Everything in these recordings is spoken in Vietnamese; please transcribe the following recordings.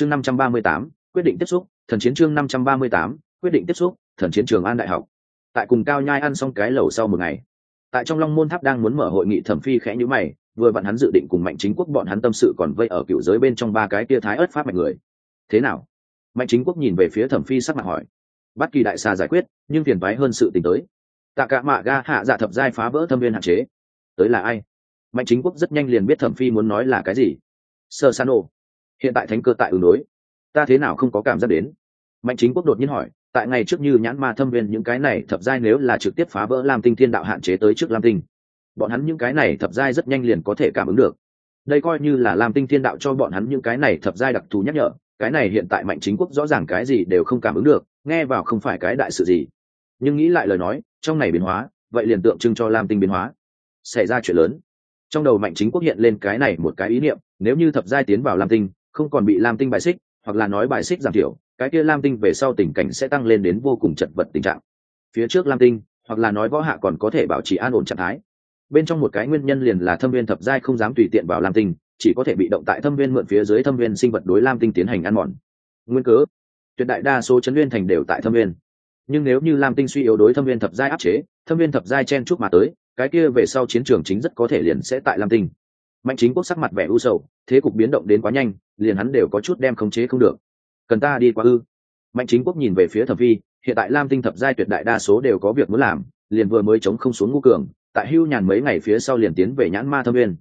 chương năm trăm ba mươi tám, quyết định tiếp xúc, thần chiến chương năm trăm ba mươi tám, quyết định tiếp xúc, thần chiến trường an đại học. Tại cùng cao nhai ăn xong cái lẩu sau một ngày, tại trong long môn tháp đang muốn mở hội nghị thẩm phi khẽ nhữ mày, vừa vặn hắn dự định cùng mạnh chính quốc bọn hắn tâm sự còn vây ở cựu giới bên trong ba cái tia thái ớt pháp mạnh người. Thế nào? Mạnh chính quốc nhìn về phía thẩm phi sắc mặt hỏi. Bắt kỳ đại xa giải quyết, nhưng phiền toái hơn sự tình tới. Tạ cả mạ ga hạ dạ thập giai phá vỡ thâm viên hạn chế. Tới là ai? Mạnh chính quốc rất nhanh liền biết thẩm phi muốn nói là cái gì. Sơ san ô hiện tại thánh cơ tại ứng đối. Ta thế nào không có cảm giác đến? Mạnh chính quốc đột nhiên hỏi, tại ngày trước như nhãn ma thâm viên những cái này thập giai nếu là trực tiếp phá vỡ lam tinh thiên đạo hạn chế tới trước lam tinh, bọn hắn những cái này thập giai rất nhanh liền có thể cảm ứng được. Đây coi như là lam tinh thiên đạo cho bọn hắn những cái này thập giai đặc thù nhắc nhở, cái này hiện tại mạnh chính quốc rõ ràng cái gì đều không cảm ứng được, nghe vào không phải cái đại sự gì. Nhưng nghĩ lại lời nói, trong này biến hóa, vậy liền tượng trưng cho lam tinh biến hóa. Xảy ra chuyện lớn. Trong đầu mạnh chính quốc hiện lên cái này một cái ý niệm, nếu như thập giai tiến vào lam tinh không còn bị lam tinh bài xích, hoặc là nói bài xích giảm thiểu, cái kia lam tinh về sau tình cảnh sẽ tăng lên đến vô cùng chật vật tình trạng. Phía trước lam tinh, hoặc là nói võ hạ còn có thể bảo trì an ổn trạng thái. Bên trong một cái nguyên nhân liền là thâm viên thập giai không dám tùy tiện vào lam tinh, chỉ có thể bị động tại thâm viên mượn phía dưới thâm viên sinh vật đối lam tinh tiến hành ăn mòn. Nguyên cớ, tuyệt đại đa số chấn viên thành đều tại thâm viên. Nhưng nếu như lam tinh suy yếu đối thâm viên thập giai áp chế, thâm viên thập giai chen chúc mà tới, cái kia về sau chiến trường chính rất có thể liền sẽ tại lam tinh mạnh chính quốc sắc mặt vẻ u sầu thế cục biến động đến quá nhanh liền hắn đều có chút đem khống chế không được. Cần ta đi qua ư? Mạnh chính quốc nhìn về phía thẩm Vi, hiện tại lam tinh thập giai tuyệt đại đa số đều có việc muốn làm liền vừa mới chống không xuống ngu cường tại hưu nhàn mấy ngày phía sau liền tiến về nhãn ma thâm viên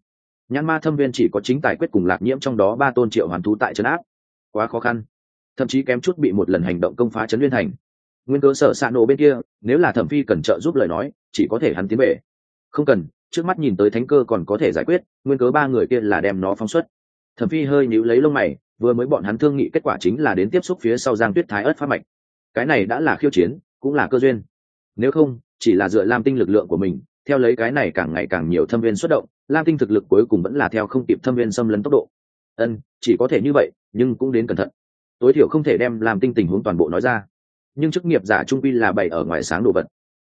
nhãn ma thâm viên chỉ có chính tài quyết cùng lạc nhiễm trong đó ba tôn triệu hoàn thú tại trấn áp. Quá khó khăn. Thậm chí kém chút bị một lần hành động công phá trấn liên thành. Nguyên cơ sở xạ nổ bên kia nếu là thẩm phi cần trợ giúp lời nói chỉ có thể hắn tiến về. Không cần trước mắt nhìn tới thánh cơ còn có thể giải quyết, nguyên cớ ba người kia là đem nó phóng xuất. Thẩm phi hơi nhíu lấy lông mày, vừa mới bọn hắn thương nghị kết quả chính là đến tiếp xúc phía sau giang tuyết thái ớt phát mạch. Cái này đã là khiêu chiến, cũng là cơ duyên. Nếu không, chỉ là dựa lam tinh lực lượng của mình, theo lấy cái này càng ngày càng nhiều thâm viên xuất động, lam tinh thực lực cuối cùng vẫn là theo không kịp thâm viên xâm lấn tốc độ. Ân, chỉ có thể như vậy, nhưng cũng đến cẩn thận. Tối thiểu không thể đem làm tinh tình huống toàn bộ nói ra. Nhưng chức nghiệp giả trung quy là bày ở ngoài sáng đồ vật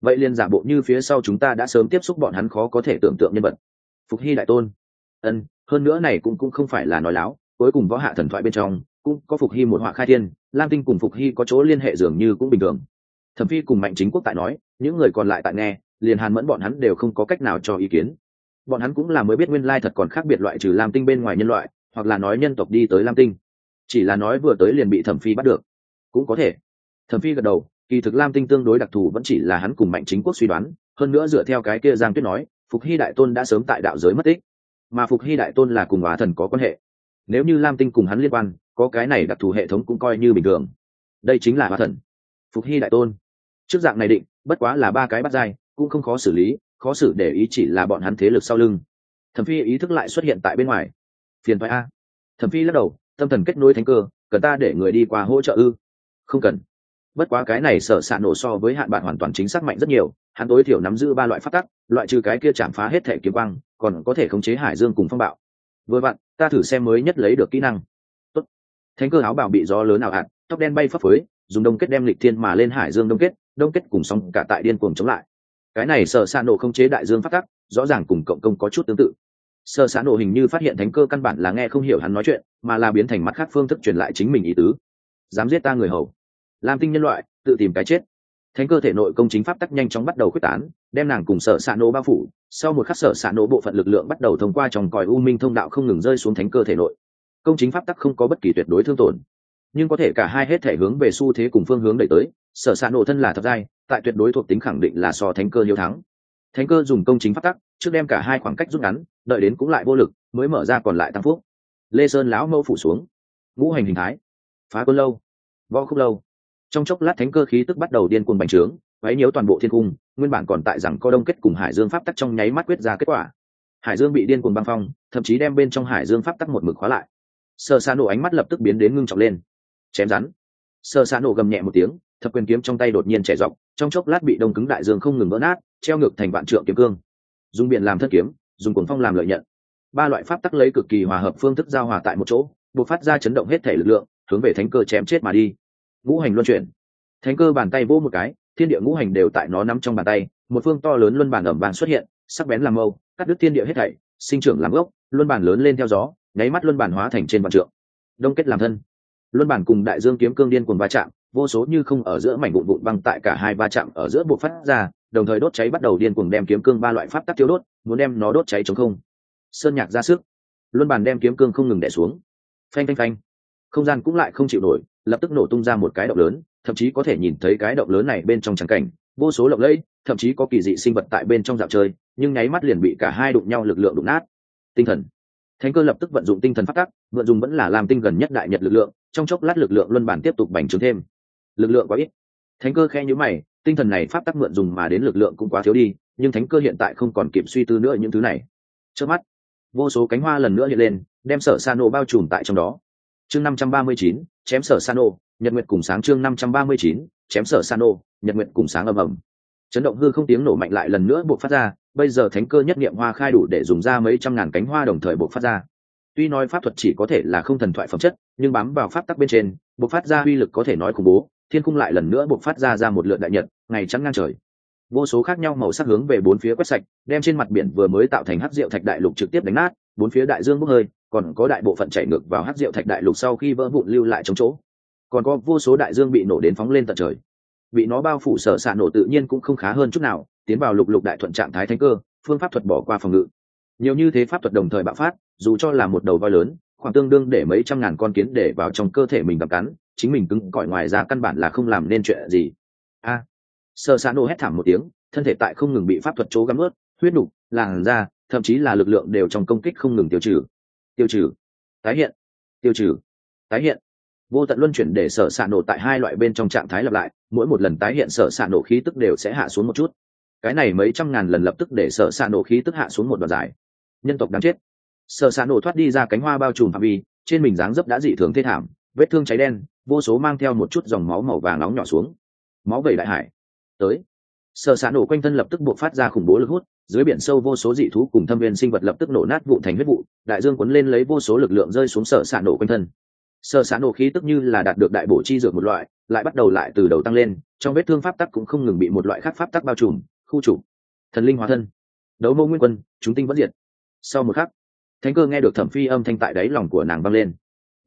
vậy liền giả bộ như phía sau chúng ta đã sớm tiếp xúc bọn hắn khó có thể tưởng tượng nhân vật. Phục hy đại tôn. Ân, hơn nữa này cũng cũng không phải là nói láo, cuối cùng võ hạ thần thoại bên trong, cũng có phục hy một họa khai thiên, lam tinh cùng phục hy có chỗ liên hệ dường như cũng bình thường. Thẩm phi cùng mạnh chính quốc tại nói, những người còn lại tại nghe, liền hàn mẫn bọn hắn đều không có cách nào cho ý kiến. Bọn hắn cũng là mới biết nguyên lai thật còn khác biệt loại trừ lam tinh bên ngoài nhân loại, hoặc là nói nhân tộc đi tới lam tinh. Chỉ là nói vừa tới liền bị thẩm phi bắt được. Cũng có thể. Thẩm phi gật đầu kỳ thực lam tinh tương đối đặc thù vẫn chỉ là hắn cùng mạnh chính quốc suy đoán, hơn nữa dựa theo cái kia giang tuyết nói, phục hy đại tôn đã sớm tại đạo giới mất tích. Mà phục hy đại tôn là cùng hóa thần có quan hệ. Nếu như lam tinh cùng hắn liên quan, có cái này đặc thù hệ thống cũng coi như bình thường. Đây chính là hóa thần. Phục hy đại tôn. Trước dạng này định, bất quá là ba cái bắt dai cũng không khó xử lý, khó xử để ý chỉ là bọn hắn thế lực sau lưng. Thẩm phi ý thức lại xuất hiện tại bên ngoài. Phiền thoại a. Thẩm phi lắc đầu, tâm thần kết nối thánh cơ, cần ta để người đi qua hỗ trợ ư? Không cần bất quá cái này sở s ạ nổ so với hạn bạn hoàn toàn chính xác mạnh rất nhiều, hắn tối thiểu nắm giữ ba loại phát tắc, loại trừ cái kia chạm phá hết thể kiếm quang, còn có thể khống chế hải dương cùng phong bạo. Vừa vặn, ta thử xem mới nhất lấy được kỹ năng. Tốt. thánh cơ áo bảo bị gió lớn ảo hạt tóc đen bay phấp phới, dùng đông kết đem lịch thiên mà lên hải dương đông kết đông kết cùng song cả tại điên cuồng chống lại. Cái này sở s ạ nổ không chế đại dương phát tắc, rõ ràng cùng cộng công có chút tương tự. Sở s ạ nổ hình như phát hiện thánh cơ căn bản là nghe không hiểu hắn nói chuyện, mà là biến thành mắt khác phương thức truyền lại chính mình ý tứ. Dám giết ta người hầu làm tinh nhân loại, tự tìm cái chết. Thánh cơ thể nội công chính pháp tắc nhanh chóng bắt đầu quyết tán, đem nàng cùng sở xạ nổ bao phủ. Sau một khắc sở xạ nổ bộ phận lực lượng bắt đầu thông qua trong còi u minh thông đạo không ngừng rơi xuống thánh cơ thể nội. Công chính pháp tắc không có bất kỳ tuyệt đối thương tổn, nhưng có thể cả hai hết thể hướng về xu thế cùng phương hướng đẩy tới. Sở xạ nổ thân là thật giai, tại tuyệt đối thuộc tính khẳng định là so thánh cơ hiếu thắng. Thánh cơ dùng công chính pháp tắc, trước đem cả hai khoảng cách rút ngắn, đợi đến cũng lại vô lực, mới mở ra còn lại tăng phúc. Lê sơn lão mâu phủ xuống. Ngũ hành hình thái. Phá quân lâu. Võ khúc lâu trong chốc lát thánh cơ khí tức bắt đầu điên cuồng bành trướng váy nhiễu toàn bộ thiên cung, nguyên bản còn tại rằng có đông kết cùng hải dương pháp tắc trong nháy mắt quyết ra kết quả. Hải dương bị điên cuồng băng phong, thậm chí đem bên trong hải dương pháp tắc một mực khóa lại. Sơ xa nổ ánh mắt lập tức biến đến ngưng trọng lên. Chém rắn. Sơ xa nổ gầm nhẹ một tiếng, thập quyền kiếm trong tay đột nhiên chảy dọc, trong chốc lát bị đông cứng đại dương không ngừng vỡ nát, treo ngược thành vạn trượng kiếm cương. Dùng biển làm thất kiếm, dùng cuồng phong làm lợi nhận. Ba loại pháp tắc lấy cực kỳ hòa hợp phương thức giao hòa tại một chỗ buộc phát ra chấn động hết thể lực lượng, hướng về thánh cơ chém chết mà đi ngũ hành luân chuyển. Thánh cơ bàn tay vô một cái, thiên địa ngũ hành đều tại nó nắm trong bàn tay, một phương to lớn luân bàn ẩm vàng xuất hiện, sắc bén làm mâu, cắt đứt thiên địa hết thảy, sinh trưởng làm gốc, luân bàn lớn lên theo gió, nháy mắt luân bàn hóa thành trên bàn trượng. Đông kết làm thân. Luân bản cùng đại dương kiếm cương điên cuồng va chạm, vô số như không ở giữa mảnh vụn vụn băng tại cả hai va chạm ở giữa bộ phát ra, đồng thời đốt cháy bắt đầu điên cuồng đem kiếm cương ba loại pháp tắc tiêu đốt, muốn đem nó đốt cháy chống không. Sơn nhạc ra sức. Luân bản đem kiếm cương không ngừng đẻ xuống. Phanh phanh phanh. Không gian cũng lại không chịu nổi lập tức nổ tung ra một cái động lớn, thậm chí có thể nhìn thấy cái động lớn này bên trong trắng cảnh, vô số lộng lẫy, thậm chí có kỳ dị sinh vật tại bên trong dạo chơi, nhưng nháy mắt liền bị cả hai đụng nhau lực lượng đụng nát. Tinh thần. Thánh cơ lập tức vận dụng tinh thần phát tắc, vận dụng vẫn là làm tinh gần nhất đại nhật lực lượng, trong chốc lát lực lượng luân bản tiếp tục bành trướng thêm. Lực lượng quá ít. Thánh cơ khe nhữ mày, tinh thần này pháp tắc mượn dùng mà đến lực lượng cũng quá thiếu đi, nhưng thánh cơ hiện tại không còn kịp suy tư nữa những thứ này. Trước mắt, vô số cánh hoa lần nữa hiện lên, đem sở sa nổ bao trùm tại trong đó. Chương năm trăm ba mươi chín chém sở sano, nhật nguyệt cùng sáng chương năm trăm ba mươi chín, chém sở sano, nhật nguyệt cùng sáng ầm ầm. Chấn động hư không tiếng nổ mạnh lại lần nữa buộc phát ra, bây giờ thánh cơ nhất nghiệm hoa khai đủ để dùng ra mấy trăm ngàn cánh hoa đồng thời buộc phát ra. Tuy nói pháp thuật chỉ có thể là không thần thoại phẩm chất, nhưng bám vào pháp tắc bên trên buộc phát ra uy lực có thể nói khủng bố, thiên cung lại lần nữa buộc phát ra ra một lượn đại nhật, ngày trắng ngang trời. Vô số khác nhau màu sắc hướng về bốn phía quét sạch, đem trên mặt biển vừa mới tạo thành hắc rượu thạch đại lục trực tiếp đánh nát, bốn phía đại dương bốc hơi còn có đại bộ phận chảy ngược vào hát rượu thạch đại lục sau khi vỡ vụn lưu lại trong chỗ. Còn có vô số đại dương bị nổ đến phóng lên tận trời. Bị nó bao phủ sở xạ nổ tự nhiên cũng không khá hơn chút nào tiến vào lục lục đại thuận trạng thái thánh cơ phương pháp thuật bỏ qua phòng ngự. Nhiều như thế pháp thuật đồng thời bạo phát dù cho là một đầu voi lớn khoảng tương đương để mấy trăm ngàn con kiến để vào trong cơ thể mình gặp cắn chính mình cứng cỏi ngoài ra căn bản là không làm nên chuyện gì. A. À, sơ xa nổ hét thảm một tiếng thân thể tại không ngừng bị pháp thuật chỗ gắm ướt huyết đục làn da thậm chí là lực lượng đều trong công kích không ngừng tiêu trừ tiêu trừ. Tái hiện. Tiêu trừ. Tái hiện. Vô tận luân chuyển để sở xạ nổ tại hai loại bên trong trạng thái lặp lại, mỗi một lần tái hiện sở xạ nổ khí tức đều sẽ hạ xuống một chút. Cái này mấy trăm ngàn lần lập tức để sở xạ nổ khí tức hạ xuống một đoạn dài. Nhân tộc đáng chết. Sở xạ nổ thoát đi ra cánh hoa bao trùm phạm vi, trên mình dáng dấp đã dị thường thê thảm, vết thương cháy đen, vô số mang theo một chút dòng máu màu vàng nóng nhỏ xuống. Máu vẩy đại hải. Tới. Sở xạ nổ quanh thân lập tức buộc phát ra khủng bố lực hút dưới biển sâu vô số dị thú cùng thâm viên sinh vật lập tức nổ nát vụ thành huyết vụ, đại dương cuốn lên lấy vô số lực lượng rơi xuống sở xạ nổ quanh thân. Sở xạ nổ khí tức như là đạt được đại bổ chi dược một loại, lại bắt đầu lại từ đầu tăng lên, trong vết thương pháp tắc cũng không ngừng bị một loại khác pháp tắc bao trùm, khu chủ thần linh hóa thân. Đấu mô nguyên quân, chúng tinh vẫn diệt. Sau một khắc, thánh cơ nghe được thẩm phi âm thanh tại đáy lòng của nàng vang lên.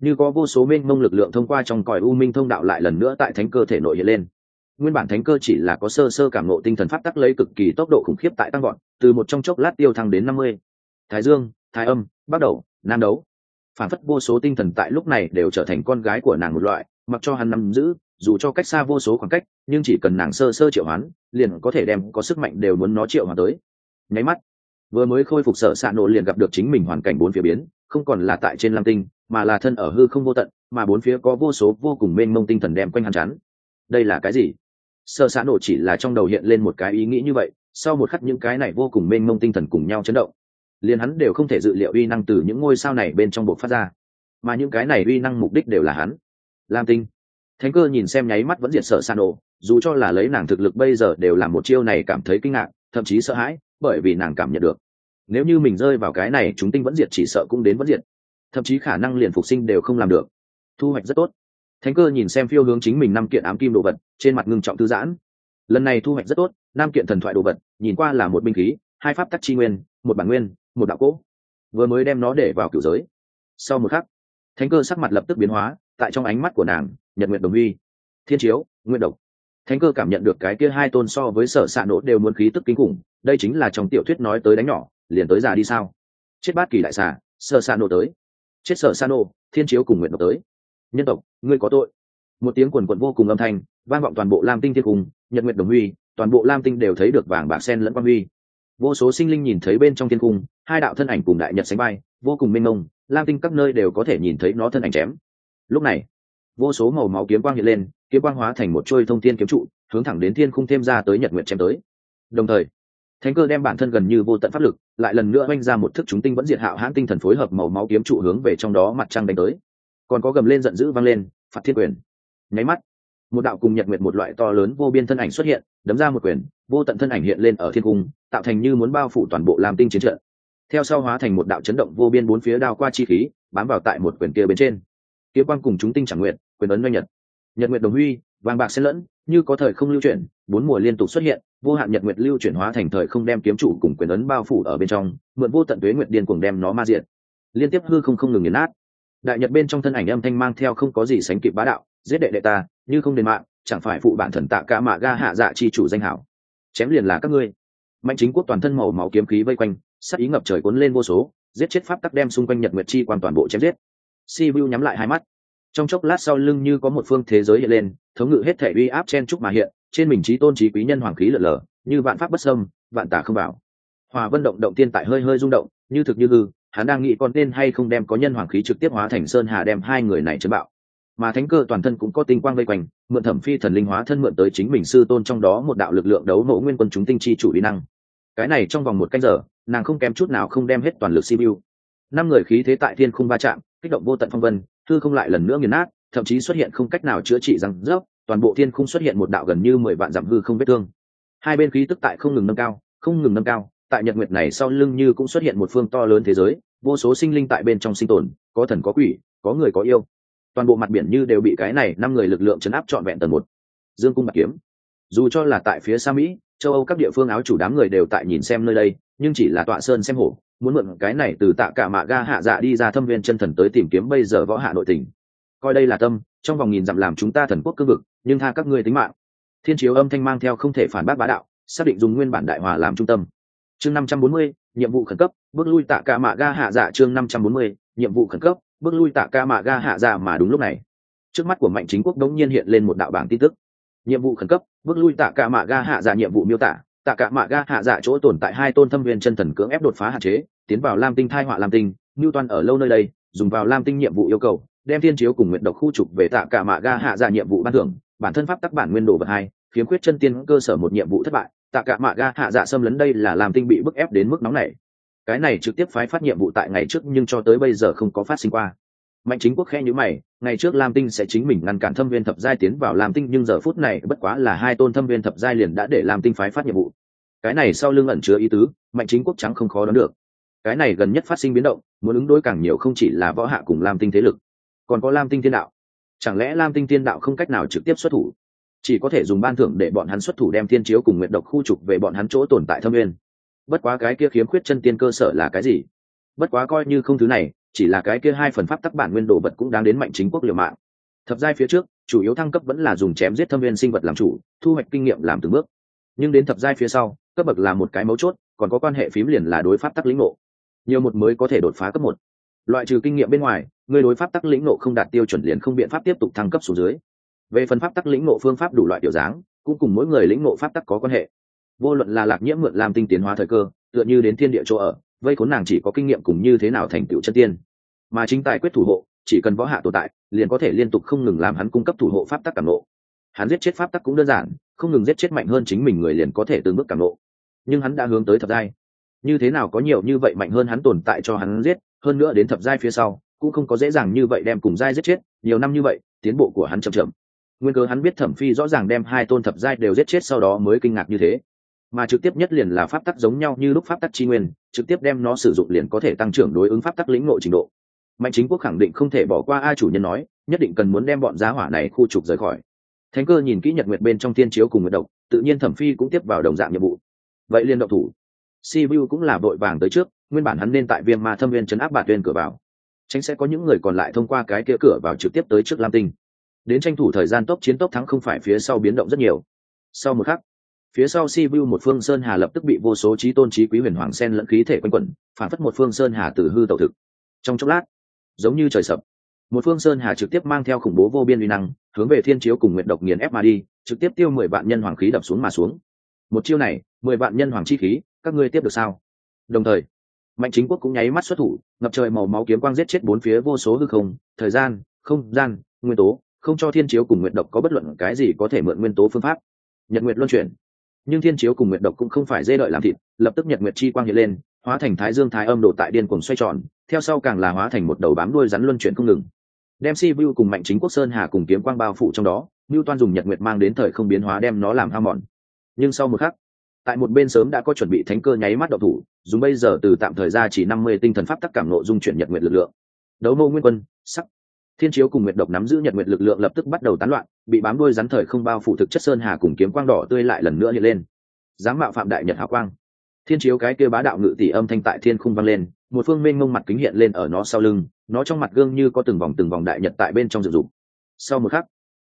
Như có vô số mênh mông lực lượng thông qua trong còi u minh thông đạo lại lần nữa tại thánh cơ thể nội hiện lên nguyên bản thánh cơ chỉ là có sơ sơ cảm ngộ tinh thần pháp tắc lấy cực kỳ tốc độ khủng khiếp tại tăng gọn từ một trong chốc lát tiêu thăng đến năm mươi. Thái dương, thái âm, bắt đầu nam đấu. Phản phất vô số tinh thần tại lúc này đều trở thành con gái của nàng một loại, mặc cho hắn nắm giữ, dù cho cách xa vô số khoảng cách, nhưng chỉ cần nàng sơ sơ triệu hoán, liền có thể đem có sức mạnh đều muốn nó triệu hoán tới. Nháy mắt, vừa mới khôi phục sở xạ nổ liền gặp được chính mình hoàn cảnh bốn phía biến, không còn là tại trên lam tinh, mà là thân ở hư không vô tận, mà bốn phía có vô số vô cùng mênh mông tinh thần đem quanh hắn chắn. Đây là cái gì? Sợ xạ nổ chỉ là trong đầu hiện lên một cái ý nghĩ như vậy, sau một khắc những cái này vô cùng mênh mông tinh thần cùng nhau chấn động. Liền hắn đều không thể dự liệu uy năng từ những ngôi sao này bên trong bộ phát ra, mà những cái này uy năng mục đích đều là hắn. Lam tinh. Thánh cơ nhìn xem nháy mắt vẫn diệt sợ san đồ dù cho là lấy nàng thực lực bây giờ đều làm một chiêu này cảm thấy kinh ngạc, thậm chí sợ hãi, bởi vì nàng cảm nhận được, nếu như mình rơi vào cái này, chúng tinh vẫn diệt chỉ sợ cũng đến vẫn diệt. Thậm chí khả năng liền phục sinh đều không làm được. Thu hoạch rất tốt thánh cơ nhìn xem phiêu hướng chính mình năm kiện ám kim đồ vật, trên mặt ngưng trọng thư giãn. Lần này thu hoạch rất tốt, năm kiện thần thoại đồ vật, nhìn qua là một binh khí, hai pháp tắc chi nguyên, một bản nguyên, một đạo cỗ. Vừa mới đem nó để vào cửu giới. Sau một khắc, thánh cơ sắc mặt lập tức biến hóa, tại trong ánh mắt của nàng, nhật nguyện đồng huy. Thiên chiếu, nguyện độc. Thánh cơ cảm nhận được cái kia hai tôn so với sở s ạ nổ đều muốn khí tức kinh khủng, đây chính là trong tiểu thuyết nói tới đánh nhỏ, liền tới già đi sao? Chết bát kỳ đại xà, sở s ạ nổ tới. Chết sở s ạ nổ, thiên chiếu cùng nguyện độc tới nhân tộc, ngươi có tội. Một tiếng quần quận vô cùng âm thanh, vang vọng toàn bộ lam tinh thiên cùng nhật nguyện đồng huy, toàn bộ lam tinh đều thấy được vàng bạc sen lẫn quang huy. Vô số sinh linh nhìn thấy bên trong thiên cung, hai đạo thân ảnh cùng đại nhật sánh bay vô cùng mênh mông, lam tinh các nơi đều có thể nhìn thấy nó thân ảnh chém. Lúc này, vô số màu máu kiếm quang hiện lên, kiếm quang hóa thành một trôi thông thiên kiếm trụ, hướng thẳng đến thiên khung thêm ra tới nhật nguyện chém tới. Đồng thời, thánh cơ đem bản thân gần như vô tận pháp lực, lại lần nữa oanh ra một thức chúng tinh vẫn diệt hạo hãn tinh thần phối hợp màu máu kiếm trụ hướng về trong đó mặt trăng đánh tới còn có gầm lên giận dữ vang lên, phạt thiên quyền. Nháy mắt, một đạo cùng nhật nguyệt một loại to lớn vô biên thân ảnh xuất hiện, đấm ra một quyền, vô tận thân ảnh hiện lên ở thiên cung, tạo thành như muốn bao phủ toàn bộ làm tinh chiến trận. Theo sau hóa thành một đạo chấn động vô biên bốn phía đao qua chi khí, bám vào tại một quyền kia bên trên. Kiếm quang cùng chúng tinh chẳng nguyện, quyền ấn doanh nhật. Nhật nguyệt đồng huy, vàng bạc xen lẫn, như có thời không lưu chuyển, bốn mùa liên tục xuất hiện, vô hạn nhật nguyệt lưu chuyển hóa thành thời không đem kiếm chủ cùng quyền ấn bao phủ ở bên trong, mượn vô tận tuế nguyệt điên cuồng đem nó ma diện liên tiếp hư không không ngừng nghiền nát đại nhật bên trong thân ảnh âm thanh mang theo không có gì sánh kịp bá đạo, giết đệ đệ ta, như không đền mạng, chẳng phải phụ bản thần tạ cả mạ ga hạ dạ chi chủ danh hảo. Chém liền là các ngươi. Mạnh chính quốc toàn thân màu máu kiếm khí vây quanh, sắc ý ngập trời cuốn lên vô số, giết chết pháp tắc đem xung quanh nhật nguyệt chi quan toàn bộ chém giết. Si vu nhắm lại hai mắt. Trong chốc lát sau lưng như có một phương thế giới hiện lên, thống ngự hết thể uy áp chen trúc mà hiện, trên mình trí tôn trí quý nhân hoàng khí lở lở, như vạn pháp bất sâm vạn tả không bảo. Hòa vân động động tiên tại hơi hơi rung động, như thực như hư hắn đang nghĩ con nên hay không đem có nhân hoàng khí trực tiếp hóa thành sơn hà đem hai người này chấn bạo. Mà thánh cơ toàn thân cũng có tinh quang vây quanh, mượn thẩm phi thần linh hóa thân mượn tới chính mình sư tôn trong đó một đạo lực lượng đấu mẫu nguyên quân chúng tinh chi chủ uy năng. Cái này trong vòng một canh giờ, nàng không kém chút nào không đem hết toàn lực sibiu năm người khí thế tại thiên không va chạm, kích động vô tận phong vân, thư không lại lần nữa nghiền nát, thậm chí xuất hiện không cách nào chữa trị răng rớp, toàn bộ thiên không xuất hiện một đạo gần như mười vạn dặm hư không vết thương. Hai bên khí tức tại không ngừng nâng cao, không ngừng nâng cao tại nhật nguyệt này sau lưng như cũng xuất hiện một phương to lớn thế giới, vô số sinh linh tại bên trong sinh tồn, có thần, có quỷ, có người, có yêu. Toàn bộ mặt biển như đều bị cái này năm người lực lượng chấn áp trọn vẹn tầng một. Dương cung bạc kiếm. Dù cho là tại phía xa mỹ, châu âu các địa phương áo chủ đám người đều tại nhìn xem nơi đây, nhưng chỉ là tọa sơn xem hổ, muốn mượn cái này từ tạ cả mạ ga hạ dạ đi ra thâm viên chân thần tới tìm kiếm bây giờ võ hạ nội tình. Coi đây là tâm, trong vòng nghìn dặm làm chúng ta thần quốc cương vực, nhưng tha các ngươi tính mạng. Thiên chiếu âm thanh mang theo không thể phản bác bá đạo, xác định dùng nguyên bản đại hòa làm trung tâm chương năm trăm bốn mươi, nhiệm vụ khẩn cấp, bước lui tạ cả mạ ga hạ dạ chương năm trăm bốn mươi, nhiệm vụ khẩn cấp, bước lui tạ ca mạ ga hạ dạ mà đúng lúc này. Trước mắt của mạnh chính quốc đống nhiên hiện lên một đạo bảng tin tức. Nhiệm vụ khẩn cấp, bước lui tạ cả mạ ga hạ dạ nhiệm vụ miêu tả. Tạ cả mạ ga hạ dạ chỗ tồn tại hai tôn thâm viên chân thần cưỡng ép đột phá hạn chế, tiến vào lam tinh thai họa lam tinh ngưu toàn ở lâu nơi đây, dùng vào lam tinh nhiệm vụ yêu cầu, đem thiên chiếu cùng nguyện độc khu trục về tạ cả mạ ga hạ dạ nhiệm vụ ban thưởng. Bản thân pháp tắc bản nguyên đồ vật hai, khiếm khuyết chân tiên cơ sở một nhiệm vụ thất bại tạ cả mạ ga hạ dạ xâm lấn đây là làm tinh bị bức ép đến mức nóng này cái này trực tiếp phái phát nhiệm vụ tại ngày trước nhưng cho tới bây giờ không có phát sinh qua. Mạnh chính quốc khe nhữ mày, ngày trước lam tinh sẽ chính mình ngăn cản thâm viên thập giai tiến vào lam tinh, nhưng giờ phút này bất quá là hai tôn thâm viên thập giai liền đã để lam tinh phái phát nhiệm vụ. Cái này sau lưng ẩn chứa ý tứ, mạnh chính quốc trắng không khó đoán được. Cái này gần nhất phát sinh biến động, muốn ứng đối càng nhiều không chỉ là võ hạ cùng lam tinh thế lực. Còn có lam tinh thiên đạo. Chẳng lẽ lam tinh thiên đạo không cách nào trực tiếp xuất thủ? Chỉ có thể dùng ban thưởng để bọn hắn xuất thủ đem thiên chiếu cùng nguyện độc khu trục về bọn hắn chỗ tồn tại thâm nguyên. bất quá cái kia khiếm khuyết chân tiên cơ sở là cái gì? Bất quá coi như không thứ này, chỉ là cái kia hai phần pháp tắc bản nguyên đồ vật cũng đáng đến mạnh chính quốc liều mạng. Thập giai phía trước, chủ yếu thăng cấp vẫn là dùng chém giết thâm viên sinh vật làm chủ, thu hoạch kinh nghiệm làm từng bước. Nhưng đến thập giai phía sau, cấp bậc là một cái mấu chốt, còn có quan hệ phím liền là đối pháp tắc lĩnh ngộ. Nhiều một mới có thể đột phá cấp một. Loại trừ kinh nghiệm bên ngoài, người đối pháp tắc lĩnh ngộ không đạt tiêu chuẩn liền không biện pháp tiếp tục thăng cấp xuống dưới về phần pháp tắc lĩnh ngộ phương pháp đủ loại tiểu dáng, cũng cùng mỗi người lĩnh ngộ pháp tắc có quan hệ. Vô luận là lạc nhiễm mượn làm tinh tiến hóa thời cơ, tựa như đến thiên địa chỗ ở, vây khốn nàng chỉ có kinh nghiệm cùng như thế nào thành tựu chân tiên. Mà chính tài quyết thủ hộ, chỉ cần võ hạ tồn tại, liền có thể liên tục không ngừng làm hắn cung cấp thủ hộ pháp tắc cảm nộ hắn giết chết pháp tắc cũng đơn giản, không ngừng giết chết mạnh hơn chính mình người liền có thể từng bước cảm nộ nhưng hắn đã hướng tới thập giai. Như thế nào có nhiều như vậy mạnh hơn hắn tồn tại cho hắn giết, hơn nữa đến thập giai phía sau, cũng không có dễ dàng như vậy đem cùng giai giết chết, nhiều năm như vậy, tiến bộ của hắn chậm chậm nguyên cớ hắn biết thẩm phi rõ ràng đem hai tôn thập giai đều giết chết sau đó mới kinh ngạc như thế. Mà trực tiếp nhất liền là pháp tắc giống nhau như lúc pháp tắc chi nguyên, trực tiếp đem nó sử dụng liền có thể tăng trưởng đối ứng pháp tắc lĩnh ngộ trình độ. Mạnh chính quốc khẳng định không thể bỏ qua ai chủ nhân nói, nhất định cần muốn đem bọn giá hỏa này khu trục rời khỏi. Thánh cơ nhìn kỹ nhật nguyệt bên trong thiên chiếu cùng nguyệt độc, tự nhiên thẩm phi cũng tiếp vào đồng dạng nhiệm vụ. Vậy liên động thủ. Si vu cũng là vội vàng tới trước, nguyên bản hắn nên tại viêm ma thâm viên chấn áp bạt tuyên cửa vào. Tránh sẽ có những người còn lại thông qua cái kia cửa vào trực tiếp tới trước lam tinh đến tranh thủ thời gian tốc chiến tốc thắng không phải phía sau biến động rất nhiều. Sau một khắc, phía sau si vu một phương sơn hà lập tức bị vô số trí tôn trí quý huyền hoàng sen lẫn khí thể quanh quẩn, phản phất một phương sơn hà từ hư tẩu thực. Trong chốc lát, giống như trời sập, một phương sơn hà trực tiếp mang theo khủng bố vô biên uy năng, hướng về thiên chiếu cùng nguyện độc nghiền ép mà đi, trực tiếp tiêu mười vạn nhân hoàng khí đập xuống mà xuống. Một chiêu này, mười vạn nhân hoàng chi khí, các ngươi tiếp được sao? Đồng thời, mạnh chính quốc cũng nháy mắt xuất thủ, ngập trời màu máu kiếm quang giết chết bốn phía vô số hư không, thời gian, không gian, nguyên tố không cho thiên chiếu cùng nguyện độc có bất luận cái gì có thể mượn nguyên tố phương pháp. Nhật nguyệt luân chuyển. Nhưng thiên chiếu cùng nguyện độc cũng không phải dê đợi làm thịt, lập tức nhật nguyệt chi quang hiện lên, hóa thành thái dương thái âm đổ tại điên cuồng xoay tròn, theo sau càng là hóa thành một đầu bám đuôi rắn luân chuyển không ngừng. Đem si vu cùng mạnh chính quốc sơn hà cùng kiếm quang bao phủ trong đó ngưu toan dùng nhật nguyệt mang đến thời không biến hóa đem nó làm ham mòn. Nhưng sau một khắc, tại một bên sớm đã có chuẩn bị thánh cơ nháy mắt đậu thủ, dùng bây giờ từ tạm thời ra chỉ năm mươi tinh thần pháp tắc cảm nộ dung chuyển nhật nguyệt lực lượng. Đấu mô nguyên quân, sắc thiên chiếu cùng nguyệt độc nắm giữ nhật nguyệt lực lượng lập tức bắt đầu tán loạn, bị bám đuôi rắn thời không bao phủ thực chất sơn hà cùng kiếm quang đỏ tươi lại lần nữa hiện lên. Dám mạo phạm đại nhật hào quang. Thiên chiếu cái kia bá đạo ngự tỷ âm thanh tại thiên khung vang lên, một phương mênh mông mặt kính hiện lên ở nó sau lưng, nó trong mặt gương như có từng vòng từng vòng đại nhật tại bên trong dựng dục. Sau một khắc,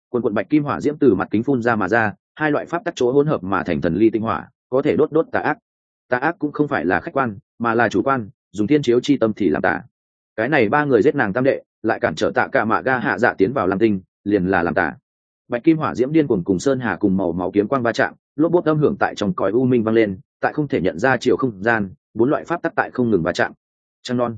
quần quận bạch kim hỏa diễm từ mặt kính phun ra mà ra, hai loại pháp tắc chỗ hỗn hợp mà thành thần ly tinh hỏa, có thể đốt đốt tà ác. Tà ác cũng không phải là khách quan, mà là chủ quan, dùng thiên chiếu chi tâm thì làm tà. Cái này ba người giết nàng tam đệ lại cản trở tạ cả mạ ga hạ dạ tiến vào lam tinh, liền là làm tạ bạch kim hỏa diễm điên cuồng cùng sơn hà cùng màu máu kiếm quang va chạm, lốp bốt âm hưởng tại trong còi u minh vang lên, tại không thể nhận ra chiều không gian, bốn loại pháp tắc tại không ngừng va chạm. Trăng non.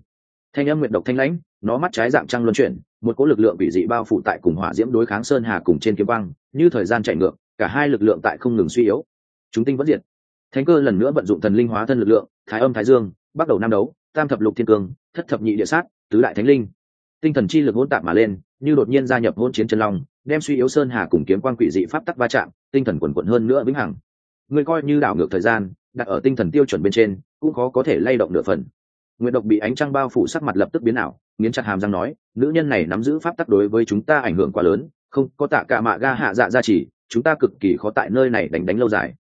Thanh âm nguyện độc thanh lãnh, nó mắt trái dạng trăng luân chuyển, một cỗ lực lượng bị dị bao phủ tại cùng hỏa diễm đối kháng sơn hà cùng trên kiếm quang, như thời gian chạy ngược, cả hai lực lượng tại không ngừng suy yếu. Chúng tinh vẫn diệt. Thánh cơ lần nữa vận dụng thần linh hóa thân lực lượng, thái âm thái dương, bắt đầu nam đấu, tam thập lục thiên cương, thất thập nhị địa sát, tứ đại thánh linh tinh thần chi lực hỗn tạp mà lên, như đột nhiên gia nhập hỗn chiến chân long, đem suy yếu sơn hà cùng kiếm quan quỷ dị pháp tắc va chạm, tinh thần quần quận hơn nữa vĩnh hằng. Người coi như đảo ngược thời gian, đặt ở tinh thần tiêu chuẩn bên trên, cũng khó có thể lay động nửa phần. Nguyệt độc bị ánh trăng bao phủ sắc mặt lập tức biến ảo, nghiến chặt hàm răng nói, nữ nhân này nắm giữ pháp tắc đối với chúng ta ảnh hưởng quá lớn, không có tạ cả mạ ga hạ dạ ra chỉ chúng ta cực kỳ khó tại nơi này đánh đánh lâu dài.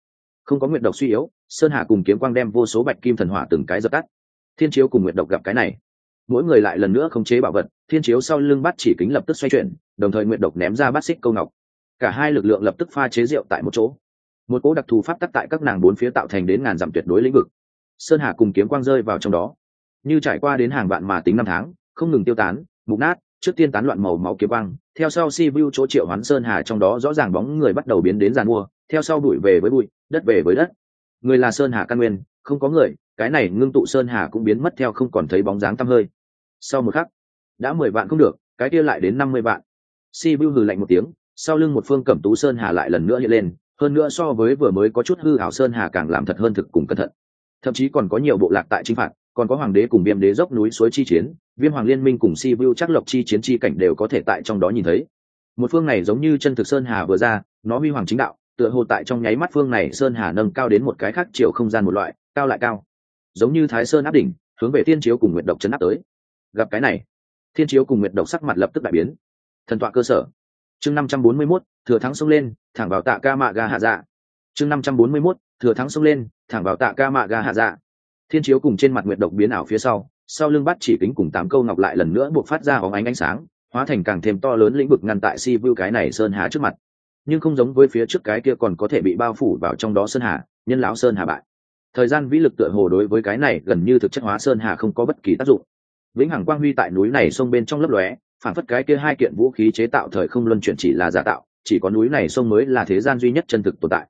Không có nguyệt độc suy yếu, sơn hà cùng kiếm quang đem vô số bạch kim thần hỏa từng cái dập tắt. Thiên chiếu cùng nguyệt độc gặp cái này mỗi người lại lần nữa khống chế bảo vật, thiên chiếu sau lưng bắt chỉ kính lập tức xoay chuyển, đồng thời nguyện độc ném ra bát xích câu ngọc. Cả hai lực lượng lập tức pha chế rượu tại một chỗ. Một cỗ đặc thù pháp tắc tại các nàng bốn phía tạo thành đến ngàn dặm tuyệt đối lĩnh vực. Sơn hà cùng kiếm quang rơi vào trong đó. Như trải qua đến hàng vạn mà tính năm tháng, không ngừng tiêu tán, mục nát, trước tiên tán loạn màu máu kiếm quang, theo sau si vu chỗ triệu hoán sơn hà trong đó rõ ràng bóng người bắt đầu biến đến giàn mua, theo sau bụi về với bụi, đất về với đất. Người là sơn hà căn nguyên, không có người, cái này ngưng tụ sơn hà cũng biến mất theo không còn thấy bóng dáng tăm hơi sau một khắc, đã mười vạn không được, cái kia lại đến năm mươi vạn. Si bưu hừ lạnh một tiếng, sau lưng một phương cẩm tú sơn hà lại lần nữa hiện lên, hơn nữa so với vừa mới có chút hư hảo sơn hà càng làm thật hơn thực cùng cẩn thận. Thậm chí còn có nhiều bộ lạc tại chính phạt, còn có hoàng đế cùng viêm đế dốc núi suối chi chiến, viêm hoàng liên minh cùng si vu chắc lộc chi chiến chi cảnh đều có thể tại trong đó nhìn thấy. Một phương này giống như chân thực sơn hà vừa ra, nó huy hoàng chính đạo, tựa hồ tại trong nháy mắt phương này sơn hà nâng cao đến một cái khác chiều không gian một loại, cao lại cao. Giống như thái sơn áp đỉnh, hướng về thiên chiếu cùng nguyện độc chấn áp tới gặp cái này. Thiên chiếu cùng nguyệt độc sắc mặt lập tức đại biến. Thần tọa cơ sở. Chương năm trăm bốn mươi mốt, thừa thắng xông lên, thẳng vào tạ ca mạ ga hạ dạ. Chương năm trăm bốn mươi mốt, thừa thắng xông lên, thẳng vào tạ ca mạ ga hạ dạ. Thiên chiếu cùng trên mặt nguyệt độc biến ảo phía sau sau lưng bắt chỉ kính cùng tám câu ngọc lại lần nữa buộc phát ra hóng ánh ánh sáng, hóa thành càng thêm to lớn lĩnh vực ngăn tại si vưu cái này sơn hà trước mặt. Nhưng không giống với phía trước cái kia còn có thể bị bao phủ vào trong đó sơn hà, nhân lão sơn hà bại. Thời gian vĩ lực tựa hồ đối với cái này gần như thực chất hóa sơn hà không có bất kỳ tác dụng vĩnh hằng quang huy tại núi này sông bên trong lấp lóe phản phất cái kia hai kiện vũ khí chế tạo thời không luân chuyển chỉ là giả tạo, chỉ có núi này sông mới là thế gian duy nhất chân thực tồn tại.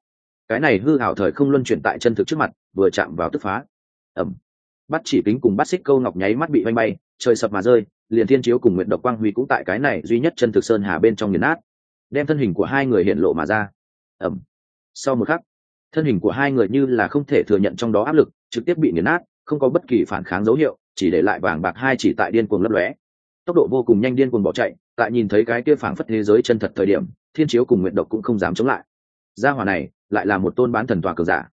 Cái này hư hảo thời không luân chuyển tại chân thực trước mặt, vừa chạm vào tức phá. Ẩm bắt chỉ kính cùng bắt xích câu ngọc nháy mắt bị bay bay, trời sập mà rơi, liền thiên chiếu cùng nguyện độc quang huy cũng tại cái này duy nhất chân thực sơn hà bên trong nghiền nát. Đem thân hình của hai người hiện lộ mà ra. Ẩm sau một khắc, thân hình của hai người như là không thể thừa nhận trong đó áp lực, trực tiếp bị nghiền nát, không có bất kỳ phản kháng dấu hiệu chỉ để lại vàng bạc hai chỉ tại điên cuồng lấp lóe. Tốc độ vô cùng nhanh điên cuồng bỏ chạy, tại nhìn thấy cái kia phảng phất thế giới chân thật thời điểm, thiên chiếu cùng nguyện độc cũng không dám chống lại. Gia hỏa này lại là một tôn bán thần tòa cường giả.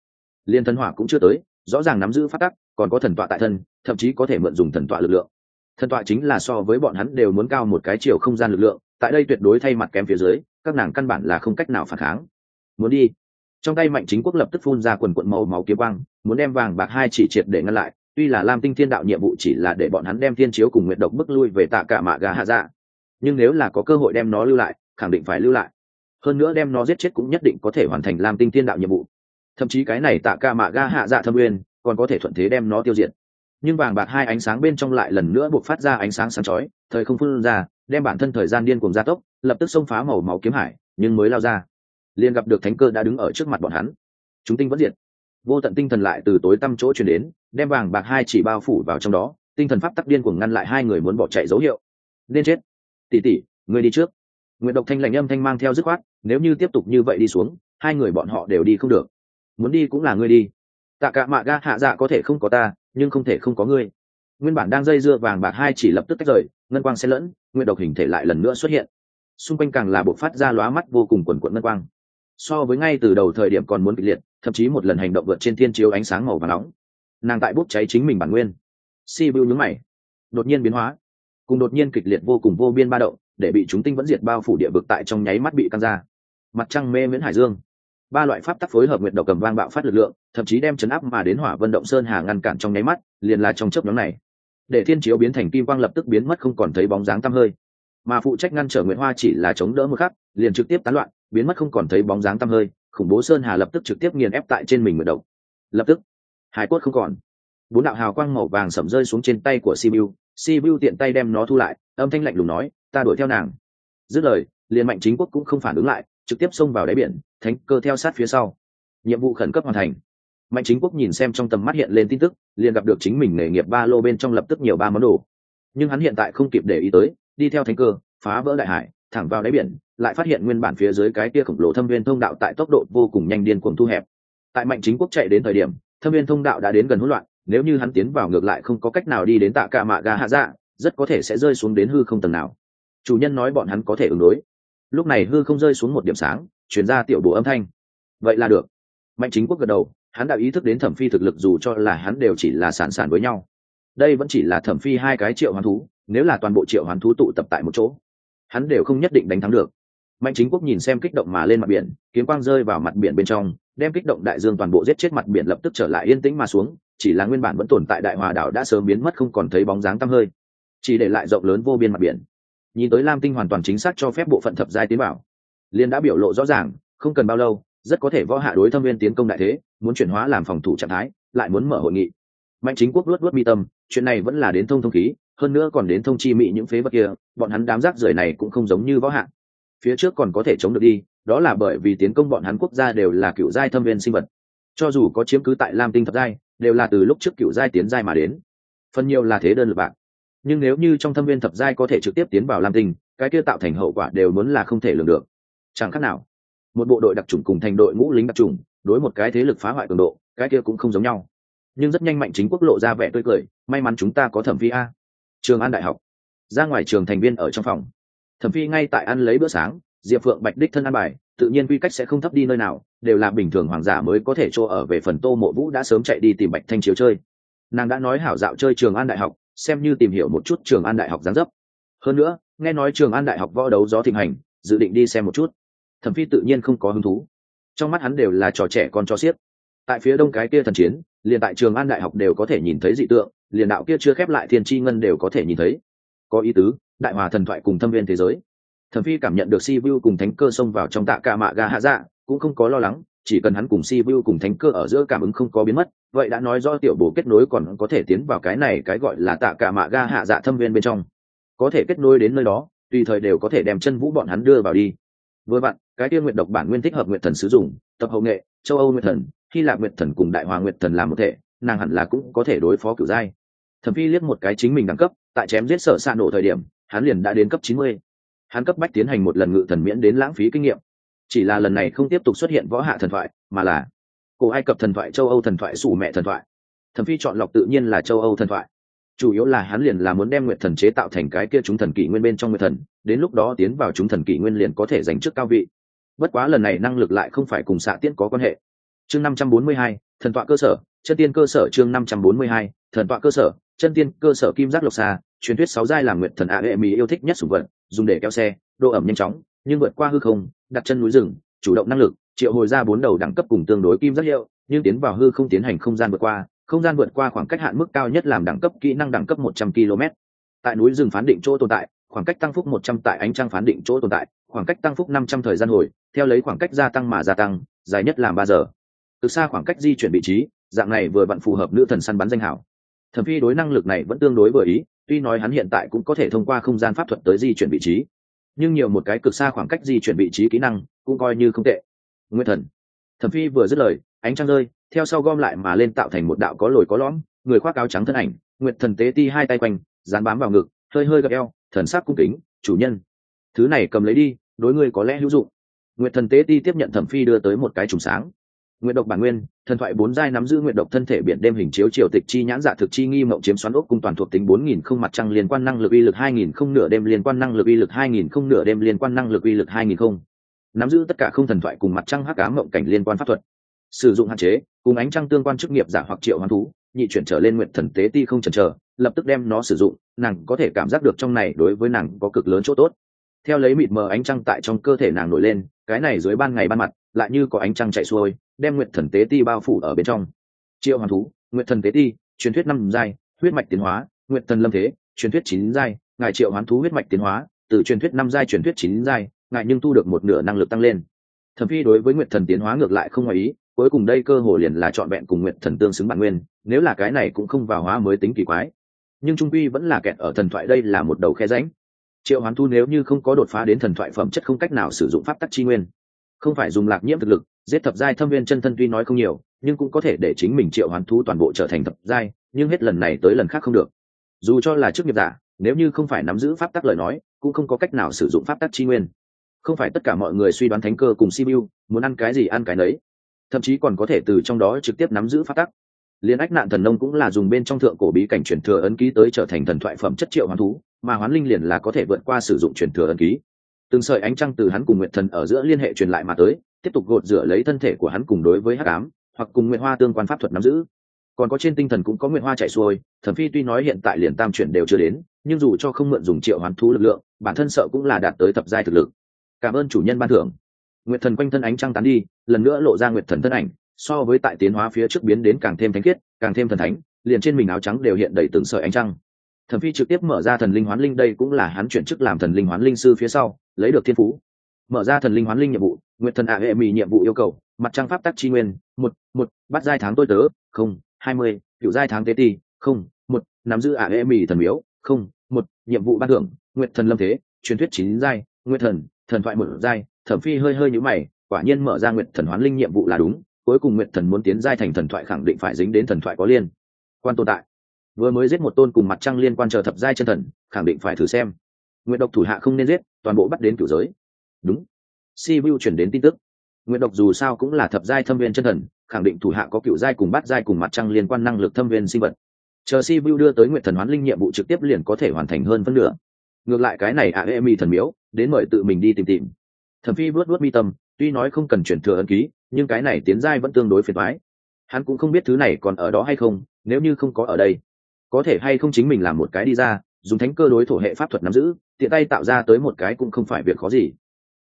Liên thần hỏa cũng chưa tới, rõ ràng nắm giữ phát tắc, còn có thần tọa tại thân, thậm chí có thể mượn dùng thần tọa lực lượng. Thần tọa chính là so với bọn hắn đều muốn cao một cái chiều không gian lực lượng, tại đây tuyệt đối thay mặt kém phía dưới, các nàng căn bản là không cách nào phản kháng. Muốn đi. Trong tay mạnh chính quốc lập tức phun ra quần quận màu máu kiếm băng muốn đem vàng bạc hai chỉ triệt để ngăn lại tuy là lam tinh thiên đạo nhiệm vụ chỉ là để bọn hắn đem thiên chiếu cùng nguyện độc bước lui về tạ cả mạ gà hạ dạ nhưng nếu là có cơ hội đem nó lưu lại, khẳng định phải lưu lại. Hơn nữa đem nó giết chết cũng nhất định có thể hoàn thành lam tinh thiên đạo nhiệm vụ. Thậm chí cái này tạ cả mạ ga hạ dạ thâm uyên, còn có thể thuận thế đem nó tiêu diệt. Nhưng vàng bạc hai ánh sáng bên trong lại lần nữa buộc phát ra ánh sáng sáng chói, thời không phun ra, đem bản thân thời gian điên cuồng gia tốc, lập tức xông phá màu máu kiếm hải, nhưng mới lao ra. Liền gặp được thánh cơ đã đứng ở trước mặt bọn hắn. Chúng tinh vẫn diệt vô tận tinh thần lại từ tối tăm chỗ chuyển đến, đem vàng bạc hai chỉ bao phủ vào trong đó, tinh thần pháp tắc điên cuồng ngăn lại hai người muốn bỏ chạy dấu hiệu. Nên chết. Tỉ tỉ người đi trước. Nguyện độc thanh lạnh âm thanh mang theo dứt khoát, nếu như tiếp tục như vậy đi xuống, hai người bọn họ đều đi không được. Muốn đi cũng là ngươi đi. Tạ cả mạ ga hạ dạ có thể không có ta, nhưng không thể không có ngươi. Nguyên bản đang dây dưa vàng bạc hai chỉ lập tức tách rời, ngân quang xen lẫn nguyện độc hình thể lại lần nữa xuất hiện. Xung quanh càng là bộ phát ra lóa mắt vô cùng quần quận ngân quang. So với ngay từ đầu thời điểm còn muốn kịch liệt thậm chí một lần hành động vượt trên thiên chiếu ánh sáng màu và nóng. Nàng tại bốc cháy chính mình bản nguyên. Si bưu nhướng mày. Đột nhiên biến hóa. Cùng đột nhiên kịch liệt vô cùng vô biên ba động, để bị chúng tinh vẫn diệt bao phủ địa vực tại trong nháy mắt bị căng ra. Mặt trăng mê miễn hải dương. Ba loại pháp tắc phối hợp nguyệt độc cầm vang bạo phát lực lượng, thậm chí đem chấn áp mà đến hỏa vân động sơn hà ngăn cản trong nháy mắt, liền là trong chớp nhóm này. Để thiên chiếu biến thành kim quang lập tức biến mất không còn thấy bóng dáng tăm hơi. Mà phụ trách ngăn trở nguyễn hoa chỉ là chống đỡ một khắc, liền trực tiếp tán loạn, biến mất không còn thấy bóng dáng tăm hơi khủng bố sơn hà lập tức trực tiếp nghiền ép tại trên mình mở động lập tức, hải cốt không còn. Bốn đạo hào quang màu vàng sẩm rơi xuống trên tay của sibiu. Sibiu tiện tay đem nó thu lại, âm thanh lạnh lùng nói, ta đuổi theo nàng. Dứt lời, liền mạnh chính quốc cũng không phản ứng lại, trực tiếp xông vào đáy biển, thánh cơ theo sát phía sau. Nhiệm vụ khẩn cấp hoàn thành. Mạnh chính quốc nhìn xem trong tầm mắt hiện lên tin tức, liền gặp được chính mình nghề nghiệp ba lô bên trong lập tức nhiều ba món đồ. Nhưng hắn hiện tại không kịp để ý tới, đi theo thánh cơ, phá vỡ đại hải thẳng vào đáy biển, lại phát hiện nguyên bản phía dưới cái kia khổng lồ thâm viên thông đạo tại tốc độ vô cùng nhanh điên cuồng thu hẹp. Tại mạnh chính quốc chạy đến thời điểm, thâm viên thông đạo đã đến gần hỗn loạn, nếu như hắn tiến vào ngược lại không có cách nào đi đến tạ cả mạ ga hạ dạ rất có thể sẽ rơi xuống đến hư không tầng nào. Chủ nhân nói bọn hắn có thể ứng đối. Lúc này hư không rơi xuống một điểm sáng chuyển ra tiểu bộ âm thanh. Vậy là được. Mạnh chính quốc gật đầu, hắn đã ý thức đến thẩm phi thực lực dù cho là hắn đều chỉ là sản sản với nhau. Đây vẫn chỉ là thẩm phi hai cái triệu hoán thú, nếu là toàn bộ triệu hoán thú tụ tập tại một chỗ hắn đều không nhất định đánh thắng được. Mạnh chính quốc nhìn xem kích động mà lên mặt biển, kiếm quang rơi vào mặt biển bên trong, đem kích động đại dương toàn bộ giết chết mặt biển lập tức trở lại yên tĩnh mà xuống, chỉ là nguyên bản vẫn tồn tại đại hòa đảo đã sớm biến mất không còn thấy bóng dáng tăm hơi. Chỉ để lại rộng lớn vô biên mặt biển. Nhìn tới lam tinh hoàn toàn chính xác cho phép bộ phận thập giai tiến bảo. Liên đã biểu lộ rõ ràng, không cần bao lâu, rất có thể võ hạ đối thâm viên tiến công đại thế, muốn chuyển hóa làm phòng thủ trạng thái, lại muốn mở hội nghị. Mạnh chính quốc luất luất mi tâm, chuyện này vẫn là đến thông thông khí hơn nữa còn đến thông chi mỹ những phế vật kia, bọn hắn đám rác rưởi này cũng không giống như võ hạ phía trước còn có thể chống được đi, đó là bởi vì tiến công bọn hắn quốc gia đều là cựu giai thâm viên sinh vật. Cho dù có chiếm cứ tại lam tinh thập giai, đều là từ lúc trước cựu giai tiến giai mà đến. Phần nhiều là thế đơn lực bạn nhưng nếu như trong thâm viên thập giai có thể trực tiếp tiến vào lam tinh, cái kia tạo thành hậu quả đều muốn là không thể lường được. Chẳng khác nào, một bộ đội đặc trùng cùng thành đội ngũ lính đặc trùng đối một cái thế lực phá hoại cường độ, cái kia cũng không giống nhau. Nhưng rất nhanh mạnh chính quốc lộ ra vẻ tươi cười, may mắn chúng ta có thẩm vi a trường an đại học. Ra ngoài trường thành viên ở trong phòng. Thẩm phi ngay tại ăn lấy bữa sáng, diệp phượng bạch đích thân ăn bài, tự nhiên quy cách sẽ không thấp đi nơi nào, đều là bình thường hoàng giả mới có thể cho ở về phần tô mộ vũ đã sớm chạy đi tìm bạch thanh chiếu chơi. Nàng đã nói hảo dạo chơi trường an đại học, xem như tìm hiểu một chút trường an đại học gián dấp. Hơn nữa, nghe nói trường an đại học võ đấu gió thịnh hành, dự định đi xem một chút. Thẩm phi tự nhiên không có hứng thú. Trong mắt hắn đều là trò trẻ con cho xiếc. Tại phía đông cái kia thần chiến, liền tại trường an đại học đều có thể nhìn thấy dị tượng liền đạo kia chưa khép lại thiên tri ngân đều có thể nhìn thấy. Có ý tứ, đại hòa thần thoại cùng thâm viên thế giới. Thẩm phi cảm nhận được si vu cùng thánh cơ xông vào trong tạ cả mạ ga hạ dạ cũng không có lo lắng, chỉ cần hắn cùng si vu cùng thánh cơ ở giữa cảm ứng không có biến mất, vậy đã nói do tiểu bổ kết nối còn có thể tiến vào cái này cái gọi là tạ cả mạ ga hạ dạ thâm viên bên trong. Có thể kết nối đến nơi đó, tùy thời đều có thể đem chân vũ bọn hắn đưa vào đi. Vừa bạn cái tiên nguyện độc bản nguyên thích hợp nguyện thần sử dụng, tập hậu nghệ, châu âu nguyện thần, hy lạp nguyện thần cùng đại hòa nguyện thần làm một thể, nàng hẳn là cũng có thể đối phó kiểu giai thẩm phi liếc một cái chính mình đẳng cấp, tại chém giết sở xạ nổ thời điểm, hắn liền đã đến cấp chín mươi. Hắn cấp bách tiến hành một lần ngự thần miễn đến lãng phí kinh nghiệm. Chỉ là lần này không tiếp tục xuất hiện võ hạ thần thoại, mà là cổ ai cập thần thoại, châu âu thần thoại, sủ mẹ thần thoại. Thẩm phi chọn lọc tự nhiên là châu âu thần thoại. Chủ yếu là hắn liền là muốn đem nguyệt thần chế tạo thành cái kia chúng thần kỷ nguyên bên trong nguyệt thần, đến lúc đó tiến vào chúng thần kỷ nguyên liền có thể giành chức cao vị. Bất quá lần này năng lực lại không phải cùng xạ tiễn có quan hệ. Chương năm trăm bốn mươi hai, thần tọa cơ sở, chân tiên cơ sở chương năm trăm bốn mươi hai, thần tọa cơ sở chân tiên, cơ sở kim giác lộc xa, truyền thuyết sáu giai làm nguyện thần a hệ mỹ yêu thích nhất sủng vật, dùng để kéo xe, độ ẩm nhanh chóng, nhưng vượt qua hư không, đặt chân núi rừng, chủ động năng lực, triệu hồi ra bốn đầu đẳng cấp cùng tương đối kim giác hiệu, nhưng tiến vào hư không tiến hành không gian vượt qua, không gian vượt qua khoảng cách hạn mức cao nhất làm đẳng cấp, kỹ năng đẳng cấp một trăm km tại núi rừng phán định chỗ tồn tại, khoảng cách tăng phúc một trăm tại ánh trăng phán định chỗ tồn tại, khoảng cách tăng phúc năm trăm thời gian hồi, theo lấy khoảng cách gia tăng mà gia tăng, dài nhất làm ba giờ. Từ xa khoảng cách di chuyển vị trí, dạng này vừa vặn phù hợp nữ thần săn bắn danh hảo thẩm phi đối năng lực này vẫn tương đối vừa ý, tuy nói hắn hiện tại cũng có thể thông qua không gian pháp thuật tới di chuyển vị trí, nhưng nhiều một cái cực xa khoảng cách di chuyển vị trí kỹ năng cũng coi như không tệ. Nguyên thần. Thẩm phi vừa dứt lời, ánh trăng rơi, theo sau gom lại mà lên tạo thành một đạo có lồi có lõm, người khoác áo trắng thân ảnh, nguyệt thần tế ti hai tay quanh, dán bám vào ngực, hơi hơi gập eo, thần sắc cung kính, chủ nhân, thứ này cầm lấy đi, đối ngươi có lẽ hữu dụng. Nguyệt thần tế ti tiếp nhận thẩm phi đưa tới một cái trùng sáng nguyệt độc bản nguyên, thần thoại bốn giai nắm giữ nguyệt độc thân thể biển đêm hình chiếu triều tịch chi nhãn dạ thực chi nghi mộng chiếm xoắn ốc cung toàn thuộc tính bốn nghìn không mặt trăng liên quan năng lực uy lực hai nghìn không nửa đêm liên quan năng lực uy lực hai nghìn không nửa đêm liên quan năng lực uy lực hai nghìn không. Nắm giữ tất cả không thần thoại cùng mặt trăng hắc ám mộng cảnh liên quan pháp thuật. Sử dụng hạn chế, cùng ánh trăng tương quan chức nghiệp giả hoặc triệu hoán thú, nhị chuyển trở lên nguyện thần tế ti không chần chờ, lập tức đem nó sử dụng, nàng có thể cảm giác được trong này đối với nàng có cực lớn chỗ tốt theo lấy mịt mờ ánh trăng tại trong cơ thể nàng nổi lên, cái này dưới ban ngày ban mặt, lại như có ánh trăng chạy xuôi, đem nguyện thần tế ti bao phủ ở bên trong. Triệu hoàng thú nguyện thần tế ti, truyền thuyết năm giai, huyết mạch tiến hóa nguyện thần lâm thế, truyền thuyết chín giai, ngài triệu hoán thú huyết mạch tiến hóa, từ truyền thuyết năm giai truyền thuyết chín giai, ngài nhưng thu được một nửa năng lực tăng lên. Thẩm phi đối với nguyện thần tiến hóa ngược lại không ngoài ý, cuối cùng đây cơ hồ liền là trọn vẹn cùng nguyện thần tương xứng bản nguyên, nếu là cái này cũng không vào hóa mới tính kỳ quái. Nhưng trung quy vẫn là kẹt ở thần thoại đây là một đầu khe rãnh triệu hoán thu nếu như không có đột phá đến thần thoại phẩm chất không cách nào sử dụng pháp tắc chi nguyên. Không phải dùng lạc nhiễm thực lực, giết thập giai thâm viên chân thân tuy nói không nhiều, nhưng cũng có thể để chính mình triệu hoán thú toàn bộ trở thành thập giai, nhưng hết lần này tới lần khác không được. Dù cho là chức nghiệp giả, nếu như không phải nắm giữ pháp tắc lời nói, cũng không có cách nào sử dụng pháp tắc chi nguyên. Không phải tất cả mọi người suy đoán thánh cơ cùng simu muốn ăn cái gì ăn cái nấy. Thậm chí còn có thể từ trong đó trực tiếp nắm giữ pháp tắc. Liên ách nạn thần nông cũng là dùng bên trong thượng cổ bí cảnh truyền thừa ấn ký tới trở thành thần thoại phẩm chất triệu hoán thú mà hoán linh liền là có thể vượt qua sử dụng truyền thừa ấn ký. Từng sợi ánh trăng từ hắn cùng nguyện thần ở giữa liên hệ truyền lại mà tới, tiếp tục gột rửa lấy thân thể của hắn cùng đối với hắc ám, hoặc cùng nguyện hoa tương quan pháp thuật nắm giữ. Còn có trên tinh thần cũng có nguyện hoa chạy xuôi thẩm phi tuy nói hiện tại liền tam chuyển đều chưa đến, nhưng dù cho không mượn dùng triệu hoán thú lực lượng, bản thân sợ cũng là đạt tới thập giai thực lực. Cảm ơn chủ nhân ban thưởng. Nguyệt thần quanh thân ánh trăng tán đi, lần nữa lộ ra nguyệt thần thân ảnh, so với tại tiến hóa phía trước biến đến càng thêm thánh khiết, càng thêm thần thánh, liền trên mình áo trắng đều hiện đầy từng sợi ánh trăng thẩm phi trực tiếp mở ra thần linh hoán linh, đây cũng là hắn chuyển chức làm thần linh hoán linh sư phía sau, lấy được thiên phú. Mở ra thần linh hoán linh nhiệm vụ, nguyệt thần ạ hệ mì nhiệm vụ yêu cầu, mặt trăng pháp tắc tri nguyên, một một, bắt giai tháng tôi tớ, không, hai mươi cựu giai tháng tế ti, không, một, nắm giữ ạ hệ mì thần miếu, không, một, nhiệm vụ ban thưởng, nguyệt thần lâm thế, truyền thuyết chín giai, nguyệt thần thần thoại một giai, thẩm phi hơi hơi nhũ mày, quả nhiên mở ra nguyệt thần hoán linh nhiệm vụ là đúng, cuối cùng nguyệt thần muốn tiến giai thành thần thoại khẳng định phải dính đến thần thoại có liên quan tồn tại vừa mới giết một tôn cùng mặt trăng liên quan chờ thập giai chân thần khẳng định phải thử xem. Nguyệt độc thủ hạ không nên giết toàn bộ bắt đến cửu giới. Đúng. Si vu chuyển đến tin tức. Nguyệt độc dù sao cũng là thập giai thâm viên chân thần khẳng định thủ hạ có cựu giai cùng bắt giai cùng mặt trăng liên quan năng lực thâm viên sinh vật. Chờ si vu đưa tới nguyệt thần hoán linh nhiệm vụ trực tiếp liền có thể hoàn thành hơn phân nửa. Ngược lại cái này ạ à, emi thần miếu đến mời tự mình đi tìm tìm. Thẩm phi vớt vớt mi tâm tuy nói không cần chuyển thừa ấn ký nhưng cái này tiến giai vẫn tương đối phiền thoái hắn cũng không biết thứ này còn ở đó hay không nếu như không có ở đây có thể hay không chính mình làm một cái đi ra, dùng thánh cơ đối thổ hệ pháp thuật nắm giữ, tiện tay tạo ra tới một cái cũng không phải việc khó gì.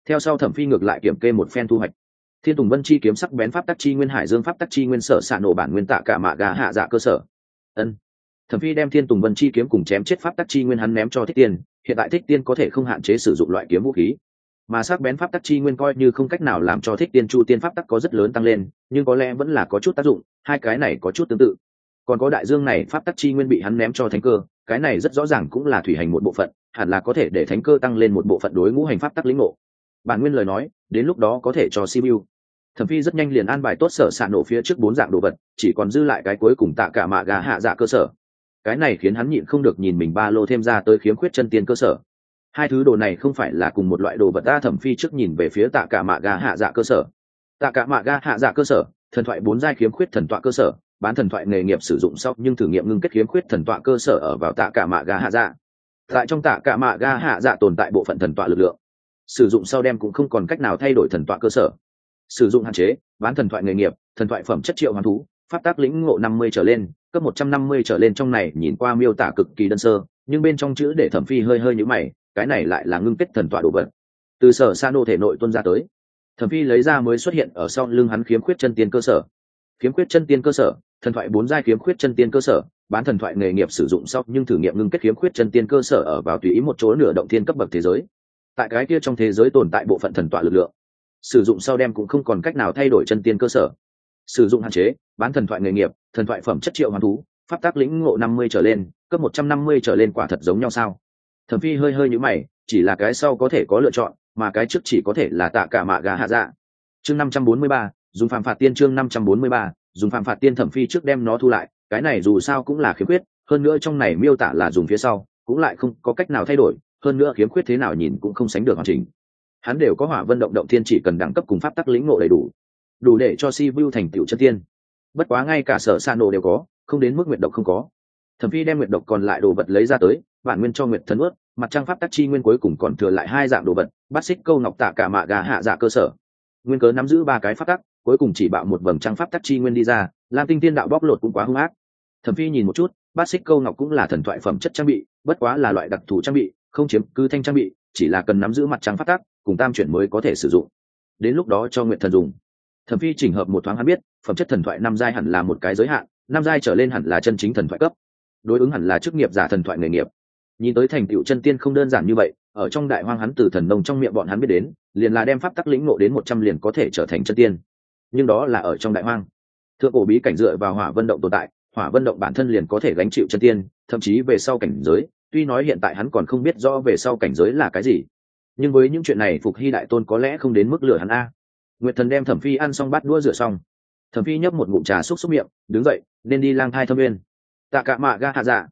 Theo sau thẩm phi ngược lại kiểm kê một phen thu hoạch. Thiên tùng vân chi kiếm sắc bén pháp tắc chi nguyên, hải dương pháp tắc chi nguyên sở xạ nổ bản nguyên tạ cả mạ gà hạ dạ cơ sở. Ân. Thẩm phi đem thiên tùng vân chi kiếm cùng chém chết pháp tắc chi nguyên hắn ném cho thích tiên, hiện tại thích tiên có thể không hạn chế sử dụng loại kiếm vũ khí. Mà sắc bén pháp tắc chi nguyên coi như không cách nào làm cho thích tiên chu tiên pháp tắc có rất lớn tăng lên, nhưng có lẽ vẫn là có chút tác dụng, hai cái này có chút tương tự còn có đại dương này, pháp tắc chi nguyên bị hắn ném cho thánh cơ, cái này rất rõ ràng cũng là thủy hành một bộ phận, hẳn là có thể để thánh cơ tăng lên một bộ phận đối ngũ hành pháp tắc lĩnh ngộ. Bản nguyên lời nói, đến lúc đó có thể cho simu thẩm phi rất nhanh liền an bài tốt sở s nổ phía trước bốn dạng đồ vật, chỉ còn dư lại cái cuối cùng tạ cả mạ gà hạ dạ cơ sở. Cái này khiến hắn nhịn không được nhìn mình ba lô thêm ra tới khiếm khuyết chân tiên cơ sở. Hai thứ đồ này không phải là cùng một loại đồ vật ta thẩm phi trước nhìn về phía tạ cả mạ ga hạ dạ cơ sở. Tạ cả mạ ga hạ dạ cơ sở, thần thoại bốn giai khiếm khuyết thần tọa cơ sở bán thần thoại nghề nghiệp sử dụng sau nhưng thử nghiệm ngưng kết khiếm khuyết thần tọa cơ sở ở vào tạ cả mạ ga hạ dạ. Tại trong tạ cả mạ ga hạ dạ tồn tại bộ phận thần tọa lực lượng. Sử dụng sau đem cũng không còn cách nào thay đổi thần tọa cơ sở. Sử dụng hạn chế, bán thần thoại nghề nghiệp, thần thoại phẩm chất triệu hoàn thú, pháp tác lĩnh ngộ năm mươi trở lên, cấp một trăm năm mươi trở lên trong này nhìn qua miêu tả cực kỳ đơn sơ, nhưng bên trong chữ để thẩm phi hơi hơi nhữ mày, cái này lại là ngưng kết thần tọa đồ vật. Từ sở sa nô thể nội tuân ra tới. Thẩm phi lấy ra mới xuất hiện ở sau lưng hắn khiếm khuyết chân tiên cơ sở. Khiếm khuyết chân tiên cơ sở thần thoại bốn giai kiếm khuyết chân tiên cơ sở, bán thần thoại nghề nghiệp sử dụng sau nhưng thử nghiệm ngưng kết kiếm khuyết chân tiên cơ sở ở vào tùy ý một chỗ nửa động thiên cấp bậc thế giới. Tại cái kia trong thế giới tồn tại bộ phận thần tọa lực lượng, sử dụng sau đem cũng không còn cách nào thay đổi chân tiên cơ sở. Sử dụng hạn chế, bán thần thoại nghề nghiệp, thần thoại phẩm chất triệu hoàn thú, pháp tác lĩnh ngộ năm mươi trở lên, cấp một trăm năm mươi trở lên quả thật giống nhau sao? Thẩm phi hơi hơi nhữ mày, chỉ là cái sau có thể có lựa chọn, mà cái trước chỉ có thể là tạ cả mạ gà hạ dạ. Chương năm trăm bốn mươi ba, dùng phạm phạt tiên chương năm trăm bốn mươi ba dùng phạm phạt tiên thẩm phi trước đem nó thu lại, cái này dù sao cũng là khiếm khuyết, hơn nữa trong này miêu tả là dùng phía sau, cũng lại không có cách nào thay đổi, hơn nữa khiếm khuyết thế nào nhìn cũng không sánh được hoàn chỉnh. Hắn đều có hỏa vân động động thiên chỉ cần đẳng cấp cùng pháp tắc lĩnh ngộ đầy đủ đủ để cho si vu thành tựu chân tiên. Bất quá ngay cả sở sa nổ đều có, không đến mức nguyệt độc không có. Thẩm phi đem nguyệt độc còn lại đồ vật lấy ra tới, bản nguyên cho nguyệt thần ướt, mặt trang pháp tắc chi nguyên cuối cùng còn thừa lại hai dạng đồ vật bắt xích câu ngọc tạ cả mạ gà hạ dạ cơ sở. Nguyên cớ nắm giữ ba cái pháp tắc cuối cùng chỉ bạo một vầng trang pháp tắc chi nguyên đi ra, lam tinh tiên đạo bóc lột cũng quá hung ác. Thẩm phi nhìn một chút, bát xích câu ngọc cũng là thần thoại phẩm chất trang bị, bất quá là loại đặc thù trang bị, không chiếm cứ thanh trang bị, chỉ là cần nắm giữ mặt trăng phát tắc, cùng tam chuyển mới có thể sử dụng. Đến lúc đó cho nguyện thần dùng. Thẩm phi chỉnh hợp một thoáng hắn biết, phẩm chất thần thoại năm giai hẳn là một cái giới hạn, năm giai trở lên hẳn là chân chính thần thoại cấp. Đối ứng hẳn là chức nghiệp giả thần thoại nghề nghiệp. Nhìn tới thành tựu chân tiên không đơn giản như vậy, ở trong đại hoang hắn từ thần nông trong miệng bọn hắn biết đến, liền là đem pháp tắc lĩnh ngộ đến một trăm liền có thể trở thành chân tiên nhưng đó là ở trong đại hoang. Thượng cổ bí cảnh dựa vào hỏa vận động tồn tại, hỏa vận động bản thân liền có thể gánh chịu chân tiên, thậm chí về sau cảnh giới, tuy nói hiện tại hắn còn không biết rõ về sau cảnh giới là cái gì. Nhưng với những chuyện này phục hy đại tôn có lẽ không đến mức lửa hắn a. Nguyệt thần đem thẩm phi ăn xong bát đũa rửa xong. Thẩm phi nhấp một ngụm trà xúc xúc miệng, đứng dậy, nên đi lang thai thâm viên tạ cạ mạ ga hạ dạ.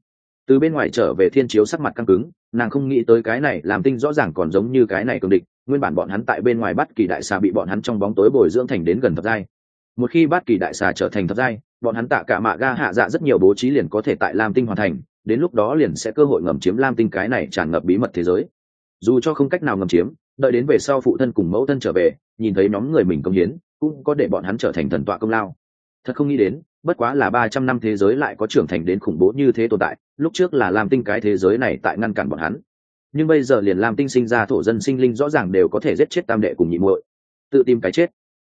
Từ bên ngoài trở về thiên chiếu sắc mặt căng cứng, nàng không nghĩ tới cái này làm tinh rõ ràng còn giống như cái này cường địch nguyên bản bọn hắn tại bên ngoài bắt kỳ đại xà bị bọn hắn trong bóng tối bồi dưỡng thành đến gần thập giai. Một khi bắt kỳ đại xà trở thành thập giai, bọn hắn tạ cả mạ ga hạ dạ rất nhiều bố trí liền có thể tại lam tinh hoàn thành, đến lúc đó liền sẽ cơ hội ngầm chiếm lam tinh cái này tràn ngập bí mật thế giới. Dù cho không cách nào ngầm chiếm, đợi đến về sau phụ thân cùng mẫu thân trở về, nhìn thấy nhóm người mình công hiến, cũng có để bọn hắn trở thành thần tọa công lao. Thật không nghĩ đến, bất quá là ba trăm năm thế giới lại có trưởng thành đến khủng bố như thế tồn tại, lúc trước là lam tinh cái thế giới này tại ngăn cản bọn hắn nhưng bây giờ liền lam tinh sinh ra thổ dân sinh linh rõ ràng đều có thể giết chết tam đệ cùng nhị muội. Tự tìm cái chết.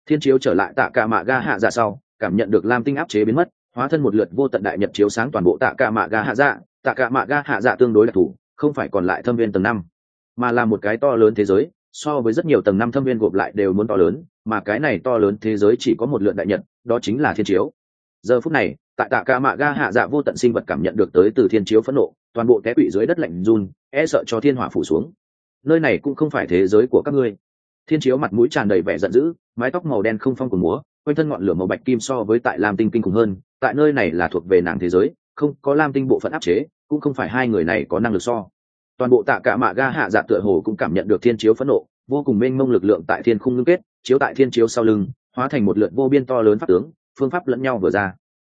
Thiên chiếu trở lại tạ cả mạ ga hạ dạ sau, cảm nhận được lam tinh áp chế biến mất, hóa thân một lượt vô tận đại nhật chiếu sáng toàn bộ tạ cả mạ ga hạ dạ. Tạ cả mạ ga hạ dạ tương đối đặc thù, không phải còn lại thâm viên tầng năm, mà là một cái to lớn thế giới, so với rất nhiều tầng năm thâm viên gộp lại đều muốn to lớn, mà cái này to lớn thế giới chỉ có một lượt đại nhật, đó chính là thiên chiếu. Giờ phút này, tại tạ cả mạ ga hạ dạ vô tận sinh vật cảm nhận được tới từ thiên chiếu phẫn nộ toàn bộ té quỵ dưới đất lạnh run e sợ cho thiên hỏa phủ xuống. Nơi này cũng không phải thế giới của các ngươi. Thiên chiếu mặt mũi tràn đầy vẻ giận dữ, mái tóc màu đen không phong cùng múa, quanh thân ngọn lửa màu bạch kim so với tại lam tinh kinh khủng hơn, tại nơi này là thuộc về nàng thế giới, không, có lam tinh bộ phận áp chế, cũng không phải hai người này có năng lực so. Toàn bộ tạ cả mạ ga hạ dạ tựa hồ cũng cảm nhận được thiên chiếu phẫn nộ, vô cùng mênh mông lực lượng tại thiên khung ngưng kết, chiếu tại thiên chiếu sau lưng, hóa thành một lượt vô biên to lớn pháp tướng, phương pháp lẫn nhau vừa ra.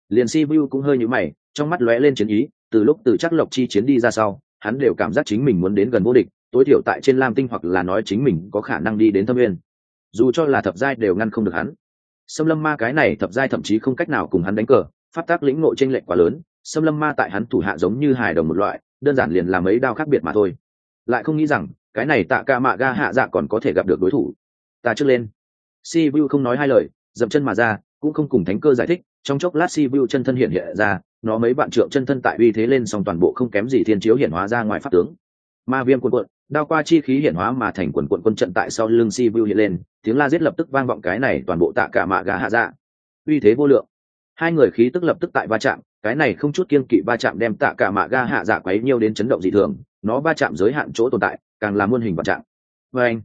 Liền si vu cũng hơi nhũ mày, trong mắt lóe lên chiến ý từ lúc từ chắc lộc chi chiến đi ra sau, hắn đều cảm giác chính mình muốn đến gần vô địch, tối thiểu tại trên lam tinh hoặc là nói chính mình có khả năng đi đến thâm nguyên. Dù cho là thập giai đều ngăn không được hắn. Xâm lâm ma cái này thập giai thậm chí không cách nào cùng hắn đánh cờ phát tác lĩnh nội tranh lệch quá lớn, xâm lâm ma tại hắn thủ hạ giống như hài đồng một loại, đơn giản liền làm ấy đao khác biệt mà thôi. Lại không nghĩ rằng, cái này tạ ca mạ ga hạ dạ còn có thể gặp được đối thủ. Ta trước lên. Si vu không nói hai lời, dậm chân mà ra, cũng không cùng thánh cơ giải thích trong chốc lát si vu chân thân hiện hiện ra, nó mấy bạn trượng chân thân tại uy thế lên xong toàn bộ không kém gì thiên chiếu hiển hóa ra ngoài pháp tướng. Ma viêm quần quận đao qua chi khí hiển hóa mà thành quần quận quân trận tại sau lưng si vu hiện lên, tiếng la giết lập tức vang vọng cái này toàn bộ tạ cả mạ gà hạ dạ. Uy thế vô lượng. Hai người khí tức lập tức tại va chạm, cái này không chút kiên kỵ va chạm đem tạ cả mạ ga hạ dạ quấy nhiều đến chấn động dị thường, nó va chạm giới hạn chỗ tồn tại, càng là muôn hình vạn trạng. Và anh,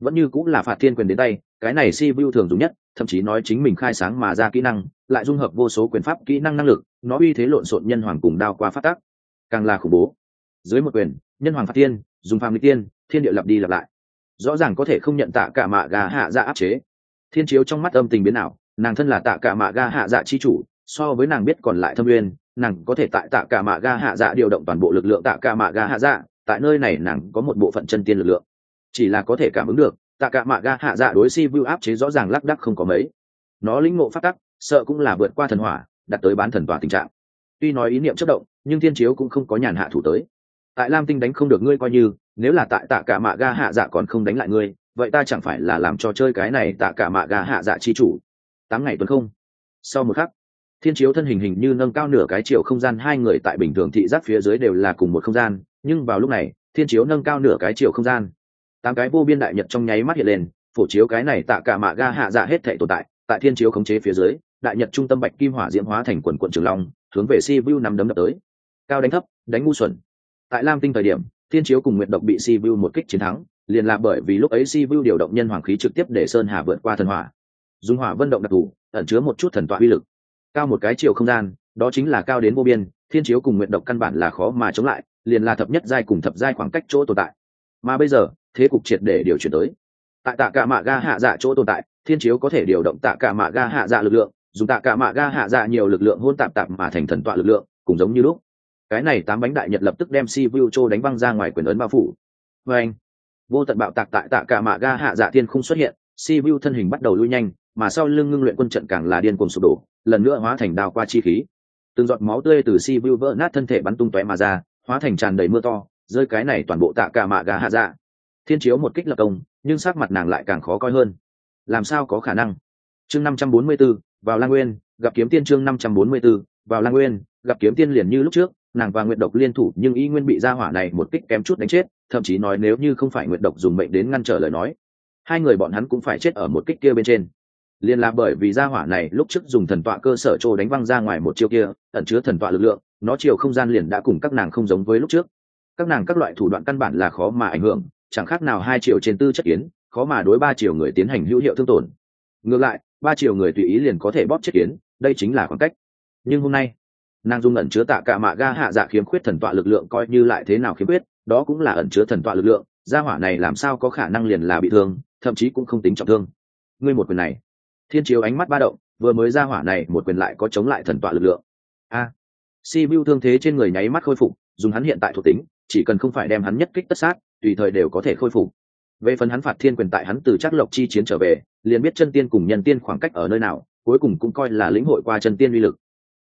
vẫn như cũng là phạt thiên quyền đến tay, cái này si vu thường dùng nhất, thậm chí nói chính mình khai sáng mà ra kỹ năng lại dung hợp vô số quyền pháp kỹ năng năng lực, nó uy thế lộn xộn nhân hoàng cùng đao qua phát tác. Càng là khủng bố. Dưới một quyền, nhân hoàng phát tiên, dùng phàm lý tiên, thiên địa lặp đi lặp lại. Rõ ràng có thể không nhận tạ cả mạ gà hạ dạ áp chế. Thiên chiếu trong mắt âm tình biến nào nàng thân là tạ cả mạ ga hạ dạ chi chủ, so với nàng biết còn lại thâm uyên, nàng có thể tại tạ cả mạ ga hạ dạ điều động toàn bộ lực lượng tạ cả mạ ga hạ dạ tại nơi này nàng có một bộ phận chân tiên lực lượng. Chỉ là có thể cảm ứng được, tạ cả mạ ga hạ dạ đối si vu áp chế rõ ràng lắc đắc không có mấy. Nó lĩnh ngộ phát tắc sợ cũng là vượt qua thần hỏa đặt tới bán thần tòa tình trạng. Tuy nói ý niệm chất động, nhưng thiên chiếu cũng không có nhàn hạ thủ tới. Tại lam tinh đánh không được ngươi coi như, nếu là tại tạ cả mạ ga hạ dạ còn không đánh lại ngươi, vậy ta chẳng phải là làm cho chơi cái này tạ cả mạ ga hạ dạ chi chủ? Tám ngày tuần không. Sau một khắc, thiên chiếu thân hình hình như nâng cao nửa cái chiều không gian, hai người tại bình thường thị giác phía dưới đều là cùng một không gian, nhưng vào lúc này, thiên chiếu nâng cao nửa cái chiều không gian. Tám cái vô biên đại nhật trong nháy mắt hiện lên, phổ chiếu cái này tạ cả mạ ga hạ dạ hết thể tồn tại tại thiên chiếu khống chế phía dưới, đại nhật trung tâm bạch kim hỏa diễm hóa thành quần quận trường long, hướng về si vu nằm đấm đập tới. Cao đánh thấp, đánh ngu xuẩn. Tại lam tinh thời điểm, thiên chiếu cùng nguyện độc bị si vu một kích chiến thắng, liền là bởi vì lúc ấy si vu điều động nhân hoàng khí trực tiếp để sơn hà vượt qua thần hỏa. Dùng hỏa vân động đặc thù, ẩn chứa một chút thần tọa uy lực. Cao một cái chiều không gian, đó chính là cao đến vô biên, thiên chiếu cùng nguyện độc căn bản là khó mà chống lại, liền là thập nhất giai cùng thập giai khoảng cách chỗ tồn tại. Mà bây giờ, thế cục triệt để điều chuyển tới. Tại tạ cả mạ ga hạ dạ chỗ tồn tại thiên chiếu có thể điều động tạ cả mạ ga hạ dạ lực lượng, dùng tạ cả mạ ga hạ dạ nhiều lực lượng hôn tạp tạp mà thành thần tọa lực lượng, cũng giống như lúc. Cái này tám bánh đại nhật lập tức đem si vu châu đánh văng ra ngoài quyền ấn bao phủ. Vê anh, vô tận bạo tạc tại tạ cả mạ ga hạ dạ thiên không xuất hiện si vu thân hình bắt đầu lui nhanh, mà sau lưng ngưng luyện quân trận càng là điên cuồng sụp đổ, lần nữa hóa thành đao qua chi khí. Từng giọt máu tươi từ si vu vỡ nát thân thể bắn tung tóe mà ra, hóa thành tràn đầy mưa to, rơi cái này toàn bộ tạ cả mạ ga hạ dạ. Thiên chiếu một kích lập công, nhưng sắc mặt nàng lại càng khó coi hơn làm sao có khả năng? Chương năm trăm bốn mươi 544, vào lang nguyên gặp kiếm tiên chương năm trăm bốn mươi 544, vào lang nguyên gặp kiếm tiên liền như lúc trước nàng và nguyệt độc liên thủ nhưng y nguyên bị gia hỏa này một kích kém chút đánh chết thậm chí nói nếu như không phải nguyệt độc dùng mệnh đến ngăn trở lời nói hai người bọn hắn cũng phải chết ở một kích kia bên trên. Liên là bởi vì gia hỏa này lúc trước dùng thần tọa cơ sở trô đánh văng ra ngoài một chiêu kia ẩn chứa thần tọa lực lượng nó chiều không gian liền đã cùng các nàng không giống với lúc trước. Các nàng các loại thủ đoạn căn bản là khó mà ảnh hưởng chẳng khác nào hai triệu trên tư chất yến khó mà đối ba triệu người tiến hành hữu hiệu thương tổn. Ngược lại, ba triệu người tùy ý liền có thể bóp chết kiến, đây chính là khoảng cách. Nhưng hôm nay, nàng dung ẩn chứa tạ cả mạ ga hạ dạ khiếm khuyết thần tọa lực lượng coi như lại thế nào khiếm khuyết, đó cũng là ẩn chứa thần tọa lực lượng, gia hỏa này làm sao có khả năng liền là bị thương, thậm chí cũng không tính trọng thương. Ngươi một quyền này, thiên chiếu ánh mắt ba động, vừa mới gia hỏa này một quyền lại có chống lại thần tọa lực lượng. A, si vu thương thế trên người nháy mắt khôi phục, dùng hắn hiện tại thuộc tính, chỉ cần không phải đem hắn nhất kích tất sát, tùy thời đều có thể khôi phục về phần hắn phạt thiên quyền tại hắn từ chắc lộc chi chiến trở về, liền biết chân tiên cùng nhân tiên khoảng cách ở nơi nào, cuối cùng cũng coi là lĩnh hội qua chân tiên uy lực.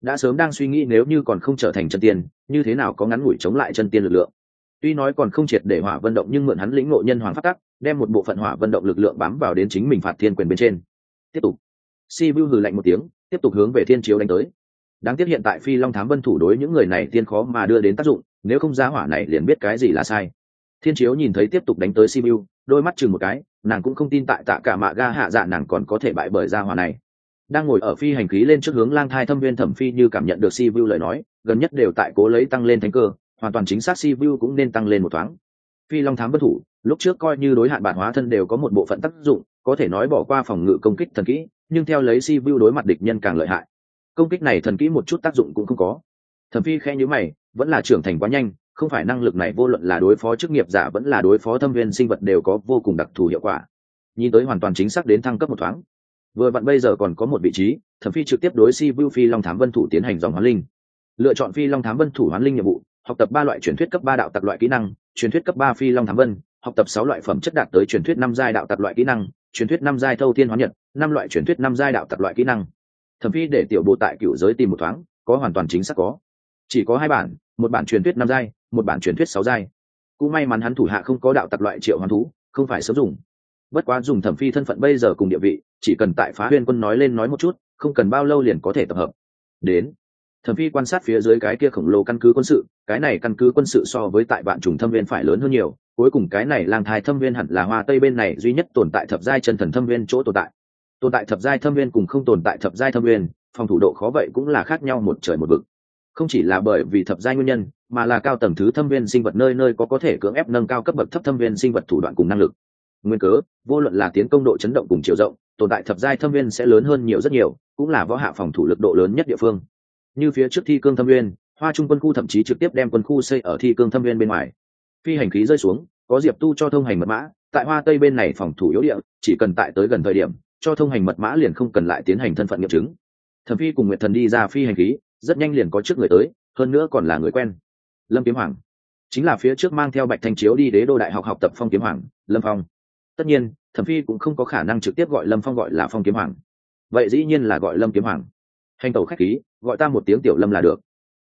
Đã sớm đang suy nghĩ nếu như còn không trở thành chân tiên, như thế nào có ngắn ngủi chống lại chân tiên lực lượng. Tuy nói còn không triệt để hỏa vận động nhưng mượn hắn lĩnh ngộ nhân hoàng phát tắc, đem một bộ phận hỏa vận động lực lượng bám vào đến chính mình phạt thiên quyền bên trên. Tiếp tục. Si vu hừ lạnh một tiếng, tiếp tục hướng về thiên chiếu đánh tới. Đáng tiếc hiện tại phi long thám vân thủ đối những người này tiên khó mà đưa đến tác dụng, nếu không giá hỏa này liền biết cái gì là sai thiên chiếu nhìn thấy tiếp tục đánh tới simu đôi mắt chừng một cái, nàng cũng không tin tại tạ cả mạ ga hạ dạ nàng còn có thể bại bởi gia hỏa này. Đang ngồi ở phi hành khí lên trước hướng lang thai thâm viên thẩm phi như cảm nhận được simu lời nói, gần nhất đều tại cố lấy tăng lên thánh cơ, hoàn toàn chính xác simu cũng nên tăng lên một thoáng. Phi long thám bất thủ, lúc trước coi như đối hạn bản hóa thân đều có một bộ phận tác dụng, có thể nói bỏ qua phòng ngự công kích thần kỹ, nhưng theo lấy si vu đối mặt địch nhân càng lợi hại. Công kích này thần kỹ một chút tác dụng cũng không có. Thẩm phi khe nhữ mày, vẫn là trưởng thành quá nhanh không phải năng lực này vô luận là đối phó chức nghiệp giả vẫn là đối phó thâm viên sinh vật đều có vô cùng đặc thù hiệu quả. Nhìn tới hoàn toàn chính xác đến thăng cấp một thoáng. Vừa vặn bây giờ còn có một vị trí, thẩm phi trực tiếp đối si vu phi long thám vân thủ tiến hành dòng hoán linh. Lựa chọn phi long thám vân thủ hoán linh nhiệm vụ, học tập ba loại truyền thuyết cấp ba đạo tặc loại kỹ năng, truyền thuyết cấp ba phi long thám vân, học tập sáu loại phẩm chất đạt tới truyền thuyết năm giai đạo tặc loại kỹ năng, truyền thuyết năm giai thâu thiên hóa nhật, năm loại truyền thuyết năm giai đạo tặc loại kỹ năng. Thẩm phi để tiểu bộ tại cựu giới tìm một thoáng, có hoàn toàn chính xác có. Chỉ có hai bản, một bản truyền thuyết năm giai một bản truyền thuyết sáu giai. Cũng may mắn hắn thủ hạ không có đạo tặc loại triệu hoán thú, không phải sớm dùng. Bất quá dùng thẩm phi thân phận bây giờ cùng địa vị, chỉ cần tại phá huyên quân nói lên nói một chút, không cần bao lâu liền có thể tập hợp. Đến, thẩm phi quan sát phía dưới cái kia khổng lồ căn cứ quân sự, cái này căn cứ quân sự so với tại vạn trùng thâm viên phải lớn hơn nhiều, cuối cùng cái này lang thai thâm viên hẳn là hoa tây bên này duy nhất tồn tại thập giai chân thần thâm viên chỗ tồn tại. Tồn tại thập giai thâm viên cùng không tồn tại thập giai thâm viên, phòng thủ độ khó vậy cũng là khác nhau một trời một vực. Không chỉ là bởi vì thập giai nguyên nhân mà là cao tầng thứ thâm viên sinh vật nơi nơi có có thể cưỡng ép nâng cao cấp bậc thấp thâm viên sinh vật thủ đoạn cùng năng lực. Nguyên cớ, vô luận là tiến công độ chấn động cùng chiều rộng, tồn tại thập giai thâm viên sẽ lớn hơn nhiều rất nhiều, cũng là võ hạ phòng thủ lực độ lớn nhất địa phương. Như phía trước thi cương thâm viên, hoa trung quân khu thậm chí trực tiếp đem quân khu xây ở thi cương thâm viên bên ngoài. Phi hành khí rơi xuống, có diệp tu cho thông hành mật mã, tại hoa tây bên này phòng thủ yếu địa, chỉ cần tại tới gần thời điểm, cho thông hành mật mã liền không cần lại tiến hành thân phận nghiệm chứng. Thẩm phi cùng nguyệt thần đi ra phi hành khí, rất nhanh liền có trước người tới, hơn nữa còn là người quen lâm kiếm hoàng. Chính là phía trước mang theo bạch thanh chiếu đi đế đô đại học học tập phong kiếm hoàng, lâm phong. Tất nhiên, thẩm phi cũng không có khả năng trực tiếp gọi lâm phong gọi là phong kiếm hoàng. Vậy dĩ nhiên là gọi lâm kiếm hoàng. Hành tẩu khách khí, gọi ta một tiếng tiểu lâm là được.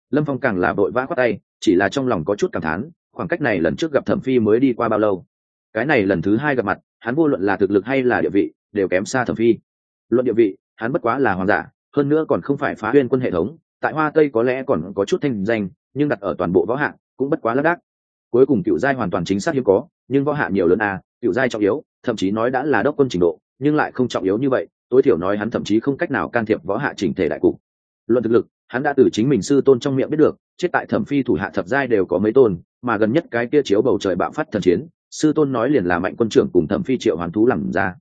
Lâm phong càng là vội vã khoát tay, chỉ là trong lòng có chút cảm thán, khoảng cách này lần trước gặp thẩm phi mới đi qua bao lâu? Cái này lần thứ hai gặp mặt, hắn vô luận là thực lực hay là địa vị, đều kém xa thẩm phi. Luận địa vị, hắn bất quá là hoàng giả, hơn nữa còn không phải phá huyên quân hệ thống, tại hoa tây có lẽ còn có chút thanh danh nhưng đặt ở toàn bộ võ hạng cũng bất quá lác đác. Cuối cùng cựu giai hoàn toàn chính xác hiếm có, nhưng võ hạ nhiều lớn à cựu giai trọng yếu, thậm chí nói đã là đốc quân trình độ, nhưng lại không trọng yếu như vậy. Tối thiểu nói hắn thậm chí không cách nào can thiệp võ hạ chỉnh thể đại cục. Luận thực lực, hắn đã từ chính mình sư tôn trong miệng biết được, chết tại thẩm phi thủ hạ thập giai đều có mấy tôn, mà gần nhất cái kia chiếu bầu trời bạo phát thần chiến, sư tôn nói liền là mạnh quân trưởng cùng thẩm phi triệu hoàn thú làm ra.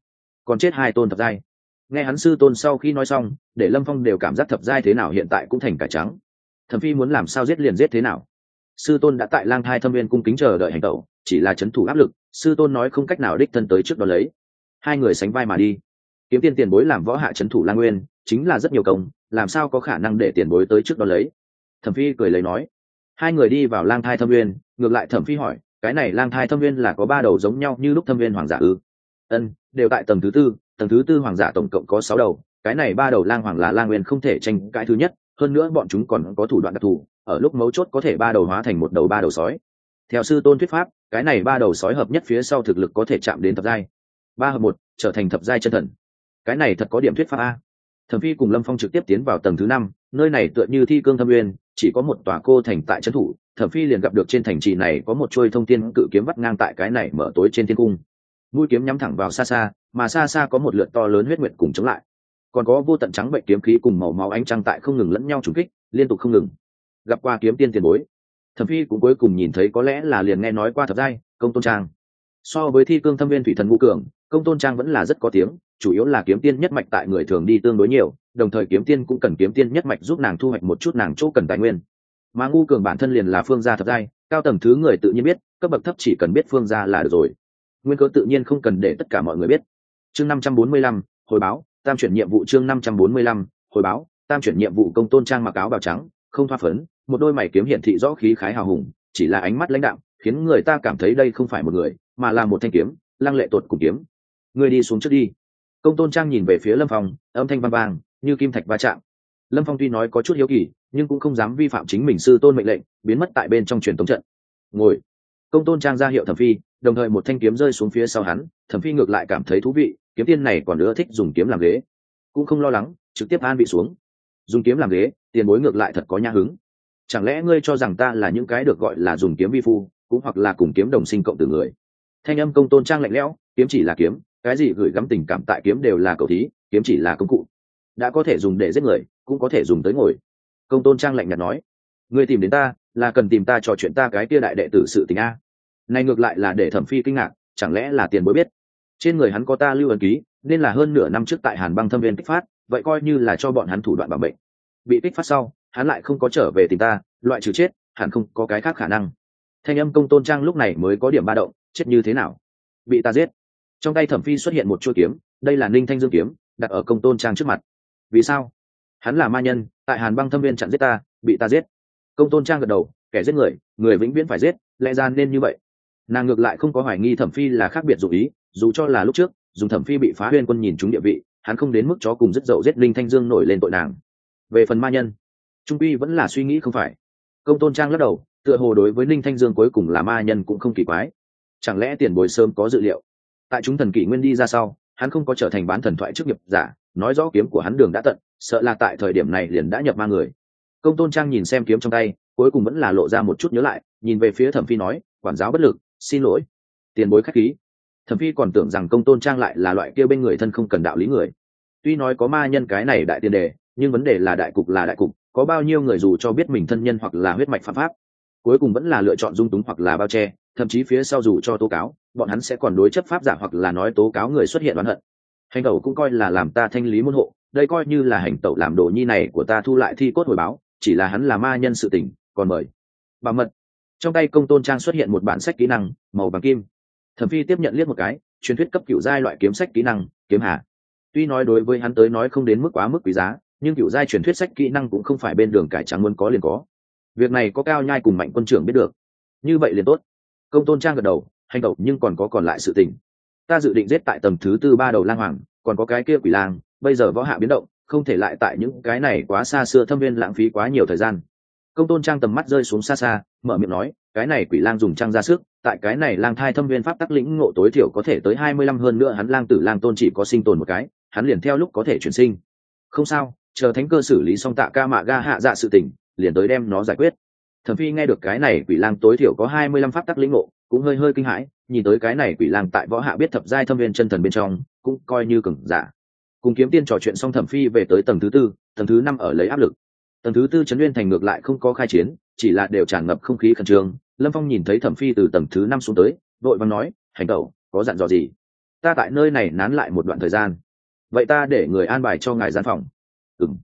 Còn chết hai tôn thập giai. Nghe hắn sư tôn sau khi nói xong, để lâm phong đều cảm giác thập giai thế nào hiện tại cũng thành cải trắng thẩm phi muốn làm sao giết liền giết thế nào? Sư tôn đã tại lang thai thâm viên cung kính chờ đợi hành tẩu chỉ là c h ấ n thủ áp lực, sư tôn nói không cách nào đích thân tới trước đó lấy. Hai người sánh vai mà đi. Kiếm tiên tiền bối làm võ hạ c h ấ n thủ lang nguyên, chính là rất nhiều công, làm sao có khả năng để tiền bối tới trước đó lấy? Thẩm phi cười lấy nói. Hai người đi vào lang thai thâm viên ngược lại thẩm phi hỏi, cái này lang thai thâm viên là có ba đầu giống nhau như lúc thâm viên hoàng giả ư? Ân, đều tại tầng thứ tư, tầng thứ tư hoàng giả tổng cộng có sáu đầu, cái này ba đầu lang hoàng là lang nguyên không thể tranh cãi thứ nhất hơn nữa bọn chúng còn có thủ đoạn đặc thù, ở lúc mấu chốt có thể ba đầu hóa thành một đầu ba đầu sói. Theo sư tôn thuyết pháp, cái này ba đầu sói hợp nhất phía sau thực lực có thể chạm đến thập giai. Ba hợp một, trở thành thập giai chân thần. Cái này thật có điểm thuyết pháp a. Thẩm phi cùng lâm phong trực tiếp tiến vào tầng thứ năm, nơi này tựa như thi cương thâm uyên chỉ có một tòa cô thành tại trấn thủ, thẩm phi liền gặp được trên thành trì này có một trôi thông thiên cự kiếm vắt ngang tại cái này mở tối trên thiên cung. Mũi kiếm nhắm thẳng vào xa xa, mà xa xa có một lượt to lớn huyết nguyệt cùng chống lại còn có vô tận trắng bệnh kiếm khí cùng màu máu ánh trăng tại không ngừng lẫn nhau trùng kích, liên tục không ngừng. Gặp qua kiếm tiên tiền bối, thẩm phi cũng cuối cùng nhìn thấy có lẽ là liền nghe nói qua thập giai, công tôn trang. So với thi cương thâm viên thủy thần ngũ cường, công tôn trang vẫn là rất có tiếng, chủ yếu là kiếm tiên nhất mạch tại người thường đi tương đối nhiều, đồng thời kiếm tiên cũng cần kiếm tiên nhất mạch giúp nàng thu hoạch một chút nàng chỗ cần tài nguyên. Mà ngu cường bản thân liền là phương gia thập giai, cao tầng thứ người tự nhiên biết, cấp bậc thấp chỉ cần biết phương gia là được rồi. Nguyên cớ tự nhiên không cần để tất cả mọi người biết. Chương năm trăm bốn mươi lăm, hồi báo tam chuyển nhiệm vụ chương năm trăm bốn mươi lăm, hồi báo, tam chuyển nhiệm vụ công tôn trang mặc áo bào trắng, không thoa phấn, một đôi mày kiếm hiển thị rõ khí khái hào hùng, chỉ là ánh mắt lãnh đạm, khiến người ta cảm thấy đây không phải một người, mà là một thanh kiếm, lăng lệ tột cùng kiếm. Người đi xuống trước đi. Công tôn trang nhìn về phía lâm phong, âm thanh vang vang, như kim thạch va chạm. Lâm phong tuy nói có chút hiếu kỳ, nhưng cũng không dám vi phạm chính mình sư tôn mệnh lệnh, biến mất tại bên trong truyền thống trận. Ngồi. Công tôn trang ra hiệu thẩm phi, đồng thời một thanh kiếm rơi xuống phía sau hắn, thẩm phi ngược lại cảm thấy thú vị kiếm tiên này còn nữa thích dùng kiếm làm ghế. Cũng không lo lắng, trực tiếp an bị xuống. Dùng kiếm làm ghế, tiền bối ngược lại thật có nhã hứng. Chẳng lẽ ngươi cho rằng ta là những cái được gọi là dùng kiếm vi phu, cũng hoặc là cùng kiếm đồng sinh cộng từ người? Thanh âm công tôn trang lạnh lẽo, kiếm chỉ là kiếm, cái gì gửi gắm tình cảm tại kiếm đều là cầu thí, kiếm chỉ là công cụ. Đã có thể dùng để giết người, cũng có thể dùng tới ngồi. Công tôn trang lạnh nhạt nói, ngươi tìm đến ta, là cần tìm ta trò chuyện ta cái kia đại đệ tử sự tình a. Này ngược lại là để thẩm phi kinh ngạc, chẳng lẽ là tiền bối biết? Trên người hắn có ta lưu ấn ký, nên là hơn nửa năm trước tại hàn băng thâm viên kích phát, vậy coi như là cho bọn hắn thủ đoạn bảo mệnh. Bị kích phát sau, hắn lại không có trở về tìm ta, loại trừ chết, hẳn không có cái khác khả năng. Thanh âm công tôn trang lúc này mới có điểm ba động, chết như thế nào? Bị ta giết. Trong tay thẩm phi xuất hiện một chuôi kiếm, đây là ninh thanh dương kiếm, đặt ở công tôn trang trước mặt. Vì sao? Hắn là ma nhân, tại hàn băng thâm viên chặn giết ta, bị ta giết. Công tôn trang gật đầu, kẻ giết người người vĩnh viễn phải giết, lẽ ra nên như vậy. Nàng ngược lại không có hoài nghi thẩm phi là khác biệt dụ ý dù cho là lúc trước, dùng thẩm phi bị phá huyên quân nhìn trúng địa vị, hắn không đến mức chó cùng rất dậu giết linh thanh dương nổi lên tội nàng. Về phần ma nhân, trung quy vẫn là suy nghĩ không phải. Công tôn trang lắc đầu, tựa hồ đối với ninh thanh dương cuối cùng là ma nhân cũng không kỳ quái. Chẳng lẽ tiền bồi sớm có dự liệu? Tại chúng thần kỷ nguyên đi ra sau, hắn không có trở thành bán thần thoại chức nghiệp giả, nói rõ kiếm của hắn đường đã tận, sợ là tại thời điểm này liền đã nhập ma người. Công tôn trang nhìn xem kiếm trong tay, cuối cùng vẫn là lộ ra một chút nhớ lại, nhìn về phía thẩm phi nói, quản giáo bất lực, xin lỗi. Tiền bối khách khí thẩm phi còn tưởng rằng công tôn trang lại là loại kia bên người thân không cần đạo lý người. Tuy nói có ma nhân cái này đại tiền đề, nhưng vấn đề là đại cục là đại cục, có bao nhiêu người dù cho biết mình thân nhân hoặc là huyết mạch phạm pháp, cuối cùng vẫn là lựa chọn dung túng hoặc là bao che, thậm chí phía sau dù cho tố cáo, bọn hắn sẽ còn đối chấp pháp giả hoặc là nói tố cáo người xuất hiện oán hận. Hành tẩu cũng coi là làm ta thanh lý môn hộ, đây coi như là hành tẩu làm đồ nhi này của ta thu lại thi cốt hồi báo, chỉ là hắn là ma nhân sự tình, còn mời. Bà mật. Trong tay công tôn trang xuất hiện một bản sách kỹ năng, màu vàng kim thẩm phi tiếp nhận liếc một cái, truyền thuyết cấp cựu giai loại kiếm sách kỹ năng, kiếm hà. Tuy nói đối với hắn tới nói không đến mức quá mức quý giá, nhưng cựu giai truyền thuyết sách kỹ năng cũng không phải bên đường cải trắng muốn có liền có. Việc này có cao nhai cùng mạnh quân trưởng biết được. Như vậy liền tốt. Công tôn trang gật đầu, hành động nhưng còn có còn lại sự tình. Ta dự định giết tại tầm thứ tư ba đầu lang hoàng, còn có cái kia quỷ lang, bây giờ võ hạ biến động, không thể lại tại những cái này quá xa xưa thâm viên lãng phí quá nhiều thời gian. Công tôn trang tầm mắt rơi xuống xa xa, mở miệng nói, cái này quỷ lang dùng trang ra sức tại cái này lang thai thâm viên pháp tắc lĩnh ngộ tối thiểu có thể tới hai mươi lăm hơn nữa hắn lang tử lang tôn chỉ có sinh tồn một cái, hắn liền theo lúc có thể chuyển sinh. Không sao, chờ thánh cơ xử lý xong tạ ca mạ ga hạ dạ sự tình, liền tới đem nó giải quyết. Thẩm phi nghe được cái này quỷ lang tối thiểu có hai mươi lăm pháp tắc lĩnh ngộ, cũng hơi hơi kinh hãi, nhìn tới cái này quỷ lang tại võ hạ biết thập giai thâm viên chân thần bên trong, cũng coi như cừng giả. Cùng kiếm tiên trò chuyện xong thẩm phi về tới tầng thứ tư, tầng thứ năm ở lấy áp lực. Tầng thứ tư trấn nguyên thành ngược lại không có khai chiến, chỉ là đều tràn ngập không khí khẩn trương lâm phong nhìn thấy thẩm phi từ tầng thứ năm xuống tới, vội vàng nói, hành tẩu có dặn dò gì? Ta tại nơi này nán lại một đoạn thời gian. Vậy ta để người an bài cho ngài gian phòng. Ừng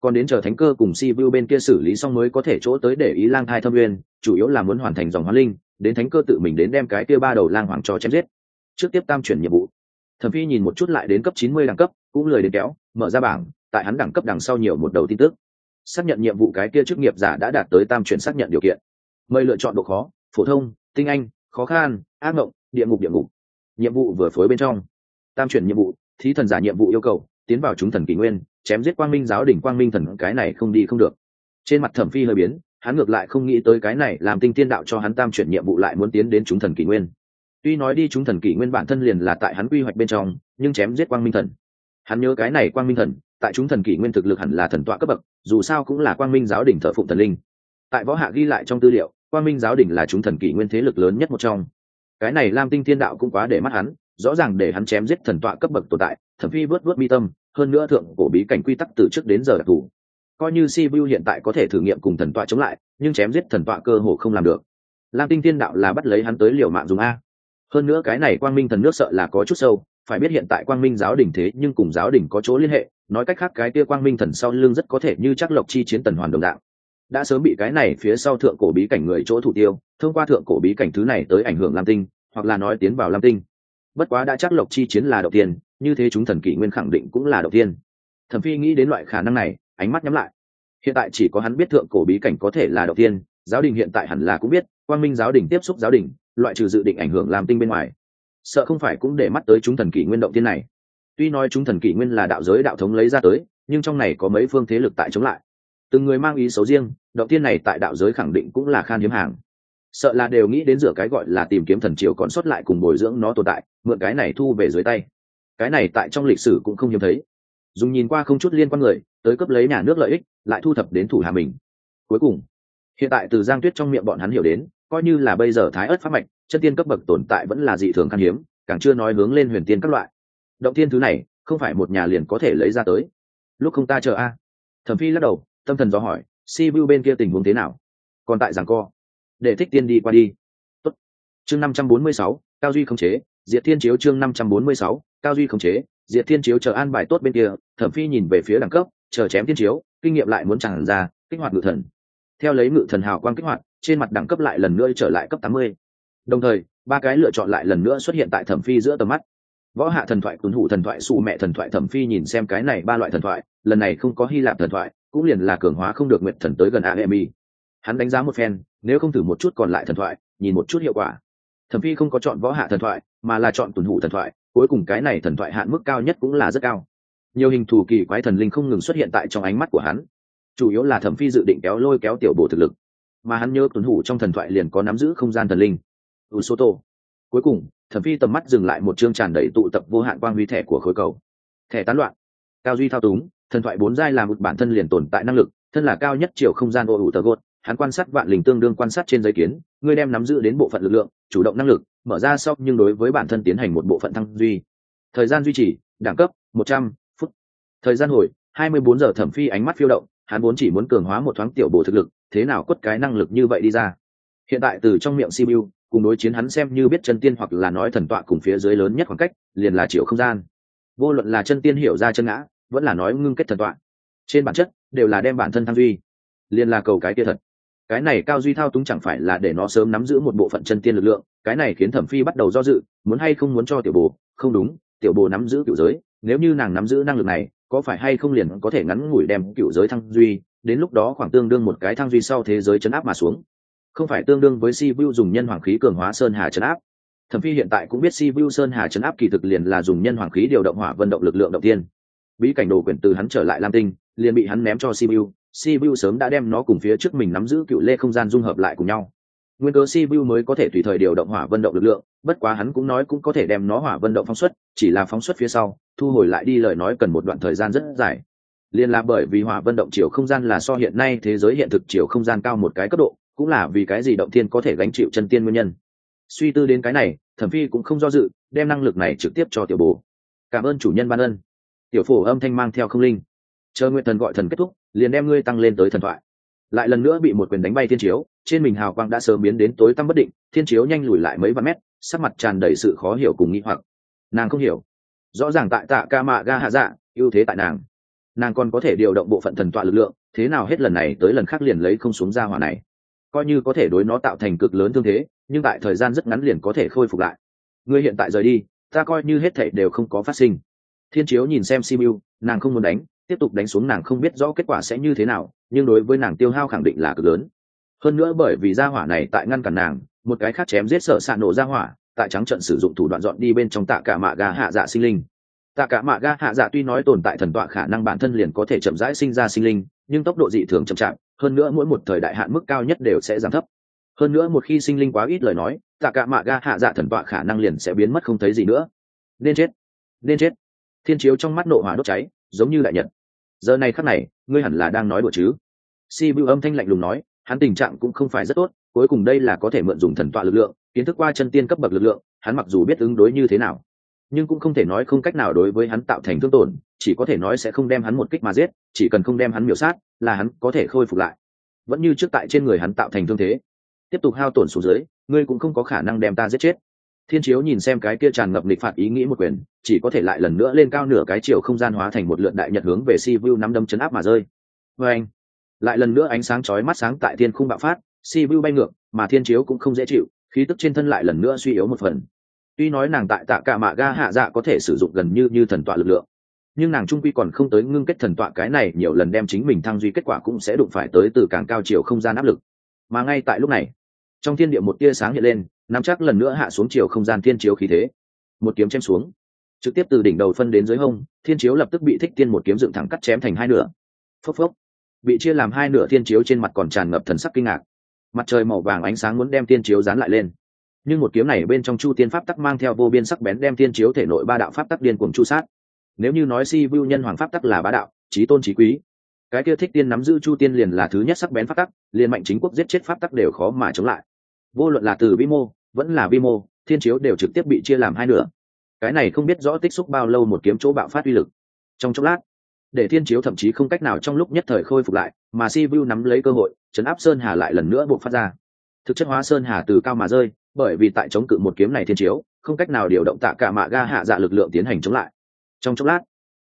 còn đến chờ thánh cơ cùng si vu bên kia xử lý xong mới có thể chỗ tới để ý lang thai thâm nguyên chủ yếu là muốn hoàn thành dòng hóa linh, đến thánh cơ tự mình đến đem cái kia ba đầu lang hoàng cho chém giết. Trước tiếp tam chuyển nhiệm vụ. Thẩm phi nhìn một chút lại đến cấp chín mươi đẳng cấp, cũng lười đến kéo, mở ra bảng, tại hắn đẳng cấp đằng sau nhiều một đầu tin tức. Xác nhận nhiệm vụ cái kia chức nghiệp giả đã đạt tới tam chuyển xác nhận điều kiện mời lựa chọn độ khó, phổ thông, tinh anh, khó khăn, ác mộng, địa ngục địa ngục. Nhiệm vụ vừa phối bên trong. Tam chuyển nhiệm vụ, thí thần giả nhiệm vụ yêu cầu, tiến vào chúng thần kỷ nguyên, chém giết quang minh giáo đỉnh quang minh thần, cái này không đi không được. Trên mặt thẩm phi hơi biến, hắn ngược lại không nghĩ tới cái này làm tinh tiên đạo cho hắn tam chuyển nhiệm vụ lại muốn tiến đến chúng thần kỷ nguyên. Tuy nói đi chúng thần kỷ nguyên bản thân liền là tại hắn quy hoạch bên trong, nhưng chém giết quang minh thần. Hắn nhớ cái này quang minh thần, tại chúng thần kỷ nguyên thực lực hẳn là thần tọa cấp bậc, dù sao cũng là quang minh giáo đỉnh thợ phụng thần linh. Tại võ hạ ghi lại trong tư liệu quang minh giáo đỉnh là chúng thần kỷ nguyên thế lực lớn nhất một trong. Cái này lam tinh thiên đạo cũng quá để mắt hắn, rõ ràng để hắn chém giết thần tọa cấp bậc tồn tại thẩm phi vớt vớt mi tâm, hơn nữa thượng cổ bí cảnh quy tắc từ trước đến giờ đặc thù. Coi như sibiu hiện tại có thể thử nghiệm cùng thần tọa chống lại, nhưng chém giết thần tọa cơ hồ không làm được. Lam tinh thiên đạo là bắt lấy hắn tới liều mạng dùng a. Hơn nữa cái này quang minh thần nước sợ là có chút sâu, phải biết hiện tại quang minh giáo đình thế nhưng cùng giáo đình có chỗ liên hệ, nói cách khác cái kia quang minh thần sau lưng rất có thể như chắc lộc chi chiến tần hoàn đồng đạo đã sớm bị cái này phía sau thượng cổ bí cảnh người chỗ thủ tiêu, thông qua thượng cổ bí cảnh thứ này tới ảnh hưởng lam tinh, hoặc là nói tiến vào lam tinh. Bất quá đã chắc lộc chi chiến là đầu tiên, như thế chúng thần kỷ nguyên khẳng định cũng là đầu tiên. Thẩm phi nghĩ đến loại khả năng này, ánh mắt nhắm lại. Hiện tại chỉ có hắn biết thượng cổ bí cảnh có thể là đầu tiên, giáo đình hiện tại hẳn là cũng biết, quang minh giáo đình tiếp xúc giáo đình, loại trừ dự định ảnh hưởng làm tinh bên ngoài. Sợ không phải cũng để mắt tới chúng thần kỷ nguyên động tiên này. Tuy nói chúng thần kỷ nguyên là đạo giới đạo thống lấy ra tới, nhưng trong này có mấy phương thế lực tại chống lại từng người mang ý xấu riêng, động tiên này tại đạo giới khẳng định cũng là khan hiếm hàng. Sợ là đều nghĩ đến rửa cái gọi là tìm kiếm thần triều còn sót lại cùng bồi dưỡng nó tồn tại, mượn cái này thu về dưới tay. Cái này tại trong lịch sử cũng không hiếm thấy. Dùng nhìn qua không chút liên quan người, tới cấp lấy nhà nước lợi ích, lại thu thập đến thủ hà mình. Cuối cùng, hiện tại từ giang tuyết trong miệng bọn hắn hiểu đến, coi như là bây giờ thái ớt pháp mạch, chân tiên cấp bậc tồn tại vẫn là dị thường khan hiếm, càng chưa nói hướng lên huyền tiên các loại. Động tiên thứ này, không phải một nhà liền có thể lấy ra tới. Lúc không ta chờ a. Thẩm phi lắc đầu tâm thần do hỏi si vu bên kia tình huống thế nào? Còn tại giảng co. Để thích tiên đi qua đi. Tốt. chương năm trăm bốn mươi sáu, cao duy không chế, diệt thiên chiếu chương năm trăm bốn mươi sáu, cao duy không chế, diệt thiên chiếu chờ an bài tốt bên kia, thẩm phi nhìn về phía đẳng cấp, chờ chém thiên chiếu, kinh nghiệm lại muốn chẳng ra, kích hoạt ngự thần. Theo lấy ngự thần hào quang kích hoạt, trên mặt đẳng cấp lại lần nữa trở lại cấp tám mươi. Đồng thời, ba cái lựa chọn lại lần nữa xuất hiện tại thẩm phi giữa tầm mắt. Võ hạ thần thoại, tuấn hủ thần thoại xù mẹ thần thoại, thẩm phi nhìn xem cái này ba loại thần thoại, lần này không có hy lạp thần thoại cũng liền là cường hóa không được nguyện thần tới gần aemi hắn đánh giá một phen, nếu không thử một chút còn lại thần thoại, nhìn một chút hiệu quả. Thẩm phi không có chọn võ hạ thần thoại, mà là chọn tuần hủ thần thoại, cuối cùng cái này thần thoại hạn mức cao nhất cũng là rất cao. Nhiều hình thù kỳ quái thần linh không ngừng xuất hiện tại trong ánh mắt của hắn. Chủ yếu là thẩm phi dự định kéo lôi kéo tiểu bổ thực lực. Mà hắn nhớ tuần hủ trong thần thoại liền có nắm giữ không gian thần linh. U số cuối cùng, thẩm phi tầm mắt dừng lại một chương tràn đầy tụ tập vô hạn quang huy thẻ của khối cầu. Thẻ tán loạn. Cao duy thao túng thần thoại bốn giai là một bản thân liền tồn tại năng lực, thân là cao nhất chiều không gian ô ủ tờ gốt hắn quan sát vạn linh tương đương quan sát trên giấy kiến ngươi đem nắm giữ đến bộ phận lực lượng, chủ động năng lực, mở ra sau nhưng đối với bản thân tiến hành một bộ phận thăng duy. Thời gian duy trì, đẳng cấp, một trăm phút. Thời gian hồi, hai mươi bốn giờ thẩm phi ánh mắt phiêu động, hắn vốn chỉ muốn cường hóa một thoáng tiểu bổ thực lực, thế nào quất cái năng lực như vậy đi ra. Hiện tại từ trong miệng sibiu, cùng đối chiến hắn xem như biết chân tiên hoặc là nói thần tọa cùng phía dưới lớn nhất khoảng cách, liền là chiều không gian. Vô luận là chân tiên hiểu ra chân ngã vẫn là nói ngưng kết thần tọa. Trên bản chất, đều là đem bản thân thăng duy. Liên là cầu cái kia thật. Cái này cao duy thao túng chẳng phải là để nó sớm nắm giữ một bộ phận chân tiên lực lượng, cái này khiến thẩm phi bắt đầu do dự, muốn hay không muốn cho tiểu bồ, không đúng, tiểu bồ nắm giữ cựu giới, nếu như nàng nắm giữ năng lực này, có phải hay không liền có thể ngắn ngủi đem cựu giới thăng duy, đến lúc đó khoảng tương đương một cái thăng duy sau thế giới chấn áp mà xuống. Không phải tương đương với si vu dùng nhân hoàng khí cường hóa sơn hà chấn áp. Thẩm phi hiện tại cũng biết si vu sơn hà chấn áp kỳ thực liền là dùng nhân hoàng khí điều động hỏa vận động lực lượng động tiên bí cảnh đồ quyển từ hắn trở lại lam tinh, liền bị hắn ném cho si vu si sớm đã đem nó cùng phía trước mình nắm giữ cựu lê không gian dung hợp lại cùng nhau. Nguyên cớ si mới có thể tùy thời điều động hỏa vận động lực lượng, bất quá hắn cũng nói cũng có thể đem nó hỏa vận động phóng xuất, chỉ là phóng xuất phía sau, thu hồi lại đi lời nói cần một đoạn thời gian rất dài. Liền là bởi vì hỏa vận động chiều không gian là so hiện nay thế giới hiện thực chiều không gian cao một cái cấp độ, cũng là vì cái gì động thiên có thể gánh chịu chân tiên nguyên nhân. Suy tư đến cái này, thẩm phi cũng không do dự, đem năng lực này trực tiếp cho tiểu bồ. Cảm ơn chủ nhân ban ân tiểu phổ âm thanh mang theo không linh. Chờ nguyện thần gọi thần kết thúc, liền đem ngươi tăng lên tới thần thoại. Lại lần nữa bị một quyền đánh bay thiên chiếu, trên mình hào quang đã sớm biến đến tối tăm bất định, thiên chiếu nhanh lùi lại mấy vạn mét, sắc mặt tràn đầy sự khó hiểu cùng nghi hoặc. Nàng không hiểu. Rõ ràng tại tạ ca mạ ga hạ dạ ưu thế tại nàng. Nàng còn có thể điều động bộ phận thần tọa lực lượng, thế nào hết lần này tới lần khác liền lấy không xuống ra hỏa này. Coi như có thể đối nó tạo thành cực lớn thương thế, nhưng tại thời gian rất ngắn liền có thể khôi phục lại. Ngươi hiện tại rời đi, ta coi như hết thảy đều không có phát sinh thiên chiếu nhìn xem simu, nàng không muốn đánh, tiếp tục đánh xuống nàng không biết rõ kết quả sẽ như thế nào, nhưng đối với nàng tiêu hao khẳng định là cực lớn. Hơn nữa bởi vì gia hỏa này tại ngăn cản nàng, một cái khác chém giết sợ xạ nổ gia hỏa, tại trắng trận sử dụng thủ đoạn dọn đi bên trong tạ cả mạ gà hạ dạ sinh linh. Tạ cả mạ gà hạ dạ tuy nói tồn tại thần tọa khả năng bản thân liền có thể chậm rãi sinh ra sinh linh, nhưng tốc độ dị thường chậm chạp, hơn nữa mỗi một thời đại hạn mức cao nhất đều sẽ giảm thấp. Hơn nữa một khi sinh linh quá ít lời nói, tạ cả mạ ga hạ dạ thần tọa khả năng liền sẽ biến mất không thấy gì nữa. Nên chết! Nên chết! Thiên chiếu trong mắt nộ hỏa đốt cháy, giống như đại nhật. Giờ này khắc này, ngươi hẳn là đang nói đùa chứ? Si vu âm thanh lạnh lùng nói, hắn tình trạng cũng không phải rất tốt, cuối cùng đây là có thể mượn dùng thần tọa lực lượng, kiến thức qua chân tiên cấp bậc lực lượng, hắn mặc dù biết ứng đối như thế nào, nhưng cũng không thể nói không cách nào đối với hắn tạo thành thương tổn, chỉ có thể nói sẽ không đem hắn một kích mà giết, chỉ cần không đem hắn miểu sát, là hắn có thể khôi phục lại. Vẫn như trước tại trên người hắn tạo thành thương thế. Tiếp tục hao tổn xuống dưới, ngươi cũng không có khả năng đem ta giết chết thiên chiếu nhìn xem cái kia tràn ngập lịch phạt ý nghĩ một quyền, chỉ có thể lại lần nữa lên cao nửa cái chiều không gian hóa thành một lượn đại nhật hướng về si vu năm đâm chấn áp mà rơi. Vê anh, lại lần nữa ánh sáng chói mắt sáng tại thiên khung bạo phát si vu bay ngược, mà thiên chiếu cũng không dễ chịu, khí tức trên thân lại lần nữa suy yếu một phần. Tuy nói nàng tại tạ cả mạ ga hạ dạ có thể sử dụng gần như như thần tọa lực lượng, nhưng nàng trung quy còn không tới ngưng kết thần tọa cái này nhiều lần đem chính mình thăng duy kết quả cũng sẽ đụng phải tới từ càng cao chiều không gian áp lực. Mà ngay tại lúc này, trong thiên địa một tia sáng hiện lên nắm chắc lần nữa hạ xuống chiều không gian thiên chiếu khí thế. Một kiếm chém xuống. Trực tiếp từ đỉnh đầu phân đến dưới hông, thiên chiếu lập tức bị thích tiên một kiếm dựng thẳng cắt chém thành hai nửa. Phốc phốc. Bị chia làm hai nửa thiên chiếu trên mặt còn tràn ngập thần sắc kinh ngạc. Mặt trời màu vàng ánh sáng muốn đem thiên chiếu dán lại lên. Nhưng một kiếm này bên trong chu tiên pháp tắc mang theo vô biên sắc bén đem thiên chiếu thể nội ba đạo pháp tắc điên cuồng chu sát. Nếu như nói si vu nhân hoàng pháp tắc là bá đạo trí tôn trí quý, cái kia thích tiên nắm giữ chu tiên liền là thứ nhất sắc bén pháp tắc, liền mạnh chính quốc giết chết pháp tắc đều khó mà chống lại. Vô luận là từ vĩ mô vẫn là vi mô thiên chiếu đều trực tiếp bị chia làm hai nửa. Cái này không biết rõ tích xúc bao lâu một kiếm chỗ bạo phát uy lực. Trong chốc lát để thiên chiếu thậm chí không cách nào trong lúc nhất thời khôi phục lại mà si vu nắm lấy cơ hội chấn áp sơn hà lại lần nữa buộc phát ra. Thực chất hóa sơn hà từ cao mà rơi bởi vì tại chống cự một kiếm này thiên chiếu không cách nào điều động tạ cả mạ ga hạ dạ lực lượng tiến hành chống lại. Trong chốc lát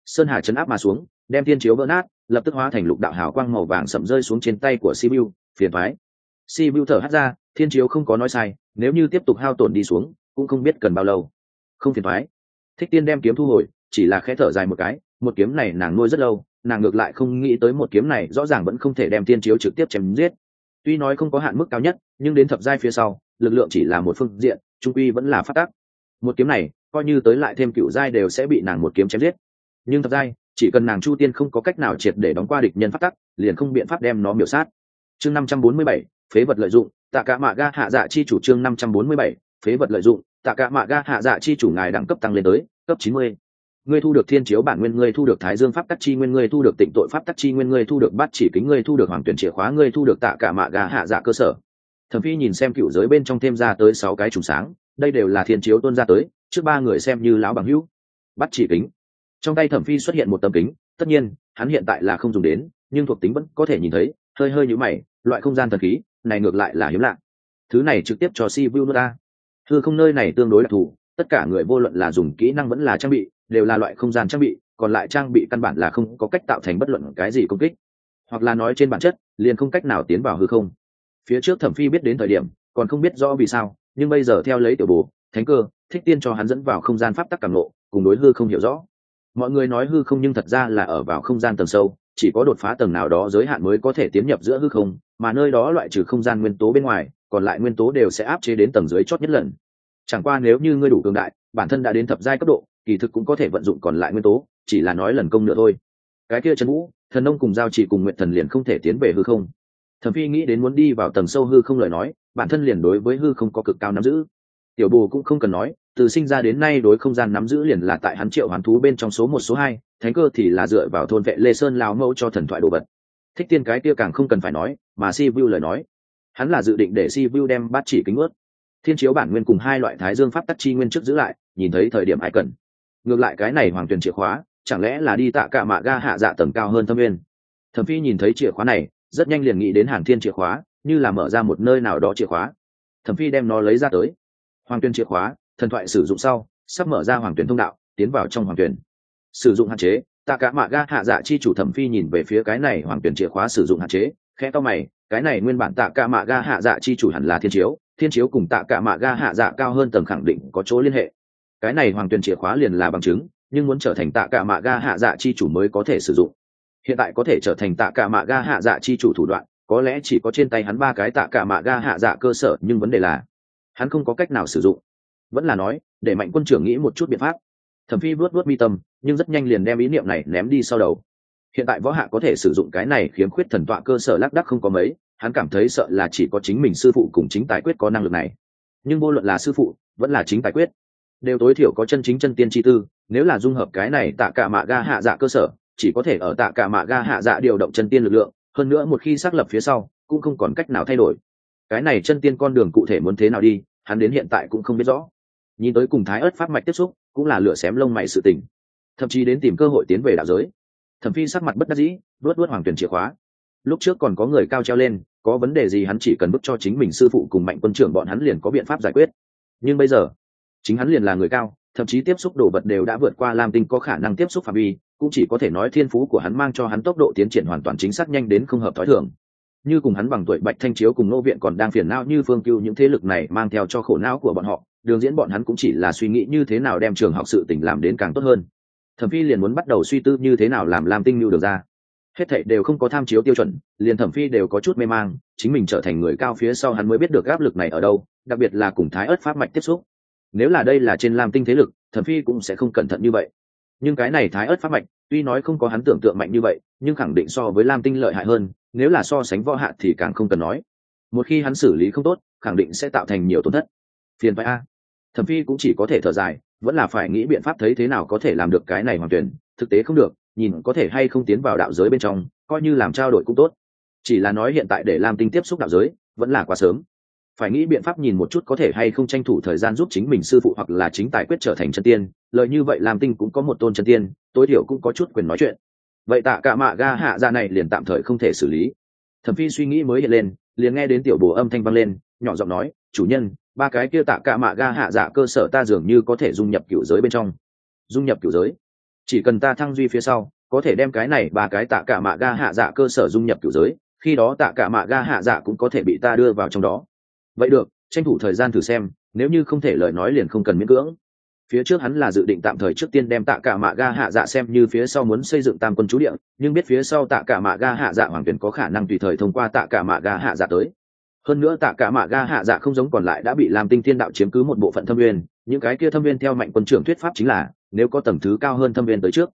sơn hà chấn áp mà xuống đem thiên chiếu vỡ nát lập tức hóa thành lục đạo hào quang màu vàng sậm rơi xuống trên tay của si vu, phiền thoái vu thở hắt ra thiên chiếu không có nói sai nếu như tiếp tục hao tổn đi xuống, cũng không biết cần bao lâu. Không phiền thoái. Thích tiên đem kiếm thu hồi, chỉ là khẽ thở dài một cái, một kiếm này nàng nuôi rất lâu, nàng ngược lại không nghĩ tới một kiếm này rõ ràng vẫn không thể đem tiên chiếu trực tiếp chém giết. Tuy nói không có hạn mức cao nhất, nhưng đến thập giai phía sau, lực lượng chỉ là một phương diện, trung quy vẫn là phát tác. Một kiếm này, coi như tới lại thêm cựu giai đều sẽ bị nàng một kiếm chém giết. Nhưng thập giai, chỉ cần nàng chu tiên không có cách nào triệt để đóng qua địch nhân phát tắc liền không biện pháp đem nó miểu sát. Chương năm trăm bốn mươi bảy, phế vật lợi dụng tạ cả mạ ga hạ dạ chi chủ trương năm trăm bốn mươi bảy, phế vật lợi dụng. Tạ cả mạ ga hạ dạ chi chủ ngài đẳng cấp tăng lên tới cấp chín mươi. Ngươi thu được thiên chiếu bản nguyên, ngươi thu được thái dương pháp tắc chi nguyên, ngươi thu được tịnh tội pháp tắc chi nguyên, ngươi thu được bát chỉ kính, ngươi thu được hoàng tuyển chìa khóa, ngươi thu được tạ cả mạ ga hạ dạ cơ sở. Thẩm phi nhìn xem cựu giới bên trong thêm ra tới sáu cái trùng sáng, đây đều là thiên chiếu tuôn ra tới, trước ba người xem như lão bằng hữu. Bắt chỉ kính. Trong tay thẩm phi xuất hiện một tấm kính, tất nhiên, hắn hiện tại là không dùng đến, nhưng thuộc tính vẫn có thể nhìn thấy, hơi hơi nhũ mày, loại không gian thần khí này ngược lại là hiếm lạ. Thứ này trực tiếp cho si vu nô ta thư không nơi này tương đối đặc thù, tất cả người vô luận là dùng kỹ năng vẫn là trang bị, đều là loại không gian trang bị, còn lại trang bị căn bản là không có cách tạo thành bất luận cái gì công kích. Hoặc là nói trên bản chất, liền không cách nào tiến vào hư không. Phía trước thẩm phi biết đến thời điểm, còn không biết rõ vì sao, nhưng bây giờ theo lấy tiểu bố thánh cơ, thích tiên cho hắn dẫn vào không gian pháp tắc càng lộ cùng đối hư không hiểu rõ. Mọi người nói hư không nhưng thật ra là ở vào không gian tầng sâu, chỉ có đột phá tầng nào đó giới hạn mới có thể tiến nhập giữa hư không mà nơi đó loại trừ không gian nguyên tố bên ngoài, còn lại nguyên tố đều sẽ áp chế đến tầng dưới chót nhất lần. Chẳng qua nếu như ngươi đủ cường đại, bản thân đã đến thập giai cấp độ, kỳ thực cũng có thể vận dụng còn lại nguyên tố, chỉ là nói lần công nữa thôi. Cái kia trần vũ, thần nông cùng giao chỉ cùng nguyện thần liền không thể tiến về hư không. Thẩm phi nghĩ đến muốn đi vào tầng sâu hư không lời nói, bản thân liền đối với hư không có cực cao nắm giữ. Tiểu bồ cũng không cần nói, từ sinh ra đến nay đối không gian nắm giữ liền là tại hắn triệu hoán thú bên trong số một, số hai, thánh cơ thì là dựa vào thôn vệ lê sơn lao mẫu cho thần thoại đồ vật thích tiên cái kia càng không cần phải nói, mà si vu lời nói. Hắn là dự định để si vu đem bát chỉ kính ướt. Thiên chiếu bản nguyên cùng hai loại thái dương pháp tắc chi nguyên trước giữ lại, nhìn thấy thời điểm ai cần. Ngược lại cái này hoàng tuyền chìa khóa, chẳng lẽ là đi tạ cả mạ ga hạ dạ tầng cao hơn thâm nguyên? Thẩm phi nhìn thấy chìa khóa này, rất nhanh liền nghĩ đến hàn thiên chìa khóa, như là mở ra một nơi nào đó chìa khóa. Thẩm phi đem nó lấy ra tới. Hoàng tuyền chìa khóa, thần thoại sử dụng sau, sắp mở ra hoàng tuyển thông đạo, tiến vào trong hoàng tuyển. Sử dụng hạn chế tạ cả mạ ga hạ dạ chi chủ thẩm phi nhìn về phía cái này hoàng tuyển chìa khóa sử dụng hạn chế, khẽ to mày, cái này nguyên bản tạ cả mạ ga hạ dạ chi chủ hẳn là thiên chiếu thiên chiếu cùng tạ cả mạ ga hạ dạ cao hơn tầng khẳng định có chỗ liên hệ. Cái này hoàng tuyển chìa khóa liền là bằng chứng, nhưng muốn trở thành tạ cả mạ ga hạ dạ chi chủ mới có thể sử dụng. Hiện tại có thể trở thành tạ cả mạ ga hạ dạ chi chủ thủ đoạn, có lẽ chỉ có trên tay hắn ba cái tạ cả mạ ga hạ dạ cơ sở, nhưng vấn đề là, hắn không có cách nào sử dụng. Vẫn là nói, để mạnh quân trưởng nghĩ một chút biện pháp. Thẩm phi vuốt vuốt mi tâm nhưng rất nhanh liền đem ý niệm này ném đi sau đầu. Hiện tại võ hạ có thể sử dụng cái này khiếm khuyết thần tọa cơ sở lác đắc không có mấy, hắn cảm thấy sợ là chỉ có chính mình sư phụ cùng chính tài quyết có năng lực này. Nhưng vô luận là sư phụ, vẫn là chính tài quyết, đều tối thiểu có chân chính chân tiên chi tư, nếu là dung hợp cái này tạ cả mạ ga hạ dạ cơ sở, chỉ có thể ở tạ cả mạ ga hạ dạ điều động chân tiên lực lượng, hơn nữa một khi xác lập phía sau, cũng không còn cách nào thay đổi. Cái này chân tiên con đường cụ thể muốn thế nào đi, hắn đến hiện tại cũng không biết rõ. Nhìn tới cùng thái ớt pháp mạch tiếp xúc, cũng là lửa xém lông mày sự tình thậm chí đến tìm cơ hội tiến về đạo giới. Thẩm phi sắc mặt bất đắc dĩ luốt luốt hoàng tuyển chìa khóa. Lúc trước còn có người cao treo lên, có vấn đề gì hắn chỉ cần bức cho chính mình sư phụ cùng mạnh quân trưởng bọn hắn liền có biện pháp giải quyết. Nhưng bây giờ, chính hắn liền là người cao, thậm chí tiếp xúc đồ vật đều đã vượt qua lam tinh có khả năng tiếp xúc phạm vi, cũng chỉ có thể nói thiên phú của hắn mang cho hắn tốc độ tiến triển hoàn toàn chính xác nhanh đến không hợp thói thường. Như cùng hắn bằng tuổi bạch thanh chiếu cùng nô viện còn đang phiền não như phương cưu những thế lực này mang theo cho khổ não của bọn họ, đường diễn bọn hắn cũng chỉ là suy nghĩ như thế nào đem trường học sự tình làm đến càng tốt hơn thẩm phi liền muốn bắt đầu suy tư như thế nào làm lam tinh nhu được ra. Hết thảy đều không có tham chiếu tiêu chuẩn, liền thẩm phi đều có chút mê mang, chính mình trở thành người cao phía sau hắn mới biết được áp lực này ở đâu, đặc biệt là cùng thái ớt pháp mạch tiếp xúc. Nếu là đây là trên lam tinh thế lực, thẩm phi cũng sẽ không cẩn thận như vậy. Nhưng cái này thái ớt pháp mạch, tuy nói không có hắn tưởng tượng mạnh như vậy, nhưng khẳng định so với lam tinh lợi hại hơn, nếu là so sánh võ hạ thì càng không cần nói. Một khi hắn xử lý không tốt, khẳng định sẽ tạo thành nhiều tổn thất. Phiền phải a. Thẩm phi cũng chỉ có thể thở dài vẫn là phải nghĩ biện pháp thấy thế nào có thể làm được cái này hoàn tuyển, thực tế không được, nhìn có thể hay không tiến vào đạo giới bên trong, coi như làm trao đổi cũng tốt. Chỉ là nói hiện tại để lam tinh tiếp xúc đạo giới, vẫn là quá sớm. Phải nghĩ biện pháp nhìn một chút có thể hay không tranh thủ thời gian giúp chính mình sư phụ hoặc là chính tài quyết trở thành chân tiên. Lợi như vậy lam tinh cũng có một tôn chân tiên, tối thiểu cũng có chút quyền nói chuyện. Vậy tạ cả mạ ga hạ ra này liền tạm thời không thể xử lý. Thẩm phi suy nghĩ mới hiện lên, liền nghe đến tiểu bồ âm thanh vang lên, nhỏ giọng nói, chủ nhân ba cái kia tạ cả mạ ga hạ dạ cơ sở ta dường như có thể dung nhập cựu giới bên trong. Dung nhập cựu giới? Chỉ cần ta thăng duy phía sau, có thể đem cái này ba cái tạ cả mạ ga hạ dạ cơ sở dung nhập cựu giới, khi đó tạ cả mạ ga hạ dạ cũng có thể bị ta đưa vào trong đó. Vậy được, tranh thủ thời gian thử xem, nếu như không thể lời nói liền không cần miễn cưỡng. Phía trước hắn là dự định tạm thời trước tiên đem tạ cả mạ ga hạ dạ xem như phía sau muốn xây dựng tam quân chú địa, nhưng biết phía sau tạ cả mạ ga hạ dạ hoàng tuyển có khả năng tùy thời thông qua tạ cả mạ ga hạ dạ tới hơn nữa tạ cả mạ ga hạ dạ không giống còn lại đã bị làm tinh thiên đạo chiếm cứ một bộ phận thâm viên những cái kia thâm viên theo mạnh quân trưởng thuyết pháp chính là, nếu có tầng thứ cao hơn thâm viên tới trước,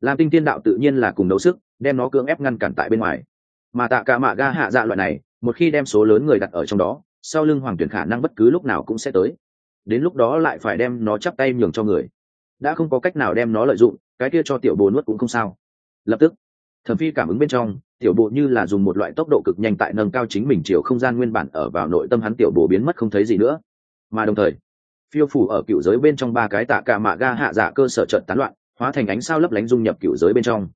làm tinh thiên đạo tự nhiên là cùng đấu sức, đem nó cưỡng ép ngăn cản tại bên ngoài. Mà tạ cả mạ ga hạ dạ loại này, một khi đem số lớn người đặt ở trong đó, sau lưng hoàng tuyển khả năng bất cứ lúc nào cũng sẽ tới. Đến lúc đó lại phải đem nó chắp tay nhường cho người. Đã không có cách nào đem nó lợi dụng, cái kia cho tiểu bồ nuốt cũng không sao. Lập tức, thẩm phi cảm ứng bên trong tiểu bộ như là dùng một loại tốc độ cực nhanh tại nâng cao chính mình chiều không gian nguyên bản ở vào nội tâm hắn tiểu bộ biến mất không thấy gì nữa. Mà đồng thời, phiêu phủ ở cựu giới bên trong ba cái tạ cả mạ ga hạ giả cơ sở trận tán loạn, hóa thành ánh sao lấp lánh dung nhập cựu giới bên trong.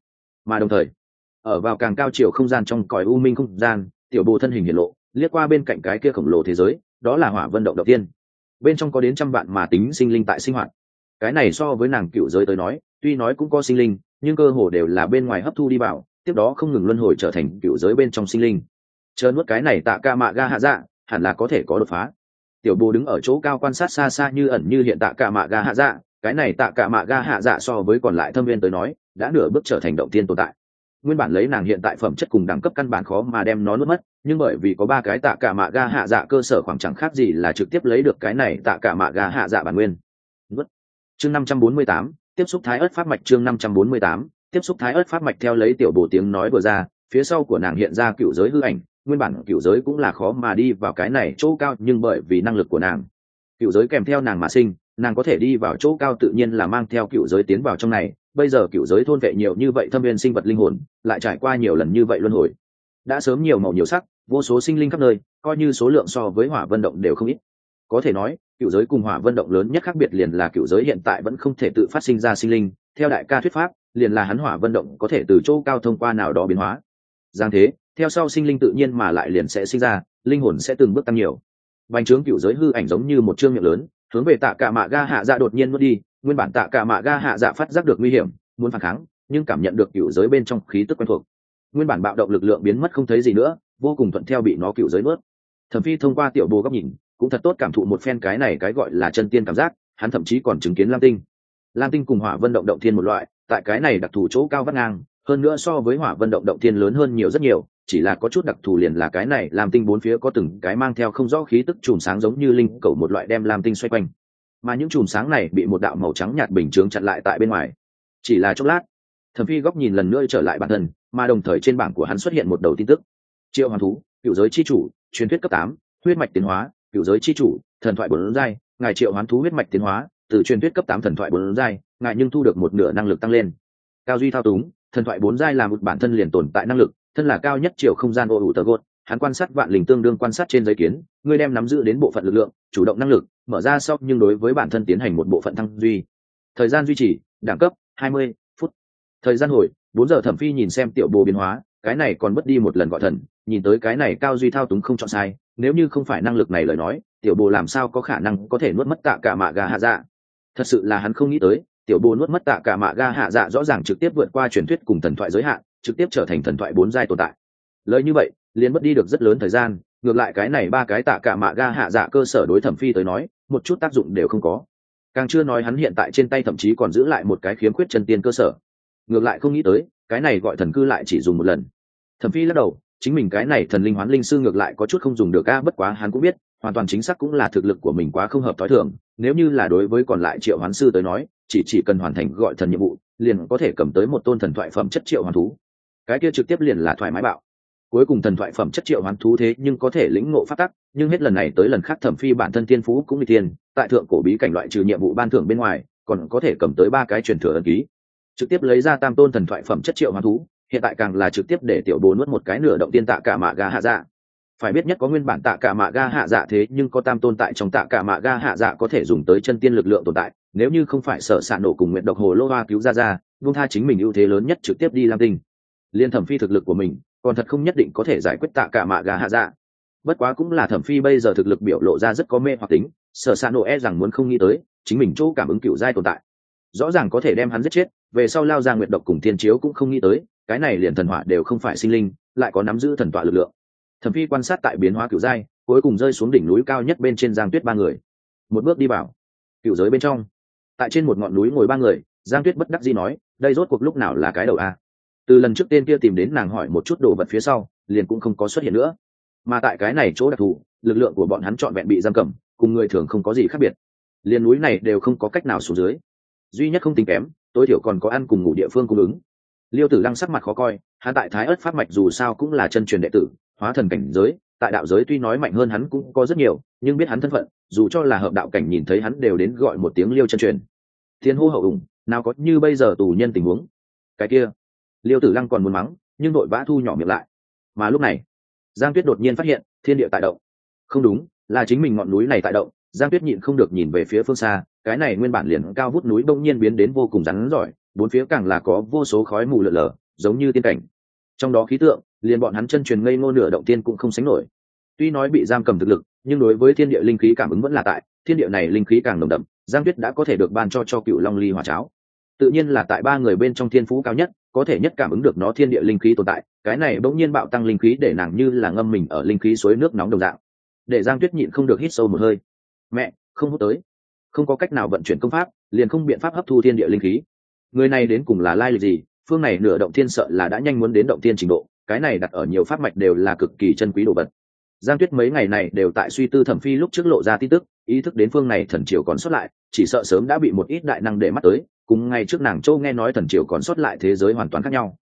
Mà đồng thời, ở vào càng cao chiều không gian trong cõi u minh không gian, tiểu bộ thân hình hiện lộ, liếc qua bên cạnh cái kia khổng lồ thế giới, đó là hỏa vân động đầu tiên. Bên trong có đến trăm vạn mà tính sinh linh tại sinh hoạt. Cái này so với nàng cựu giới tới nói, tuy nói cũng có sinh linh, nhưng cơ hồ đều là bên ngoài hấp thu đi vào tiếp đó không ngừng luân hồi trở thành cựu giới bên trong sinh linh. Chờ nuốt cái này tạ ca mạ ga hạ dạ hẳn là có thể có đột phá. Tiểu bồ đứng ở chỗ cao quan sát xa xa như ẩn như hiện tạ ca mạ ga hạ dạ cái này tạ ca mạ ga hạ dạ so với còn lại thâm viên tới nói, đã nửa bước trở thành động tiên tồn tại. Nguyên bản lấy nàng hiện tại phẩm chất cùng đẳng cấp căn bản khó mà đem nó nuốt mất, nhưng bởi vì có ba cái tạ cả mạ ga hạ dạ cơ sở khoảng chẳng khác gì là trực tiếp lấy được cái này tạ cả mạ ga hạ dạ bản nguyên. Nuốt. Chương năm trăm bốn mươi tám, tiếp xúc thái ớt pháp mạch chương năm trăm bốn mươi tám tiếp xúc thái ớt pháp mạch theo lấy tiểu bồ tiếng nói vừa ra, phía sau của nàng hiện ra cựu giới hư ảnh, nguyên bản cựu giới cũng là khó mà đi vào cái này chỗ cao, nhưng bởi vì năng lực của nàng, cựu giới kèm theo nàng mà sinh, nàng có thể đi vào chỗ cao tự nhiên là mang theo cựu giới tiến vào trong này, bây giờ cựu giới thôn vệ nhiều như vậy thâm viên sinh vật linh hồn, lại trải qua nhiều lần như vậy luân hồi. Đã sớm nhiều màu nhiều sắc, vô số sinh linh khắp nơi, coi như số lượng so với hỏa vân động đều không ít có thể nói, cựu giới cùng hỏa vân động lớn nhất khác biệt liền là cựu giới hiện tại vẫn không thể tự phát sinh ra sinh linh, theo đại ca thuyết pháp, liền là hắn hỏa vân động có thể từ chỗ cao thông qua nào đó biến hóa. Giang thế, theo sau sinh linh tự nhiên mà lại liền sẽ sinh ra, linh hồn sẽ từng bước tăng nhiều. Bành trướng cựu giới hư ảnh giống như một chương miệng lớn, hướng về tạ cả mạ ga hạ dạ đột nhiên mất đi, nguyên bản tạ cả mạ ga hạ dạ phát giác được nguy hiểm, muốn phản kháng, nhưng cảm nhận được cựu giới bên trong khí tức quen thuộc. Nguyên bản bạo động lực lượng biến mất không thấy gì nữa, vô cùng thuận theo bị nó cựu giới nuốt. Thẩm phi thông qua tiểu bồ góc nhìn cũng thật tốt cảm thụ một phen cái này cái gọi là chân tiên cảm giác, hắn thậm chí còn chứng kiến lam tinh. Lam tinh cùng hỏa vân động động thiên một loại, tại cái này đặc thù chỗ cao vắt ngang, hơn nữa so với hỏa vân động động thiên lớn hơn nhiều rất nhiều, chỉ là có chút đặc thù liền là cái này làm tinh bốn phía có từng cái mang theo không rõ khí tức chùm sáng giống như linh cầu một loại đem lam tinh xoay quanh. Mà những chùm sáng này bị một đạo màu trắng nhạt bình chướng chặn lại tại bên ngoài. Chỉ là chốc lát, thẩm phi góc nhìn lần nữa trở lại bản thân, mà đồng thời trên bảng của hắn xuất hiện một đầu tin tức. Triệu hoàng thú, cựu giới c h i chủ, truyền thuyết cấp tám, huyết mạch tiến hóa cựu giới chi chủ, thần thoại bốn giai, ngài triệu hoán thú huyết mạch tiến hóa, từ truyền thuyết cấp tám thần thoại bốn giai, ngài nhưng thu được một nửa năng lực tăng lên. Cao duy thao túng, thần thoại bốn giai là một bản thân liền tồn tại năng lực, thân là cao nhất chiều không gian ô ủ tờ gột, hắn quan sát vạn linh tương đương quan sát trên giấy kiến, ngươi đem nắm giữ đến bộ phận lực lượng, chủ động năng lực, mở ra sau nhưng đối với bản thân tiến hành một bộ phận thăng duy. Thời gian duy trì, đẳng cấp 20 phút. Thời gian hồi, bốn giờ thẩm phi nhìn xem tiểu bồ biến hóa cái này còn mất đi một lần gọi thần, nhìn tới cái này cao duy thao túng không chọn sai, nếu như không phải năng lực này lời nói, tiểu bồ làm sao có khả năng có thể nuốt mất tạ cả mạ gà hạ dạ? Thật sự là hắn không nghĩ tới, tiểu bồ nuốt mất tạ cả mạ ga hạ dạ rõ ràng trực tiếp vượt qua truyền thuyết cùng thần thoại giới hạn, trực tiếp trở thành thần thoại bốn giai tồn tại. Lời như vậy, liền mất đi được rất lớn thời gian, ngược lại cái này ba cái tạ cả mạ ga hạ dạ cơ sở đối thẩm phi tới nói, một chút tác dụng đều không có. Càng chưa nói hắn hiện tại trên tay thậm chí còn giữ lại một cái khiếm khuyết chân tiên cơ sở ngược lại không nghĩ tới, cái này gọi thần cư lại chỉ dùng một lần. Thẩm phi lắc đầu, chính mình cái này thần linh hoán linh sư ngược lại có chút không dùng được a, bất quá hắn cũng biết, hoàn toàn chính xác cũng là thực lực của mình quá không hợp thói thường, nếu như là đối với còn lại triệu hoán sư tới nói, chỉ chỉ cần hoàn thành gọi thần nhiệm vụ, liền có thể cầm tới một tôn thần thoại phẩm chất triệu hoán thú. Cái kia trực tiếp liền là thoải mái bạo. Cuối cùng thần thoại phẩm chất triệu hoán thú thế nhưng có thể lĩnh ngộ phát tắc, nhưng hết lần này tới lần khác thẩm phi bản thân tiên phú cũng bị tiền tại thượng cổ bí cảnh loại trừ nhiệm vụ ban thưởng bên ngoài, còn có thể cầm tới ba cái truyền thừa ân ký trực tiếp lấy ra tam tôn thần thoại phẩm chất triệu hoán thú, hiện tại càng là trực tiếp để tiểu bố nuốt một cái nửa động tiên tạ cả mạ ga hạ dạ. Phải biết nhất có nguyên bản tạ cả mạ ga hạ dạ thế, nhưng có tam tôn tại trong tạ cả mạ ga hạ dạ có thể dùng tới chân tiên lực lượng tồn tại, nếu như không phải sợ xạ nổ cùng nguyện độc hồ lô hoa cứu ra ra vương tha chính mình ưu thế lớn nhất trực tiếp đi lam tinh. Liên thẩm phi thực lực của mình, còn thật không nhất định có thể giải quyết tạ cả mạ ga hạ dạ. Bất quá cũng là thẩm phi bây giờ thực lực biểu lộ ra rất có mê hoặc tính, sợ xạ nổ e rằng muốn không nghĩ tới, chính mình chỗ cảm ứng cựu giai tồn tại. Rõ ràng có thể đem hắn giết chết về sau lao ra nguyện độc cùng thiên chiếu cũng không nghĩ tới, cái này liền thần hỏa đều không phải sinh linh, lại có nắm giữ thần tọa lực lượng. Thẩm phi quan sát tại biến hóa cựu giai, cuối cùng rơi xuống đỉnh núi cao nhất bên trên giang tuyết ba người. Một bước đi vào cựu giới bên trong. Tại trên một ngọn núi ngồi ba người, giang tuyết bất đắc dĩ nói, đây rốt cuộc lúc nào là cái đầu a? Từ lần trước tên kia tìm đến nàng hỏi một chút đồ vật phía sau, liền cũng không có xuất hiện nữa. Mà tại cái này chỗ đặc thù, lực lượng của bọn hắn trọn vẹn bị giam cầm, cùng người thường không có gì khác biệt. Liền núi này đều không có cách nào xuống dưới. Duy nhất không tính kém tối thiểu còn có ăn cùng ngủ địa phương cung ứng. Liêu tử lăng sắc mặt khó coi, hắn tại thái ớt phát mạch dù sao cũng là chân truyền đệ tử, hóa thần cảnh giới, tại đạo giới tuy nói mạnh hơn hắn cũng có rất nhiều, nhưng biết hắn thân phận, dù cho là hợp đạo cảnh nhìn thấy hắn đều đến gọi một tiếng liêu chân truyền. Thiên hô hậu ủng, nào có như bây giờ tù nhân tình huống. Cái kia, liêu tử lăng còn muốn mắng, nhưng đội vã thu nhỏ miệng lại. Mà lúc này, giang tuyết đột nhiên phát hiện, thiên địa tại động. Không đúng, là chính mình ngọn núi này tại động, giang tuyết nhịn không được nhìn về phía phương xa cái này nguyên bản liền cao vút núi bỗng nhiên biến đến vô cùng rắn giỏi bốn phía càng là có vô số khói mù lợn lờ giống như tiên cảnh. Trong đó khí tượng, liền bọn hắn chân truyền ngây ngô nửa động tiên cũng không sánh nổi. Tuy nói bị giam cầm thực lực, nhưng đối với thiên địa linh khí cảm ứng vẫn là tại, thiên địa này linh khí càng nồng đậm, giang tuyết đã có thể được ban cho cho cựu long ly hỏa cháo. Tự nhiên là tại ba người bên trong thiên phú cao nhất, có thể nhất cảm ứng được nó thiên địa linh khí tồn tại, cái này bỗng nhiên bạo tăng linh khí để nàng như là ngâm mình ở linh khí suối nước nóng đồng dạng. Để giang tuyết nhịn không được hít sâu một hơi. Mẹ, không hút tới không có cách nào vận chuyển công pháp, liền không biện pháp hấp thu thiên địa linh khí. Người này đến cùng là lai lịch gì? Phương này nửa động thiên sợ là đã nhanh muốn đến động thiên trình độ, cái này đặt ở nhiều pháp mạch đều là cực kỳ chân quý đồ vật. Giang tuyết mấy ngày này đều tại suy tư thẩm phi lúc trước lộ ra tin tức, ý thức đến phương này thần triều còn sót lại, chỉ sợ sớm đã bị một ít đại năng để mắt tới, cùng ngay trước nàng châu nghe nói thần triều còn sót lại thế giới hoàn toàn khác nhau.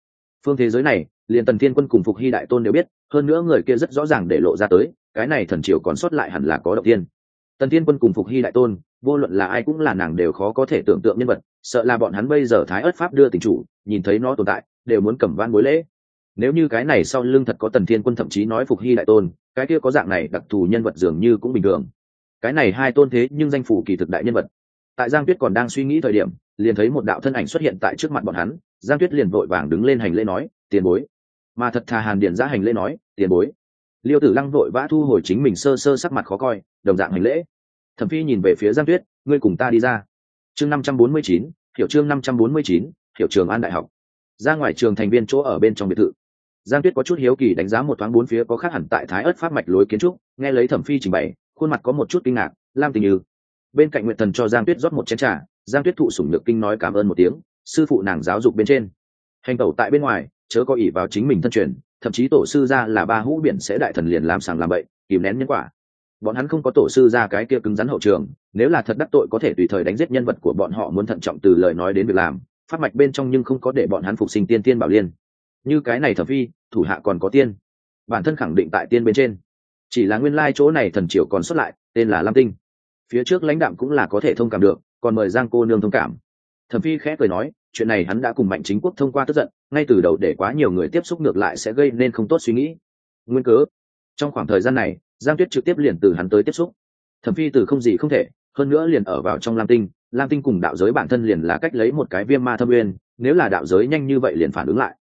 Phương thế giới này, liền tần thiên quân cùng phục hy đại tôn đều biết, hơn nữa người kia rất rõ ràng để lộ ra tới, cái này thần triều còn sót lại hẳn là có động tiên tần thiên quân cùng phục hy đại tôn, vô luận là ai cũng là nàng đều khó có thể tưởng tượng nhân vật, sợ là bọn hắn bây giờ thái ớt pháp đưa tình chủ, nhìn thấy nó tồn tại, đều muốn cầm van bối lễ. Nếu như cái này sau lưng thật có tần thiên quân thậm chí nói phục hy đại tôn, cái kia có dạng này đặc thù nhân vật dường như cũng bình thường. Cái này hai tôn thế nhưng danh phủ kỳ thực đại nhân vật. Tại giang tuyết còn đang suy nghĩ thời điểm, liền thấy một đạo thân ảnh xuất hiện tại trước mặt bọn hắn, giang tuyết liền vội vàng đứng lên hành lễ nói, tiền bối. Mà thật thà hàn điện ra hành lễ nói, tiền bối liêu tử lăng vội vã thu hồi chính mình sơ sơ sắc mặt khó coi, đồng dạng hành lễ. Thẩm phi nhìn về phía giang tuyết, ngươi cùng ta đi ra. Chương năm trăm bốn mươi chín hiệu chương năm trăm bốn mươi chín hiệu trường an đại học. Ra ngoài trường thành viên chỗ ở bên trong biệt thự. Giang tuyết có chút hiếu kỳ đánh giá một thoáng bốn phía có khác hẳn tại thái ớt pháp mạch lối kiến trúc, nghe lấy thẩm phi trình bày, khuôn mặt có một chút kinh ngạc, lam tình như. Bên cạnh nguyện thần cho giang tuyết rót một chén trà, giang tuyết thụ sủng nhược kinh nói cảm ơn một tiếng, sư phụ nàng giáo dục bên trên. Hành tẩu tại bên ngoài, chớ có ỷ vào chính mình thân truyền thậm chí tổ sư ra là ba hũ biển sẽ đại thần liền làm sàng làm bậy, kìm nén nhân quả. Bọn hắn không có tổ sư ra cái kia cứng rắn hậu trường, nếu là thật đắc tội có thể tùy thời đánh giết nhân vật của bọn họ muốn thận trọng từ lời nói đến việc làm phát mạch bên trong nhưng không có để bọn hắn phục sinh tiên tiên bảo liên. Như cái này thập phi, thủ hạ còn có tiên. Bản thân khẳng định tại tiên bên trên. Chỉ là nguyên lai chỗ này thần triều còn xuất lại, tên là lam tinh. Phía trước lãnh đạm cũng là có thể thông cảm được, còn mời giang cô nương thông cảm. Thẩm phi khẽ cười nói, chuyện này hắn đã cùng mạnh chính quốc thông qua tức giận ngay từ đầu để quá nhiều người tiếp xúc ngược lại sẽ gây nên không tốt suy nghĩ. Nguyên cớ, trong khoảng thời gian này, giang tuyết trực tiếp liền từ hắn tới tiếp xúc. Thẩm phi từ không gì không thể, hơn nữa liền ở vào trong lam tinh lam tinh cùng đạo giới bản thân liền là cách lấy một cái viêm ma thâm uyên, nếu là đạo giới nhanh như vậy liền phản ứng lại.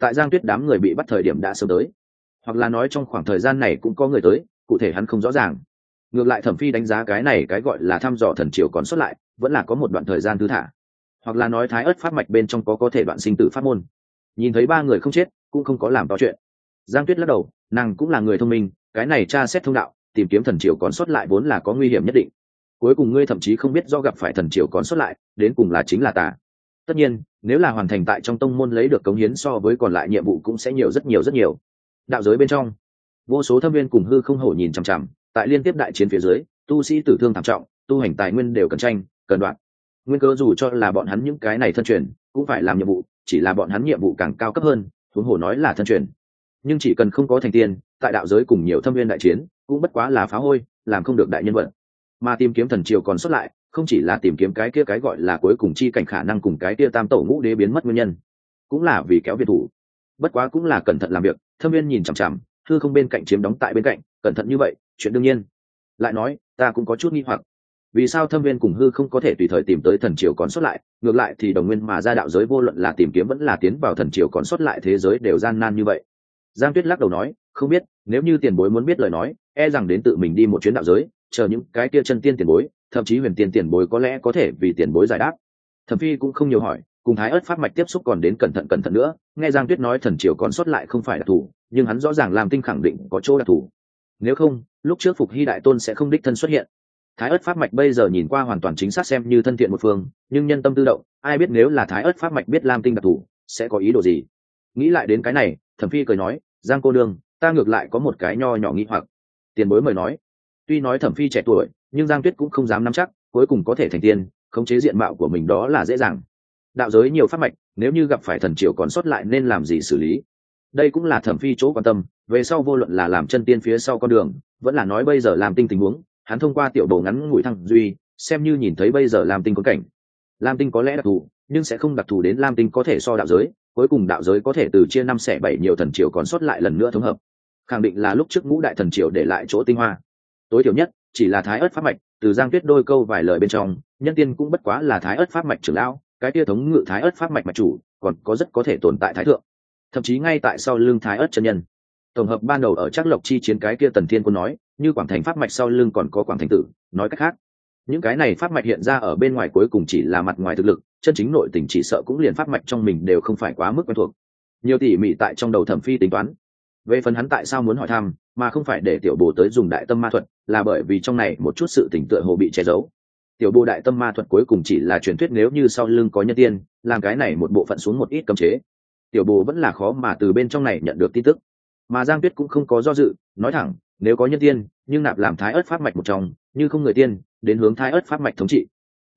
Tại giang tuyết đám người bị bắt thời điểm đã sớm tới. Hoặc là nói trong khoảng thời gian này cũng có người tới, cụ thể hắn không rõ ràng. Ngược lại thẩm phi đánh giá cái này cái gọi là thăm dò thần triều còn xuất lại, vẫn là có một đoạn thời gian thư thả. Hoặc là nói thái ớt pháp mạch bên trong có có thể đoạn sinh tử pháp môn nhìn thấy ba người không chết, cũng không có làm to chuyện. Giang tuyết lắc đầu, nàng cũng là người thông minh, cái này tra xét thông đạo, tìm kiếm thần triều còn xuất lại vốn là có nguy hiểm nhất định. Cuối cùng ngươi thậm chí không biết do gặp phải thần triều còn xuất lại, đến cùng là chính là tà tất nhiên, nếu là hoàn thành tại trong tông môn lấy được cống hiến so với còn lại nhiệm vụ cũng sẽ nhiều rất nhiều rất nhiều. Đạo giới bên trong, vô số thâm viên cùng hư không hổ nhìn chằm chằm, tại liên tiếp đại chiến phía dưới, tu sĩ tử thương thảm trọng, tu hành tài nguyên đều cần tranh, cần đoạn. Nguyên cơ dù cho là bọn hắn những cái này thân truyền, cũng phải làm nhiệm vụ chỉ là bọn hắn nhiệm vụ càng cao cấp hơn, huống hồ nói là thân truyền. Nhưng chỉ cần không có thành tiên, tại đạo giới cùng nhiều thâm viên đại chiến, cũng bất quá là phá hôi, làm không được đại nhân vật. Mà tìm kiếm thần triều còn xuất lại, không chỉ là tìm kiếm cái kia cái gọi là cuối cùng chi cảnh khả năng cùng cái kia tam tổ ngũ đế biến mất nguyên nhân, cũng là vì kéo việt thủ. Bất quá cũng là cẩn thận làm việc, thâm viên nhìn chằm chằm, thư không bên cạnh chiếm đóng tại bên cạnh, cẩn thận như vậy, chuyện đương nhiên. Lại nói, ta cũng có chút nghi hoặc vì sao thâm viên cùng hư không có thể tùy thời tìm tới thần triều còn xuất lại, ngược lại thì đồng nguyên mà ra đạo giới vô luận là tìm kiếm vẫn là tiến vào thần triều còn xuất lại thế giới đều gian nan như vậy. Giang tuyết lắc đầu nói, không biết, nếu như tiền bối muốn biết lời nói e rằng đến tự mình đi một chuyến đạo giới, chờ những cái kia chân tiên tiền bối, thậm chí huyền tiên tiền bối có lẽ có thể vì tiền bối giải đáp. Thẩm phi cũng không nhiều hỏi, cùng thái ớt pháp mạch tiếp xúc còn đến cẩn thận cẩn thận nữa, nghe giang tuyết nói thần triều còn xuất lại không phải đặc thù nhưng hắn rõ ràng làm tinh khẳng định có chỗ đặc thù nếu không, lúc trước phục hy đại tôn sẽ không đích thân xuất hiện thái ớt pháp mạch bây giờ nhìn qua hoàn toàn chính xác xem như thân thiện một phương, nhưng nhân tâm tư động, ai biết nếu là thái ớt pháp mạch biết lam tinh đặc thù, sẽ có ý đồ gì? Nghĩ lại đến cái này, thẩm phi cười nói, giang cô đương ta ngược lại có một cái nho nhỏ nghĩ hoặc. Tiền bối mời nói. Tuy nói thẩm phi trẻ tuổi, nhưng giang tuyết cũng không dám nắm chắc, cuối cùng có thể thành tiên, khống chế diện mạo của mình đó là dễ dàng. Đạo giới nhiều pháp mạch, nếu như gặp phải thần triều còn sót lại nên làm gì xử lý? Đây cũng là thẩm phi chỗ quan tâm, về sau vô luận là làm chân tiên phía sau con đường, vẫn là nói bây giờ làm tinh tình huống hắn thông qua tiểu đồ ngắn ngủi thăng duy, xem như nhìn thấy bây giờ lam tinh có cảnh. Lam tinh có lẽ đặc thù, nhưng sẽ không đặc thù đến lam tinh có thể so đạo giới, cuối cùng đạo giới có thể từ chia năm xẻ bảy nhiều thần triều còn sót lại lần nữa thống hợp. Khẳng định là lúc trước ngũ đại thần triều để lại chỗ tinh hoa. Tối thiểu nhất, chỉ là thái ớt pháp mạch, từ giang tuyết đôi câu vài lời bên trong, nhân tiên cũng bất quá là thái ớt pháp mạch trưởng lão, cái tia thống ngự thái ớt pháp mạch mạch chủ, còn có rất có thể tồn tại thái thượng. Thậm chí ngay tại sau lưng thái ớt chân nhân. Tổng hợp ban đầu ở trác lộc chi chiến cái kia tần thiên quân nói như quảng thành pháp mạch sau lưng còn có quảng thành tử, nói cách khác, những cái này pháp mạch hiện ra ở bên ngoài cuối cùng chỉ là mặt ngoài thực lực, chân chính nội tình chỉ sợ cũng liền pháp mạch trong mình đều không phải quá mức quen thuộc. Nhiều tỉ mỉ tại trong đầu thẩm phi tính toán. Về phần hắn tại sao muốn hỏi thăm, mà không phải để tiểu bồ tới dùng đại tâm ma thuật, là bởi vì trong này một chút sự tỉnh tựa hồ bị che giấu. Tiểu bồ đại tâm ma thuật cuối cùng chỉ là truyền thuyết nếu như sau lưng có nhân tiên, làm cái này một bộ phận xuống một ít cấm chế. Tiểu bồ vẫn là khó mà từ bên trong này nhận được tin tức. Mà giang tuyết cũng không có do dự, nói thẳng nếu có nhân tiên, nhưng nạp làm thái ớt pháp mạch một trong, như không người tiên, đến hướng thái ớt pháp mạch thống trị.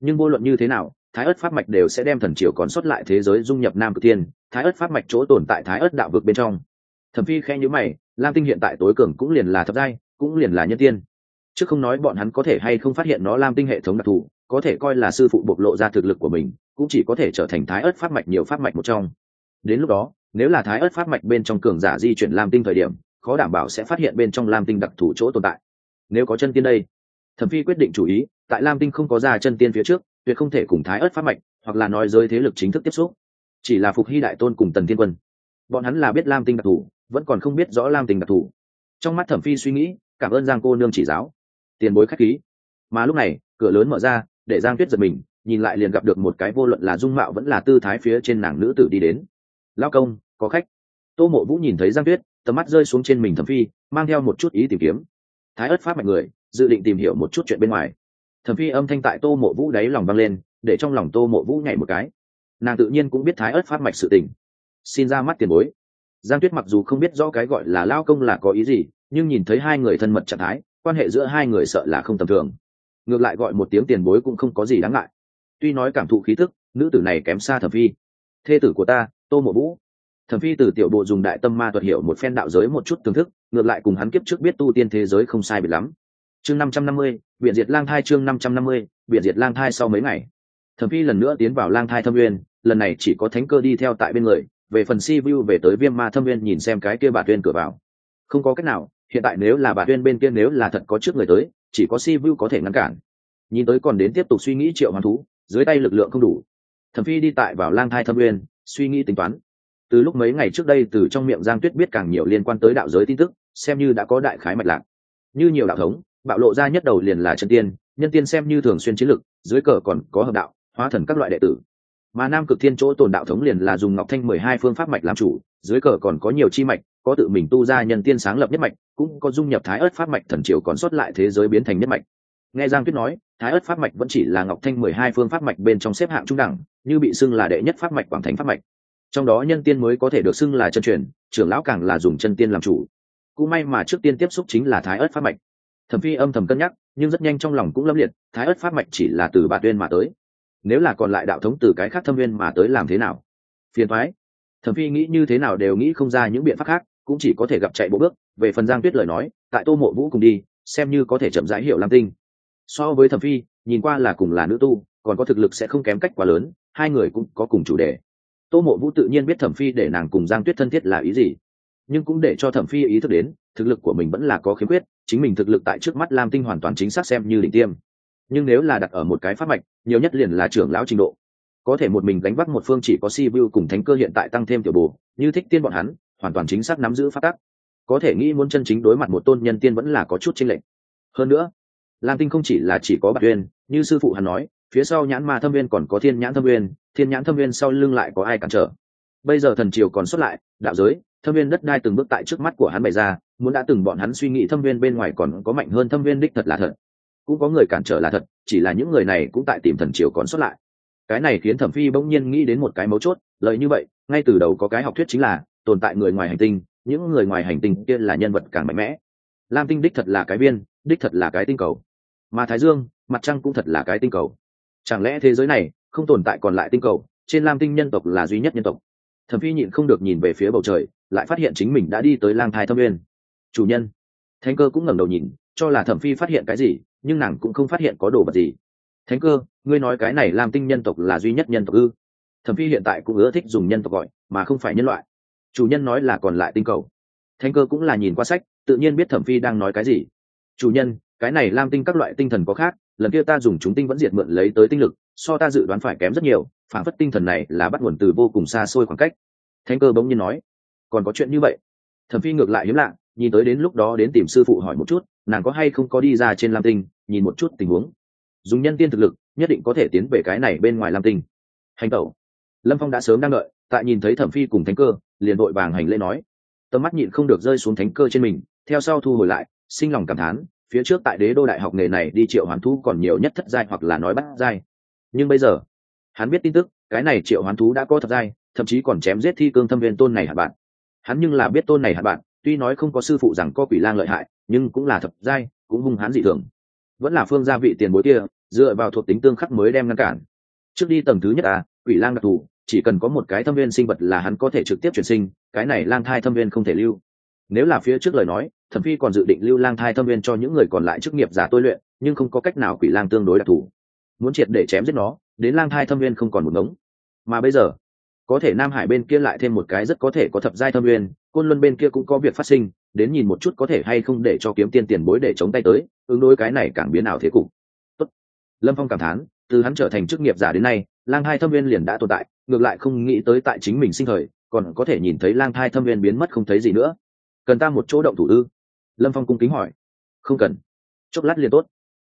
Nhưng vô luận như thế nào, thái ớt pháp mạch đều sẽ đem thần triều còn sót lại thế giới dung nhập nam cực tiên thái ớt pháp mạch chỗ tồn tại thái ớt đạo vực bên trong. Thẩm phi khe nhữ mày, lam tinh hiện tại tối cường cũng liền là thập giai, cũng liền là nhân tiên. Chứ không nói bọn hắn có thể hay không phát hiện nó lam tinh hệ thống đặc thù, có thể coi là sư phụ bộc lộ ra thực lực của mình, cũng chỉ có thể trở thành thái ớt pháp mạch nhiều pháp mạch một trong. Đến lúc đó, nếu là thái ớt pháp mạch bên trong cường giả di chuyển lam tinh thời điểm khó đảm bảo sẽ phát hiện bên trong lam tinh đặc thù chỗ tồn tại. Nếu có chân tiên đây, thẩm phi quyết định chủ ý, tại lam tinh không có ra chân tiên phía trước, tuyệt không thể cùng thái ớt phát mạch hoặc là nói giới thế lực chính thức tiếp xúc. Chỉ là phục hy đại tôn cùng tần thiên quân. Bọn hắn là biết lam tinh đặc thù, vẫn còn không biết rõ lam tinh đặc thù. Trong mắt thẩm phi suy nghĩ, cảm ơn giang cô nương chỉ giáo. Tiền bối khách khí. Mà lúc này, cửa lớn mở ra, để giang tuyết giật mình, nhìn lại liền gặp được một cái vô luận là dung mạo vẫn là tư thái phía trên nàng nữ tử đi đến. Lao công, có khách. Tô mộ vũ nhìn thấy giang tuyết tầm mắt rơi xuống trên mình thẩm phi, mang theo một chút ý tìm kiếm. Thái ớt pháp mạch người, dự định tìm hiểu một chút chuyện bên ngoài. Thẩm phi âm thanh tại tô mộ vũ đáy lòng vang lên, để trong lòng tô mộ vũ nhảy một cái. Nàng tự nhiên cũng biết thái ớt pháp mạch sự tình. Xin ra mắt tiền bối. Giang tuyết mặc dù không biết rõ cái gọi là lao công là có ý gì, nhưng nhìn thấy hai người thân mật trạng thái, quan hệ giữa hai người sợ là không tầm thường. Ngược lại gọi một tiếng tiền bối cũng không có gì đáng ngại. Tuy nói cảm thụ khí thức nữ tử này kém xa thẩm phi. Thê tử của ta, tô mộ vũ thẩm phi từ tiểu bộ dùng đại tâm ma thuật hiểu một phen đạo giới một chút thưởng thức, ngược lại cùng hắn kiếp trước biết tu tiên thế giới không sai biệt lắm. Chương năm trăm năm mươi viện diệt lang thai chương năm trăm năm mươi, biển diệt lang thai sau mấy ngày. Thẩm phi lần nữa tiến vào lang thai thâm uyên lần này chỉ có thánh cơ đi theo tại bên người, về phần si vu về tới viêm ma thâm uyên nhìn xem cái kia bà tuyên cửa vào. Không có cách nào, hiện tại nếu là bà tuyên bên kia nếu là thật có trước người tới, chỉ có si vu có thể ngăn cản. Nhìn tới còn đến tiếp tục suy nghĩ triệu hoàn thú, dưới tay lực lượng không đủ. Thẩm phi đi tại vào lang thai thâm uyên suy nghĩ tính toán từ lúc mấy ngày trước đây từ trong miệng giang tuyết biết càng nhiều liên quan tới đạo giới tin tức, xem như đã có đại khái mạch lạc. Như nhiều đạo thống, bạo lộ ra nhất đầu liền là chân tiên, nhân tiên xem như thường xuyên chiến lực, dưới cờ còn có hợp đạo, hóa thần các loại đệ tử. Mà nam cực thiên chỗ tồn đạo thống liền là dùng ngọc thanh mười hai phương pháp mạch làm chủ, dưới cờ còn có nhiều chi mạch, có tự mình tu ra nhân tiên sáng lập nhất mạch, cũng có dung nhập thái ớt pháp mạch thần triều còn xuất lại thế giới biến thành nhất mạch. Nghe giang tuyết nói, thái ớt pháp mạch vẫn chỉ là ngọc thanh mười hai phương pháp mạch bên trong xếp hạng trung đẳng, như bị xưng là đệ nhất pháp mạch quảng thánh pháp mạch trong đó nhân tiên mới có thể được xưng là chân truyền, trưởng lão càng là dùng chân tiên làm chủ. Cũng may mà trước tiên tiếp xúc chính là thái ớt pháp mạch. Thẩm phi âm thầm cân nhắc, nhưng rất nhanh trong lòng cũng lâm liệt, thái ớt pháp mạch chỉ là từ bà tuyên mà tới. Nếu là còn lại đạo thống từ cái khác thâm viên mà tới làm thế nào? Phiền thoái thẩm phi nghĩ như thế nào đều nghĩ không ra những biện pháp khác, cũng chỉ có thể gặp chạy bộ bước. Về phần giang tuyết lời nói, tại tô mộ vũ cùng đi, xem như có thể chậm rãi hiểu lam tinh. So với thẩm phi, nhìn qua là cùng là nữ tu, còn có thực lực sẽ không kém cách quá lớn, hai người cũng có cùng chủ đề tô mộ vũ tự nhiên biết thẩm phi để nàng cùng giang tuyết thân thiết là ý gì, nhưng cũng để cho thẩm phi ý thức đến, thực lực của mình vẫn là có khiếm khuyết, chính mình thực lực tại trước mắt lam tinh hoàn toàn chính xác xem như đỉnh tiêm. Nhưng nếu là đặt ở một cái pháp mạch, nhiều nhất liền là trưởng lão trình độ. Có thể một mình đánh bắt một phương chỉ có si vu cùng thánh cơ hiện tại tăng thêm tiểu bồ như thích tiên bọn hắn, hoàn toàn chính xác nắm giữ phát tắc. Có thể nghĩ muốn chân chính đối mặt một tôn nhân tiên vẫn là có chút chênh lệch. Hơn nữa, lam tinh không chỉ là chỉ có bạc uyên như sư phụ hắn nói, phía sau nhãn ma thâm viên còn có thiên nhãn thâm viên thiên nhãn thâm viên sau lưng lại có ai cản trở? Bây giờ thần triều còn xuất lại, đạo giới, thâm viên đất đai từng bước tại trước mắt của hắn bày ra, muốn đã từng bọn hắn suy nghĩ thâm viên bên ngoài còn có mạnh hơn thâm viên đích thật là thật. Cũng có người cản trở là thật, chỉ là những người này cũng tại tìm thần triều còn xuất lại. Cái này khiến thẩm phi bỗng nhiên nghĩ đến một cái mấu chốt, lợi như vậy, ngay từ đầu có cái học thuyết chính là, tồn tại người ngoài hành tinh, những người ngoài hành tinh kia là nhân vật càng mạnh mẽ. Lam tinh đích thật là cái viên, đích thật là cái tinh cầu. Mà thái dương, mặt trăng cũng thật là cái tinh cầu. Chẳng lẽ thế giới này không tồn tại còn lại tinh cầu, trên lam tinh nhân tộc là duy nhất nhân tộc. Thẩm phi nhịn không được nhìn về phía bầu trời, lại phát hiện chính mình đã đi tới lang thai thâm nguyên. Chủ nhân. Thánh cơ cũng ngẩng đầu nhìn, cho là thẩm phi phát hiện cái gì, nhưng nàng cũng không phát hiện có đồ vật gì. Thánh cơ, ngươi nói cái này lam tinh nhân tộc là duy nhất nhân tộc ư? Thẩm phi hiện tại cũng ưa thích dùng nhân tộc gọi, mà không phải nhân loại. Chủ nhân nói là còn lại tinh cầu. Thánh cơ cũng là nhìn qua sách, tự nhiên biết thẩm phi đang nói cái gì. Chủ nhân, cái này lam tinh các loại tinh thần có khác, lần kia ta dùng chúng tinh vẫn diệt mượn lấy tới tinh lực so ta dự đoán phải kém rất nhiều, phản phất tinh thần này là bắt nguồn từ vô cùng xa xôi khoảng cách. Thánh cơ bỗng nhiên nói, còn có chuyện như vậy? Thẩm phi ngược lại hiếm lạ, nhìn tới đến lúc đó đến tìm sư phụ hỏi một chút, nàng có hay không có đi ra trên lam tinh, nhìn một chút tình huống? Dùng nhân tiên thực lực, nhất định có thể tiến về cái này bên ngoài lam tinh. Hành tẩu. Lâm phong đã sớm đang đợi, tại nhìn thấy thẩm phi cùng thánh cơ, liền vội vàng hành lễ nói. Tầm mắt nhịn không được rơi xuống thánh cơ trên mình, theo sau thu hồi lại, sinh lòng cảm thán, phía trước tại đế đô đại học nghề này đi triệu hoàn thu còn nhiều nhất thất giai hoặc là nói bắt giai nhưng bây giờ, hắn biết tin tức, cái này triệu hoán thú đã có thật dai thậm chí còn chém giết thi cương thâm viên tôn này hạt bạn. Hắn nhưng là biết tôn này hạt bạn, tuy nói không có sư phụ rằng có quỷ lang lợi hại, nhưng cũng là thật dai cũng hung hãn dị thường. Vẫn là phương gia vị tiền bối kia, dựa vào thuộc tính tương khắc mới đem ngăn cản. Trước đi tầng thứ nhất à quỷ lang đặc thù, chỉ cần có một cái thâm viên sinh vật là hắn có thể trực tiếp chuyển sinh, cái này lang thai thâm viên không thể lưu. Nếu là phía trước lời nói thẩm phi còn dự định lưu lang thai thâm viên cho những người còn lại chức nghiệp giả tôi luyện, nhưng không có cách nào quỷ lang tương đối đặc thù muốn triệt để chém giết nó, đến lang thai thâm viên không còn một ngống. Mà bây giờ, có thể nam hải bên kia lại thêm một cái rất có thể có thập giai thâm viên, côn luân bên kia cũng có việc phát sinh, đến nhìn một chút có thể hay không để cho kiếm tiên tiền bối để chống tay tới, ứng đối cái này càng biến ảo thế cục. Tốt. lâm phong cảm thán, từ hắn trở thành chức nghiệp giả đến nay, lang hai thâm viên liền đã tồn tại, ngược lại không nghĩ tới tại chính mình sinh thời, còn có thể nhìn thấy lang thai thâm viên biến mất không thấy gì nữa. Cần ta một chỗ động thủ ư? Lâm phong cung kính hỏi. Không cần. Chốc lát liền tốt.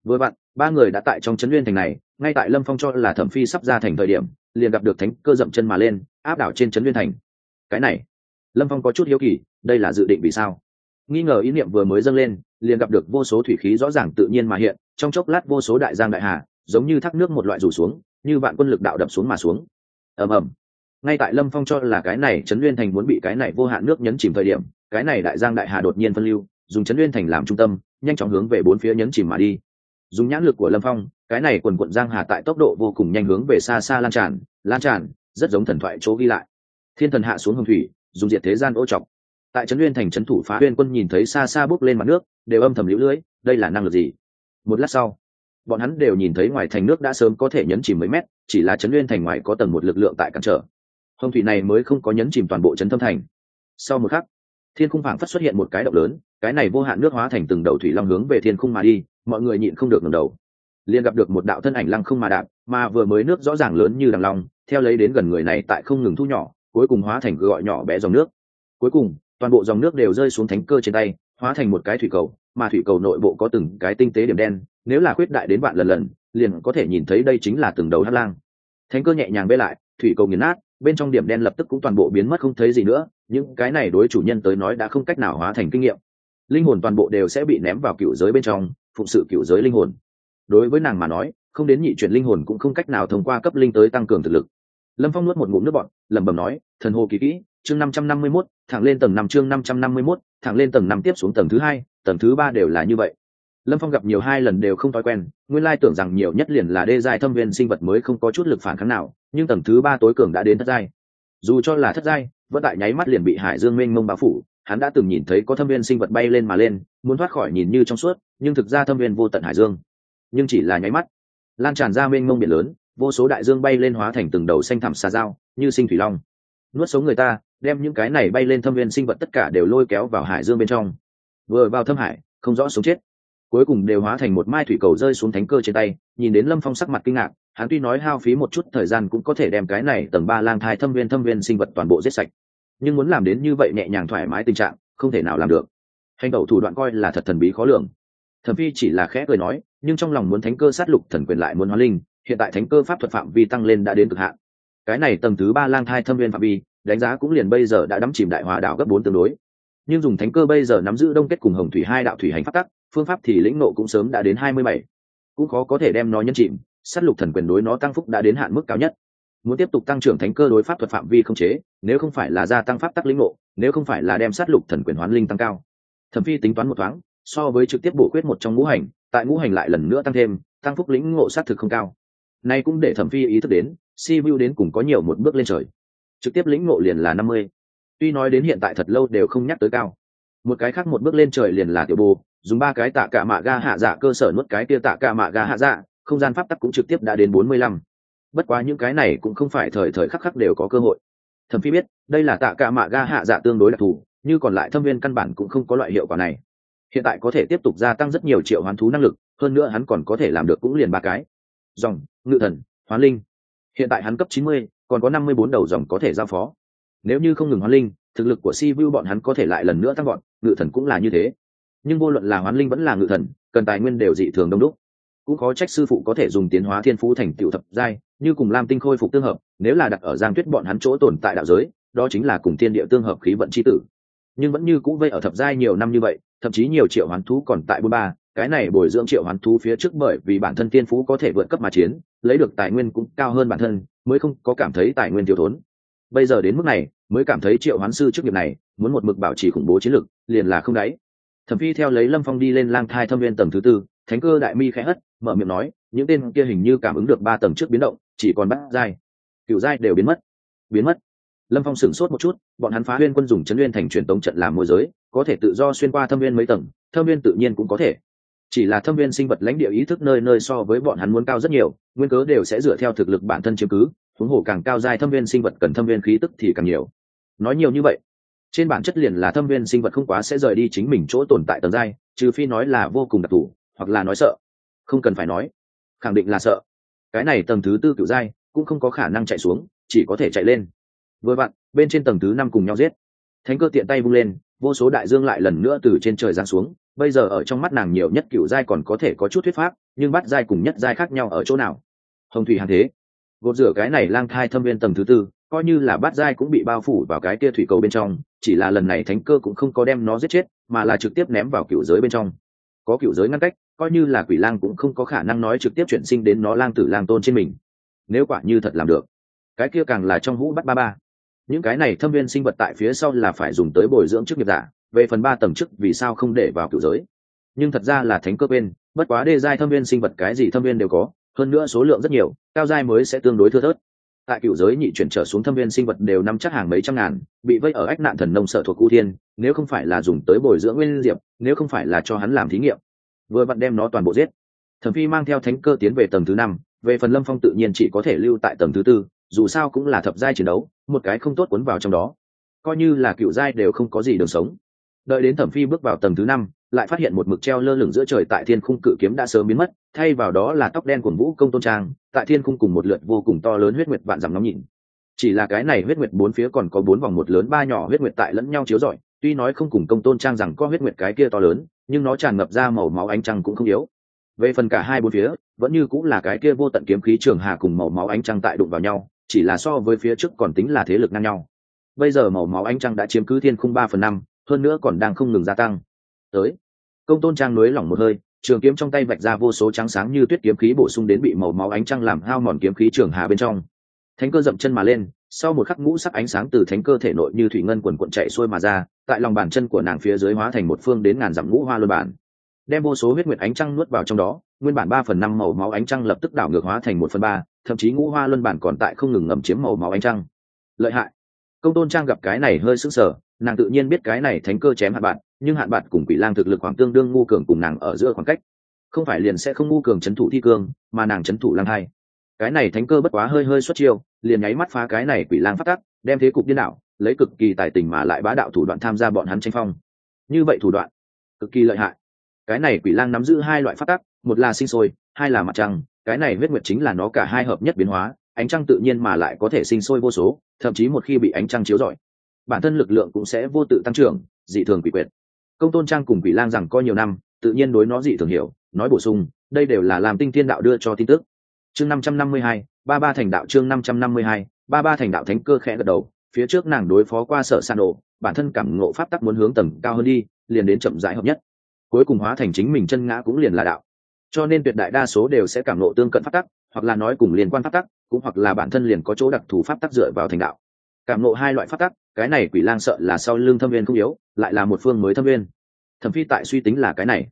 Vừa bạn ba người đã tại trong trấn nguyên thành này, ngay tại lâm phong cho là thẩm phi sắp ra thành thời điểm, liền gặp được thánh cơ dậm chân mà lên, áp đảo trên trấn nguyên thành. Cái này, lâm phong có chút hiếu kỳ, đây là dự định vì sao? Nghi ngờ ý niệm vừa mới dâng lên, liền gặp được vô số thủy khí rõ ràng tự nhiên mà hiện, trong chốc lát vô số đại giang đại hà, giống như thác nước một loại rủ xuống, như vạn quân lực đạo đập xuống mà xuống. Ầm ầm. Ngay tại lâm phong cho là cái này trấn nguyên thành muốn bị cái này vô hạn nước nhấn chìm thời điểm, cái này đại giang đại hà đột nhiên phân lưu, dùng trấn nguyên thành làm trung tâm, nhanh chóng hướng về bốn phía nhấn chìm mà đi dùng nhãn lực của lâm phong, cái này quần quận giang hà tại tốc độ vô cùng nhanh hướng về xa xa lan tràn lan tràn, rất giống thần thoại chỗ ghi lại. Thiên thần hạ xuống hồng thủy, dùng diệt thế gian ô trọc tại trấn nguyên thành trấn thủ phá huyên quân nhìn thấy xa xa bốc lên mặt nước, đều âm thầm lũ lưỡi đây là năng lực gì? Một lát sau, bọn hắn đều nhìn thấy ngoài thành nước đã sớm có thể nhấn chìm mấy mét, chỉ là chấn nguyên thành ngoài có tầng một lực lượng tại cản trở. Hồng thủy này mới không có nhấn chìm toàn bộ chấn thâm thành. Sau một khắc, thiên khung phảng phất xuất hiện một cái động lớn, cái này vô hạn nước hóa thành từng đầu thủy long hướng về thiên khung mà đi mọi người nhịn không được ngẩng đầu. Liền gặp được một đạo thân ảnh lăng không mà đạp, mà vừa mới nước rõ ràng lớn như đằng long, theo lấy đến gần người này tại không ngừng thu nhỏ, cuối cùng hóa thành gọi nhỏ bé dòng nước. Cuối cùng, toàn bộ dòng nước đều rơi xuống thánh cơ trên tay, hóa thành một cái thủy cầu, mà thủy cầu nội bộ có từng cái tinh tế điểm đen, nếu là khuyết đại đến bạn lần lần, liền có thể nhìn thấy đây chính là từng đầu hát lang. Thánh cơ nhẹ nhàng bê lại, thủy cầu nghiền nát, bên trong điểm đen lập tức cũng toàn bộ biến mất không thấy gì nữa, những cái này đối chủ nhân tới nói đã không cách nào hóa thành kinh nghiệm. Linh hồn toàn bộ đều sẽ bị ném vào cựu giới bên trong phụng sự cựu giới linh hồn. Đối với nàng mà nói, không đến nhị chuyển linh hồn cũng không cách nào thông qua cấp linh tới tăng cường thực lực. Lâm phong nuốt một ngụm nước bọn lẩm bẩm nói, thần hồ kỳ kỹ, chương năm trăm năm mươi mốt, thẳng lên tầng năm, chương năm trăm năm mươi mốt, thẳng lên tầng năm tiếp xuống tầng thứ hai, tầng thứ ba đều là như vậy. Lâm phong gặp nhiều hai lần đều không thói quen, nguyên lai tưởng rằng nhiều nhất liền là đê giai thâm viên sinh vật mới không có chút lực phản kháng nào, nhưng tầng thứ ba tối cường đã đến thất giai. Dù cho là thất giai, vẫn tại nháy mắt liền bị hải dương mênh mông bão phủ hắn đã từng nhìn thấy có thâm viên sinh vật bay lên mà lên, muốn thoát khỏi nhìn như trong suốt, nhưng thực ra thâm viên vô tận hải dương. Nhưng chỉ là nháy mắt, lan tràn ra mênh mông biển lớn, vô số đại dương bay lên hóa thành từng đầu xanh thẳm xà dao, như sinh thủy long. Nuốt sống người ta, đem những cái này bay lên thâm viên sinh vật tất cả đều lôi kéo vào hải dương bên trong. Vừa vào thâm hải, không rõ sống chết. Cuối cùng đều hóa thành một mai thủy cầu rơi xuống thánh cơ trên tay, nhìn đến lâm phong sắc mặt kinh ngạc, hắn tuy nói hao phí một chút thời gian cũng có thể đem cái này tầng ba lang thai thâm viên thâm viên sinh vật toàn bộ giết sạch nhưng muốn làm đến như vậy nhẹ nhàng thoải mái tình trạng, không thể nào làm được. Hành tẩu thủ đoạn coi là thật thần bí khó lường. Thẩm phi chỉ là khẽ cười nói, nhưng trong lòng muốn thánh cơ sát lục thần quyền lại muốn hóa linh, hiện tại thánh cơ pháp thuật phạm vi tăng lên đã đến cực hạn. Cái này tầng thứ ba lang thai thâm viên phạm vi, đánh giá cũng liền bây giờ đã đắm chìm đại hòa Đạo gấp bốn tương đối. Nhưng dùng thánh cơ bây giờ nắm giữ đông kết cùng hồng thủy hai đạo thủy hành pháp tắc, phương pháp thì lĩnh nộ cũng sớm đã đến hai mươi bảy. Cũng khó có thể đem nó nhân chìm, sát lục thần quyền đối nó tăng phúc đã đến hạn mức cao nhất muốn tiếp tục tăng trưởng thánh cơ đối pháp thuật phạm vi không chế, nếu không phải là gia tăng pháp tắc lĩnh ngộ, nếu không phải là đem sát lục thần quyền hoán linh tăng cao. Thẩm phi tính toán một thoáng, so với trực tiếp bổ quyết một trong ngũ hành, tại ngũ hành lại lần nữa tăng thêm, tăng phúc lĩnh ngộ sát thực không cao. Nay cũng để thẩm phi ý thức đến, si vu đến cùng có nhiều một bước lên trời. Trực tiếp lĩnh ngộ liền là năm mươi. Tuy nói đến hiện tại thật lâu đều không nhắc tới cao. Một cái khác một bước lên trời liền là tiểu bồ, dùng ba cái tạ cả mạ ga hạ dạ cơ sở nuốt cái kia tạ cả mạ ga hạ dạ không gian pháp tắc cũng trực tiếp đã đến bốn mươi lăm bất quá những cái này cũng không phải thời thời khắc khắc đều có cơ hội. Thẩm phi biết, đây là tạ cả mạ ga hạ dạ tương đối đặc thù, như còn lại thâm viên căn bản cũng không có loại hiệu quả này. Hiện tại có thể tiếp tục gia tăng rất nhiều triệu hoán thú năng lực, hơn nữa hắn còn có thể làm được cũng liền ba cái. Dòng, ngự thần, hoán linh. Hiện tại hắn cấp chín mươi, còn có năm mươi bốn đầu dòng có thể giao phó. Nếu như không ngừng hoán linh, thực lực của si vu bọn hắn có thể lại lần nữa tăng gọn ngự thần cũng là như thế. Nhưng vô luận là hoán linh vẫn là ngự thần, cần tài nguyên đều dị thường đông đúc. Cũng có trách sư phụ có thể dùng tiến hóa thiên phú thành tựu thập giai như cùng lam tinh khôi phục tương hợp, nếu là đặt ở giang tuyết bọn hắn chỗ tồn tại đạo giới, đó chính là cùng tiên địa tương hợp khí vận c h i tử. Nhưng vẫn như cũ vây ở thập giai nhiều năm như vậy, thậm chí nhiều triệu hoán thú còn tại bôn ba, cái này bồi dưỡng triệu hoán thú phía trước bởi vì bản thân tiên phú có thể vượt cấp mà chiến, lấy được tài nguyên cũng cao hơn bản thân, mới không có cảm thấy tài nguyên thiếu thốn. Bây giờ đến mức này, mới cảm thấy triệu hoán sư trước nghiệp này, muốn một mực bảo trì khủng bố chiến lực, liền là không đáy. Thẩm phi theo lấy lâm phong đi lên lang thai thâm viên tầng thứ tư, thánh cơ đại mi khẽ hất, mở miệng nói, những tên kia hình như cảm ứng được ba tầng trước biến động chỉ còn bắt giai. Cựu giai đều biến mất. Biến mất. Lâm phong sửng sốt một chút, bọn hắn phá huyên quân dùng chấn huyên thành truyền tống trận làm môi giới, có thể tự do xuyên qua thâm viên mấy tầng, thâm viên tự nhiên cũng có thể. Chỉ là thâm viên sinh vật lãnh địa ý thức nơi nơi so với bọn hắn muốn cao rất nhiều, nguyên cớ đều sẽ dựa theo thực lực bản thân chiếm cứ, huống hồ càng cao dài thâm viên sinh vật cần thâm viên khí tức thì càng nhiều. Nói nhiều như vậy, trên bản chất liền là thâm viên sinh vật không quá sẽ rời đi chính mình chỗ tồn tại tầng dai trừ phi nói là vô cùng đặc thù, hoặc là nói sợ. Không cần phải nói. Khẳng định là sợ cái này tầng thứ tư cựu giai cũng không có khả năng chạy xuống, chỉ có thể chạy lên. Vừa vặn, bên trên tầng thứ năm cùng nhau giết. Thánh cơ tiện tay vung lên, vô số đại dương lại lần nữa từ trên trời giáng xuống. Bây giờ ở trong mắt nàng nhiều nhất cựu giai còn có thể có chút thuyết pháp, nhưng bắt giai cùng nhất giai khác nhau ở chỗ nào? Hồng thủy hàn thế. Gột rửa cái này lang thai thâm viên tầng thứ tư, coi như là bát giai cũng bị bao phủ vào cái kia thủy cầu bên trong, chỉ là lần này thánh cơ cũng không có đem nó giết chết, mà là trực tiếp ném vào cựu giới bên trong. Có cựu giới ngăn cách coi như là quỷ lang cũng không có khả năng nói trực tiếp chuyển sinh đến nó lang tử lang tôn trên mình. Nếu quả như thật làm được, cái kia càng là trong hũ bắt ba ba. Những cái này thâm viên sinh vật tại phía sau là phải dùng tới bồi dưỡng chức nghiệp giả, về phần ba tầng chức vì sao không để vào cựu giới. Nhưng thật ra là thánh cơ bên bất quá đê giai thâm viên sinh vật cái gì thâm viên đều có, hơn nữa số lượng rất nhiều, cao giai mới sẽ tương đối thưa thớt. Tại cựu giới nhị chuyển trở xuống thâm viên sinh vật đều nắm chắc hàng mấy trăm ngàn, bị vây ở ách nạn thần nông sở thuộc cụ thiên, nếu không phải là dùng tới bồi dưỡng nguyên diệp, nếu không phải là cho hắn làm thí nghiệm vừa vặn đem nó toàn bộ giết. Thẩm phi mang theo thánh cơ tiến về tầng thứ năm, về phần lâm phong tự nhiên chỉ có thể lưu tại tầng thứ tư, dù sao cũng là thập giai chiến đấu, một cái không tốt cuốn vào trong đó. Coi như là cựu giai đều không có gì đường sống. Đợi đến thẩm phi bước vào tầng thứ năm, lại phát hiện một mực treo lơ lửng giữa trời tại thiên khung cự kiếm đã sớm biến mất, thay vào đó là tóc đen của vũ công tôn trang, tại thiên khung cùng một lượt vô cùng to lớn huyết nguyệt vạn dằm nóng nhìn. Chỉ là cái này huyết nguyệt bốn phía còn có bốn vòng một lớn ba nhỏ huyết nguyệt tại lẫn nhau chiếu rọi, tuy nói không cùng công tôn trang rằng có huyết nguyệt cái kia to lớn nhưng nó tràn ngập ra màu máu ánh trăng cũng không yếu. Về phần cả hai bốn phía, vẫn như cũng là cái kia vô tận kiếm khí trường hà cùng màu máu ánh trăng tại đụng vào nhau, chỉ là so với phía trước còn tính là thế lực ngang nhau. Bây giờ màu máu ánh trăng đã chiếm cứ thiên khung ba phần năm, hơn nữa còn đang không ngừng gia tăng. Tới, công tôn trang nối lỏng một hơi, trường kiếm trong tay vạch ra vô số trắng sáng như tuyết kiếm khí bổ sung đến bị màu máu ánh trăng làm hao mòn kiếm khí trường hà bên trong. Thánh cơ dậm chân mà lên sau một khắc ngũ sắc ánh sáng từ thánh cơ thể nội như thủy ngân quần quận chạy xuôi mà ra, tại lòng bàn chân của nàng phía dưới hóa thành một phương đến ngàn dặm ngũ hoa luân bản. Đem vô số huyết nguyệt ánh trăng nuốt vào trong đó, nguyên bản ba phần năm màu máu ánh trăng lập tức đảo ngược hóa thành một phần ba, thậm chí ngũ hoa luân bản còn tại không ngừng ngầm chiếm màu máu ánh trăng. Lợi hại. Công tôn trang gặp cái này hơi sững sờ, nàng tự nhiên biết cái này thánh cơ chém hạn bạn, nhưng hạn bạn cùng quỷ lang thực lực khoảng tương đương ngu cường cùng nàng ở giữa khoảng cách. Không phải liền sẽ không ngu cường c h ấ n thủ thi cương, mà nàng c h ấ n thủ lang hai cái này thánh cơ bất quá hơi hơi xuất chiêu liền nháy mắt phá cái này quỷ lang phát tắc đem thế cục điên đảo, lấy cực kỳ tài tình mà lại bá đạo thủ đoạn tham gia bọn hắn tranh phong. Như vậy thủ đoạn cực kỳ lợi hại. Cái này quỷ lang nắm giữ hai loại phát tắc một là sinh sôi hai là mặt trăng cái này huyết nguyệt chính là nó cả hai hợp nhất biến hóa ánh trăng tự nhiên mà lại có thể sinh sôi vô số thậm chí một khi bị ánh trăng chiếu rọi bản thân lực lượng cũng sẽ vô tự tăng trưởng dị thường quỷ quyệt. Công tôn trang cùng quỷ lang rằng coi nhiều năm tự nhiên đối nó dị thường hiểu nói bổ sung đây đều là làm tinh thiên đạo đưa cho tin tức chương năm trăm năm mươi hai, ba ba thành đạo chương năm trăm năm mươi hai, ba ba thành đạo thánh cơ khẽ gật đầu, phía trước nàng đối phó qua sở san ổ bản thân cảm ngộ pháp tắc muốn hướng tầng cao hơn đi, liền đến chậm rãi hợp nhất. Cuối cùng hóa thành chính mình chân ngã cũng liền là đạo. Cho nên tuyệt đại đa số đều sẽ cảm ngộ tương cận pháp tắc, hoặc là nói cùng liên quan pháp tắc, cũng hoặc là bản thân liền có chỗ đặc thù pháp tắc dựa vào thành đạo. Cảm ngộ hai loại pháp tắc, cái này quỷ lang sợ là sau lưng thâm viên không yếu, lại là một phương mới thâm viên. Thẩm phi tại suy tính là cái này.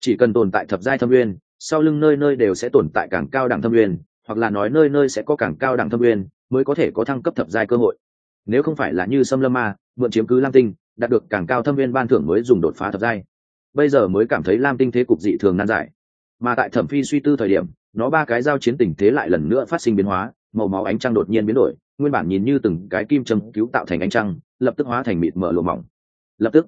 Chỉ cần tồn tại thập giai thâm viên sau lưng nơi nơi đều sẽ tồn tại càng cao đẳng thâm uyên hoặc là nói nơi nơi sẽ có càng cao đẳng thâm uyên mới có thể có thăng cấp thập giai cơ hội. Nếu không phải là như sâm lâm ma, mượn chiếm cứ lam tinh, đạt được càng cao thâm viên ban thưởng mới dùng đột phá thập giai. Bây giờ mới cảm thấy lam tinh thế cục dị thường nan giải. Mà tại thẩm phi suy tư thời điểm, nó ba cái giao chiến tình thế lại lần nữa phát sinh biến hóa, màu máu ánh trăng đột nhiên biến đổi, nguyên bản nhìn như từng cái kim châm cứu tạo thành ánh trăng, lập tức hóa thành mịt mở lụa mỏng. Lập tức,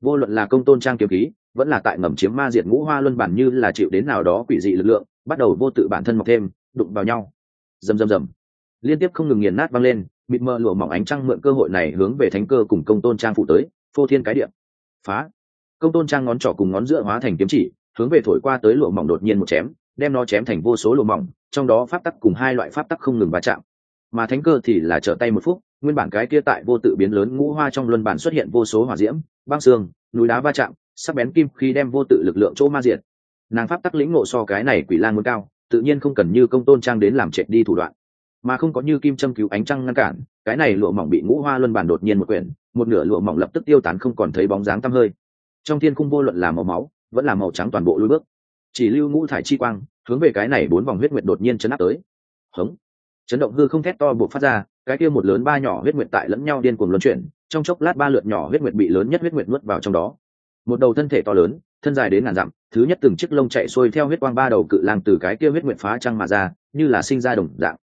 vô luận là công tôn trang kiếm khí vẫn là tại ngầm chiếm ma diệt ngũ hoa luân bản như là chịu đến nào đó quỷ dị lực lượng, bắt đầu vô tự bản thân mọc thêm, đụng vào nhau. Rầm rầm rầm. Liên tiếp không ngừng nghiền nát văng lên, mịt mờ lụa mỏng ánh trăng mượn cơ hội này hướng về thánh cơ cùng công tôn trang phụ tới, phô thiên cái điện phá. Công tôn trang ngón trỏ cùng ngón giữa hóa thành kiếm chỉ, hướng về thổi qua tới lụa mỏng đột nhiên một chém, đem nó chém thành vô số lụa mỏng, trong đó pháp tắc cùng hai loại pháp tắc không ngừng va chạm. Mà thánh cơ thì là trở tay một phút, nguyên bản cái kia tại vô tự biến lớn ngũ hoa trong luân bản xuất hiện vô số hỏa diễm, băng xương, núi đá va chạm sắc bén kim khi đem vô tự lực lượng chỗ ma diệt. Nàng pháp tắc lĩnh ngộ so cái này quỷ lang muốn cao, tự nhiên không cần như công tôn trang đến làm trệ đi thủ đoạn. Mà không có như kim châm cứu ánh trăng ngăn cản, cái này lụa mỏng bị ngũ hoa luân bản đột nhiên một quyển, một nửa lụa mỏng lập tức tiêu tán không còn thấy bóng dáng tăm hơi. Trong thiên khung vô luận là màu máu, vẫn là màu trắng toàn bộ lui bước. Chỉ lưu ngũ thải chi quang, hướng về cái này bốn vòng huyết nguyệt đột nhiên chấn áp tới. Hống! Chấn động hư không thét to buộc phát ra, cái kia một lớn ba nhỏ huyết nguyệt tại lẫn nhau điên cuồng luân chuyển, trong chốc lát ba lượt nhỏ huyết nguyệt bị lớn nhất huyết nguyệt nuốt vào trong đó một đầu thân thể to lớn, thân dài đến ngàn dặm, thứ nhất từng chiếc lông chạy xuôi theo huyết quang ba đầu cự lang từ cái kia huyết nguyệt phá trăng mà ra, như là sinh ra đồng dạng.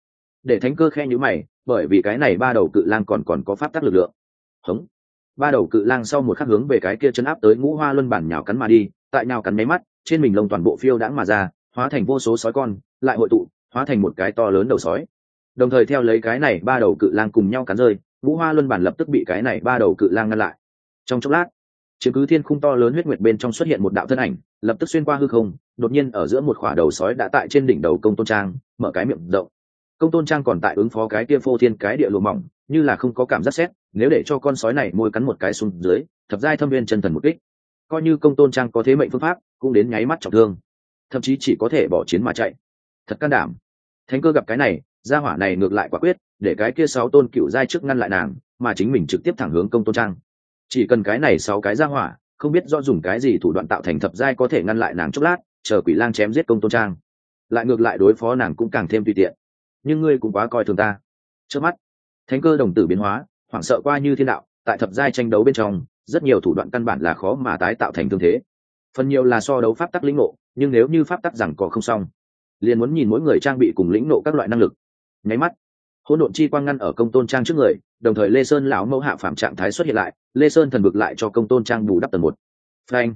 Để thánh cơ khe nhữ mày, bởi vì cái này ba đầu cự lang còn còn có pháp tắc lực lượng. Hống. Ba đầu cự lang sau một khắc hướng về cái kia chấn áp tới ngũ hoa luân bản nhào cắn mà đi, tại nhào cắn máy mắt, trên mình lông toàn bộ phiêu đãng mà ra, hóa thành vô số sói con, lại hội tụ, hóa thành một cái to lớn đầu sói. Đồng thời theo lấy cái này ba đầu cự lang cùng nhau cắn rơi, ngũ hoa luân bản lập tức bị cái này ba đầu cự lang ngăn lại. Trong chốc lát chứ cứ thiên khung to lớn huyết nguyệt bên trong xuất hiện một đạo thân ảnh, lập tức xuyên qua hư không, đột nhiên ở giữa một khỏa đầu sói đã tại trên đỉnh đầu công tôn trang, mở cái miệng rộng. Công tôn trang còn tại ứng phó cái kia phô thiên cái địa lùa mỏng, như là không có cảm giác xét, nếu để cho con sói này môi cắn một cái xuống dưới, thập giai thâm viên chân thần một kích. Coi như công tôn trang có thế mệnh phương pháp, cũng đến nháy mắt trọng thương. Thậm chí chỉ có thể bỏ chiến mà chạy. Thật can đảm. Thánh cơ gặp cái này, gia hỏa này ngược lại quả quyết, để cái kia sáu tôn cựu giai trước ngăn lại nàng, mà chính mình trực tiếp thẳng hướng công tôn trang chỉ cần cái này sáu cái gia hỏa, không biết do dùng cái gì thủ đoạn tạo thành thập giai có thể ngăn lại nàng chốc lát, chờ quỷ lang chém giết công tôn trang. Lại ngược lại đối phó nàng cũng càng thêm tùy tiện. Nhưng ngươi cũng quá coi thường ta. Trước mắt, thánh cơ đồng tử biến hóa, hoảng sợ qua như thiên đạo, tại thập giai tranh đấu bên trong, rất nhiều thủ đoạn căn bản là khó mà tái tạo thành thương thế. Phần nhiều là so đấu pháp tắc lĩnh ngộ, nhưng nếu như pháp tắc rằng có không xong, liền muốn nhìn mỗi người trang bị cùng lĩnh nộ các loại năng lực. Nháy mắt, hỗn độn chi quang ngăn ở công tôn trang trước người đồng thời lê sơn lão mẫu hạ phạm trạng thái xuất hiện lại lê sơn thần vực lại cho công tôn trang bù đắp tầng một. Phanh.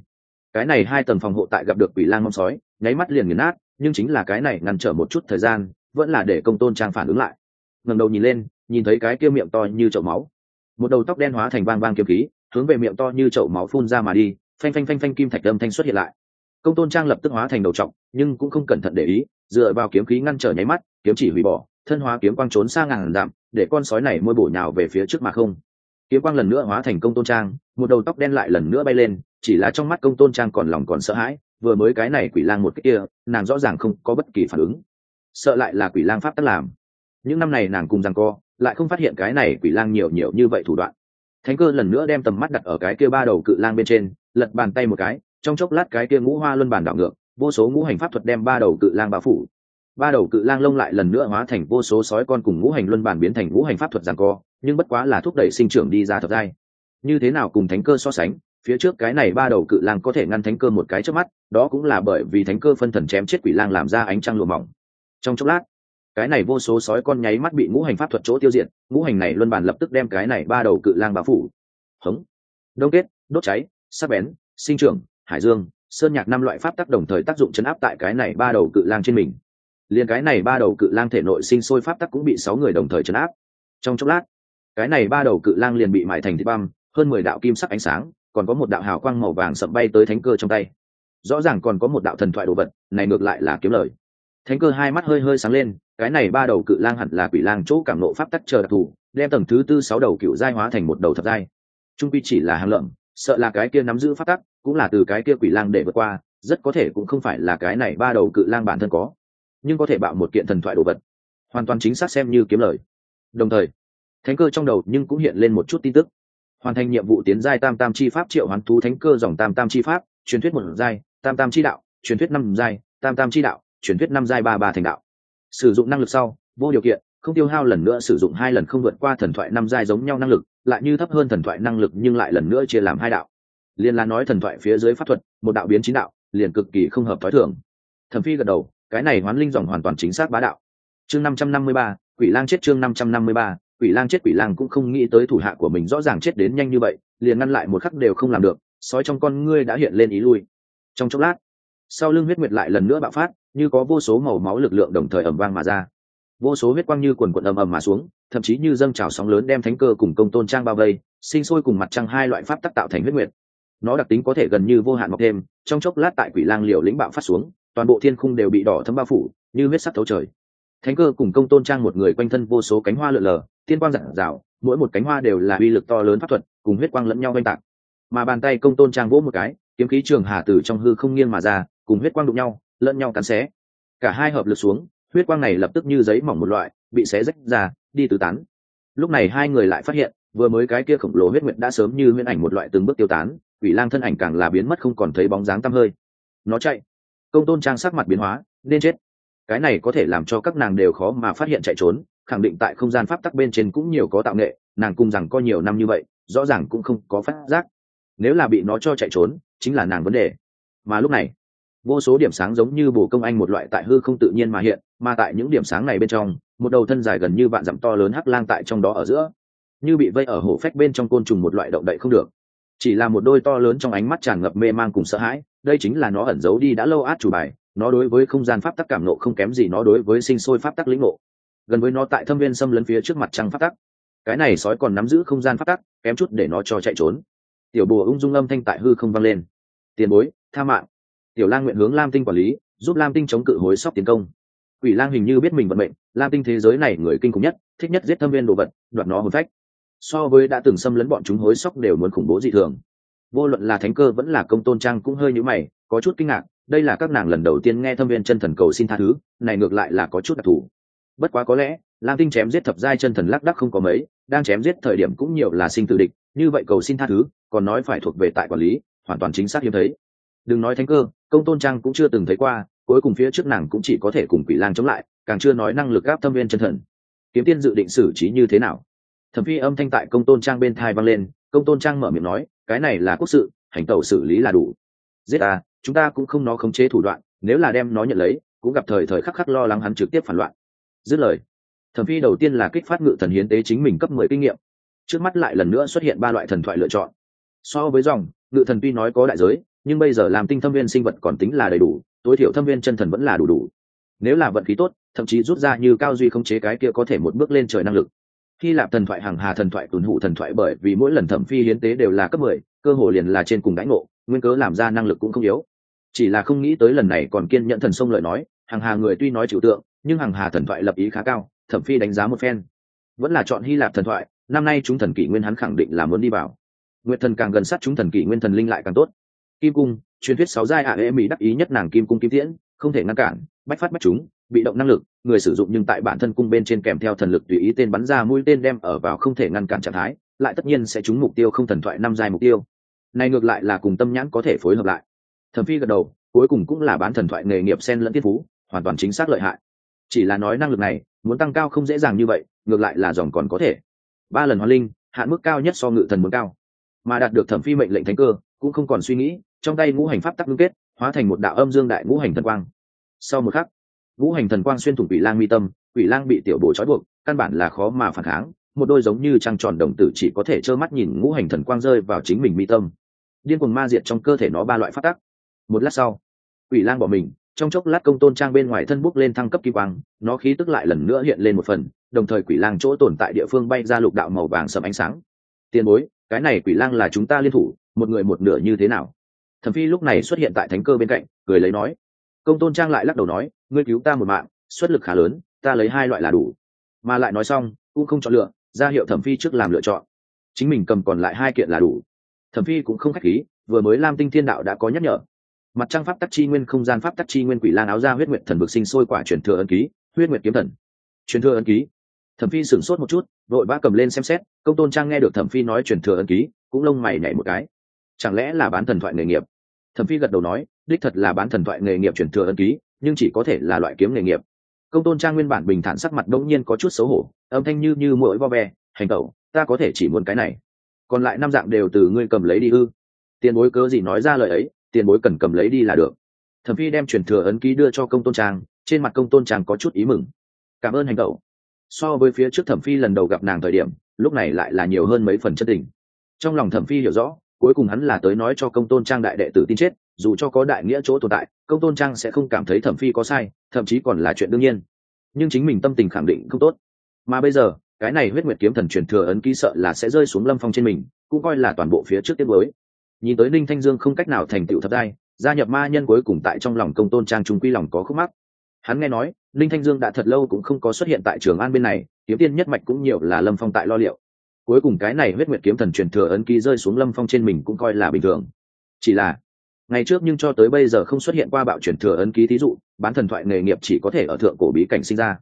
Cái này hai tầng phòng hộ tại gặp được quỷ lang mong sói nháy mắt liền nghiền nát nhưng chính là cái này ngăn trở một chút thời gian vẫn là để công tôn trang phản ứng lại. Ngẩng đầu nhìn lên nhìn thấy cái kia miệng to như chậu máu. Một đầu tóc đen hóa thành vang vang kiếm khí hướng về miệng to như chậu máu phun ra mà đi phanh phanh phanh phanh kim thạch âm thanh xuất hiện lại. Công tôn trang lập tức hóa thành đầu trọc, nhưng cũng không cẩn thận để ý dựa vào kiếm khí ngăn trở nháy mắt kiếm chỉ hủy bỏ thân hóa kiếm quang trốn xa ngàn dặm để con sói này môi bổ nhào về phía trước mà không. Kiếm quang lần nữa hóa thành công tôn trang, một đầu tóc đen lại lần nữa bay lên, chỉ là trong mắt công tôn trang còn lòng còn sợ hãi, vừa mới cái này quỷ lang một cái kia, nàng rõ ràng không có bất kỳ phản ứng. Sợ lại là quỷ lang pháp tắc làm. Những năm này nàng cùng rằng co, lại không phát hiện cái này quỷ lang nhiều nhiều như vậy thủ đoạn. Thánh cơ lần nữa đem tầm mắt đặt ở cái kia ba đầu cự lang bên trên, lật bàn tay một cái, trong chốc lát cái kia ngũ hoa luân bàn đảo ngược, vô số ngũ hành pháp thuật đem ba đầu cự lang bao phủ ba đầu cự lang lông lại lần nữa hóa thành vô số sói con cùng ngũ hành luân bản biến thành ngũ hành pháp thuật giằng co, nhưng bất quá là thúc đẩy sinh trưởng đi ra thật dai như thế nào cùng thánh cơ so sánh, phía trước cái này ba đầu cự lang có thể ngăn thánh cơ một cái trước mắt, đó cũng là bởi vì thánh cơ phân thần chém chết quỷ lang làm ra ánh trăng lụa mỏng. Trong chốc lát, cái này vô số sói con nháy mắt bị ngũ hành pháp thuật chỗ tiêu diệt, ngũ hành này luân bản lập tức đem cái này ba đầu cự lang bao phủ. Hống. Đông kết, đốt cháy, sắc bén, sinh trưởng, hải dương, sơn nhạc năm loại pháp tác đồng thời tác dụng chấn áp tại cái này ba đầu cự lang trên mình liền cái này ba đầu cự lang thể nội sinh sôi pháp tắc cũng bị sáu người đồng thời chấn áp. Trong chốc lát, cái này ba đầu cự lang liền bị mại thành thịt băm, hơn mười đạo kim sắc ánh sáng, còn có một đạo hào quang màu vàng sậm bay tới thánh cơ trong tay. Rõ ràng còn có một đạo thần thoại đồ vật, này ngược lại là kiếm lời. Thánh cơ hai mắt hơi hơi sáng lên, cái này ba đầu cự lang hẳn là quỷ lang chỗ cảm nộ pháp tắc chờ đặc thù, đem tầng thứ tư sáu đầu cựu giai hóa thành một đầu thập giai. Trung quy chỉ là hàng lợm, sợ là cái kia nắm giữ pháp tắc, cũng là từ cái kia quỷ lang để vượt qua, rất có thể cũng không phải là cái này ba đầu cự lang bản thân có nhưng có thể bạo một kiện thần thoại đồ vật. Hoàn toàn chính xác xem như kiếm lời. Đồng thời, thánh cơ trong đầu nhưng cũng hiện lên một chút tin tức. Hoàn thành nhiệm vụ tiến giai tam tam chi pháp triệu hoán thú thánh cơ dòng tam tam chi pháp, truyền thuyết một giai, tam tam chi đạo, truyền thuyết năm giai, tam tam chi đạo, truyền thuyết năm giai ba ba thành đạo. Sử dụng năng lực sau, vô điều kiện, không tiêu hao lần nữa sử dụng hai lần không vượt qua thần thoại năm giai giống nhau năng lực, lại như thấp hơn thần thoại năng lực nhưng lại lần nữa chia làm hai đạo. Liên là nói thần thoại phía dưới pháp thuật, một đạo biến chín đạo, liền cực kỳ không hợp t h ó i thường. Thẩm phi gật đầu cái này hoán linh dòng hoàn toàn chính xác bá đạo. Chương năm trăm năm mươi ba, quỷ lang chết chương năm trăm năm mươi ba, quỷ lang chết quỷ lang cũng không nghĩ tới thủ hạ của mình rõ ràng chết đến nhanh như vậy, liền ngăn lại một khắc đều không làm được, sói trong con ngươi đã hiện lên ý lui. Trong chốc lát, sau lưng huyết nguyệt lại lần nữa bạo phát, như có vô số màu máu lực lượng đồng thời ẩm vang mà ra. Vô số huyết quang như quần quần ầm ầm mà xuống, thậm chí như dâng trào sóng lớn đem thánh cơ cùng công tôn trang bao vây, sinh sôi cùng mặt trăng hai loại pháp tắc tạo thành huyết nguyệt. Nó đặc tính có thể gần như vô hạn mọc thêm, trong chốc lát tại quỷ lang liều lĩnh bạo phát xuống toàn bộ thiên khung đều bị đỏ thấm bao phủ, như huyết sắc thấu trời. Thánh cơ cùng công tôn trang một người quanh thân vô số cánh hoa lượn lờ, tiên quang giản rào mỗi một cánh hoa đều là uy lực to lớn pháp thuật, cùng huyết quang lẫn nhau oanh tạc. Mà bàn tay công tôn trang vỗ một cái, kiếm khí trường hà từ trong hư không nghiêng mà ra, cùng huyết quang đụng nhau, lẫn nhau cắn xé. Cả hai hợp lực xuống, huyết quang này lập tức như giấy mỏng một loại, bị xé rách ra, đi tứ tán. Lúc này hai người lại phát hiện, vừa mới cái kia khổng lồ huyết nguyệt đã sớm như huyễn ảnh một loại từng bước tiêu tán, quỷ lang thân ảnh càng là biến mất không còn thấy bóng dáng tăm hơi. Nó chạy công tôn trang sắc mặt biến hóa, nên chết. Cái này có thể làm cho các nàng đều khó mà phát hiện chạy trốn, khẳng định tại không gian pháp tắc bên trên cũng nhiều có tạo nghệ, nàng cung rằng có nhiều năm như vậy, rõ ràng cũng không có phát giác. Nếu là bị nó cho chạy trốn, chính là nàng vấn đề. Mà lúc này, vô số điểm sáng giống như bồ công anh một loại tại hư không tự nhiên mà hiện, mà tại những điểm sáng này bên trong, một đầu thân dài gần như vạn dặm to lớn hắc lang tại trong đó ở giữa, như bị vây ở hổ phách bên trong côn trùng một loại động đậy không được. Chỉ là một đôi to lớn trong ánh mắt tràn ngập mê man cùng sợ hãi đây chính là nó ẩn giấu đi đã lâu át chủ bài, nó đối với không gian pháp tắc cảm nộ không kém gì nó đối với sinh sôi pháp tắc lĩnh ngộ. Gần với nó tại thâm viên xâm lấn phía trước mặt trăng pháp tắc. Cái này sói còn nắm giữ không gian pháp tắc, kém chút để nó cho chạy trốn. Tiểu bùa ung dung âm thanh tại hư không vang lên. Tiền bối, tha mạng. Tiểu lang nguyện hướng lam tinh quản lý, giúp lam tinh chống cự hối sóc tiến công. Quỷ lang hình như biết mình vận mệnh, lam tinh thế giới này người kinh khủng nhất, thích nhất giết thâm viên đồ vật, đoạt nó hồn phách. So với đã từng xâm lấn bọn chúng hối sóc đều muốn khủng bố dị thường vô luận là thánh cơ vẫn là công tôn trang cũng hơi nhữ mày, có chút kinh ngạc, đây là các nàng lần đầu tiên nghe thâm viên chân thần cầu xin tha thứ, này ngược lại là có chút đặc thù. Bất quá có lẽ, lam tinh chém giết thập giai chân thần lác đắc không có mấy, đang chém giết thời điểm cũng nhiều là sinh tự địch, như vậy cầu xin tha thứ, còn nói phải thuộc về tại quản lý, hoàn toàn chính xác hiếm thấy. Đừng nói thánh cơ, công tôn trang cũng chưa từng thấy qua, cuối cùng phía trước nàng cũng chỉ có thể cùng quỷ lang chống lại, càng chưa nói năng lực gáp thâm viên chân thần. Kiếm tiên dự định xử trí như thế nào? Thẩm phi âm thanh tại công tôn trang bên thai vang lên công tôn trang mở miệng nói, cái này là quốc sự, hành tẩu xử lý là đủ. Giết à chúng ta cũng không nó khống chế thủ đoạn, nếu là đem nó nhận lấy, cũng gặp thời thời khắc khắc lo lắng hắn trực tiếp phản loạn. Dứt lời, thẩm phi đầu tiên là kích phát ngự thần hiến tế chính mình cấp mười kinh nghiệm. Trước mắt lại lần nữa xuất hiện ba loại thần thoại lựa chọn. So với dòng, ngự thần tuy nói có đại giới, nhưng bây giờ làm tinh thâm viên sinh vật còn tính là đầy đủ, tối thiểu thâm viên chân thần vẫn là đủ đủ. Nếu là vận khí tốt, thậm chí rút ra như cao duy không chế cái kia có thể một bước lên trời năng lực hy lạp thần thoại, hàng hà thần thoại, tuần hụ thần thoại bởi vì mỗi lần thẩm phi hiến tế đều là cấp mười, cơ hồ liền là trên cùng đánh ngộ, nguyên cớ làm ra năng lực cũng không yếu. Chỉ là không nghĩ tới lần này còn kiên nhẫn thần sông lợi nói, hàng hà người tuy nói chịu tượng, nhưng hàng hà thần thoại lập ý khá cao, thẩm phi đánh giá một phen. Vẫn là chọn hy lạp thần thoại, năm nay chúng thần kỷ nguyên hắn khẳng định là muốn đi vào. Nguyện thần càng gần sát chúng thần kỷ nguyên thần linh lại càng tốt. Kim cung, truyền thuyết sáu giai ạ ế mỹ đắc ý nhất nàng kim cung kim tiễn, không thể ngăn cản, bách phát bách chúng, bị động năng lực người sử dụng nhưng tại bản thân cung bên trên kèm theo thần lực tùy ý tên bắn ra mũi tên đem ở vào không thể ngăn cản trạng thái, lại tất nhiên sẽ trúng mục tiêu không thần thoại năm dài mục tiêu. Này ngược lại là cùng tâm nhãn có thể phối hợp lại. Thẩm phi gật đầu, cuối cùng cũng là bán thần thoại nghề nghiệp sen lẫn thiên phú, hoàn toàn chính xác lợi hại. Chỉ là nói năng lực này, muốn tăng cao không dễ dàng như vậy, ngược lại là dòng còn có thể. Ba lần hóa linh, hạn mức cao nhất so ngự thần muốn cao. Mà đạt được thẩm phi mệnh lệnh thánh cơ, cũng không còn suy nghĩ, trong tay ngũ hành pháp tắc ngưng kết, hóa thành một đạo âm dương đại ngũ hành thần quang. Sau một khắc ngũ hành thần quang xuyên thủng quỷ lang mi tâm, quỷ lang bị tiểu bổ trói buộc, căn bản là khó mà phản kháng, một đôi giống như trăng tròn đồng tử chỉ có thể trơ mắt nhìn ngũ hành thần quang rơi vào chính mình mi tâm. Điên cuồng ma diệt trong cơ thể nó ba loại phát tắc. Một lát sau, quỷ lang bỏ mình, trong chốc lát công tôn trang bên ngoài thân bốc lên thăng cấp kim quang, nó khí tức lại lần nữa hiện lên một phần, đồng thời quỷ lang chỗ tồn tại địa phương bay ra lục đạo màu vàng sầm ánh sáng. Tiền bối, cái này quỷ lang là chúng ta liên thủ, một người một nửa như thế nào? Thẩm phi lúc này xuất hiện tại thánh cơ bên cạnh, cười lấy nói. Công tôn trang lại lắc đầu nói ngươi cứu ta một mạng, xuất lực khá lớn, ta lấy hai loại là đủ. Mà lại nói xong, cũng không chọn lựa, ra hiệu thẩm phi trước làm lựa chọn. Chính mình cầm còn lại hai kiện là đủ. Thẩm phi cũng không khách khí, vừa mới lam tinh thiên đạo đã có nhắc nhở. Mặt trăng pháp tắc chi nguyên không gian pháp tắc chi nguyên quỷ lan áo ra huyết nguyệt thần vực sinh sôi quả truyền thừa ân ký, huyết nguyệt kiếm thần. Truyền thừa ân ký. Thẩm phi sửng sốt một chút vội vã cầm lên xem xét, công tôn trang nghe được thẩm phi nói truyền thừa ân ký, cũng lông mày nhảy một cái. Chẳng lẽ là bán thần thoại nghề nghiệp? Thẩm phi gật đầu nói, đích thật là bán thần thoại nghề nghiệp truyền thừa ân ký nhưng chỉ có thể là loại kiếm nghề nghiệp. Công tôn trang nguyên bản bình thản sắc mặt đông nhiên có chút xấu hổ, âm thanh như như mỗi vo ve, hành tẩu, ta có thể chỉ muốn cái này. Còn lại năm dạng đều từ ngươi cầm lấy đi ư. Tiền bối cớ gì nói ra lời ấy, tiền bối cần cầm lấy đi là được. Thẩm phi đem truyền thừa ấn ký đưa cho công tôn trang, trên mặt công tôn trang có chút ý mừng. Cảm ơn hành tẩu. So với phía trước thẩm phi lần đầu gặp nàng thời điểm, lúc này lại là nhiều hơn mấy phần chất tình. Trong lòng thẩm phi hiểu rõ cuối cùng hắn là tới nói cho công tôn trang đại đệ tử tin chết, dù cho có đại nghĩa chỗ tồn tại, công tôn trang sẽ không cảm thấy thẩm phi có sai, thậm chí còn là chuyện đương nhiên. Nhưng chính mình tâm tình khẳng định không tốt. Mà bây giờ, cái này huyết nguyệt kiếm thần truyền thừa ấn ký sợ là sẽ rơi xuống lâm phong trên mình, cũng coi là toàn bộ phía trước tiết mới nhìn tới ninh thanh dương không cách nào thành tựu thập giai, gia nhập ma nhân cuối cùng tại trong lòng công tôn trang trung quy lòng có khúc mắc. Hắn nghe nói, ninh thanh dương đã thật lâu cũng không có xuất hiện tại trường an bên này, kiếm tiên nhất mạch cũng nhiều là lâm phong tại lo liệu cuối cùng cái này huyết nguyệt kiếm thần truyền thừa ấn ký rơi xuống lâm phong trên mình cũng coi là bình thường. Chỉ là, ngày trước nhưng cho tới bây giờ không xuất hiện qua bạo truyền thừa ấn ký thí dụ, bán thần thoại nghề nghiệp chỉ có thể ở thượng cổ bí cảnh sinh ra.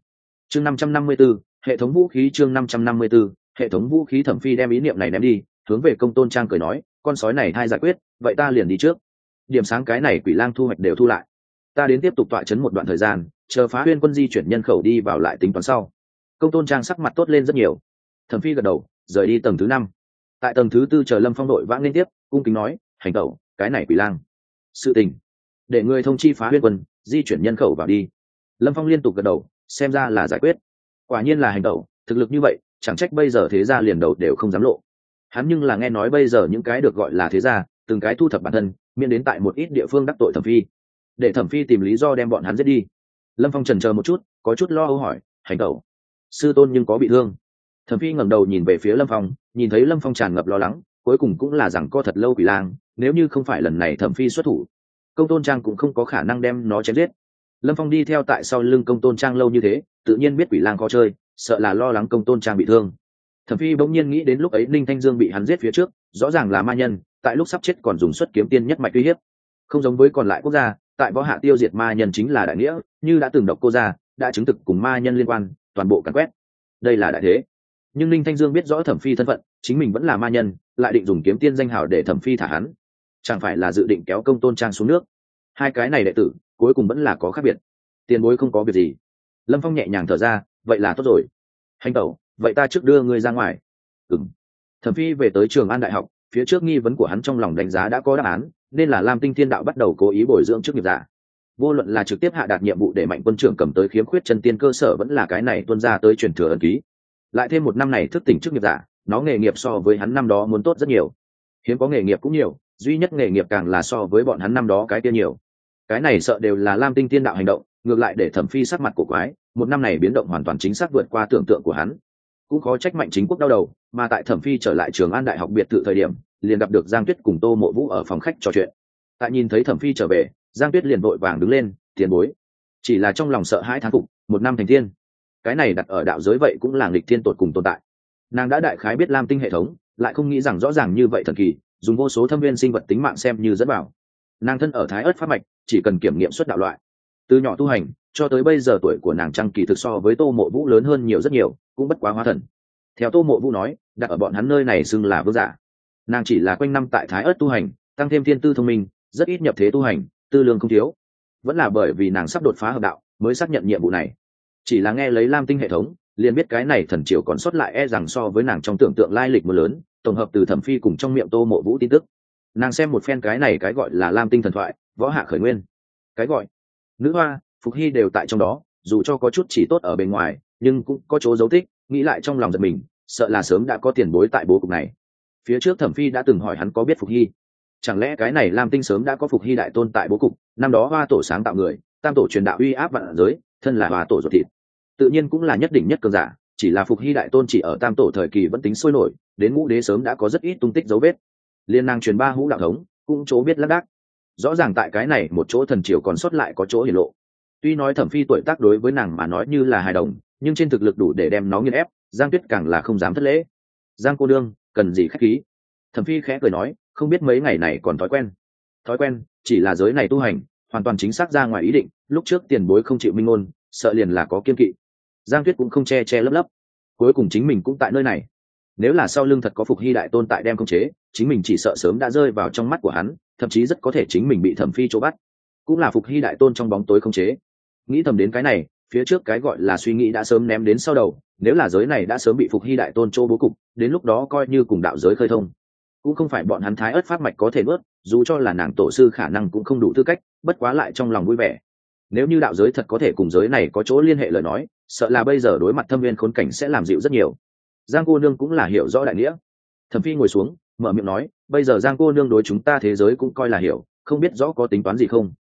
Chương năm trăm năm mươi b ố hệ thống vũ khí chương năm trăm năm mươi b ố hệ thống vũ khí thẩm phi đem ý niệm này ném đi, hướng về công tôn trang cười nói, con sói này thay giải quyết, vậy ta liền đi trước. Điểm sáng cái này quỷ lang thu hoạch đều thu lại. Ta đến tiếp tục tọa chấn một đoạn thời gian, chờ phá huyên quân di chuyển nhân khẩu đi vào lại tính toán sau. Công tôn trang sắc mặt tốt lên rất nhiều. Thẩm phi gật đầu rời đi tầng thứ năm. Tại tầng thứ tư chờ lâm phong đội vãng liên tiếp, cung kính nói, hành tẩu, cái này quỷ lang. Sự tình, để người thông chi phá huyên quân, di chuyển nhân khẩu vào đi. Lâm phong liên tục gật đầu, xem ra là giải quyết. Quả nhiên là hành tẩu, thực lực như vậy, chẳng trách bây giờ thế gia liền đầu đều không dám lộ. Hắn nhưng là nghe nói bây giờ những cái được gọi là thế gia, từng cái thu thập bản thân, miễn đến tại một ít địa phương đắc tội thẩm phi. Để thẩm phi tìm lý do đem bọn hắn giết đi. Lâm phong trần chờ một chút, có chút lo âu hỏi, hành tẩu, sư tôn nhưng có bị thương? Thẩm phi ngẩng đầu nhìn về phía lâm phong, nhìn thấy lâm phong tràn ngập lo lắng, cuối cùng cũng là rằng co thật lâu quỷ lang, nếu như không phải lần này thẩm phi xuất thủ, công tôn trang cũng không có khả năng đem nó chém giết. Lâm phong đi theo tại sau lưng công tôn trang lâu như thế, tự nhiên biết quỷ lang khó chơi, sợ là lo lắng công tôn trang bị thương. Thẩm phi bỗng nhiên nghĩ đến lúc ấy ninh thanh dương bị hắn giết phía trước, rõ ràng là ma nhân, tại lúc sắp chết còn dùng xuất kiếm tiên nhất mạch uy hiếp. Không giống với còn lại quốc gia, tại võ hạ tiêu diệt ma nhân chính là đại nghĩa, như đã từng độc cô gia đã chứng thực cùng ma nhân liên quan, toàn bộ càn quét. Đây là đại thế nhưng ninh thanh dương biết rõ thẩm phi thân phận, chính mình vẫn là ma nhân, lại định dùng kiếm tiên danh hào để thẩm phi thả hắn. Chẳng phải là dự định kéo công tôn trang xuống nước? Hai cái này đệ tử, cuối cùng vẫn là có khác biệt. Tiền bối không có việc gì. Lâm phong nhẹ nhàng thở ra, vậy là tốt rồi. Hành tẩu, vậy ta trước đưa ngươi ra ngoài. Ừng thẩm phi về tới trường an đại học, phía trước nghi vấn của hắn trong lòng đánh giá đã có đáp án, nên là lam tinh thiên đạo bắt đầu cố ý bồi dưỡng trước nghiệp giả. Vô luận là trực tiếp hạ đạt nhiệm vụ để mạnh quân trưởng cầm tới khiếm khuyết chân tiên cơ sở vẫn là cái này tuân ra tới truyền thừa ẩn ký lại thêm một năm này thức tỉnh trước nghiệp giả, nó nghề nghiệp so với hắn năm đó muốn tốt rất nhiều. Hiếm có nghề nghiệp cũng nhiều, duy nhất nghề nghiệp càng là so với bọn hắn năm đó cái kia nhiều. Cái này sợ đều là lam tinh tiên đạo hành động, ngược lại để thẩm phi sắc mặt của quái, một năm này biến động hoàn toàn chính xác vượt qua tưởng tượng của hắn. Cũng khó trách mạnh chính quốc đau đầu, mà tại thẩm phi trở lại trường an đại học biệt thự thời điểm, liền gặp được giang tuyết cùng tô mộ vũ ở phòng khách trò chuyện. Tại nhìn thấy thẩm phi trở về, giang tuyết liền vội vàng đứng lên, tiền bối. Chỉ là trong lòng sợ hãi thán phục, một năm thành thiên cái này đặt ở đạo giới vậy cũng là nghịch thiên tột cùng tồn tại. Nàng đã đại khái biết lam tinh hệ thống, lại không nghĩ rằng rõ ràng như vậy thần kỳ, dùng vô số thâm viên sinh vật tính mạng xem như dẫn bảo. Nàng thân ở thái ớt pháp mạch, chỉ cần kiểm nghiệm xuất đạo loại. Từ nhỏ tu hành, cho tới bây giờ tuổi của nàng trăng kỳ thực so với tô mộ vũ lớn hơn nhiều rất nhiều, cũng bất quá hóa thần. Theo tô mộ vũ nói, đặt ở bọn hắn nơi này xưng là vương giả. Nàng chỉ là quanh năm tại thái ớt tu hành, tăng thêm thiên tư thông minh, rất ít nhập thế tu hành, tư lương không thiếu. Vẫn là bởi vì nàng sắp đột phá hợp đạo, mới xác nhận nhiệm vụ này chỉ là nghe lấy lam tinh hệ thống, liền biết cái này thần triều còn sót lại e rằng so với nàng trong tưởng tượng lai lịch mưa lớn, tổng hợp từ thẩm phi cùng trong miệng tô mộ vũ tin tức. Nàng xem một phen cái này cái gọi là lam tinh thần thoại, võ hạ khởi nguyên. Cái gọi, nữ hoa, phục hy đều tại trong đó, dù cho có chút chỉ tốt ở bên ngoài, nhưng cũng có chỗ dấu tích, nghĩ lại trong lòng giật mình, sợ là sớm đã có tiền bối tại bố cục này. Phía trước thẩm phi đã từng hỏi hắn có biết phục hy. Chẳng lẽ cái này lam tinh sớm đã có phục hy đại tôn tại bố cục, năm đó hoa tổ sáng tạo người, tam tổ truyền đạo uy áp vạn giới, thân là hoa tổ ruột thịt tự nhiên cũng là nhất định nhất cường giả, chỉ là phục hy đại tôn chỉ ở tam tổ thời kỳ vẫn tính sôi nổi, đến ngũ đế sớm đã có rất ít tung tích dấu vết. Liên năng truyền ba hũ đạo thống, cũng chỗ biết lác đác. Rõ ràng tại cái này một chỗ thần triều còn sót lại có chỗ hiển lộ. Tuy nói thẩm phi tuổi tác đối với nàng mà nói như là hài đồng, nhưng trên thực lực đủ để đem nó nghiên ép, giang tuyết càng là không dám thất lễ. Giang cô đương, cần gì khách khí? Thẩm phi khẽ cười nói, không biết mấy ngày này còn thói quen. Thói quen, chỉ là giới này tu hành, hoàn toàn chính xác ra ngoài ý định, lúc trước tiền bối không chịu minh ngôn, sợ liền là có kiên kỵ giang tuyết cũng không che che lấp lấp. Cuối cùng chính mình cũng tại nơi này. Nếu là sau lưng thật có phục hy đại tôn tại đem không chế, chính mình chỉ sợ sớm đã rơi vào trong mắt của hắn, thậm chí rất có thể chính mình bị thẩm phi chỗ bắt. Cũng là phục hy đại tôn trong bóng tối không chế. Nghĩ thầm đến cái này, phía trước cái gọi là suy nghĩ đã sớm ném đến sau đầu, nếu là giới này đã sớm bị phục hy đại tôn chỗ bố cục, đến lúc đó coi như cùng đạo giới khơi thông. Cũng không phải bọn hắn thái ớt phát mạch có thể bớt dù cho là nàng tổ sư khả năng cũng không đủ tư cách, bất quá lại trong lòng vui vẻ nếu như đạo giới thật có thể cùng giới này có chỗ liên hệ lời nói, sợ là bây giờ đối mặt thâm viên khốn cảnh sẽ làm dịu rất nhiều. Giang cô nương cũng là hiểu rõ đại nghĩa. Thẩm phi ngồi xuống, mở miệng nói, bây giờ giang cô nương đối chúng ta thế giới cũng coi là hiểu, không biết rõ có tính toán gì không.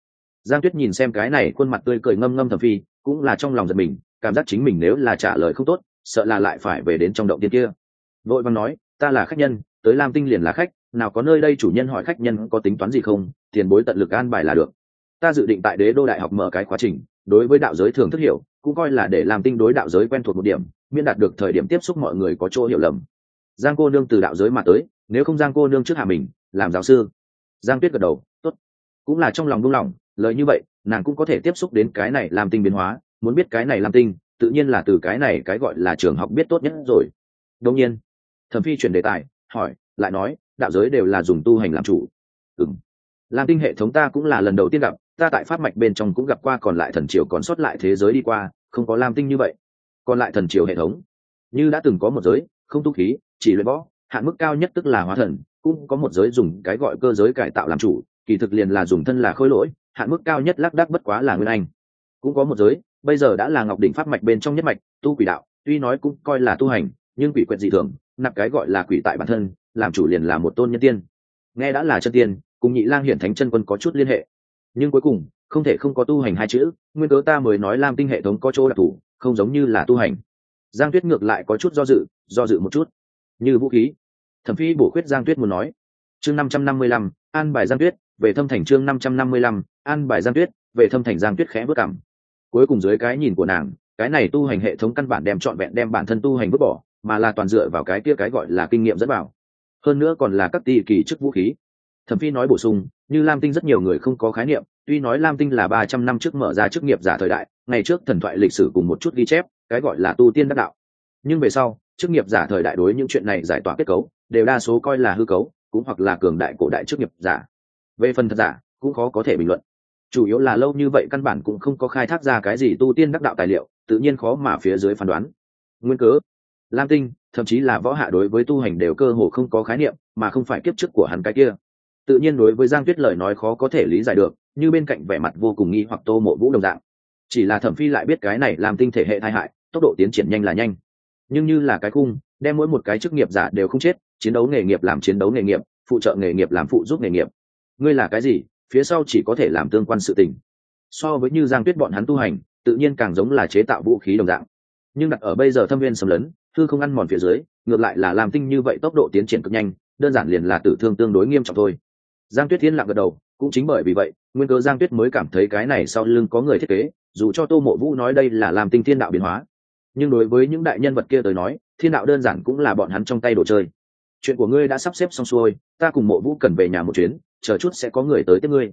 Giang tuyết nhìn xem cái này khuôn mặt tươi cười ngâm ngâm thẩm phi, cũng là trong lòng giật mình, cảm giác chính mình nếu là trả lời không tốt, sợ là lại phải về đến trong động tiên kia. Vội Văn nói, ta là khách nhân, tới lam tinh liền là khách, nào có nơi đây chủ nhân hỏi khách nhân có tính toán gì không, tiền bối tận lực an bài là được ta dự định tại đế đô đại học mở cái quá trình, đối với đạo giới thường thức hiểu, cũng coi là để làm tinh đối đạo giới quen thuộc một điểm, miễn đạt được thời điểm tiếp xúc mọi người có chỗ hiểu lầm. Giang cô nương từ đạo giới mà tới, nếu không giang cô nương trước hạ mình, làm giáo sư. Giang tuyết gật đầu, tốt. Cũng là trong lòng đung lòng lời như vậy, nàng cũng có thể tiếp xúc đến cái này làm tinh biến hóa, muốn biết cái này làm tinh, tự nhiên là từ cái này cái gọi là trường học biết tốt nhất rồi. Đông nhiên, thẩm phi chuyển đề tài, hỏi, lại nói, đạo giới đều là dùng tu hành làm chủ. Ừng làm tinh hệ thống ta cũng là lần đầu tiên gặp ta tại pháp mạch bên trong cũng gặp qua, còn lại thần triều còn sót lại thế giới đi qua, không có lam tinh như vậy. Còn lại thần triều hệ thống, như đã từng có một giới, không tu khí, chỉ luyện võ, hạn mức cao nhất tức là hóa thần, cũng có một giới dùng cái gọi cơ giới cải tạo làm chủ, kỳ thực liền là dùng thân là khôi lỗi, hạn mức cao nhất lác đác bất quá là nguyên anh. Cũng có một giới, bây giờ đã là ngọc đỉnh pháp mạch bên trong nhất mạch, tu quỷ đạo, tuy nói cũng coi là tu hành, nhưng quỷ quyệt dị thường, nạp cái gọi là quỷ tại bản thân, làm chủ liền là một tôn nhân tiên. Nghe đã là chân tiên, cùng nhị lang hiển thánh chân quân có chút liên hệ nhưng cuối cùng, không thể không có tu hành hai chữ, nguyên cớ ta mới nói lam tinh hệ thống có chỗ đặc thù, không giống như là tu hành. Giang tuyết ngược lại có chút do dự do dự một chút. Như vũ khí. Thẩm phi bổ khuyết giang tuyết muốn nói. Chương năm trăm năm mươi lăm, an bài giang tuyết, về thâm thành chương năm trăm năm mươi lăm, an bài giang tuyết, về thâm thành giang tuyết khẽ bước cảm cuối cùng dưới cái nhìn của nàng, cái này tu hành hệ thống căn bản đem trọn vẹn đem bản thân tu hành vứt bỏ, mà là toàn dựa vào cái kia cái gọi là kinh nghiệm dẫn vào. Hơn nữa còn là các tỷ kỳ chức vũ khí thẩm phi nói bổ sung, như lam tinh rất nhiều người không có khái niệm, tuy nói lam tinh là ba trăm năm trước mở ra chức nghiệp giả thời đại, ngày trước thần thoại lịch sử cùng một chút ghi chép, cái gọi là tu tiên đắc đạo. Nhưng về sau, chức nghiệp giả thời đại đối những chuyện này giải tỏa kết cấu, đều đa số coi là hư cấu, cũng hoặc là cường đại cổ đại chức nghiệp giả. Về phần thật giả, cũng khó có thể bình luận. Chủ yếu là lâu như vậy căn bản cũng không có khai thác ra cái gì tu tiên đắc đạo tài liệu, tự nhiên khó mà phía dưới phán đoán. Nguyên cớ, lam tinh, thậm chí là võ hạ đối với tu hành đều cơ hồ không có khái niệm, mà không phải kiếp trước của hắn cái kia tự nhiên đối với giang tuyết lời nói khó có thể lý giải được, như bên cạnh vẻ mặt vô cùng nghi hoặc tô mộ vũ đồng dạng. Chỉ là thẩm phi lại biết cái này làm tinh thể hệ tai hại, tốc độ tiến triển nhanh là nhanh. Nhưng như là cái khung đem mỗi một cái chức nghiệp giả đều không chết, chiến đấu nghề nghiệp làm chiến đấu nghề nghiệp, phụ trợ nghề nghiệp làm phụ giúp nghề nghiệp. Ngươi là cái gì? Phía sau chỉ có thể làm tương quan sự tình. So với như giang tuyết bọn hắn tu hành, tự nhiên càng giống là chế tạo vũ khí đồng dạng. Nhưng đặt ở bây giờ thâm viên xâm lấn, thư không ăn mòn phía dưới, ngược lại là làm tinh như vậy tốc độ tiến triển cực nhanh, đơn giản liền là tử thương tương đối nghiêm trọng thôi giang tuyết thiên lặng gật đầu, cũng chính bởi vì vậy, nguyên cơ giang tuyết mới cảm thấy cái này sau lưng có người thiết kế, dù cho tô mộ vũ nói đây là làm tinh thiên đạo biến hóa. Nhưng đối với những đại nhân vật kia tới nói, thiên đạo đơn giản cũng là bọn hắn trong tay đồ chơi. Chuyện của ngươi đã sắp xếp xong xuôi, ta cùng mộ vũ cần về nhà một chuyến, chờ chút sẽ có người tới tiếp ngươi.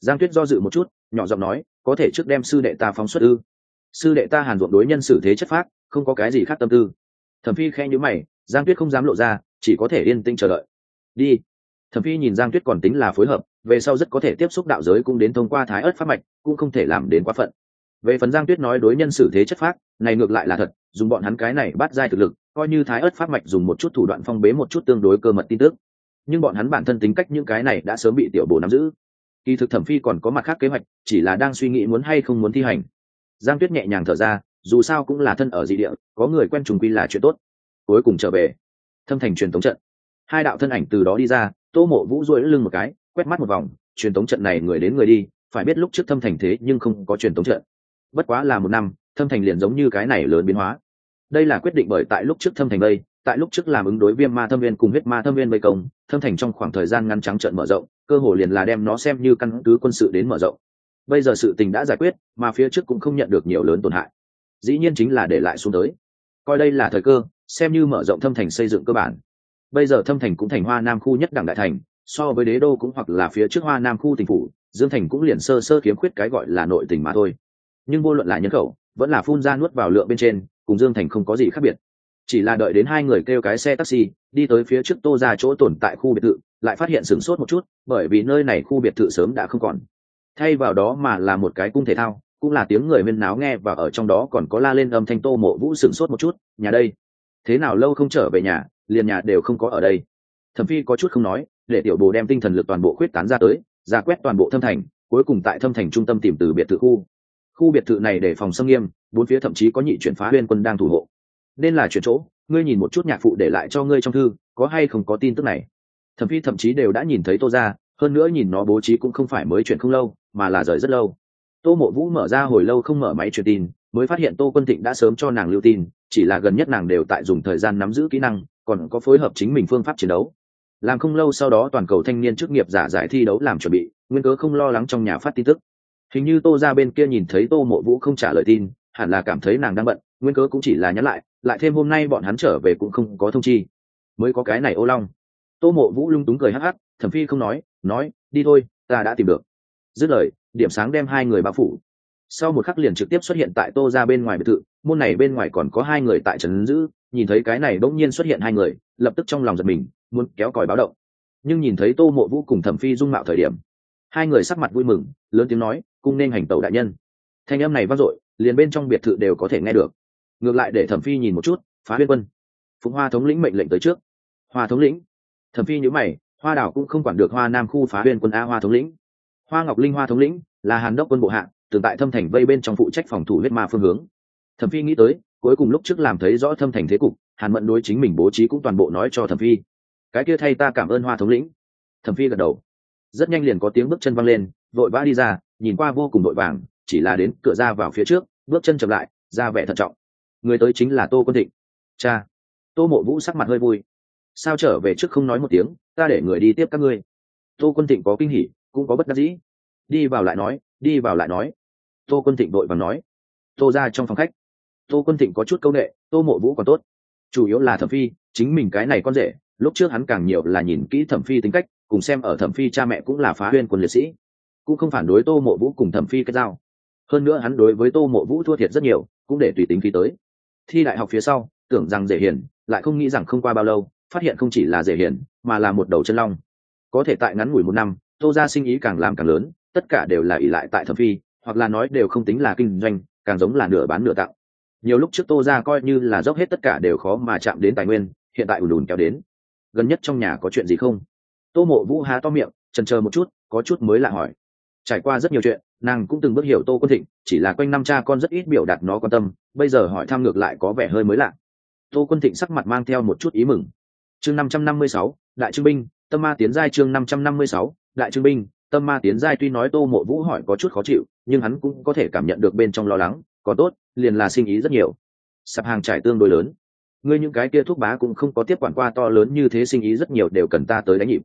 Giang tuyết do dự một chút, nhỏ giọng nói, có thể trước đem sư đệ ta phóng xuất ư. Sư đệ ta hàn ruộng đối nhân xử thế chất phác, không có cái gì khác tâm tư. Thẩm phi khen nhữ mày, giang tuyết không dám lộ ra, chỉ có thể yên tĩnh chờ đợi. Đi thẩm phi nhìn giang tuyết còn tính là phối hợp, về sau rất có thể tiếp xúc đạo giới cũng đến thông qua thái ớt pháp mạch, cũng không thể làm đến quá phận. Về phần giang tuyết nói đối nhân xử thế chất phác, này ngược lại là thật, dùng bọn hắn cái này bắt dai thực lực, coi như thái ớt pháp mạch dùng một chút thủ đoạn phong bế một chút tương đối cơ mật tin tức. Nhưng bọn hắn bản thân tính cách những cái này đã sớm bị tiểu bồ nắm giữ. Kỳ thực thẩm phi còn có mặt khác kế hoạch, chỉ là đang suy nghĩ muốn hay không muốn thi hành. Giang tuyết nhẹ nhàng thở ra, dù sao cũng là thân ở dị địa, có người quen trùng quy là chuyện tốt. Cuối cùng trở về. Thâm thành truyền thống trận. Hai đạo thân ảnh từ đó đi ra tô mộ vũ duỗi lưng một cái, quét mắt một vòng, truyền tống trận này người đến người đi, phải biết lúc trước thâm thành thế nhưng không có truyền tống trận. Bất quá là một năm, thâm thành liền giống như cái này lớn biến hóa. Đây là quyết định bởi tại lúc trước thâm thành đây, tại lúc trước làm ứng đối viêm ma thâm viên cùng huyết ma thâm viên vây công, thâm thành trong khoảng thời gian ngắn trắng trận mở rộng, cơ hồ liền là đem nó xem như căn cứ quân sự đến mở rộng. Bây giờ sự tình đã giải quyết, mà phía trước cũng không nhận được nhiều lớn tổn hại. Dĩ nhiên chính là để lại xuống tới. Coi đây là thời cơ, xem như mở rộng thâm thành xây dựng cơ bản bây giờ thâm thành cũng thành hoa nam khu nhất đẳng đại thành, so với đế đô cũng hoặc là phía trước hoa nam khu tỉnh phủ, dương thành cũng liền sơ sơ kiếm khuyết cái gọi là nội tỉnh mà thôi. Nhưng vô luận là nhân khẩu, vẫn là phun ra nuốt vào lượng bên trên, cùng dương thành không có gì khác biệt. Chỉ là đợi đến hai người kêu cái xe taxi, đi tới phía trước tô ra chỗ tồn tại khu biệt thự, lại phát hiện sửng sốt một chút, bởi vì nơi này khu biệt thự sớm đã không còn. Thay vào đó mà là một cái cung thể thao, cũng là tiếng người huyên náo nghe và ở trong đó còn có la lên âm thanh tô mộ vũ sửng sốt một chút, nhà đây, thế nào lâu không trở về nhà liền nhà đều không có ở đây. Thẩm phi có chút không nói, để tiểu bồ đem tinh thần lực toàn bộ khuyết tán ra tới, ra quét toàn bộ thâm thành, cuối cùng tại thâm thành trung tâm tìm từ biệt thự khu. Khu biệt thự này để phòng xâm nghiêm, bốn phía thậm chí có nhị chuyển phá huyên quân đang thủ hộ. Nên là chuyển chỗ, ngươi nhìn một chút nhạc phụ để lại cho ngươi trong thư, có hay không có tin tức này? Thẩm phi thậm chí đều đã nhìn thấy tô ra hơn nữa nhìn nó bố trí cũng không phải mới chuyển không lâu, mà là rời rất lâu. Tô mộ vũ mở ra hồi lâu không mở máy truyền tin mới phát hiện tô quân thịnh đã sớm cho nàng lưu tin, chỉ là gần nhất nàng đều tại dùng thời gian nắm giữ kỹ năng, còn có phối hợp chính mình phương pháp chiến đấu. Làm không lâu sau đó toàn cầu thanh niên chức nghiệp giả giải thi đấu làm chuẩn bị, nguyên cớ không lo lắng trong nhà phát tin tức. Hình như tô ra bên kia nhìn thấy tô mộ vũ không trả lời tin, hẳn là cảm thấy nàng đang bận, nguyên cớ cũng chỉ là nhắn lại lại thêm hôm nay bọn hắn trở về cũng không có thông chi. Mới có cái này ô long. Tô mộ vũ lung túng cười hắc hắc, thẩm phi không nói nói, đi thôi, ta đã tìm được. Dứt lời, điểm sáng đem hai người bao phủ sau một khắc liền trực tiếp xuất hiện tại tô ra bên ngoài biệt thự, môn này bên ngoài còn có hai người tại trấn giữ, nhìn thấy cái này bỗng nhiên xuất hiện hai người, lập tức trong lòng giật mình, muốn kéo còi báo động. Nhưng nhìn thấy tô mộ vũ cùng thẩm phi dung mạo thời điểm, hai người sắc mặt vui mừng, lớn tiếng nói, cung nên hành tẩu đại nhân. Thanh âm này vang dội, liền bên trong biệt thự đều có thể nghe được. Ngược lại để thẩm phi nhìn một chút, phá huyên quân, phụng hoa thống lĩnh mệnh lệnh tới trước. Hoa thống lĩnh? Thẩm phi nhữ mày, hoa đảo cũng không quản được hoa nam khu phá huyên quân a hoa thống lĩnh. Hoa ngọc linh hoa thống lĩnh là hàn đốc quân bộ hạng tường tại thâm thành vây bên trong phụ trách phòng thủ huyết ma phương hướng. Thẩm phi nghĩ tới, cuối cùng lúc trước làm thấy rõ thâm thành thế cục, hàn mẫn đối chính mình bố trí cũng toàn bộ nói cho thẩm phi. Cái kia thay ta cảm ơn hoa thống lĩnh. Thẩm phi gật đầu. Rất nhanh liền có tiếng bước chân văng lên, vội vã đi ra, nhìn qua vô cùng vội vàng, chỉ là đến cửa ra vào phía trước, bước chân chậm lại, ra vẻ thận trọng. Người tới chính là tô quân thịnh. Cha. Tô mộ vũ sắc mặt hơi vui. Sao trở về trước không nói một tiếng, ta để người đi tiếp các ngươi. Tô quân thịnh có kinh hỉ, cũng có bất đắc dĩ. Đi vào lại nói, đi vào lại nói tô quân thịnh đội và nói, tô ra trong phòng khách. Tô quân thịnh có chút c â u n ệ tô mộ vũ còn tốt. Chủ yếu là thẩm phi, chính mình cái này con rể, lúc trước hắn càng nhiều là nhìn kỹ thẩm phi tính cách, cùng xem ở thẩm phi cha mẹ cũng là phá huyên quân liệt sĩ. Cũng không phản đối tô mộ vũ cùng thẩm phi cái giao. Hơn nữa hắn đối với tô mộ vũ thua thiệt rất nhiều, cũng để tùy tính phi tới. Thi đại học phía sau, tưởng rằng dễ hiền, lại không nghĩ rằng không qua bao lâu, phát hiện không chỉ là dễ hiền, mà là một đầu chân long. Có thể tại ngắn ngủi một năm, tô ra sinh ý càng làm càng lớn, tất cả đều là ỷ lại tại thẩm phi hoặc là nói đều không tính là kinh doanh, càng giống là nửa bán nửa tặng. Nhiều lúc trước tô ra coi như là dốc hết tất cả đều khó mà chạm đến tài nguyên, hiện tại ùn ùn kéo đến. Gần nhất trong nhà có chuyện gì không? Tô mộ vũ há to miệng, trần chờ một chút, có chút mới lạ hỏi. Trải qua rất nhiều chuyện, nàng cũng từng bước hiểu tô quân thịnh, chỉ là quanh năm cha con rất ít biểu đạt nó quan tâm, bây giờ hỏi thăm ngược lại có vẻ hơi mới lạ. Tô quân thịnh sắc mặt mang theo một chút ý mừng. Chương năm trăm năm mươi sáu, đại trương binh, tâm ma tiến giai chương năm trăm năm mươi sáu, đại trương binh tâm ma tiến giai tuy nói tô mộ vũ hỏi có chút khó chịu, nhưng hắn cũng có thể cảm nhận được bên trong lo lắng, còn tốt, liền là sinh ý rất nhiều. Sạp hàng trải tương đối lớn. Ngươi những cái kia thuốc bá cũng không có tiếp quản qua to lớn như thế sinh ý rất nhiều đều cần ta tới đánh nhịp.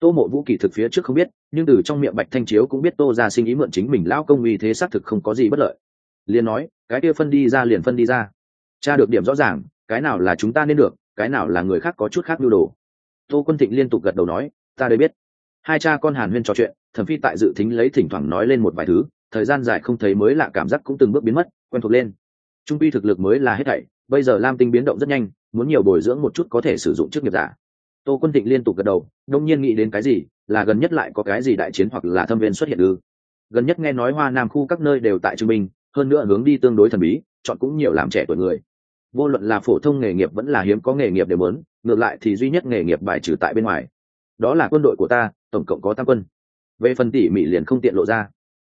Tô mộ vũ kỳ thực phía trước không biết, nhưng từ trong miệng bạch thanh chiếu cũng biết tô ra sinh ý mượn chính mình lão công uy thế xác thực không có gì bất lợi. Liền nói, cái kia phân đi ra liền phân đi ra. Cha được điểm rõ ràng, cái nào là chúng ta nên được, cái nào là người khác có chút khác nhu đồ. Tô quân thịnh liên tục gật đầu nói, ta đây biết. Hai cha con hàn huyên trò chuyện thẩm phi tại dự thính lấy thỉnh thoảng nói lên một vài thứ, thời gian dài không thấy mới lạ cảm giác cũng từng bước biến mất, quen thuộc lên. Trung pi thực lực mới là hết thảy, bây giờ lam tinh biến động rất nhanh, muốn nhiều bồi dưỡng một chút có thể sử dụng chức nghiệp giả. Tô quân thịnh liên tục gật đầu, đông nhiên nghĩ đến cái gì, là gần nhất lại có cái gì đại chiến hoặc là thâm viên xuất hiện ư? Gần nhất nghe nói hoa nam khu các nơi đều tại chứng minh, hơn nữa hướng đi tương đối thần bí, chọn cũng nhiều làm trẻ tuổi người. Vô luận là phổ thông nghề nghiệp vẫn là hiếm có nghề nghiệp đều muốn, ngược lại thì duy nhất nghề nghiệp bài trừ tại bên ngoài. Đó là quân đội của ta, tổng cộng có tam quân về phần tỉ mỉ liền không tiện lộ ra.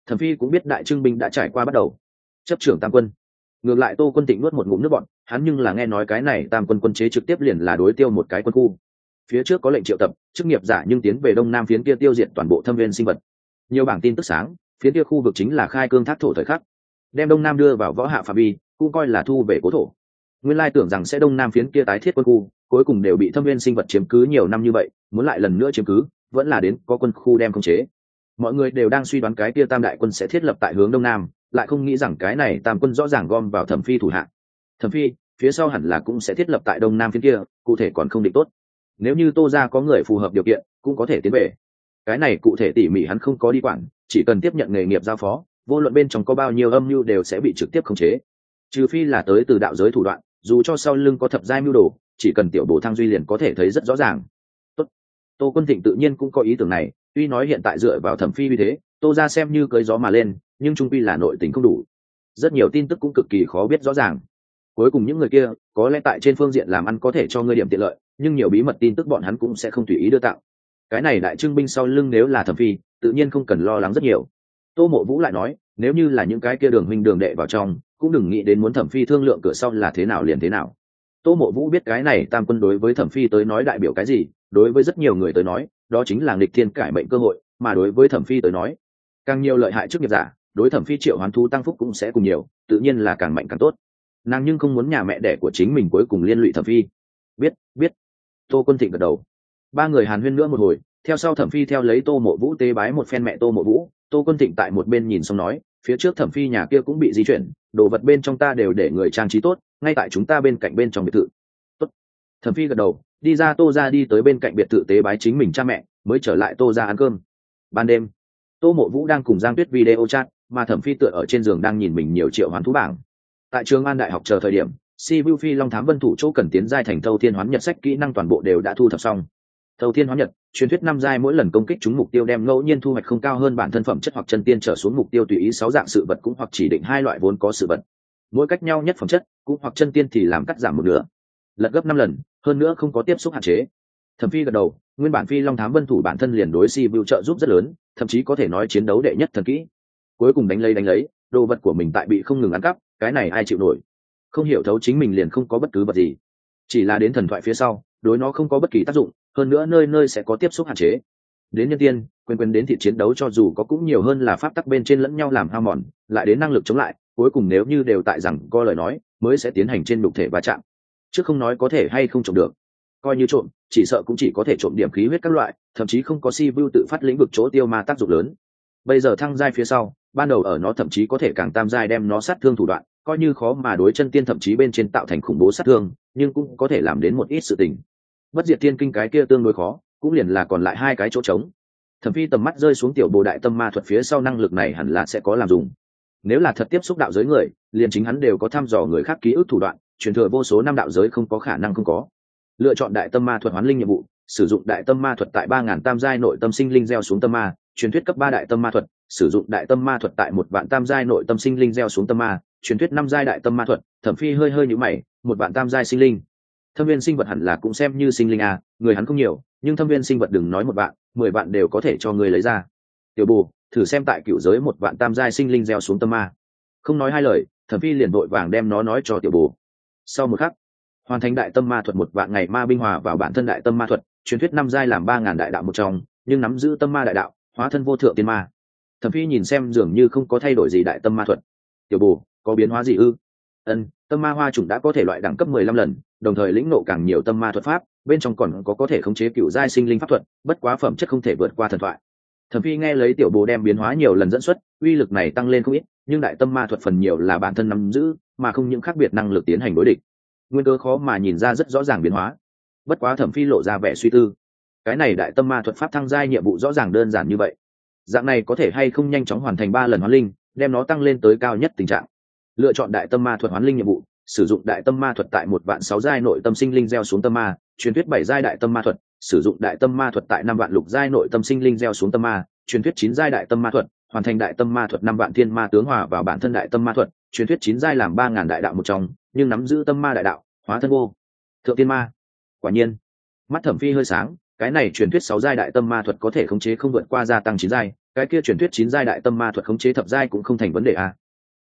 Thẩm phi cũng biết đại trưng binh đã trải qua bắt đầu. Chấp trưởng tam quân. Ngược lại tô quân tịnh nuốt một ngụm nước bọn, hắn nhưng là nghe nói cái này tam quân quân chế trực tiếp liền là đối tiêu một cái quân khu. Phía trước có lệnh triệu tập, chức nghiệp giả nhưng tiến về đông nam phiến kia tiêu diệt toàn bộ thâm viên sinh vật. Nhiều bảng tin tức sáng, phiến kia khu vực chính là khai cương thác thổ thời khắc. Đem đông nam đưa vào võ hạ phạm vi, cũng coi là thu về cố thổ. Nguyên lai tưởng rằng sẽ đông nam phiến kia tái thiết quân khu, cuối cùng đều bị thâm viên sinh vật chiếm cứ nhiều năm như vậy, muốn lại lần nữa chiếm cứ, vẫn là đến có quân khu đem khống chế mọi người đều đang suy đoán cái kia tam đại quân sẽ thiết lập tại hướng đông nam, lại không nghĩ rằng cái này tam quân rõ ràng gom vào thẩm phi thủ hạng thẩm phi, phía sau hẳn là cũng sẽ thiết lập tại đông nam phía kia, cụ thể còn không định tốt. Nếu như tô ra có người phù hợp điều kiện, cũng có thể tiến về. Cái này cụ thể tỉ mỉ hắn không có đi quản, chỉ cần tiếp nhận nghề nghiệp giao phó, vô luận bên trong có bao nhiêu âm mưu đều sẽ bị trực tiếp khống chế. Trừ phi là tới từ đạo giới thủ đoạn, dù cho sau lưng có thập giai mưu đồ, chỉ cần tiểu bổ thang duy liền có thể thấy rất rõ ràng. Tốt. tô quân thịnh tự nhiên cũng có ý tưởng này tuy nói hiện tại dựa vào thẩm phi như thế, tô ra xem như cưới gió mà lên, nhưng trung pi là nội tình không đủ. Rất nhiều tin tức cũng cực kỳ khó biết rõ ràng. Cuối cùng những người kia, có lẽ tại trên phương diện làm ăn có thể cho ngươi điểm tiện lợi, nhưng nhiều bí mật tin tức bọn hắn cũng sẽ không tùy ý đưa tạo. Cái này đại trưng binh sau lưng nếu là thẩm phi, tự nhiên không cần lo lắng rất nhiều. Tô mộ vũ lại nói, nếu như là những cái kia đường huynh đường đệ vào trong, cũng đừng nghĩ đến muốn thẩm phi thương lượng cửa sau là thế nào liền thế nào. Tô mộ vũ biết cái này tam quân đối với thẩm phi tới nói đại biểu cái gì, đối với rất nhiều người tới nói đó chính là nghịch thiên cải mệnh cơ hội, mà đối với thẩm phi tới nói, càng nhiều lợi hại trước nghiệp giả, đối thẩm phi triệu hoán thu tăng phúc cũng sẽ cùng nhiều, tự nhiên là càng mạnh càng tốt. Nàng nhưng không muốn nhà mẹ đẻ của chính mình cuối cùng liên lụy thẩm phi. Biết biết. Tô quân thịnh gật đầu. Ba người hàn huyên nữa một hồi, theo sau thẩm phi theo lấy tô mộ vũ tế bái một phen mẹ tô mộ vũ, tô quân thịnh tại một bên nhìn xong nói, phía trước thẩm phi nhà kia cũng bị di chuyển, đồ vật bên trong ta đều để người trang trí tốt, ngay tại chúng ta bên cạnh bên trong biệt thự thẩm phi gật đầu, đi ra tô ra đi tới bên cạnh biệt thự tế bái chính mình cha mẹ, mới trở lại tô ra ăn cơm. Ban đêm, tô mộ vũ đang cùng giang tuyết video chat, mà thẩm phi tựa ở trên giường đang nhìn mình nhiều triệu hoán thú bảng. Tại trường an đại học chờ thời điểm, si vu phi, long thám vân thủ chỗ cần tiến giai thành thâu thiên hoán nhật sách kỹ năng toàn bộ đều đã thu thập xong. Thâu thiên hoán nhật, truyền thuyết năm giai mỗi lần công kích chúng mục tiêu đem ngẫu nhiên thu hoạch không cao hơn bản thân phẩm chất hoặc chân tiên trở xuống mục tiêu tùy ý sáu dạng sự vật cũng hoặc chỉ định hai loại vốn có sự vật. Mỗi cách nhau nhất phẩm chất, cũng hoặc chân tiên thì làm cắt giảm một nửa. Lật gấp năm lần hơn nữa không có tiếp xúc hạn chế. Thẩm phi gật đầu, nguyên bản phi long thám vân thủ bản thân liền đối si bưu trợ giúp rất lớn, thậm chí có thể nói chiến đấu đệ nhất thần kỹ. Cuối cùng đánh lấy đánh lấy, đồ vật của mình tại bị không ngừng ăn cắp, cái này ai chịu nổi? Không hiểu thấu chính mình liền không có bất cứ vật gì. Chỉ là đến thần thoại phía sau, đối nó không có bất kỳ tác dụng, hơn nữa nơi nơi sẽ có tiếp xúc hạn chế. Đến nhân tiên quên quên đến thị chiến đấu cho dù có cũng nhiều hơn là pháp tắc bên trên lẫn nhau làm hao mòn, lại đến năng lực chống lại, cuối cùng nếu như đều tại rằng co lời nói, mới sẽ tiến hành trên đục thể va chạm chứ không nói có thể hay không trộm được. Coi như trộm, chỉ sợ cũng chỉ có thể trộm điểm khí huyết các loại, thậm chí không có si vu tự phát lĩnh vực chỗ tiêu ma tác dụng lớn. Bây giờ thăng giai phía sau, ban đầu ở nó thậm chí có thể càng tam giai đem nó sát thương thủ đoạn, coi như khó mà đối chân tiên thậm chí bên trên tạo thành khủng bố sát thương, nhưng cũng có thể làm đến một ít sự tình. Bất diệt tiên kinh cái kia tương đối khó, cũng liền là còn lại hai cái chỗ trống. Thẩm phi tầm mắt rơi xuống tiểu bồ đại tâm ma thuật phía sau năng lực này hẳn là sẽ có làm dùng. Nếu là thật tiếp xúc đạo giới người, liền chính hắn đều có thăm dò người khác ký ức thủ đoạn truyền thừa vô số năm đạo giới không có khả năng không có. Lựa chọn đại tâm ma thuật hoán linh nhiệm vụ, sử dụng đại tâm ma thuật tại ba ngàn tam giai nội tâm sinh linh gieo xuống tâm ma, truyền thuyết cấp ba đại tâm ma thuật, sử dụng đại tâm ma thuật tại một vạn tam giai nội tâm sinh linh gieo xuống tâm ma, truyền thuyết năm giai đại tâm ma thuật, thẩm phi hơi hơi nhũ mày, một vạn tam giai sinh linh. Thâm viên sinh vật hẳn là cũng xem như sinh linh à người hắn không nhiều, nhưng thâm viên sinh vật đừng nói một vạn, mười vạn đều có thể cho người lấy ra. Tiểu bù thử xem tại cựu giới một vạn tam giai sinh linh gieo xuống tâm ma. Không nói hai lời, thẩm phi liền vội vàng đem nó nói cho tiểu bù sau một khắc, hoàn thành đại tâm ma thuật một vạn ngày ma binh hòa vào bản thân đại tâm ma thuật, truyền thuyết năm giai làm ba ngàn đại đạo một trong, nhưng nắm giữ tâm ma đại đạo, hóa thân vô thượng tiên ma. Thẩm phi nhìn xem dường như không có thay đổi gì đại tâm ma thuật. Tiểu bù có biến hóa gì ư? Ân, tâm ma hoa trùng đã có thể loại đẳng cấp mười lăm lần, đồng thời lĩnh nộ càng nhiều tâm ma thuật pháp, bên trong còn có có thể khống chế cựu giai sinh linh pháp thuật, bất quá phẩm chất không thể vượt qua thần thoại. Thẩm phi nghe lấy tiểu bồ đem biến hóa nhiều lần dẫn xuất, uy lực này tăng lên không ít, nhưng đại tâm ma thuật phần nhiều là bản thân nắm giữ mà không những khác biệt năng lực tiến hành đối địch. Nguyên cơ khó mà nhìn ra rất rõ ràng biến hóa. Bất quá thẩm phi lộ ra vẻ suy tư. Cái này đại tâm ma thuật pháp thăng giai nhiệm vụ rõ ràng đơn giản như vậy. Dạng này có thể hay không nhanh chóng hoàn thành ba lần hoán linh, đem nó tăng lên tới cao nhất tình trạng. Lựa chọn đại tâm ma thuật hoán linh nhiệm vụ, sử dụng đại tâm ma thuật tại một vạn sáu giai nội tâm sinh linh gieo xuống tâm ma, truyền thuyết bảy giai đại tâm ma thuật, sử dụng đại tâm ma thuật tại năm vạn lục giai nội tâm sinh linh gieo xuống tâm ma, truyền thuyết chín giai đại tâm ma thuật, hoàn thành đại tâm ma thuật năm vạn thiên ma tướng hòa vào bản thân đại tâm ma thuật truyền thuyết chín giai làm ba ngàn đại đạo một trong, nhưng nắm giữ tâm ma đại đạo, hóa thân vô. Thượng tiên ma. Quả nhiên. Mắt thẩm phi hơi sáng, cái này truyền thuyết sáu giai đại tâm ma thuật có thể khống chế không vượt qua gia tăng chín giai, cái kia truyền thuyết chín giai đại tâm ma thuật khống chế thập giai cũng không thành vấn đề a.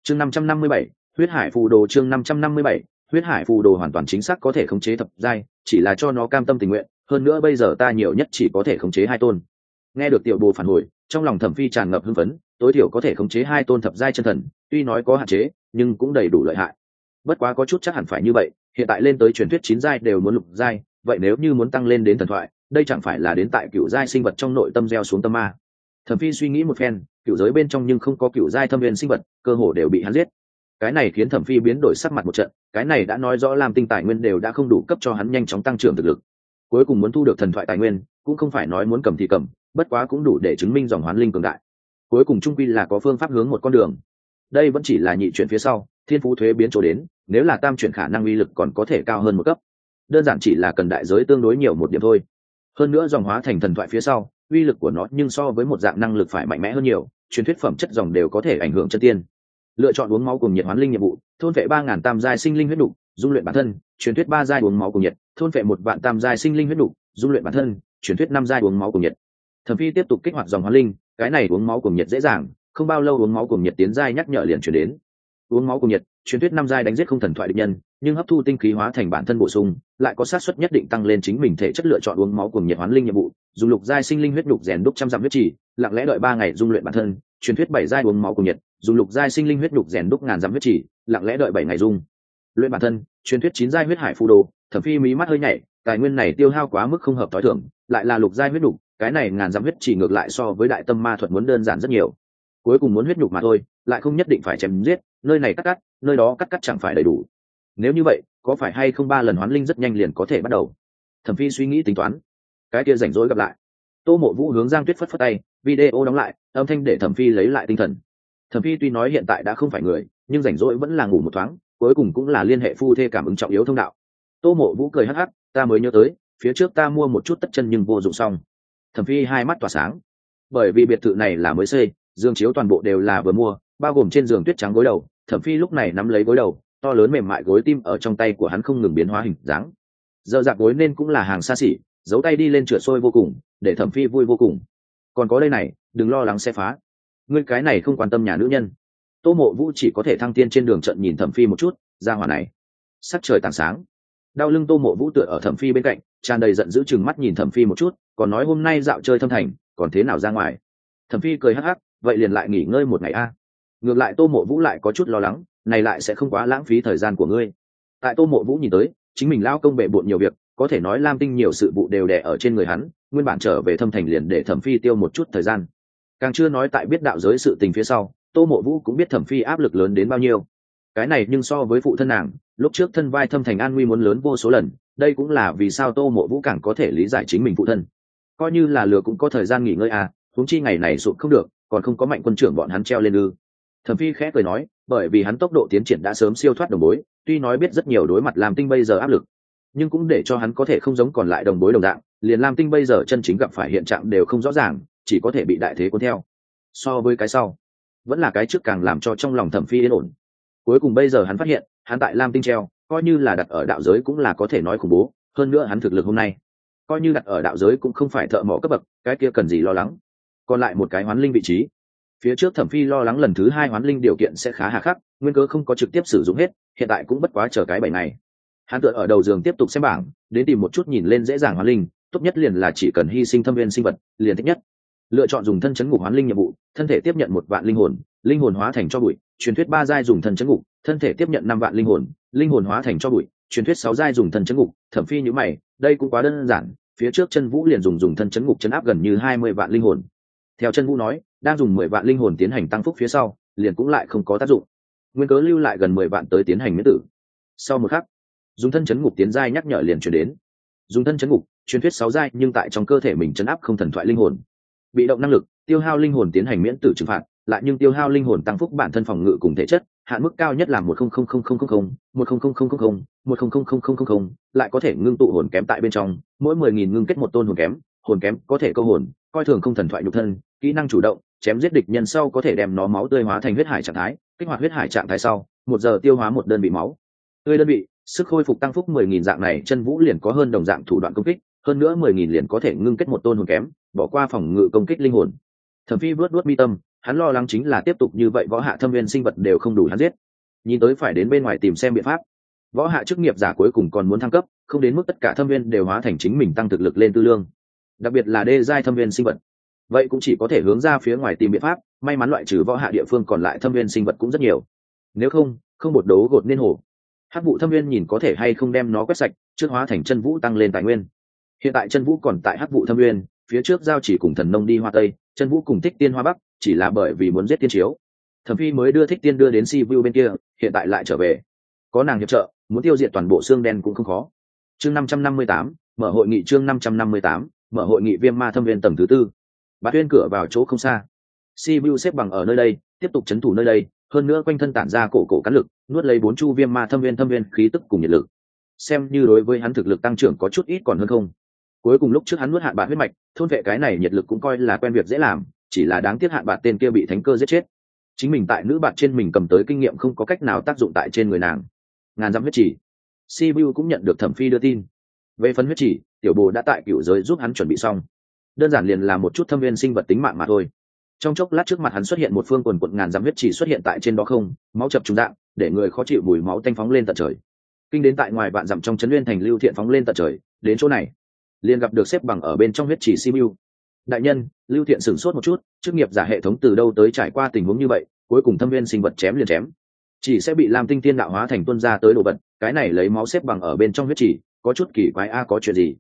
Chương năm trăm năm mươi bảy, huyết hải phù đồ chương năm trăm năm mươi bảy, huyết hải phù đồ hoàn toàn chính xác có thể khống chế thập giai, chỉ là cho nó cam tâm tình nguyện, hơn nữa bây giờ ta nhiều nhất chỉ có thể khống chế hai tôn. Nghe được tiểu bồ phản hồi, trong lòng thẩm phi tràn ngập hưng phấn, tối thiểu có thể khống chế hai tôn thập giai chân thần tuy nói có hạn chế, nhưng cũng đầy đủ lợi hại. Bất quá có chút chắc hẳn phải như vậy, hiện tại lên tới truyền thuyết chín giai đều muốn lục giai, vậy nếu như muốn tăng lên đến thần thoại, đây chẳng phải là đến tại cựu giai sinh vật trong nội tâm gieo xuống tâm ma. Thẩm phi suy nghĩ một phen cựu giới bên trong nhưng không có cựu giai thâm viên sinh vật, cơ hồ đều bị hắn giết. Cái này khiến thẩm phi biến đổi sắc mặt một trận, cái này đã nói rõ làm tinh tài nguyên đều đã không đủ cấp cho hắn nhanh chóng tăng trưởng thực lực. Cuối cùng muốn thu được thần thoại tài nguyên, cũng không phải nói muốn cầm thì cầm, bất quá cũng đủ để chứng minh dòng hoán linh cường đại. Cuối cùng trung quy là có phương pháp hướng một con đường đây vẫn chỉ là nhị chuyển phía sau thiên phú thuế biến chỗ đến nếu là tam chuyển khả năng uy lực còn có thể cao hơn một cấp. Đơn giản chỉ là cần đại giới tương đối nhiều một điểm thôi. Hơn nữa dòng hóa thành thần thoại phía sau uy lực của nó nhưng so với một dạng năng lực phải mạnh mẽ hơn nhiều truyền thuyết phẩm chất dòng đều có thể ảnh hưởng chân tiên. Lựa chọn uống máu cùng nhiệt hoán linh nhiệm vụ thôn vệ ba ngàn tam giai sinh linh huyết đủ, dung luyện bản thân truyền thuyết ba giai uống máu cùng nhiệt thôn vệ một vạn tam giai sinh linh huyết đủ, dung luyện bản thân truyền thuyết năm giai uống máu cùng nhiệt. Thẩm phi tiếp tục kích hoạt dòng hoán linh cái này uống máu cùng nhiệt dễ dàng không bao lâu uống máu cùng nhiệt tiến giai nhắc nhở liền chuyển đến. Uống máu cùng nhiệt, truyền thuyết năm giai đánh giết không thần thoại địch nhân, nhưng hấp thu tinh khí hóa thành bản thân bổ sung, lại có sát suất nhất định tăng lên chính mình thể chất lựa chọn uống máu cùng nhiệt hoán linh nhiệm vụ, dùng lục giai sinh linh huyết nhục rèn đúc trăm dặm huyết trì, lặng lẽ đợi ba ngày dung luyện bản thân, truyền thuyết bảy giai uống máu cùng nhiệt, dùng lục giai sinh linh huyết nhục rèn đúc ngàn dặm huyết trì, lặng lẽ đợi bảy ngày dung. Luyện bản thân, truyền thuyết chín giai huyết hải phù đồ, thẩm phi mí mắt hơi nhảy, tài nguyên này tiêu hao quá mức không hợp t h thưởng lại là lục giai huyết nhục, cái này ngàn dặm huyết chỉ ngược lại so với đại tâm ma thuật muốn đơn giản rất nhiều cuối cùng muốn huyết nhục mà thôi, lại không nhất định phải chém giết, nơi này cắt cắt, nơi đó cắt cắt chẳng phải đầy đủ. Nếu như vậy, có phải hay không ba lần hoán linh rất nhanh liền có thể bắt đầu? Thẩm phi suy nghĩ tính toán. Cái kia rảnh rỗi gặp lại. Tô mộ vũ hướng giang tuyết phất phất tay, video đóng lại, âm thanh để thẩm phi lấy lại tinh thần. Thẩm phi tuy nói hiện tại đã không phải người, nhưng rảnh rỗi vẫn là ngủ một thoáng, cuối cùng cũng là liên hệ phu thê cảm ứng trọng yếu thông đạo. Tô mộ vũ cười hắc hắc, ta mới nhớ tới, phía trước ta mua một chút tất chân nhưng vô dụng xong. Thẩm phi hai mắt tỏa sáng. Bởi vì biệt thự này là mới xây giường chiếu toàn bộ đều là vừa mua, bao gồm trên giường tuyết trắng gối đầu thẩm phi lúc này nắm lấy gối đầu, to lớn mềm mại gối tim ở trong tay của hắn không ngừng biến hóa hình dáng. Giờ dạc gối nên cũng là hàng xa xỉ, giấu tay đi lên trượt sôi vô cùng, để thẩm phi vui vô cùng. Còn có đây này, đừng lo lắng sẽ phá. Ngươi cái này không quan tâm nhà nữ nhân. Tô mộ vũ chỉ có thể thăng tiên trên đường trận nhìn thẩm phi một chút, ra hỏa này. Sắc trời tảng sáng. Đau lưng tô mộ vũ tựa ở thẩm phi bên cạnh, tràn đầy giận dữ chừng mắt nhìn thẩm phi một chút, còn nói hôm nay dạo chơi thâm thành, còn thế nào ra ngoài? Thẩm phi cười hắc hắc vậy liền lại nghỉ ngơi một ngày a. Ngược lại tô mộ vũ lại có chút lo lắng, này lại sẽ không quá lãng phí thời gian của ngươi. Tại tô mộ vũ nhìn tới, chính mình lao công bệ bộn nhiều việc, có thể nói lam tinh nhiều sự vụ đều đẻ ở trên người hắn, nguyên bản trở về thâm thành liền để thẩm phi tiêu một chút thời gian. Càng chưa nói tại biết đạo giới sự tình phía sau, tô mộ vũ cũng biết thẩm phi áp lực lớn đến bao nhiêu. Cái này nhưng so với phụ thân nàng, lúc trước thân vai thâm thành an nguy muốn lớn vô số lần, đây cũng là vì sao tô mộ vũ càng có thể lý giải chính mình phụ thân. Coi như là lừa cũng có thời gian nghỉ ngơi à huống chi ngày này sụp không được còn không có mạnh quân trưởng bọn hắn treo lên ư. Thẩm phi khẽ cười nói, bởi vì hắn tốc độ tiến triển đã sớm siêu thoát đồng bối, tuy nói biết rất nhiều đối mặt làm tinh bây giờ áp lực, nhưng cũng để cho hắn có thể không giống còn lại đồng bối đồng dạng, liền lam tinh bây giờ chân chính gặp phải hiện trạng đều không rõ ràng, chỉ có thể bị đại thế cuốn theo. So với cái sau, vẫn là cái trước càng làm cho trong lòng thẩm phi yên ổn. Cuối cùng bây giờ hắn phát hiện, hắn tại lam tinh treo, coi như là đặt ở đạo giới cũng là có thể nói khủng bố, hơn nữa hắn thực lực hôm nay, coi như đặt ở đạo giới cũng không phải thợ mỏ cấp bậc, cái kia cần gì lo lắng còn lại một cái hoán linh vị trí. Phía trước thẩm phi lo lắng lần thứ hai hoán linh điều kiện sẽ khá hà khắc, nguyên cơ không có trực tiếp sử dụng hết, hiện tại cũng bất quá chờ cái bảy ngày. Hắn tựa ở đầu giường tiếp tục xem bảng, đến tìm một chút nhìn lên dễ dàng hoán linh, tốt nhất liền là chỉ cần hy sinh thâm viên sinh vật, liền thích nhất. Lựa chọn dùng thân chấn ngục hoán linh nhiệm vụ, thân thể tiếp nhận một vạn linh hồn linh hồn hóa thành cho bụi, truyền thuyết ba giai dùng thân chấn ngục, thân thể tiếp nhận năm vạn linh hồn linh hồn hóa thành cho bụi, truyền thuyết sáu giai dùng thân chấn ngục. Thẩm phi như mày, đây cũng quá đơn giản, phía trước chân vũ liền dùng dùng thân chấn ngục chấn áp gần như hai mươi vạn linh hồn theo chân vũ nói đang dùng mười vạn linh hồn tiến hành tăng phúc phía sau liền cũng lại không có tác dụng nguyên cớ lưu lại gần mười vạn tới tiến hành miễn tử sau một khắc dùng thân chấn ngục tiến giai nhắc nhở liền chuyển đến dùng thân chấn ngục truyền thuyết sáu giai nhưng tại trong cơ thể mình chấn áp không thần thoại linh hồn bị động năng lực tiêu hao linh hồn tiến hành miễn tử trừng phạt lại nhưng tiêu hao linh hồn tăng phúc bản thân phòng ngự cùng thể chất hạn mức cao nhất là một không không không không không không một không không không không không một không không không không không không lại có thể ngưng tụ hồn kém tại bên trong mỗi mười nghìn ngưng kết một tôn hồn kém hồn kém có thể câu hồn coi thường không thần thoại nhục thân, kỹ năng chủ động, chém giết địch nhân sau có thể đem nó máu tươi hóa thành huyết hải trạng thái, kích hoạt huyết hải trạng thái sau, một giờ tiêu hóa một đơn vị máu. Tươi đơn vị, sức khôi phục tăng phúc mười nghìn dạng này, chân vũ liền có hơn đồng dạng thủ đoạn công kích, hơn nữa mười nghìn liền có thể ngưng kết một tôn hồn kém, bỏ qua phòng ngự công kích linh hồn. Thẩm phi vớt vớt mi tâm, hắn lo lắng chính là tiếp tục như vậy võ hạ thâm viên sinh vật đều không đủ hắn giết. Nhìn tới phải đến bên ngoài tìm xem biện pháp. Võ hạ chức nghiệp giả cuối cùng còn muốn thăng cấp, không đến mức tất cả thâm viên đều hóa thành chính mình tăng thực lực lên tư lương đặc biệt là đê giai thâm viên sinh vật. Vậy cũng chỉ có thể hướng ra phía ngoài tìm biện pháp, may mắn loại trừ võ hạ địa phương còn lại thâm viên sinh vật cũng rất nhiều. Nếu không không một đấu gột nên hồ. Hát vụ thâm viên nhìn có thể hay không đem nó quét sạch, trước hóa thành chân vũ tăng lên tài nguyên. Hiện tại chân vũ còn tại hát vụ thâm viên, phía trước giao chỉ cùng thần nông đi hoa tây, chân vũ cùng thích tiên hoa bắc, chỉ là bởi vì muốn giết tiên chiếu. Thẩm phi mới đưa thích tiên đưa đến si vu bên kia, hiện tại lại trở về. Có nàng hiệp trợ, muốn tiêu diệt toàn bộ xương đen cũng không khó. Chương năm trăm năm mươi tám, mở hội nghị chương năm trăm năm mươi tám mở hội nghị viêm ma thâm viên tầng thứ tư. Bà tuyên cửa vào chỗ không xa. Si vu xếp bằng ở nơi đây, tiếp tục c h ấ n thủ nơi đây, hơn nữa quanh thân tản ra cổ cổ cắn lực, nuốt lấy bốn chu viêm ma thâm viên thâm viên khí tức cùng nhiệt lực. Xem như đối với hắn thực lực tăng trưởng có chút ít còn hơn không. Cuối cùng lúc trước hắn nuốt hạn bạc huyết mạch, thôn vệ cái này nhiệt lực cũng coi là quen việc dễ làm, chỉ là đáng tiếc hạn bạc tên kia bị thánh cơ giết chết. Chính mình tại nữ bạc trên mình cầm tới kinh nghiệm không có cách nào tác dụng tại trên người nàng. Ngàn dặm huyết chỉ sibiu cũng nhận được thẩm phi đưa tin về phần huyết chỉ, tiểu bồ đã tại cựu giới giúp hắn chuẩn bị xong. Đơn giản liền là một chút thâm viên sinh vật tính mạng mà thôi. Trong chốc lát trước mặt hắn xuất hiện một phương quần quận ngàn dặm huyết chỉ xuất hiện tại trên đó không, máu chập trùng dạng để người khó chịu mùi máu tanh phóng lên tận trời. Kinh đến tại ngoài vạn dặm trong trấn nguyên thành lưu thiện phóng lên tận trời, đến chỗ này, liền gặp được xếp bằng ở bên trong huyết chỉ simu. Đại nhân, lưu thiện sửng sốt một chút, chức nghiệp giả hệ thống từ đâu tới trải qua tình huống như vậy, cuối cùng thâm viên sinh vật chém liền chém. Chỉ sẽ bị làm tinh tiên đạo hóa thành tuân ra tới đồ vật, cái này lấy máu xếp bằng ở bên trong huyết chỉ có chút kỳ quái a, có chuyện gì?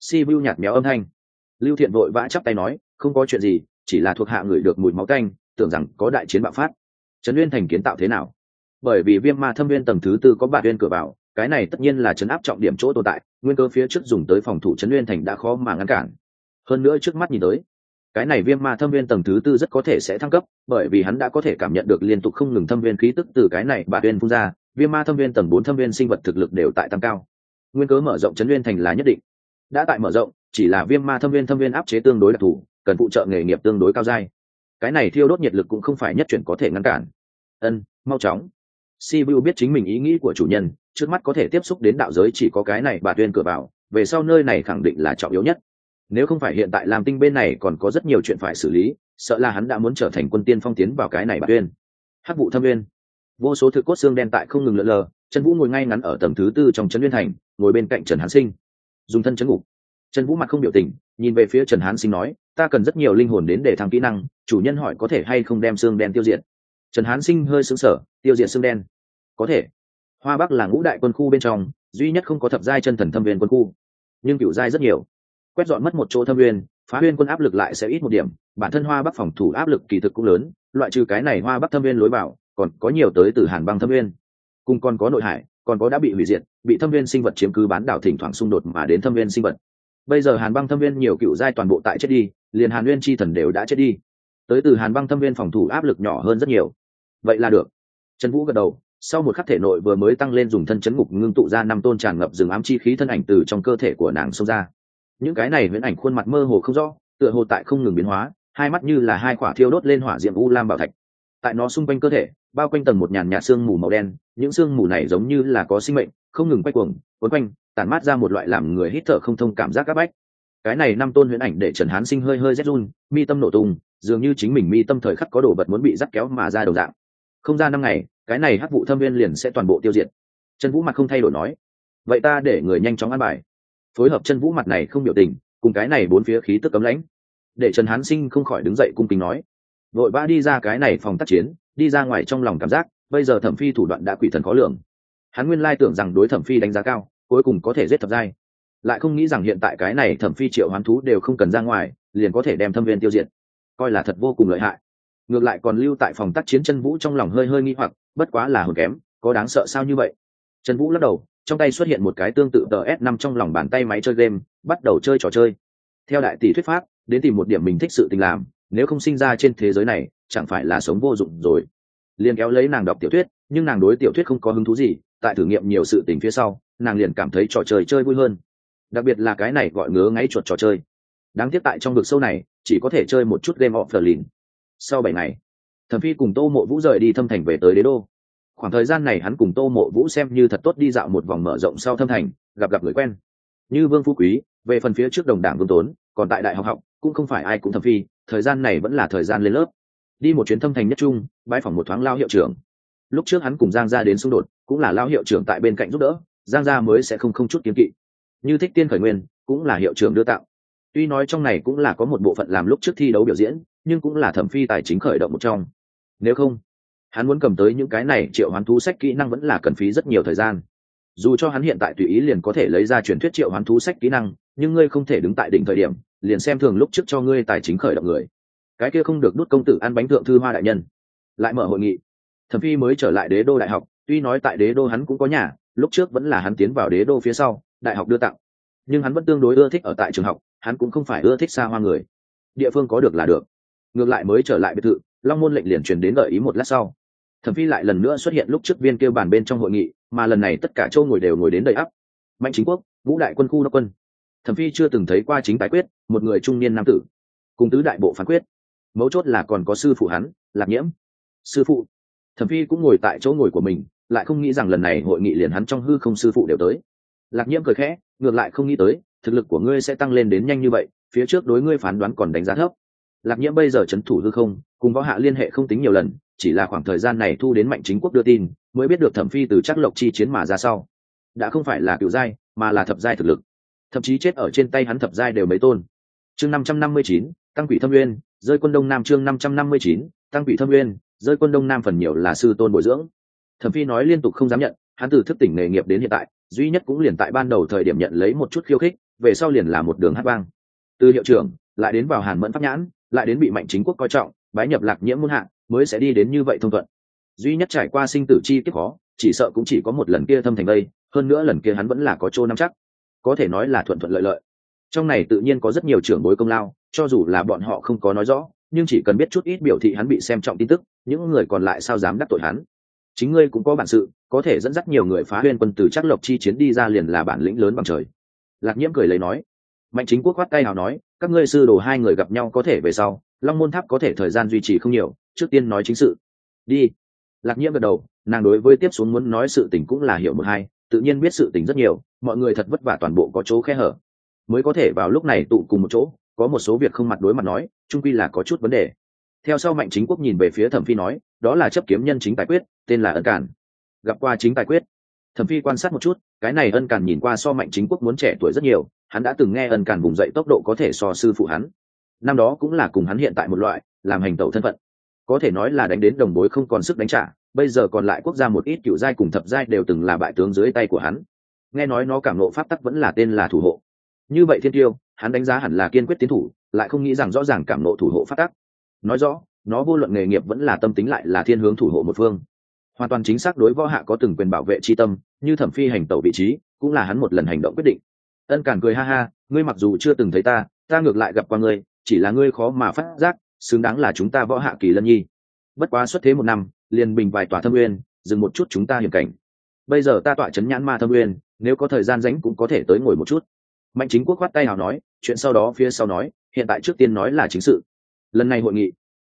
Si vu nhạt méo âm thanh. Lưu thiện vội vã chắp tay nói, không có chuyện gì, chỉ là thuộc hạ người được mùi máu canh tưởng rằng có đại chiến bạo phát. Trấn uyên thành kiến tạo thế nào? Bởi vì viêm ma thâm viên tầng thứ tư có bạt viên cửa vào, cái này tất nhiên là chấn áp trọng điểm chỗ tồn tại, nguyên cơ phía trước dùng tới phòng thủ trấn uyên thành đã khó mà ngăn cản. Hơn nữa trước mắt nhìn tới, cái này viêm ma thâm viên tầng thứ tư rất có thể sẽ thăng cấp, bởi vì hắn đã có thể cảm nhận được liên tục không ngừng thâm viên khí tức từ cái này bạt viên phun ra, viêm ma thâm viên tầng bốn thâm viên sinh vật thực lực đều tại tăng cao nguyên cớ mở rộng chấn nguyên thành là nhất định. Đã tại mở rộng, chỉ là viêm ma thâm viên thâm viên áp chế tương đối đặc thù, cần phụ trợ nghề nghiệp tương đối cao dai. Cái này thiêu đốt nhiệt lực cũng không phải nhất chuyển có thể ngăn cản. Ân, mau chóng. Sibu biết chính mình ý nghĩ của chủ nhân, trước mắt có thể tiếp xúc đến đạo giới chỉ có cái này bà tuyên cửa vào, về sau nơi này khẳng định là trọng yếu nhất. Nếu không phải hiện tại làm tinh bên này còn có rất nhiều chuyện phải xử lý, sợ là hắn đã muốn trở thành quân tiên phong tiến vào cái này bà tuyên. Hắc vụ thâm viên vô số thực cốt xương đen tại không ngừng lượn lờ trần vũ ngồi ngay ngắn ở tầng thứ tư trong trấn liên thành, ngồi bên cạnh trần hán sinh, dùng thân chấn ngục. Trần vũ mặt không biểu tình, nhìn về phía trần hán sinh nói, ta cần rất nhiều linh hồn đến để thăng kỹ năng, chủ nhân hỏi có thể hay không đem xương đen tiêu diệt. Trần hán sinh hơi xứng sở tiêu diệt xương đen? Có thể. Hoa bắc là ngũ đại quân khu bên trong, duy nhất không có thập giai chân thần thâm viên quân khu. Nhưng cựu giai rất nhiều. Quét dọn mất một chỗ thâm viên, phá huyên quân áp lực lại sẽ ít một điểm, bản thân hoa bắc phòng thủ áp lực kỳ thực cũng lớn, loại trừ cái này hoa bắc thâm viên lối vào, còn có nhiều tới từ hàn băng thâm viên cùng còn có nội hải, còn có đã bị hủy diệt, bị thâm viên sinh vật chiếm cứ bán đảo thỉnh thoảng xung đột mà đến thâm viên sinh vật. Bây giờ hàn băng thâm viên nhiều cựu giai toàn bộ tại chết đi, liền hàn nguyên chi thần đều đã chết đi. Tới từ hàn băng thâm viên phòng thủ áp lực nhỏ hơn rất nhiều. Vậy là được. Trần vũ gật đầu, sau một khắc thể nội vừa mới tăng lên dùng thân chấn ngục ngưng tụ ra năm tôn tràn ngập rừng ám chi khí thân ảnh từ trong cơ thể của nàng xông ra. Những cái này viễn ảnh khuôn mặt mơ hồ không rõ, tựa hồ tại không ngừng biến hóa, hai mắt như là hai quả thiêu đốt lên hỏa diệm u lam bảo thạch. Tại nó xung quanh cơ thể bao quanh tầng một nhàn nhạt xương mù màu đen, những xương mù này giống như là có sinh mệnh, không ngừng quay cuồng quấn quanh, tản mát ra một loại làm người hít thở không thông cảm giác áp bách. Cái này năm tôn huyễn ảnh để trần hán sinh hơi hơi rét run, mi tâm nổ tung, dường như chính mình mi tâm thời khắc có đồ vật muốn bị dắt kéo mà ra đầu dạng. Không ra năm ngày, cái này hắc vụ thâm viên liền sẽ toàn bộ tiêu diệt. Trần vũ mặt không thay đổi nói, vậy ta để người nhanh chóng ăn bài. Phối hợp chân vũ mặt này không biểu tình, cùng cái này bốn phía khí tức cấm lãnh, để trần hán sinh không khỏi đứng dậy cung kính nói vội vã đi ra cái này phòng tác chiến đi ra ngoài trong lòng cảm giác, bây giờ thẩm phi thủ đoạn đã quỷ thần khó lường. Hắn nguyên lai tưởng rằng đối thẩm phi đánh giá cao, cuối cùng có thể giết thập giai. Lại không nghĩ rằng hiện tại cái này thẩm phi triệu hoán thú đều không cần ra ngoài, liền có thể đem thâm viên tiêu diệt. Coi là thật vô cùng lợi hại. Ngược lại còn lưu tại phòng tác chiến chân vũ trong lòng hơi hơi nghi hoặc, bất quá là hồn kém, có đáng sợ sao như vậy? Trần vũ lắc đầu, trong tay xuất hiện một cái tương tự tờ s 5 trong lòng bàn tay máy chơi game, bắt đầu chơi trò chơi. Theo đại tỷ thuyết pháp, đến tìm một điểm mình thích sự tình làm, nếu không sinh ra trên thế giới này chẳng phải là sống vô dụng rồi. Liền kéo lấy nàng đọc tiểu thuyết, nhưng nàng đối tiểu thuyết không có hứng thú gì, tại thử nghiệm nhiều sự tình phía sau, nàng liền cảm thấy trò chơi chơi vui hơn. Đặc biệt là cái này gọi ngứa ngáy chuột trò chơi. Đáng tiếc tại trong vực sâu này, chỉ có thể chơi một chút game of the lìn. sau bảy ngày, thẩm phi cùng tô mộ vũ rời đi thâm thành về tới đế đô. Khoảng thời gian này hắn cùng tô mộ vũ xem như thật tốt đi dạo một vòng mở rộng sau thâm thành, gặp gặp người quen. Như vương phú quý, về phần phía trước đồng đảng vương tốn, còn tại đại học học, cũng không phải ai cũng thẩm phi, thời gian này vẫn là thời gian lên lớp đi một chuyến thâm thành nhất trung bãi phòng một thoáng lao hiệu trưởng. Lúc trước hắn cùng giang gia đến xung đột, cũng là lao hiệu trưởng tại bên cạnh giúp đỡ, giang gia mới sẽ không không chút kiếm kỵ. Như thích tiên khởi nguyên, cũng là hiệu trưởng đưa tạo tuy nói trong này cũng là có một bộ phận làm lúc trước thi đấu biểu diễn, nhưng cũng là thẩm phi tài chính khởi động một trong. Nếu không, hắn muốn cầm tới những cái này triệu hoán thú sách kỹ năng vẫn là cần phí rất nhiều thời gian. Dù cho hắn hiện tại tùy ý liền có thể lấy ra truyền thuyết triệu hoán thú sách kỹ năng, nhưng ngươi không thể đứng tại đỉnh thời điểm, liền xem thường lúc trước cho ngươi tài chính khởi động người cái kia không được đút công tử ăn bánh thượng thư hoa đại nhân. Lại mở hội nghị. Thẩm phi mới trở lại đế đô đại học, tuy nói tại đế đô hắn cũng có nhà, lúc trước vẫn là hắn tiến vào đế đô phía sau, đại học đưa tặng. Nhưng hắn vẫn tương đối ưa thích ở tại trường học, hắn cũng không phải ưa thích xa hoa người. Địa phương có được là được. Ngược lại mới trở lại biệt thự, long môn lệnh liền truyền đến gợi ý một lát sau. Thẩm phi lại lần nữa xuất hiện lúc trước viên kêu bàn bên trong hội nghị, mà lần này tất cả châu ngồi đều ngồi đến đầy ắp. Mạnh chính quốc, vũ đại quân khu đốc quân. Thẩm phi chưa từng thấy qua chính tài quyết, một người trung niên nam tử. Cùng tứ đại bộ phán quyết mấu chốt là còn có sư phụ hắn, lạc nhiễm. Sư phụ? Thẩm phi cũng ngồi tại chỗ ngồi của mình, lại không nghĩ rằng lần này hội nghị liền hắn trong hư không sư phụ đều tới. Lạc nhiễm cười khẽ, ngược lại không nghĩ tới, thực lực của ngươi sẽ tăng lên đến nhanh như vậy, phía trước đối ngươi phán đoán còn đánh giá thấp. Lạc nhiễm bây giờ c h ấ n thủ hư không, cùng võ hạ liên hệ không tính nhiều lần, chỉ là khoảng thời gian này thu đến mạnh chính quốc đưa tin, mới biết được thẩm phi từ chắc lộc chi chiến mà ra sau. Đã không phải là cựu giai, mà là thập giai thực lực. Thậm chí chết ở trên tay hắn thập giai đều mấy tôn. Chương năm trăm năm mươi chín, tăng quỷ thâm uyên rơi quân đông nam chương năm trăm năm mươi chín, tăng vị thâm uyên, rơi quân đông nam phần nhiều là sư tôn bồi dưỡng. Thẩm phi nói liên tục không dám nhận, hắn từ thức tỉnh nghề nghiệp đến hiện tại, duy nhất cũng liền tại ban đầu thời điểm nhận lấy một chút khiêu khích, về sau liền là một đường hát vang. Từ hiệu trưởng, lại đến vào hàn mẫn pháp nhãn, lại đến bị mạnh chính quốc coi trọng, bái nhập lạc nhiễm muôn hạng mới sẽ đi đến như vậy thông thuận. Duy nhất trải qua sinh tử chi kiếp khó, chỉ sợ cũng chỉ có một lần kia thâm thành đây, hơn nữa lần kia hắn vẫn là có chỗ nắm chắc. Có thể nói là thuận thuận lợi lợi. Trong này tự nhiên có rất nhiều trưởng bối công lao cho dù là bọn họ không có nói rõ, nhưng chỉ cần biết chút ít biểu thị hắn bị xem trọng tin tức, những người còn lại sao dám đắc tội hắn? Chính ngươi cũng có bản sự, có thể dẫn dắt nhiều người phá huyên quân từ chắc lộc chi chiến đi ra liền là bản lĩnh lớn bằng trời. Lạc nhiễm cười lấy nói. Mạnh chính quốc khoát tay nào nói, các ngươi sư đồ hai người gặp nhau có thể về sau, long môn tháp có thể thời gian duy trì không nhiều, trước tiên nói chính sự. Đi. Lạc nhiễm gật đầu, nàng đối với tiếp xuống muốn nói sự tình cũng là hiểu một hai, tự nhiên biết sự tình rất nhiều, mọi người thật vất vả toàn bộ có chỗ khe hở. Mới có thể vào lúc này tụ cùng một chỗ có một số việc không mặt đối mặt nói trung quy là có chút vấn đề. Theo sau mạnh chính quốc nhìn về phía thẩm phi nói, đó là chấp kiếm nhân chính tài quyết, tên là ân cản. Gặp qua chính tài quyết. Thẩm phi quan sát một chút, cái này ân cản nhìn qua so mạnh chính quốc muốn trẻ tuổi rất nhiều, hắn đã từng nghe ân cản vùng dậy tốc độ có thể so sư phụ hắn. Năm đó cũng là cùng hắn hiện tại một loại, làm hành tẩu thân phận. Có thể nói là đánh đến đồng bối không còn sức đánh trả, bây giờ còn lại quốc gia một ít cựu giai cùng thập giai đều từng là bại tướng dưới tay của hắn. Nghe nói nó cảm nộ pháp tắc vẫn là tên là thủ hộ. Như vậy thiên tiêu hắn đánh giá hẳn là kiên quyết tiến thủ, lại không nghĩ rằng rõ ràng cảm nộ thủ hộ phát tắc. Nói rõ, nó vô luận nghề nghiệp vẫn là tâm tính lại là thiên hướng thủ hộ một phương. Hoàn toàn chính xác đối võ hạ có từng quyền bảo vệ c tâm, như thẩm phi hành tẩu vị trí, cũng là hắn một lần hành động quyết định. Ân cản cười ha ha, ngươi mặc dù chưa từng thấy ta ta ngược lại gặp qua ngươi, chỉ là ngươi khó mà phát giác, xứng đáng là chúng ta võ hạ kỳ lân nhi. Bất quá xuất thế một năm, liền bình vài tòa thâm uyên dừng một chút chúng ta hiểm cảnh. Bây giờ ta tọa chấn nhãn ma thâm uyên nếu có thời gian rảnh cũng có thể tới ngồi một chút mạnh chính quốc khoát tay nào nói, chuyện sau đó phía sau nói, hiện tại trước tiên nói là chính sự. Lần này hội nghị,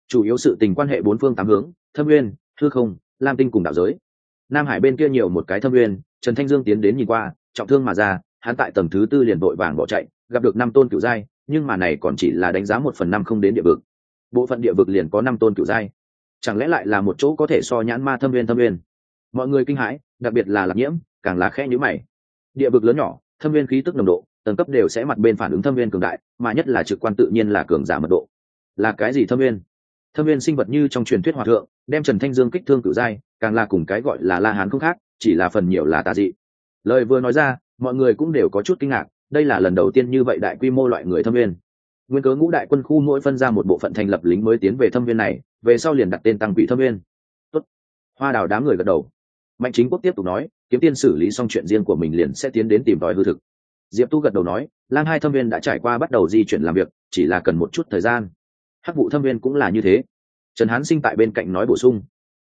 chủ yếu sự tình quan hệ bốn phương tám hướng, thâm uyên thư không, lam tinh cùng đạo giới. Nam hải bên kia nhiều một cái thâm uyên, trần thanh dương tiến đến nhìn qua, trọng thương mà ra, hắn tại tầng thứ tư liền vội vàng bỏ chạy, gặp được năm tôn cựu giai, nhưng mà này còn chỉ là đánh giá một phần năm không đến địa vực. Bộ phận địa vực liền có năm tôn cựu giai. Chẳng lẽ lại là một chỗ có thể so nhãn ma thâm viên thâm viên mọi người kinh hãi, đặc biệt là lạc nhiễm, càng là khe nhữ mày. Địa vực lớn nhỏ, thâm viên khí tức nồng độ tầng cấp đều sẽ mặt bên phản ứng thâm viên cường đại, mà nhất là trực quan tự nhiên là cường giả mật độ. Là cái gì thâm viên? Thâm viên sinh vật như trong truyền thuyết hòa thượng, đem trần thanh dương kích thương cựu giai, càng là cùng cái gọi là la hán không khác, chỉ là phần nhiều là tà dị. Lời vừa nói ra, mọi người cũng đều có chút kinh ngạc, đây là lần đầu tiên như vậy đại quy mô loại người thâm viên. Nguyên cớ ngũ đại quân khu mỗi phân ra một bộ phận thành lập lính mới tiến về thâm viên này, về sau liền đặt tên tăng quỷ thâm viên. Tốt. hoa đào đám người gật đầu. Mạnh chính quốc tiếp tục nói, kiếm tiên xử lý xong chuyện riêng của mình liền sẽ tiến đến tìm tòi hư thực diệp tu gật đầu nói, lang hai thâm viên đã trải qua bắt đầu di chuyển làm việc, chỉ là cần một chút thời gian. Hắc vụ thâm viên cũng là như thế. Trần hán sinh tại bên cạnh nói bổ sung,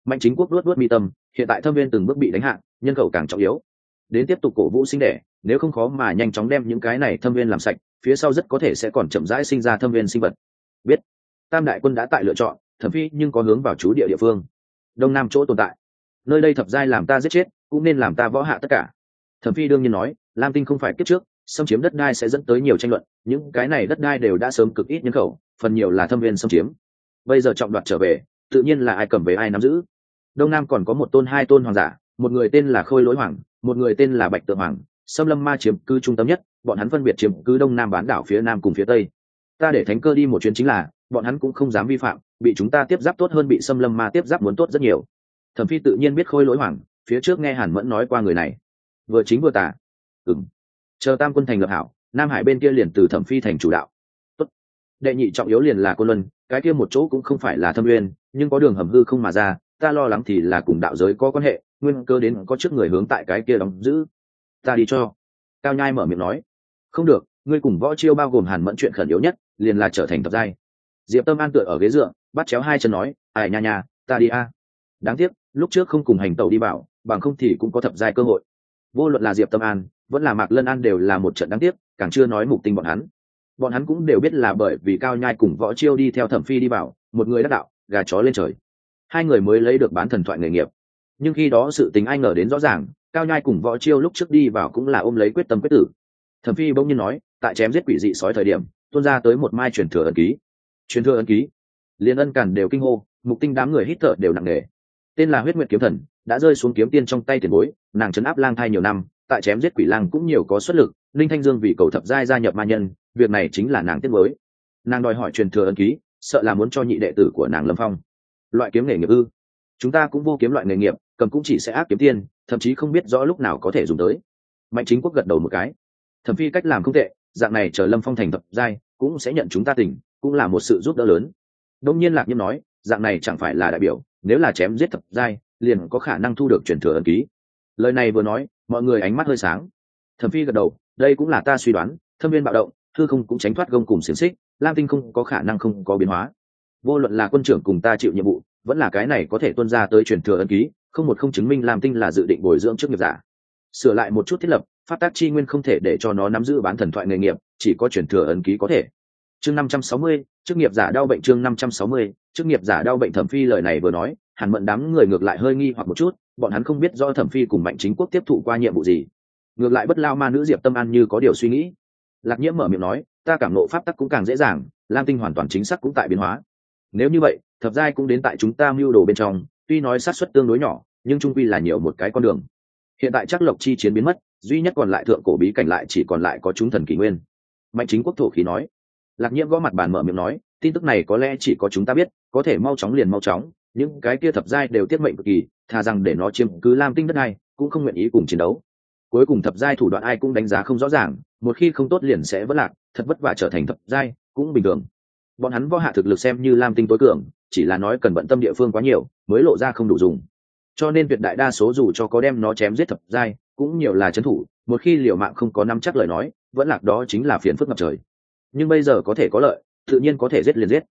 mạnh chính quốc luốt luốt mi tâm, hiện tại thâm viên từng bước bị đánh hạ, nhân khẩu càng trọng yếu. Đến tiếp tục cổ vũ sinh đẻ, nếu không khó mà nhanh chóng đem những cái này thâm viên làm sạch, phía sau rất có thể sẽ còn chậm rãi sinh ra thâm viên sinh vật. Biết, tam đại quân đã tại lựa chọn thẩm phi nhưng có hướng vào chú địa địa phương. Đông nam chỗ tồn tại. Nơi đây thập giai làm ta giết chết, cũng nên làm ta võ hạ tất cả. Thẩm phi đương nhiên nói, lam tinh không phải kiếp trước xâm chiếm đất đai sẽ dẫn tới nhiều tranh luận, những cái này đất đai đều đã sớm cực ít nhân khẩu, phần nhiều là thâm viên xâm chiếm. Bây giờ trọng đoạt trở về, tự nhiên là ai cầm về ai nắm giữ. Đông nam còn có một tôn, hai tôn hoàng giả, một người tên là khôi lỗi hoàng, một người tên là bạch tượng hoàng, xâm lâm ma chiếm cư trung tâm nhất, bọn hắn phân biệt chiếm cư đông nam bán đảo phía nam cùng phía tây. Ta để thánh cơ đi một chuyến chính là, bọn hắn cũng không dám vi phạm, bị chúng ta tiếp giáp tốt hơn bị xâm lâm ma tiếp giáp muốn tốt rất nhiều. Thẩm phi tự nhiên biết khôi lỗi hoàng, phía trước nghe hàn mẫn nói qua người này. Vừa chính vừa tả ừng chờ tam quân thành lập hảo, nam hải bên kia liền từ thẩm phi thành chủ đạo. Tốt. đệ nhị trọng yếu liền là côn luân, cái kia một chỗ cũng không phải là thâm uyên nhưng có đường hầm hư không mà ra, ta lo lắng thì là cùng đạo giới có quan hệ, nguyên cơ đến có trước người hướng tại cái kia đóng giữ. Ta đi cho. Cao nhai mở miệng nói. Không được, ngươi cùng võ chiêu bao gồm hàn mẫn chuyện khẩn yếu nhất, liền là trở thành tập giai. Diệp tâm an tựa ở ghế dựa, bắt chéo hai chân nói, ai nha nha, ta đi a. Đáng tiếc, lúc trước không cùng hành tàu đi bảo bằng không thì cũng có thập giai cơ hội. Vô luận là diệp tâm an vẫn là mạc lân an đều là một trận đáng tiếc càng chưa nói mục tinh bọn hắn. Bọn hắn cũng đều biết là bởi vì cao nhai cùng võ chiêu đi theo thẩm phi đi vào, một người đắc đạo gà chó lên trời. Hai người mới lấy được bán thần thoại nghề nghiệp. Nhưng khi đó sự tình ai ngờ đến rõ ràng cao nhai cùng võ chiêu lúc trước đi vào cũng là ôm lấy quyết tâm quyết tử. Thẩm phi bỗng nhiên nói tại chém giết quỷ dị sói thời điểm tuôn ra tới một mai truyền thừa ấn ký. Truyền thừa ấn ký? Liên ân cản đều kinh hô mục tinh đám người hít thở đều nặng nề. Tên là huyết nguyệt kiếm thần đã rơi xuống kiếm tiên trong tay tiền bối nàng chấn áp lang thai nhiều năm tại chém giết quỷ lang cũng nhiều có xuất lực ninh thanh dương vì cầu thập giai gia nhập ma nhân, việc này chính là nàng tiết mới nàng đòi hỏi truyền thừa ấn ký, sợ là muốn cho nhị đệ tử của nàng lâm phong. Loại kiếm nghề nghiệp ư? Chúng ta cũng vô kiếm loại nghề nghiệp, cầm cũng chỉ sẽ ác kiếm tiên, thậm chí không biết rõ lúc nào có thể dùng tới. Mạnh chính quốc gật đầu một cái. Thẩm phi cách làm không tệ, dạng này chờ lâm phong thành thập giai, cũng sẽ nhận chúng ta tỉnh, cũng là một sự giúp đỡ lớn. Đông nhiên lạc nhiên nói, dạng này chẳng phải là đại biểu, nếu là chém giết thập giai, liền có khả năng thu được truyền thừa ấn ký lời này vừa nói, mọi người ánh mắt hơi sáng. Thẩm phi gật đầu, đây cũng là ta suy đoán, thâm viên bạo động thư không cũng tránh thoát gông cùng xiềng xích, lam tinh không có khả năng không có biến hóa. Vô luận là quân trưởng cùng ta chịu nhiệm vụ, vẫn là cái này có thể tuân ra tới truyền thừa ấn ký, không một không chứng minh lam tinh là dự định bồi dưỡng trước nghiệp giả. Sửa lại một chút thiết lập phát tác chi nguyên không thể để cho nó nắm giữ bán thần thoại nghề nghiệp, chỉ có truyền thừa ấn ký có thể. Chương năm trăm sáu mươi, chức nghiệp giả đau bệnh chương năm trăm sáu mươi, chức nghiệp giả đau bệnh thẩm phi lời này vừa nói, hẳn mận đám người ngược lại hơi nghi hoặc một chút bọn hắn không biết do thẩm phi cùng mạnh chính quốc tiếp thụ qua nhiệm vụ gì. Ngược lại bất lao ma nữ diệp tâm an như có điều suy nghĩ. Lạc nhiễm mở miệng nói, ta cảm nộ pháp tắc cũng càng dễ dàng, lam tinh hoàn toàn chính xác cũng tại biến hóa. Nếu như vậy, thập giai cũng đến tại chúng ta mưu đồ bên trong, tuy nói sát xuất tương đối nhỏ, nhưng trung quy là nhiều một cái con đường. Hiện tại chắc lộc chi chiến biến mất, duy nhất còn lại thượng cổ bí cảnh lại chỉ còn lại có chúng thần kỷ nguyên. Mạnh chính quốc thổ khí nói. Lạc nhiễm gõ mặt bàn mở miệng nói, tin tức này có lẽ chỉ có chúng ta biết, có thể mau chóng liền mau chóng những cái kia thập giai đều tiết mệnh cực kỳ, thà rằng để nó chiếm cứ lam tinh đất này, cũng không nguyện ý cùng chiến đấu. Cuối cùng thập giai thủ đoạn ai cũng đánh giá không rõ ràng, một khi không tốt liền sẽ vất lạc, thật vất vả trở thành thập giai, cũng bình thường. Bọn hắn võ hạ thực lực xem như lam tinh tối cường, chỉ là nói cần bận tâm địa phương quá nhiều, mới lộ ra không đủ dùng. Cho nên tuyệt đại đa số dù cho có đem nó chém giết thập giai, cũng nhiều là trấn thủ, một khi liều mạng không có nắm chắc lời nói vẫn lạc đó chính là phiền phức ngập trời. Nhưng bây giờ có thể có lợi, tự nhiên có thể giết liền giết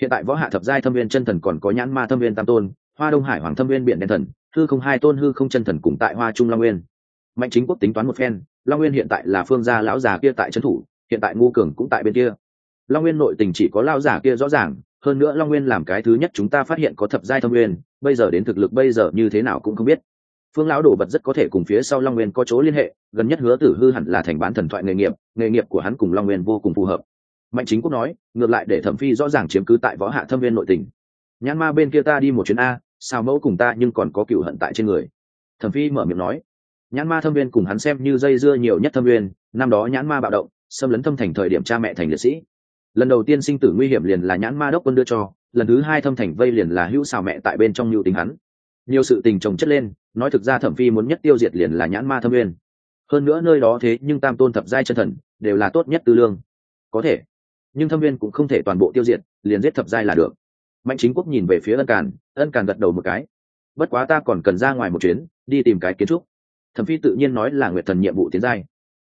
hiện tại võ hạ thập giai thâm viên chân thần còn có nhãn ma thâm viên tam tôn, hoa đông hải hoàng thâm viên biển đen thần, hư không hai tôn, hư không chân thần cùng tại hoa trung long nguyên. Mạnh chính quốc tính toán một phen, long nguyên hiện tại là phương gia lão già kia tại trấn thủ, hiện tại ngu cường cũng tại bên kia. Long nguyên nội tình chỉ có lao giả kia rõ ràng, hơn nữa long nguyên làm cái thứ nhất chúng ta phát hiện có thập giai thâm nguyên bây giờ đến thực lực bây giờ như thế nào cũng không biết. Phương lão đồ vật rất có thể cùng phía sau long nguyên có chỗ liên hệ, gần nhất hứa tử hư hẳn là thành bán thần thoại nghề nghiệp nghề nghiệp của hắn cùng long nguyên vô cùng phù hợp mạnh chính quốc nói, ngược lại để thẩm phi rõ ràng chiếm cứ tại võ hạ thâm viên nội tình. Nhãn ma bên kia ta đi một chuyến a, sao mẫu cùng ta nhưng còn có cựu hận tại trên người? Thẩm phi mở miệng nói, nhãn ma thâm viên cùng hắn xem như dây dưa nhiều nhất thâm viên, năm đó nhãn ma bạo động, xâm lấn thâm thành thời điểm cha mẹ thành liệt sĩ. Lần đầu tiên sinh tử nguy hiểm liền là nhãn ma đốc quân đưa cho, lần thứ hai thâm thành vây liền là hữu xào mẹ tại bên trong nhu tính hắn. Nhiều sự tình chồng chất lên, nói thực ra thẩm phi muốn nhất tiêu diệt liền là nhãn ma thâm viên. Hơn nữa nơi đó thế nhưng tam tôn thập giai chân thần, đều là tốt nhất tư lương. Có thể nhưng thâm viên cũng không thể toàn bộ tiêu diệt, liền giết thập giai là được. Mạnh chính quốc nhìn về phía ân càn ân càn gật đầu một cái. Bất quá ta còn cần ra ngoài một chuyến, đi tìm cái kiến trúc. Thẩm phi tự nhiên nói là nguyệt thần nhiệm vụ tiến giai.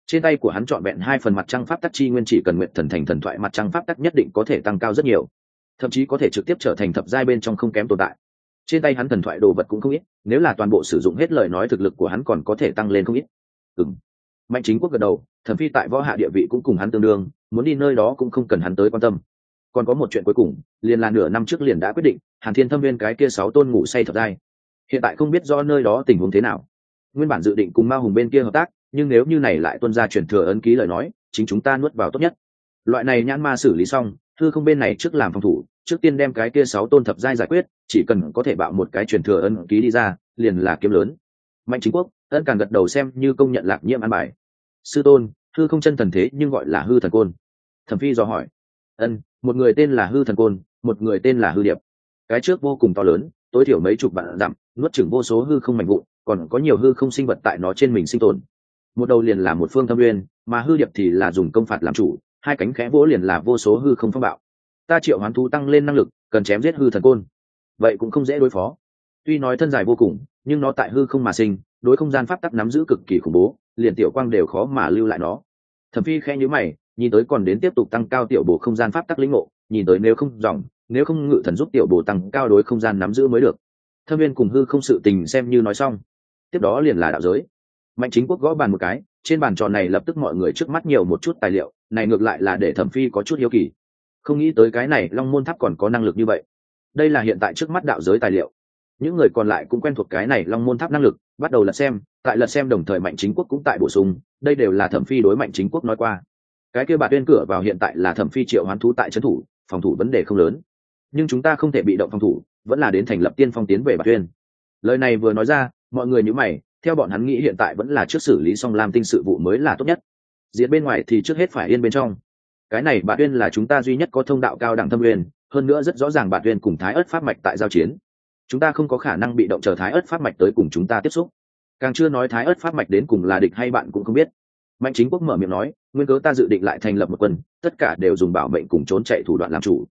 Trên tay của hắn chọn vẹn hai phần mặt trăng pháp tắc chi nguyên chỉ cần nguyện thần thành thần thoại mặt trăng pháp tắc nhất định có thể tăng cao rất nhiều. Thậm chí có thể trực tiếp trở thành thập giai bên trong không kém tồn tại. Trên tay hắn thần thoại đồ vật cũng không ít, nếu là toàn bộ sử dụng hết lời nói thực lực của hắn còn có thể tăng lên không ít. Ừ mạnh chính quốc gật đầu, thẩm phi tại võ hạ địa vị cũng cùng hắn tương đương, muốn đi nơi đó cũng không cần hắn tới quan tâm. Còn có một chuyện cuối cùng, liền là nửa năm trước liền đã quyết định, hàn thiên thâm viên cái kia sáu tôn ngủ say thập giai. Hiện tại không biết do nơi đó tình huống thế nào. Nguyên bản dự định cùng ma hùng bên kia hợp tác, nhưng nếu như này lại tuân ra truyền thừa ấn ký lời nói, chính chúng ta nuốt vào tốt nhất. Loại này nhãn ma xử lý xong, thư không bên này trước làm phòng thủ, trước tiên đem cái kia sáu tôn thập giai giải quyết, chỉ cần có thể bạo một cái truyền thừa ấn ký đi ra, liền là kiếm lớn. Mạnh chính quốc, ân càng gật đầu xem như công nhận lạc nhiễm an bài sư tôn, hư không chân thần thế nhưng gọi là hư thần côn. Thẩm phi do hỏi. Ân, một người tên là hư thần côn, một người tên là hư điệp. Cái trước vô cùng to lớn, tối thiểu mấy chục vạn dặm, nuốt chửng vô số hư không mạnh vụn, còn có nhiều hư không sinh vật tại nó trên mình sinh tồn. Một đầu liền là một phương thâm uyên mà hư điệp thì là dùng công phạt làm chủ, hai cánh khẽ vỗ liền là vô số hư không phong bạo. Ta triệu hoán thú tăng lên năng lực, cần chém giết hư thần côn. Vậy cũng không dễ đối phó. Tuy nói thân dài vô cùng, nhưng nó tại hư không mà sinh, đối không gian pháp tắc nắm giữ cực kỳ khủng bố liền tiểu quang đều khó mà lưu lại nó. Thẩm phi khe nhữ mày, nhìn tới còn đến tiếp tục tăng cao tiểu bộ không gian pháp tắc lĩnh ngộ, nhìn tới nếu không dòng, nếu không ngự thần giúp tiểu bộ tăng cao đối không gian nắm giữ mới được. Thâm viên cùng hư không sự tình xem như nói xong. Tiếp đó liền là đạo giới. Mạnh chính quốc gõ bàn một cái, trên bàn tròn này lập tức mọi người trước mắt nhiều một chút tài liệu, này ngược lại là để thẩm phi có chút hiếu kỳ. Không nghĩ tới cái này long môn tháp còn có năng lực như vậy. Đây là hiện tại trước mắt đạo giới tài liệu. Những người còn lại cũng quen thuộc cái này long môn tháp năng lực, bắt đầu là xem tại lật xem đồng thời mạnh chính quốc cũng tại bổ sung, đây đều là thẩm phi đối mạnh chính quốc nói qua. Cái kia bạt tuyên cửa vào hiện tại là thẩm phi triệu hoán thú tại trấn thủ, phòng thủ vấn đề không lớn. Nhưng chúng ta không thể bị động phòng thủ, vẫn là đến thành lập tiên phong tiến về bạt tuyên lời này vừa nói ra, mọi người nhữ mày, theo bọn hắn nghĩ hiện tại vẫn là trước xử lý xong làm tinh sự vụ mới là tốt nhất. Diện bên ngoài thì trước hết phải yên bên trong. Cái này bạn tuyên là chúng ta duy nhất có thông đạo cao đẳng thâm uyên, hơn nữa rất rõ ràng bạn tuyên cùng thái ớt pháp mạch tại giao chiến. Chúng ta không có khả năng bị động chờ thái ớt pháp mạch tới cùng chúng ta tiếp xúc càng chưa nói thái ớt pháp mạch đến cùng là địch hay bạn cũng không biết. Mạnh chính quốc mở miệng nói, nguyên cớ ta dự định lại thành lập một quân, tất cả đều dùng bảo mệnh cùng trốn chạy thủ đoạn làm chủ.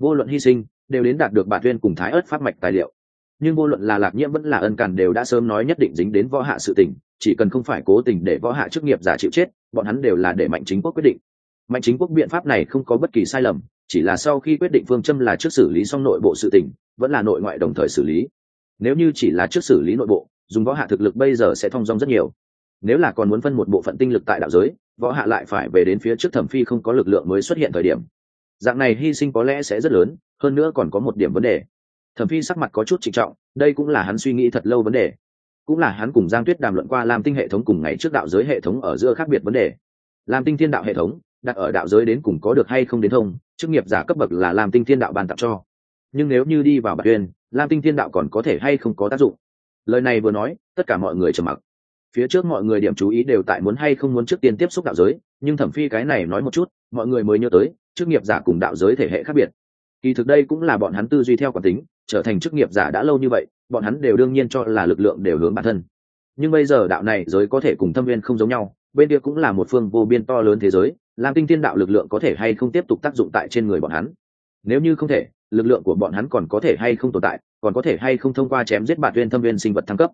Vô luận hy sinh, đều đến đạt được bản tuyên cùng thái ớt pháp mạch tài liệu. Nhưng vô luận là lạc nhiễm vẫn là ân càn đều đã sớm nói nhất định dính đến võ hạ sự tình, chỉ cần không phải cố tình để võ hạ chức nghiệp giả chịu chết, bọn hắn đều là để mạnh chính quốc quyết định. Mạnh chính quốc biện pháp này không có bất kỳ sai lầm, chỉ là sau khi quyết định phương châm là trước xử lý xong nội bộ sự tình, vẫn là nội ngoại đồng thời xử lý. Nếu như chỉ là trước xử lý nội bộ dùng võ hạ thực lực bây giờ sẽ thong dong rất nhiều. Nếu là còn muốn phân một bộ phận tinh lực tại đạo giới, võ hạ lại phải về đến phía trước thẩm phi không có lực lượng mới xuất hiện thời điểm. Dạng này hy sinh có lẽ sẽ rất lớn, hơn nữa còn có một điểm vấn đề. Thẩm phi sắc mặt có chút trịnh trọng, đây cũng là hắn suy nghĩ thật lâu vấn đề. Cũng là hắn cùng giang tuyết đàm luận qua làm tinh hệ thống cùng ngày trước đạo giới hệ thống ở giữa khác biệt vấn đề. Làm tinh thiên đạo hệ thống, đặt ở đạo giới đến cùng có được hay không đến thông, chức nghiệp giả cấp bậc là làm tinh thiên đạo bàn tặng cho. Nhưng nếu như đi vào bản tuyên, lam tinh thiên đạo còn có thể hay không có tác dụng? Lời này vừa nói, tất cả mọi người trầm mặc. Phía trước mọi người điểm chú ý đều tại muốn hay không muốn trước tiên tiếp xúc đạo giới, nhưng thẩm phi cái này nói một chút, mọi người mới nhớ tới, chức nghiệp giả cùng đạo giới thể hệ khác biệt. Kỳ thực đây cũng là bọn hắn tư duy theo quản tính, trở thành chức nghiệp giả đã lâu như vậy, bọn hắn đều đương nhiên cho là lực lượng đều hướng bản thân. Nhưng bây giờ đạo này giới có thể cùng thâm viên không giống nhau, bên kia cũng là một phương vô biên to lớn thế giới làm tinh thiên đạo lực lượng có thể hay không tiếp tục tác dụng tại trên người bọn hắn? Nếu như không thể lực lượng của bọn hắn còn có thể hay không tồn tại còn có thể hay không thông qua chém giết bản tuyên thâm viên sinh vật thăng cấp.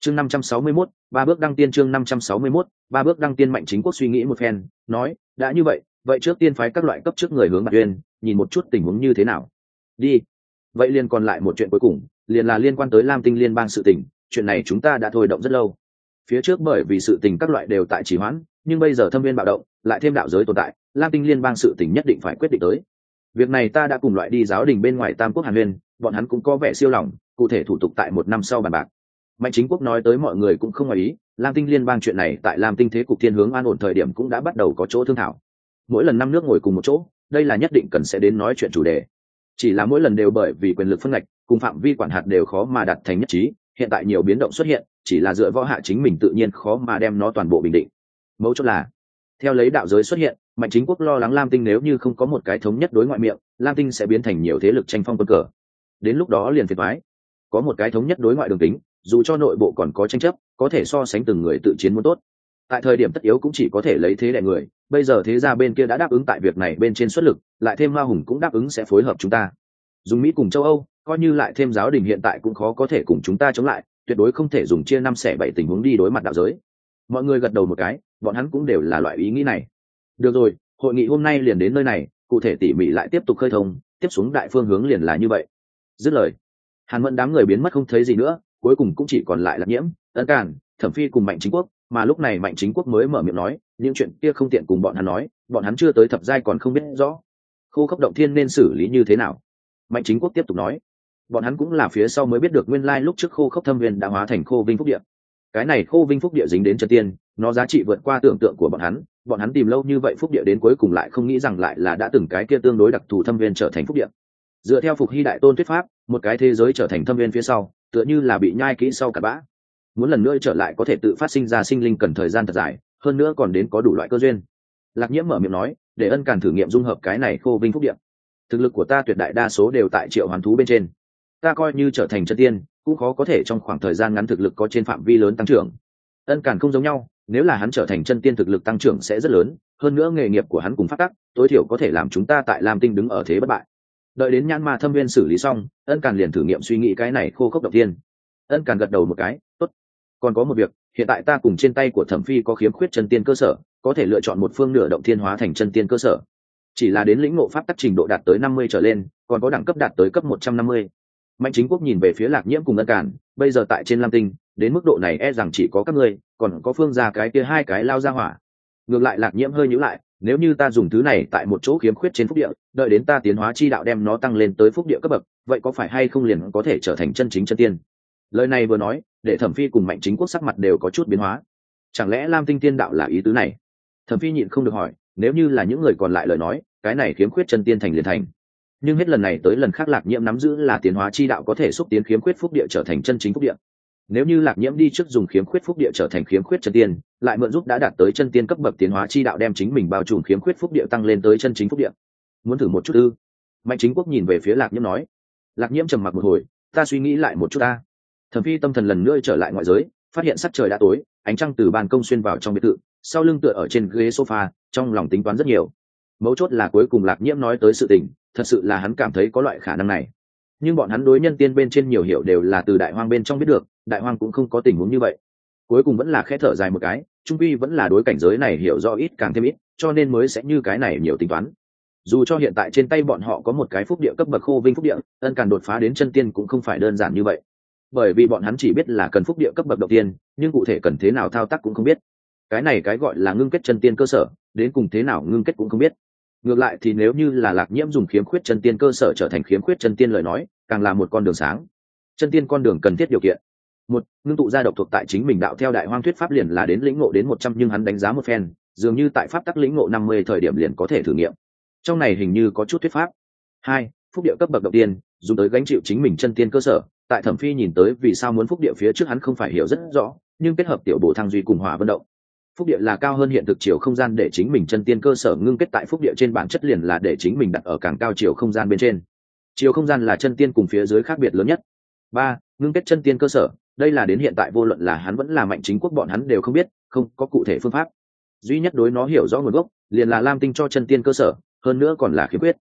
Chương năm trăm sáu mươi 561, ba bước đăng tiên chương năm trăm sáu mươi 561, ba bước đăng tiên mạnh chính quốc suy nghĩ một phen nói đã như vậy vậy trước tiên phái các loại cấp trước người hướng bản tuyên nhìn một chút tình huống như thế nào. Đi. Vậy liền còn lại một chuyện cuối cùng liền là liên quan tới lam tinh liên bang sự tình chuyện này chúng ta đã thôi động rất lâu. Phía trước bởi vì sự tình các loại đều tại trì hoãn nhưng bây giờ thâm viên bạo động lại thêm đạo giới tồn tại lam tinh liên bang sự tình nhất định phải quyết định tới việc này ta đã cùng loại đi giáo đình bên ngoài tam quốc hàn huyên, bọn hắn cũng có vẻ siêu lòng, cụ thể thủ tục tại một năm sau bàn bạc. Mạnh chính quốc nói tới mọi người cũng không ngoài ý, lam tinh liên bang chuyện này tại lam tinh thế cục thiên hướng an ổn thời điểm cũng đã bắt đầu có chỗ thương thảo. Mỗi lần năm nước ngồi cùng một chỗ, đây là nhất định cần sẽ đến nói chuyện chủ đề. Chỉ là mỗi lần đều bởi vì quyền lực phân ngạch, cùng phạm vi quản hạt đều khó mà đạt thành nhất trí, hiện tại nhiều biến động xuất hiện, chỉ là dựa võ hạ chính mình tự nhiên khó mà đem nó toàn bộ bình định. Mấu chốt là, theo lấy đạo giới xuất hiện mạnh chính quốc lo lắng lam tinh nếu như không có một cái thống nhất đối ngoại miệng, lam tinh sẽ biến thành nhiều thế lực tranh phong quân cờ. Đến lúc đó liền phiền thoái có một cái thống nhất đối ngoại đường tính dù cho nội bộ còn có tranh chấp, có thể so sánh từng người tự chiến muốn tốt. Tại thời điểm tất yếu cũng chỉ có thể lấy thế đại người, bây giờ thế ra bên kia đã đáp ứng tại việc này bên trên xuất lực, lại thêm ma hùng cũng đáp ứng sẽ phối hợp chúng ta. Dùng mỹ cùng châu âu, coi như lại thêm giáo đình hiện tại cũng khó có thể cùng chúng ta chống lại, tuyệt đối không thể dùng chia năm xẻ bảy tình huống đi đối mặt đạo giới. Mọi người gật đầu một cái, bọn hắn cũng đều là loại ý nghĩ này được rồi, hội nghị hôm nay liền đến nơi này, cụ thể tỉ mỉ lại tiếp tục khơi thông, tiếp xuống đại phương hướng liền là như vậy. Dứt lời, hàn mẫn đám người biến mất không thấy gì nữa, cuối cùng cũng chỉ còn lại là nhiễm, ân càn, thẩm phi cùng mạnh chính quốc. Mà lúc này mạnh chính quốc mới mở miệng nói, những chuyện kia không tiện cùng bọn hắn nói, bọn hắn chưa tới thập giai còn không biết rõ. Khô khốc động thiên nên xử lý như thế nào? Mạnh chính quốc tiếp tục nói, bọn hắn cũng là phía sau mới biết được nguyên lai lúc trước khô khốc thâm viên đã hóa thành khô vinh phúc địa. Cái này khô vinh phúc địa dính đến chân tiên, nó giá trị vượt qua tưởng tượng của bọn hắn bọn hắn tìm lâu như vậy phúc địa đến cuối cùng lại không nghĩ rằng lại là đã từng cái kia tương đối đặc thù thâm viên trở thành phúc địa. Dựa theo phục hy đại tôn thuyết pháp, một cái thế giới trở thành thâm viên phía sau, tựa như là bị nhai kỹ sau cả bã. Muốn lần nữa trở lại có thể tự phát sinh ra sinh linh cần thời gian thật dài, hơn nữa còn đến có đủ loại cơ duyên. Lạc nhiễm mở miệng nói, để ân càn thử nghiệm dung hợp cái này khô vinh phúc điện thực lực của ta tuyệt đại đa số đều tại triệu hoàn thú bên trên. Ta coi như trở thành chân tiên, cũng khó có thể trong khoảng thời gian ngắn thực lực có trên phạm vi lớn tăng trưởng. Ân càn không giống nhau nếu là hắn trở thành chân tiên thực lực tăng trưởng sẽ rất lớn, hơn nữa nghề nghiệp của hắn cùng phát tắc, tối thiểu có thể làm chúng ta tại lam tinh đứng ở thế bất bại. Đợi đến nhãn ma thâm viên xử lý xong, ân càn liền thử nghiệm suy nghĩ cái này khô khốc đầu tiên. Ân càn gật đầu một cái, tốt. Còn có một việc, hiện tại ta cùng trên tay của thẩm phi có khiếm khuyết chân tiên cơ sở, có thể lựa chọn một phương nửa động thiên hóa thành chân tiên cơ sở. Chỉ là đến lĩnh ngộ pháp tắc trình độ đạt tới năm mươi trở lên, còn có đẳng cấp đạt tới cấp một trăm năm mươi. Mạnh chính quốc nhìn về phía lạc nhiễm cùng ân càn, bây giờ tại trên lam tinh đến mức độ này e rằng chỉ có các ngươi, còn có phương ra cái kia hai cái lao ra hỏa. Ngược lại lạc nhiễm hơi nhữ lại, nếu như ta dùng thứ này tại một chỗ khiếm khuyết trên phúc địa, đợi đến ta tiến hóa chi đạo đem nó tăng lên tới phúc địa cấp bậc, vậy có phải hay không liền có thể trở thành chân chính chân tiên? Lời này vừa nói, để thẩm phi cùng mạnh chính quốc sắc mặt đều có chút biến hóa. Chẳng lẽ lam tinh tiên đạo là ý tứ này? Thẩm phi nhịn không được hỏi, nếu như là những người còn lại lời nói, cái này khiếm khuyết chân tiên thành liền thành. Nhưng hết lần này tới lần khác lạc nhiễm nắm giữ là tiến hóa chi đạo có thể xúc tiến khiếm khuyết phúc địa trở thành chân chính phúc địa nếu như lạc nhiễm đi trước dùng khiếm khuyết phúc địa trở thành khiếm khuyết chân tiên, lại mượn giúp đã đạt tới chân tiên cấp bậc tiến hóa chi đạo đem chính mình bao trùm khiếm khuyết phúc địa tăng lên tới chân chính phúc địa. Muốn thử một chút ư? Mạnh chính quốc nhìn về phía lạc nhiễm nói. Lạc nhiễm trầm mặc một hồi, ta suy nghĩ lại một chút ta. Thẩm phi tâm thần lần nữa trở lại ngoại giới, phát hiện sắc trời đã tối, ánh trăng từ ban công xuyên vào trong biệt thự, sau lưng tựa ở trên ghế sofa, trong lòng tính toán rất nhiều. Mấu chốt là cuối cùng lạc nhiễm nói tới sự tình, thật sự là hắn cảm thấy có loại khả năng này nhưng bọn hắn đối nhân tiên bên trên nhiều hiểu đều là từ đại hoang bên trong biết được, đại hoang cũng không có tình huống như vậy. Cuối cùng vẫn là khẽ thở dài một cái, trung quy vẫn là đối cảnh giới này hiểu rõ ít càng thêm ít, cho nên mới sẽ như cái này nhiều tính toán. Dù cho hiện tại trên tay bọn họ có một cái phúc địa cấp bậc khô vinh phúc địa, ân càng đột phá đến chân tiên cũng không phải đơn giản như vậy. Bởi vì bọn hắn chỉ biết là cần phúc địa cấp bậc đầu tiên, nhưng cụ thể cần thế nào thao tác cũng không biết. Cái này cái gọi là ngưng kết chân tiên cơ sở, đến cùng thế nào ngưng kết cũng không biết ngược lại thì nếu như là lạc nhiễm dùng khiếm khuyết chân tiên cơ sở trở thành khiếm khuyết chân tiên lời nói, càng là một con đường sáng. Chân tiên con đường cần thiết điều kiện. Một, ngưng tụ gia độc thuộc tại chính mình đạo theo đại hoang thuyết pháp liền là đến lĩnh ngộ đến một trăm nhưng hắn đánh giá một phen, dường như tại pháp tắc lĩnh ngộ năm mươi thời điểm liền có thể thử nghiệm. Trong này hình như có chút thuyết pháp. Hai, phúc địa cấp bậc đầu tiên, dùng tới gánh chịu chính mình chân tiên cơ sở, tại thẩm phi nhìn tới vì sao muốn phúc địa phía trước hắn không phải hiểu rất rõ, nhưng kết hợp tiểu bổ thăng duy cùng hỏa vận động phúc địa là cao hơn hiện thực chiều không gian để chính mình chân tiên cơ sở ngưng kết tại phúc địa trên bản chất liền là để chính mình đặt ở càng cao chiều không gian bên trên. Chiều không gian là chân tiên cùng phía dưới khác biệt lớn nhất. Ba, ngưng kết chân tiên cơ sở. Đây là đến hiện tại vô luận là hắn vẫn là mạnh chính quốc bọn hắn đều không biết, không có cụ thể phương pháp. Duy nhất đối nó hiểu rõ nguồn gốc, liền là lam tinh cho chân tiên cơ sở, hơn nữa còn là khiếm khuyết.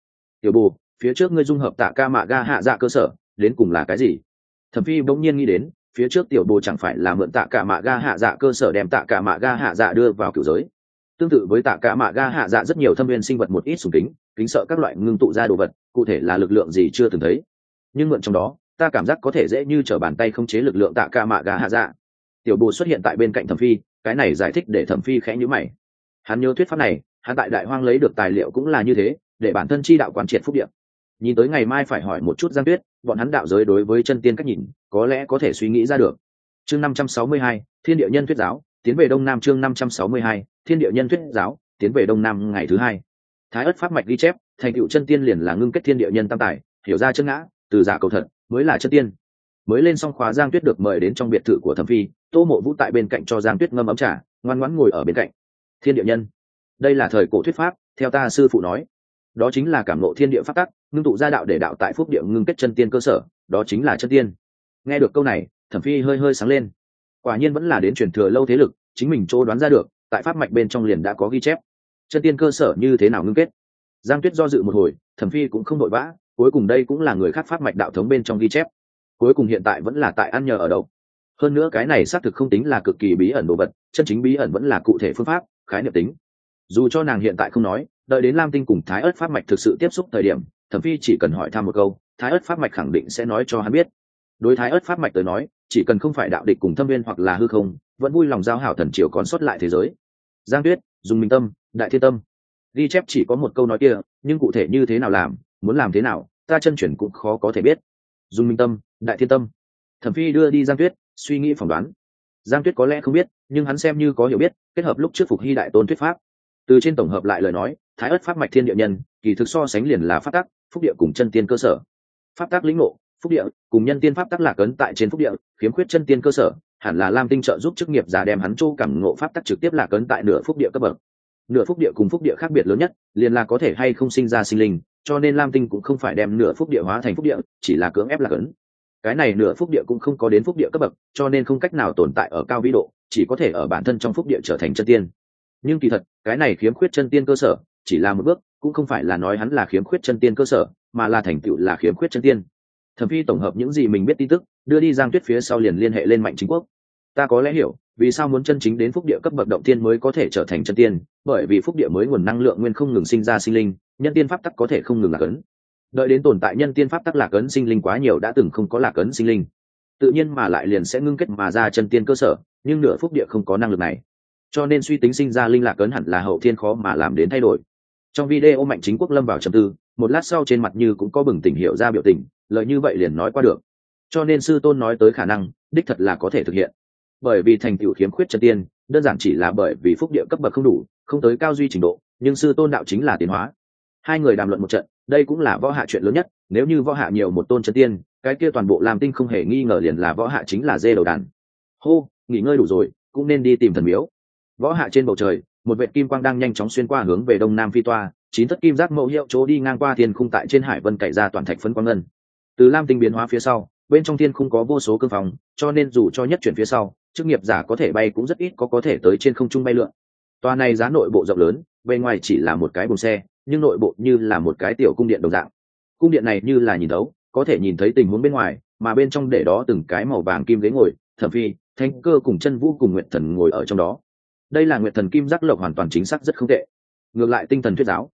Tiểu bù phía trước ngươi dung hợp tạ ca mạ ga hạ dạ cơ sở, đến cùng là cái gì? Thẩm phi bỗng nhiên nghĩ đến phía trước tiểu bồ chẳng phải là mượn tạ cả mạ ga hạ dạ cơ sở đem tạ cả mạ ga hạ dạ đưa vào cựu giới. Tương tự với tạ cả mạ ga hạ dạ rất nhiều thâm viên sinh vật một ít sùng kính kính sợ các loại ngưng tụ ra đồ vật, cụ thể là lực lượng gì chưa từng thấy. Nhưng mượn trong đó, ta cảm giác có thể dễ như t r ở bàn tay không chế lực lượng tạ cả mạ ga hạ dạ. Tiểu bồ xuất hiện tại bên cạnh thẩm phi, cái này giải thích để thẩm phi khẽ nhữ mày. Hắn nhớ thuyết pháp này, hắn tại đại hoang lấy được tài liệu cũng là như thế, để bản thân chi đạo quán triệt phúc điện nhìn tới ngày mai phải hỏi một chút giang tuyết, bọn hắn đạo giới đối với chân tiên cách nhìn, có lẽ có thể suy nghĩ ra được. Chương năm trăm sáu mươi hai, thiên địa nhân thuyết giáo, tiến về đông nam chương năm trăm sáu mươi hai, thiên địa nhân thuyết giáo, tiến về đông nam ngày thứ hai. Thái ất pháp mạch ghi chép, thành cựu chân tiên liền là ngưng kết thiên địa nhân tam tài, hiểu ra chân ngã, từ giả cầu thật, mới là chân tiên. Mới lên xong khóa giang tuyết được mời đến trong biệt thự của thẩm phi, tô mộ vũ tại bên cạnh cho giang tuyết ngâm ấm trà, ngoan ngoãn ngồi ở bên cạnh. Thiên địa nhân, đây là thời cổ thuyết pháp, theo ta sư phụ nói đó chính là cảm ngộ thiên địa pháp tắc, ngưng tụ ra đạo để đạo tại phúc địa ngưng kết chân tiên cơ sở, đó chính là chân tiên. Nghe được câu này, thẩm phi hơi hơi sáng lên. Quả nhiên vẫn là đến truyền thừa lâu thế lực, chính mình chỗ đoán ra được, tại pháp mạch bên trong liền đã có ghi chép. Chân tiên cơ sở như thế nào ngưng kết? Giang tuyết do dự một hồi, thẩm phi cũng không vội vã, cuối cùng đây cũng là người khác pháp mạch đạo thống bên trong ghi chép. Cuối cùng hiện tại vẫn là tại ăn nhờ ở đâu. Hơn nữa cái này xác thực không tính là cực kỳ bí ẩn đồ vật, chân chính bí ẩn vẫn là cụ thể phương pháp, khái niệm tính. Dù cho nàng hiện tại không nói đợi đến lam tinh cùng thái ớt pháp mạch thực sự tiếp xúc thời điểm, thẩm phi chỉ cần hỏi thăm một câu, thái ớt pháp mạch khẳng định sẽ nói cho hắn biết. Đối thái ớt pháp mạch tới nói, chỉ cần không phải đạo địch cùng thâm viên hoặc là hư không, vẫn vui lòng giao hảo thần triều còn sót lại thế giới. Giang tuyết, dùng minh tâm, đại thiên tâm. Ghi chép chỉ có một câu nói kia, nhưng cụ thể như thế nào làm, muốn làm thế nào, ta chân chuyển cũng khó có thể biết. Dùng minh tâm, đại thiên tâm. Thẩm phi đưa đi giang tuyết, suy nghĩ phỏng đoán. Giang tuyết có lẽ không biết, nhưng hắn xem như có hiểu biết, kết hợp lúc trước phục hy đại tôn thuyết pháp từ trên tổng hợp lại lời nói, thái ất pháp mạch thiên địa nhân, kỳ thực so sánh liền là pháp tắc, phúc địa cùng chân tiên cơ sở. Pháp tắc lĩnh ngộ, phúc địa cùng nhân tiên pháp tắc lạc ấn tại trên phúc địa, khiếm khuyết chân tiên cơ sở, hẳn là lam tinh trợ giúp chức nghiệp giả đem hắn châu cảm ngộ pháp tắc trực tiếp lạc ấn tại nửa phúc địa cấp bậc. Nửa phúc địa cùng phúc địa khác biệt lớn nhất, liền là có thể hay không sinh ra sinh linh, cho nên lam tinh cũng không phải đem nửa phúc địa hóa thành phúc địa, chỉ là cưỡng ép lạc ấn. Cái này nửa phúc địa cũng không có đến phúc địa cấp bậc, cho nên không cách nào tồn tại ở cao vĩ độ, chỉ có thể ở bản thân trong phúc địa trở thành chân tiên nhưng kỳ thật, cái này khiếm khuyết chân tiên cơ sở, chỉ là một bước, cũng không phải là nói hắn là khiếm khuyết chân tiên cơ sở, mà là thành tựu là khiếm khuyết chân tiên. Thẩm phi tổng hợp những gì mình biết tin tức, đưa đi giang tuyết phía sau liền liên hệ lên mạnh chính quốc. Ta có lẽ hiểu, vì sao muốn chân chính đến phúc địa cấp bậc động tiên mới có thể trở thành chân tiên, bởi vì phúc địa mới nguồn năng lượng nguyên không ngừng sinh ra sinh linh, nhân tiên pháp tắc có thể không ngừng lạc ấn. Đợi đến tồn tại nhân tiên pháp tắc lạc ấn sinh linh quá nhiều đã từng không có lạc ấn sinh linh. Tự nhiên mà lại liền sẽ ngưng kết mà ra chân tiên cơ sở, nhưng nửa phúc địa không có năng lực này cho nên suy tính sinh ra linh lạc ấn hẳn là hậu thiên khó mà làm đến thay đổi. Trong video mạnh chính quốc lâm vào trầm tư, một lát sau trên mặt như cũng có bừng tỉnh hiệu ra biểu tình, lợi như vậy liền nói qua được. Cho nên sư tôn nói tới khả năng, đích thật là có thể thực hiện. Bởi vì thành tựu khiếm khuyết chân tiên, đơn giản chỉ là bởi vì phúc địa cấp bậc không đủ, không tới cao duy trình độ, nhưng sư tôn đạo chính là tiến hóa. Hai người đàm luận một trận, đây cũng là võ hạ chuyện lớn nhất, nếu như võ hạ nhiều một tôn chân tiên, cái kia toàn bộ làm tinh không hề nghi ngờ liền là võ hạ chính là dê đầu đàn. Hô, nghỉ ngơi đủ rồi, cũng nên đi tìm thần miếu võ hạ trên bầu trời, một vệ kim quang đang nhanh chóng xuyên qua hướng về đông nam phi toa, chín thất kim giác mẫu hiệu chỗ đi ngang qua thiên khung tại trên hải vân cậy ra toàn thạch phân quang ngân. Từ lam tinh biến hóa phía sau, bên trong thiên khung có vô số cương phòng, cho nên dù cho nhất chuyển phía sau, chức nghiệp giả có thể bay cũng rất ít có có thể tới trên không trung bay lượn. Toa này giá nội bộ rộng lớn bên ngoài chỉ là một cái bùng xe, nhưng nội bộ như là một cái tiểu cung điện đồng dạng. Cung điện này như là nhìn đấu có thể nhìn thấy tình huống bên ngoài, mà bên trong để đó từng cái màu vàng kim ghế ngồi, thẩm phi thanh cơ cùng chân vũ cùng nguyện thần ngồi ở trong đó đây là nguyện thần kim giác lộc hoàn toàn chính xác rất không tệ. Ngược lại tinh thần thuyết giáo.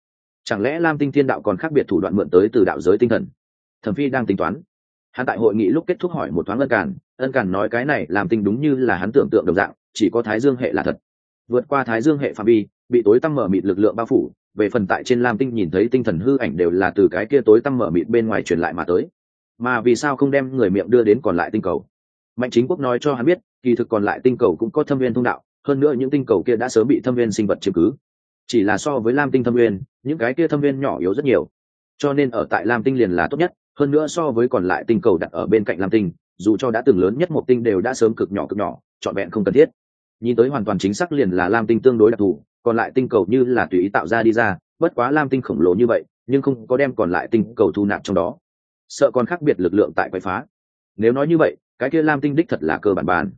Chẳng lẽ lam tinh thiên đạo còn khác biệt thủ đoạn mượn tới từ đạo giới tinh thần? Thẩm phi đang tính toán. Hắn tại hội nghị lúc kết thúc hỏi một thoáng ân càn. Ân càn nói cái này làm tinh đúng như là hắn tưởng tượng đồng dạng, chỉ có thái dương hệ là thật. Vượt qua thái dương hệ phạm vi, bị tối tăm mở mịt lực lượng bao phủ, về phần tại trên lam tinh nhìn thấy tinh thần hư ảnh đều là từ cái kia tối tăm mở mịt bên ngoài truyền lại mà tới. Mà vì sao không đem người miệng đưa đến còn lại tinh cầu? Mạnh chính quốc nói cho hắn biết, kỳ thực còn lại tinh cầu cũng có thâm viên thông đạo hơn nữa những tinh cầu kia đã sớm bị thâm viên sinh vật chiếm cứ. Chỉ là so với lam tinh thâm viên, những cái kia thâm viên nhỏ yếu rất nhiều. Cho nên ở tại lam tinh liền là tốt nhất, hơn nữa so với còn lại tinh cầu đặt ở bên cạnh lam tinh, dù cho đã từng lớn nhất một tinh đều đã sớm cực nhỏ cực nhỏ, trọn vẹn không cần thiết. Nhìn tới hoàn toàn chính xác liền là lam tinh tương đối đặc thù, còn lại tinh cầu như là tùy ý tạo ra đi ra, bất quá lam tinh khổng lồ như vậy, nhưng không có đem còn lại tinh cầu thu nạp trong đó. Sợ còn khác biệt lực lượng tại quậy phá. Nếu nói như vậy, cái kia lam tinh đích thật là cơ bản bàn.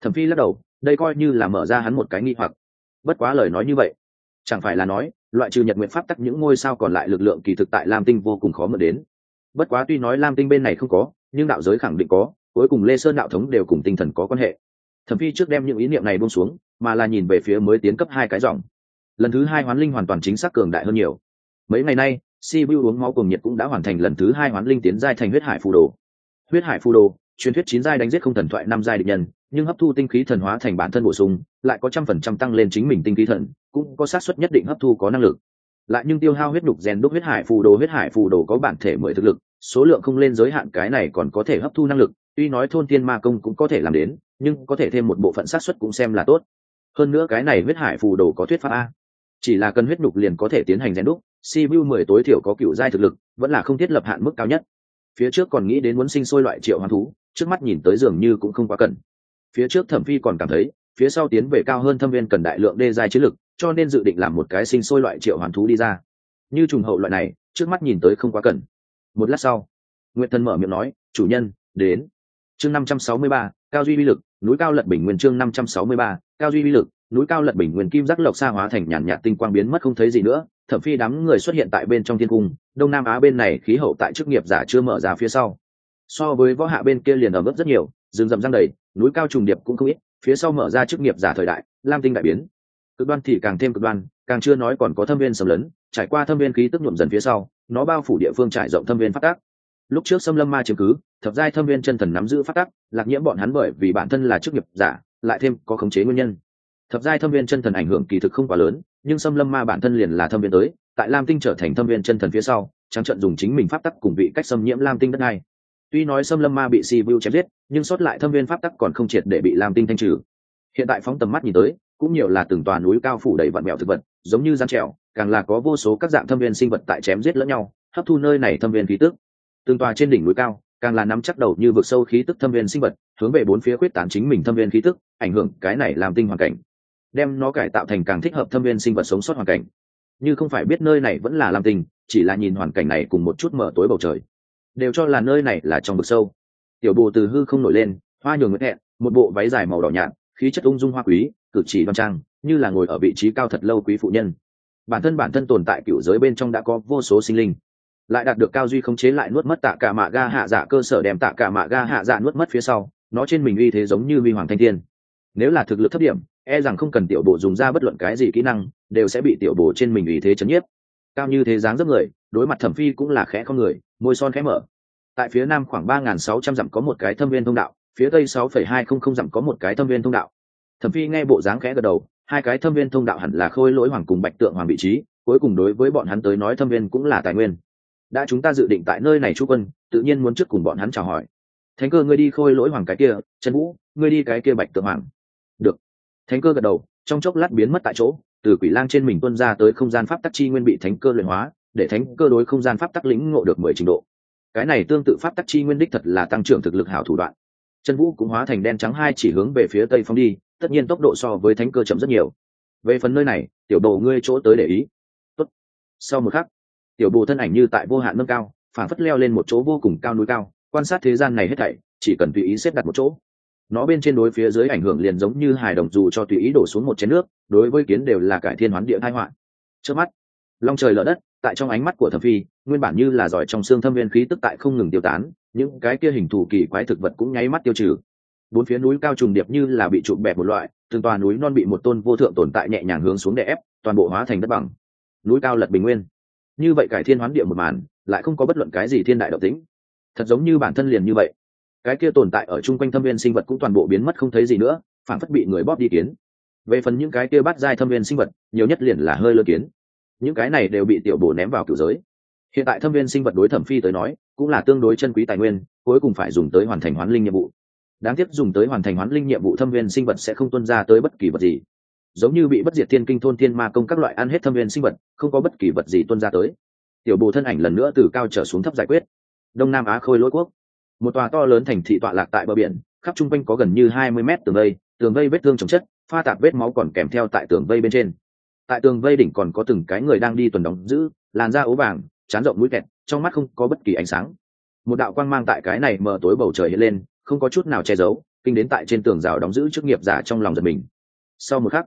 Thẩm phi lắc đầu đây coi như là mở ra hắn một cái nghi hoặc. Bất quá lời nói như vậy, chẳng phải là nói, loại trừ nhật nguyện pháp tắc những ngôi sao còn lại lực lượng kỳ thực tại lam tinh vô cùng khó mượn đến. Bất quá tuy nói lam tinh bên này không có, nhưng đạo giới khẳng định có, cuối cùng lê sơn đạo thống đều cùng tinh thần có quan hệ. Thẩm phi trước đem những ý niệm này buông xuống, mà là nhìn về phía mới tiến cấp hai cái dòng. Lần thứ hai hoán linh hoàn toàn chính xác cường đại hơn nhiều. Mấy ngày nay, si vu uống máu cùng nhiệt cũng đã hoàn thành lần thứ hai hoán linh tiến giai thành huyết hải phù đồ. Huyết hải phù đồ truyền thuyết chín giai đánh giết không thần thoại năm giai địch nhân, nhưng hấp thu tinh khí thần hóa thành bản thân bổ sung, lại có trăm phần trăm tăng lên chính mình tinh khí thần, cũng có xác suất nhất định hấp thu có năng lực. Lại nhưng tiêu hao huyết đục rèn đúc huyết hải phù đồ, huyết hải phù đồ có bản thể mười thực lực, số lượng không lên giới hạn, cái này còn có thể hấp thu năng lực, tuy nói thôn tiên ma công cũng có thể làm đến, nhưng có thể thêm một bộ phận xác suất cũng xem là tốt. Hơn nữa cái này huyết hải phù đồ có thuyết pháp a. Chỉ là cần huyết nhục liền có thể tiến hành rèn đúc, si vu mười tối thiểu có cựu giai thực lực, vẫn là không thiết lập hạn mức cao nhất. Phía trước còn nghĩ đến muốn sinh sôi loại triệu hoán thú trước mắt nhìn tới dường như cũng không quá cần. Phía trước thẩm phi còn cảm thấy, phía sau tiến về cao hơn thâm viên cần đại lượng đê giai chiến lực, cho nên dự định làm một cái sinh sôi loại triệu hoán thú đi ra. Như trùng hậu loại này, trước mắt nhìn tới không quá cần. Một lát sau, nguyệt thần mở miệng nói, chủ nhân, đến. Chương năm trăm sáu mươi ba, cao duy vi lực, núi cao lật bình nguyên chương năm trăm sáu mươi ba, cao duy vi lực, núi cao lật bình nguyên kim giác lộc xa hóa thành nhàn nhạt tinh quang biến mất không thấy gì nữa. Thẩm phi đám người xuất hiện tại bên trong thiên cung, đông nam á bên này khí hậu tại chức nghiệp giả chưa mở ra phía sau so với võ hạ bên kia liền ở mức rất nhiều, rừng rậm răng đầy, núi cao trùng điệp cũng không ít, phía sau mở ra chức nghiệp giả thời đại, lam tinh đại biến. Cực đoan thì càng thêm cực đoan, càng chưa nói còn có thâm viên sầm lấn, trải qua thâm viên khí tức nhuộm dần phía sau, nó bao phủ địa phương trải rộng thâm viên phát tác. Lúc trước xâm lâm ma chiếm cứ, thập giai thâm viên chân thần nắm giữ phát tác, lạc nhiễm bọn hắn bởi vì bản thân là chức nghiệp giả, lại thêm có khống chế nguyên nhân. Thập giai thâm viên chân thần ảnh hưởng kỳ thực không quá lớn, nhưng xâm lâm ma bản thân liền là thâm viên tới, tại lam tinh trở thành thâm viên chân thần phía sau, trắng trận dùng chính mình pháp tắc cùng vị cách xâm nhiễm lam tinh đất này tuy nói xâm lâm ma bị si vu chém giết, nhưng sót lại thâm viên pháp tắc còn không triệt để bị lam tinh thanh trừ. Hiện tại phóng tầm mắt nhìn tới, cũng nhiều là từng tòa núi cao phủ đầy vạn mèo thực vật, giống như gian trèo, càng là có vô số các dạng thâm viên sinh vật tại chém giết lẫn nhau, hấp thu nơi này thâm viên khí tức. Từng tòa trên đỉnh núi cao, càng là nắm chắc đầu như vực sâu khí tức thâm viên sinh vật, hướng về bốn phía quyết tán chính mình thâm viên khí tức, ảnh hưởng cái này làm tinh hoàn cảnh. Đem nó cải tạo thành càng thích hợp thâm viên sinh vật sống sót hoàn cảnh. Như không phải biết nơi này vẫn là làm tinh, chỉ là nhìn hoàn cảnh này cùng một chút mở tối bầu trời đều cho là nơi này là trong vực sâu. Tiểu bồ từ hư không nổi lên, hoa nhường nguyễn hẹn, một bộ váy dài màu đỏ nhạt, khí chất ung dung hoa quý, cử chỉ đoan trang, như là ngồi ở vị trí cao thật lâu quý phụ nhân. Bản thân bản thân tồn tại cựu giới bên trong đã có vô số sinh linh, lại đạt được cao duy khống chế lại nuốt mất tạ cả mạ ga hạ dạ cơ sở đem tạ cả mạ ga hạ dạ nuốt mất phía sau, nó trên mình uy thế giống như vi hoàng thanh thiên. Nếu là thực lực thấp điểm e rằng không cần tiểu bộ dùng ra bất luận cái gì kỹ năng, đều sẽ bị tiểu bộ trên mình uy thế chấn nhiếp. Cao như thế dáng dấp người, đối mặt thẩm phi cũng là khẽ con người môi son khẽ mở. Tại phía nam khoảng ba nghìn sáu trăm dặm có một cái thâm viên thông đạo, phía tây sáu phẩy hai không không dặm có một cái thâm viên thông đạo. Thẩm phi nghe bộ dáng khẽ gật đầu, hai cái thâm viên thông đạo hẳn là khôi lỗi hoàng cùng bạch tượng hoàng vị trí, cuối cùng đối với bọn hắn tới nói thâm viên cũng là tài nguyên. Đã chúng ta dự định tại nơi này chú quân, tự nhiên muốn trước cùng bọn hắn chào hỏi. Thánh cơ ngươi đi khôi lỗi hoàng cái kia, trần vũ, ngươi đi cái kia bạch tượng hoàng. Được. Thánh cơ gật đầu, trong chốc lát biến mất tại chỗ, từ quỷ lang trên mình tuân ra tới không gian pháp tắc chi nguyên bị thánh cơ luyện hóa để thánh cơ đối không gian pháp tắc lĩnh ngộ được mười trình độ. Cái này tương tự pháp tắc chi nguyên đích thật là tăng trưởng thực lực hảo thủ đoạn. Chân vũ cũng hóa thành đen trắng hai chỉ hướng về phía tây phong đi, tất nhiên tốc độ so với thánh cơ chậm rất nhiều. Về phần nơi này, tiểu đồ ngươi chỗ tới để ý. Tốt. sau một khắc, tiểu bồ thân ảnh như tại vô hạn nâng cao phản phất leo lên một chỗ vô cùng cao núi cao, quan sát thế gian này hết thảy, chỉ cần tùy ý xếp đặt một chỗ. Nó bên trên đối phía dưới ảnh hưởng liền giống như hài đồng dù cho tùy ý đổ xuống một chén nước, đối với kiến đều là cải thiên hoán địa thai họa. Trước mắt, long trời lở đất tại trong ánh mắt của thẩm phi, nguyên bản như là giỏi trong xương thâm viên khí tức tại không ngừng tiêu tán, những cái kia hình thù kỳ quái thực vật cũng nháy mắt tiêu trừ. Bốn phía núi cao trùng điệp như là bị trụ bẹp một loại, từng tòa núi non bị một tôn vô thượng tồn tại nhẹ nhàng hướng xuống để ép, toàn bộ hóa thành đất bằng. Núi cao lật bình nguyên. Như vậy cải thiên hoán địa một màn, lại không có bất luận cái gì thiên đại độc tính thật giống như bản thân liền như vậy. Cái kia tồn tại ở chung quanh thâm viên sinh vật cũng toàn bộ biến mất không thấy gì nữa, phản phất bị người bóp đi kiến. Về phần những cái kia bắt dai thâm viên sinh vật, nhiều nhất liền là hơi lơ kiến những cái này đều bị tiểu bổ ném vào cựu giới. Hiện tại thâm viên sinh vật đối thẩm phi tới nói, cũng là tương đối chân quý tài nguyên, cuối cùng phải dùng tới hoàn thành hoán linh nhiệm vụ. Đáng tiếc dùng tới hoàn thành hoán linh nhiệm vụ thâm viên sinh vật sẽ không tuân ra tới bất kỳ vật gì. Giống như bị bất diệt thiên kinh thôn thiên ma công các loại ăn hết thâm viên sinh vật, không có bất kỳ vật gì tuân ra tới. Tiểu bồ thân ảnh lần nữa từ cao trở xuống thấp giải quyết. Đông nam á khôi lỗi quốc. Một tòa to lớn thành thị tọa lạc tại bờ biển, khắp trung quanh có gần như hai mươi mét tường vây tường vây vết thương chồng chất, pha tạp vết máu còn kèm theo tại tường vây bên trên tại tường vây đỉnh còn có từng cái người đang đi tuần đóng giữ, làn da ố vàng, chán rộng mũi kẹt, trong mắt không có bất kỳ ánh sáng. Một đạo quang mang tại cái này mở tối bầu trời hiện lên, không có chút nào che giấu, kinh đến tại trên tường rào đóng giữ chức nghiệp giả trong lòng giật mình. Sau một khắc,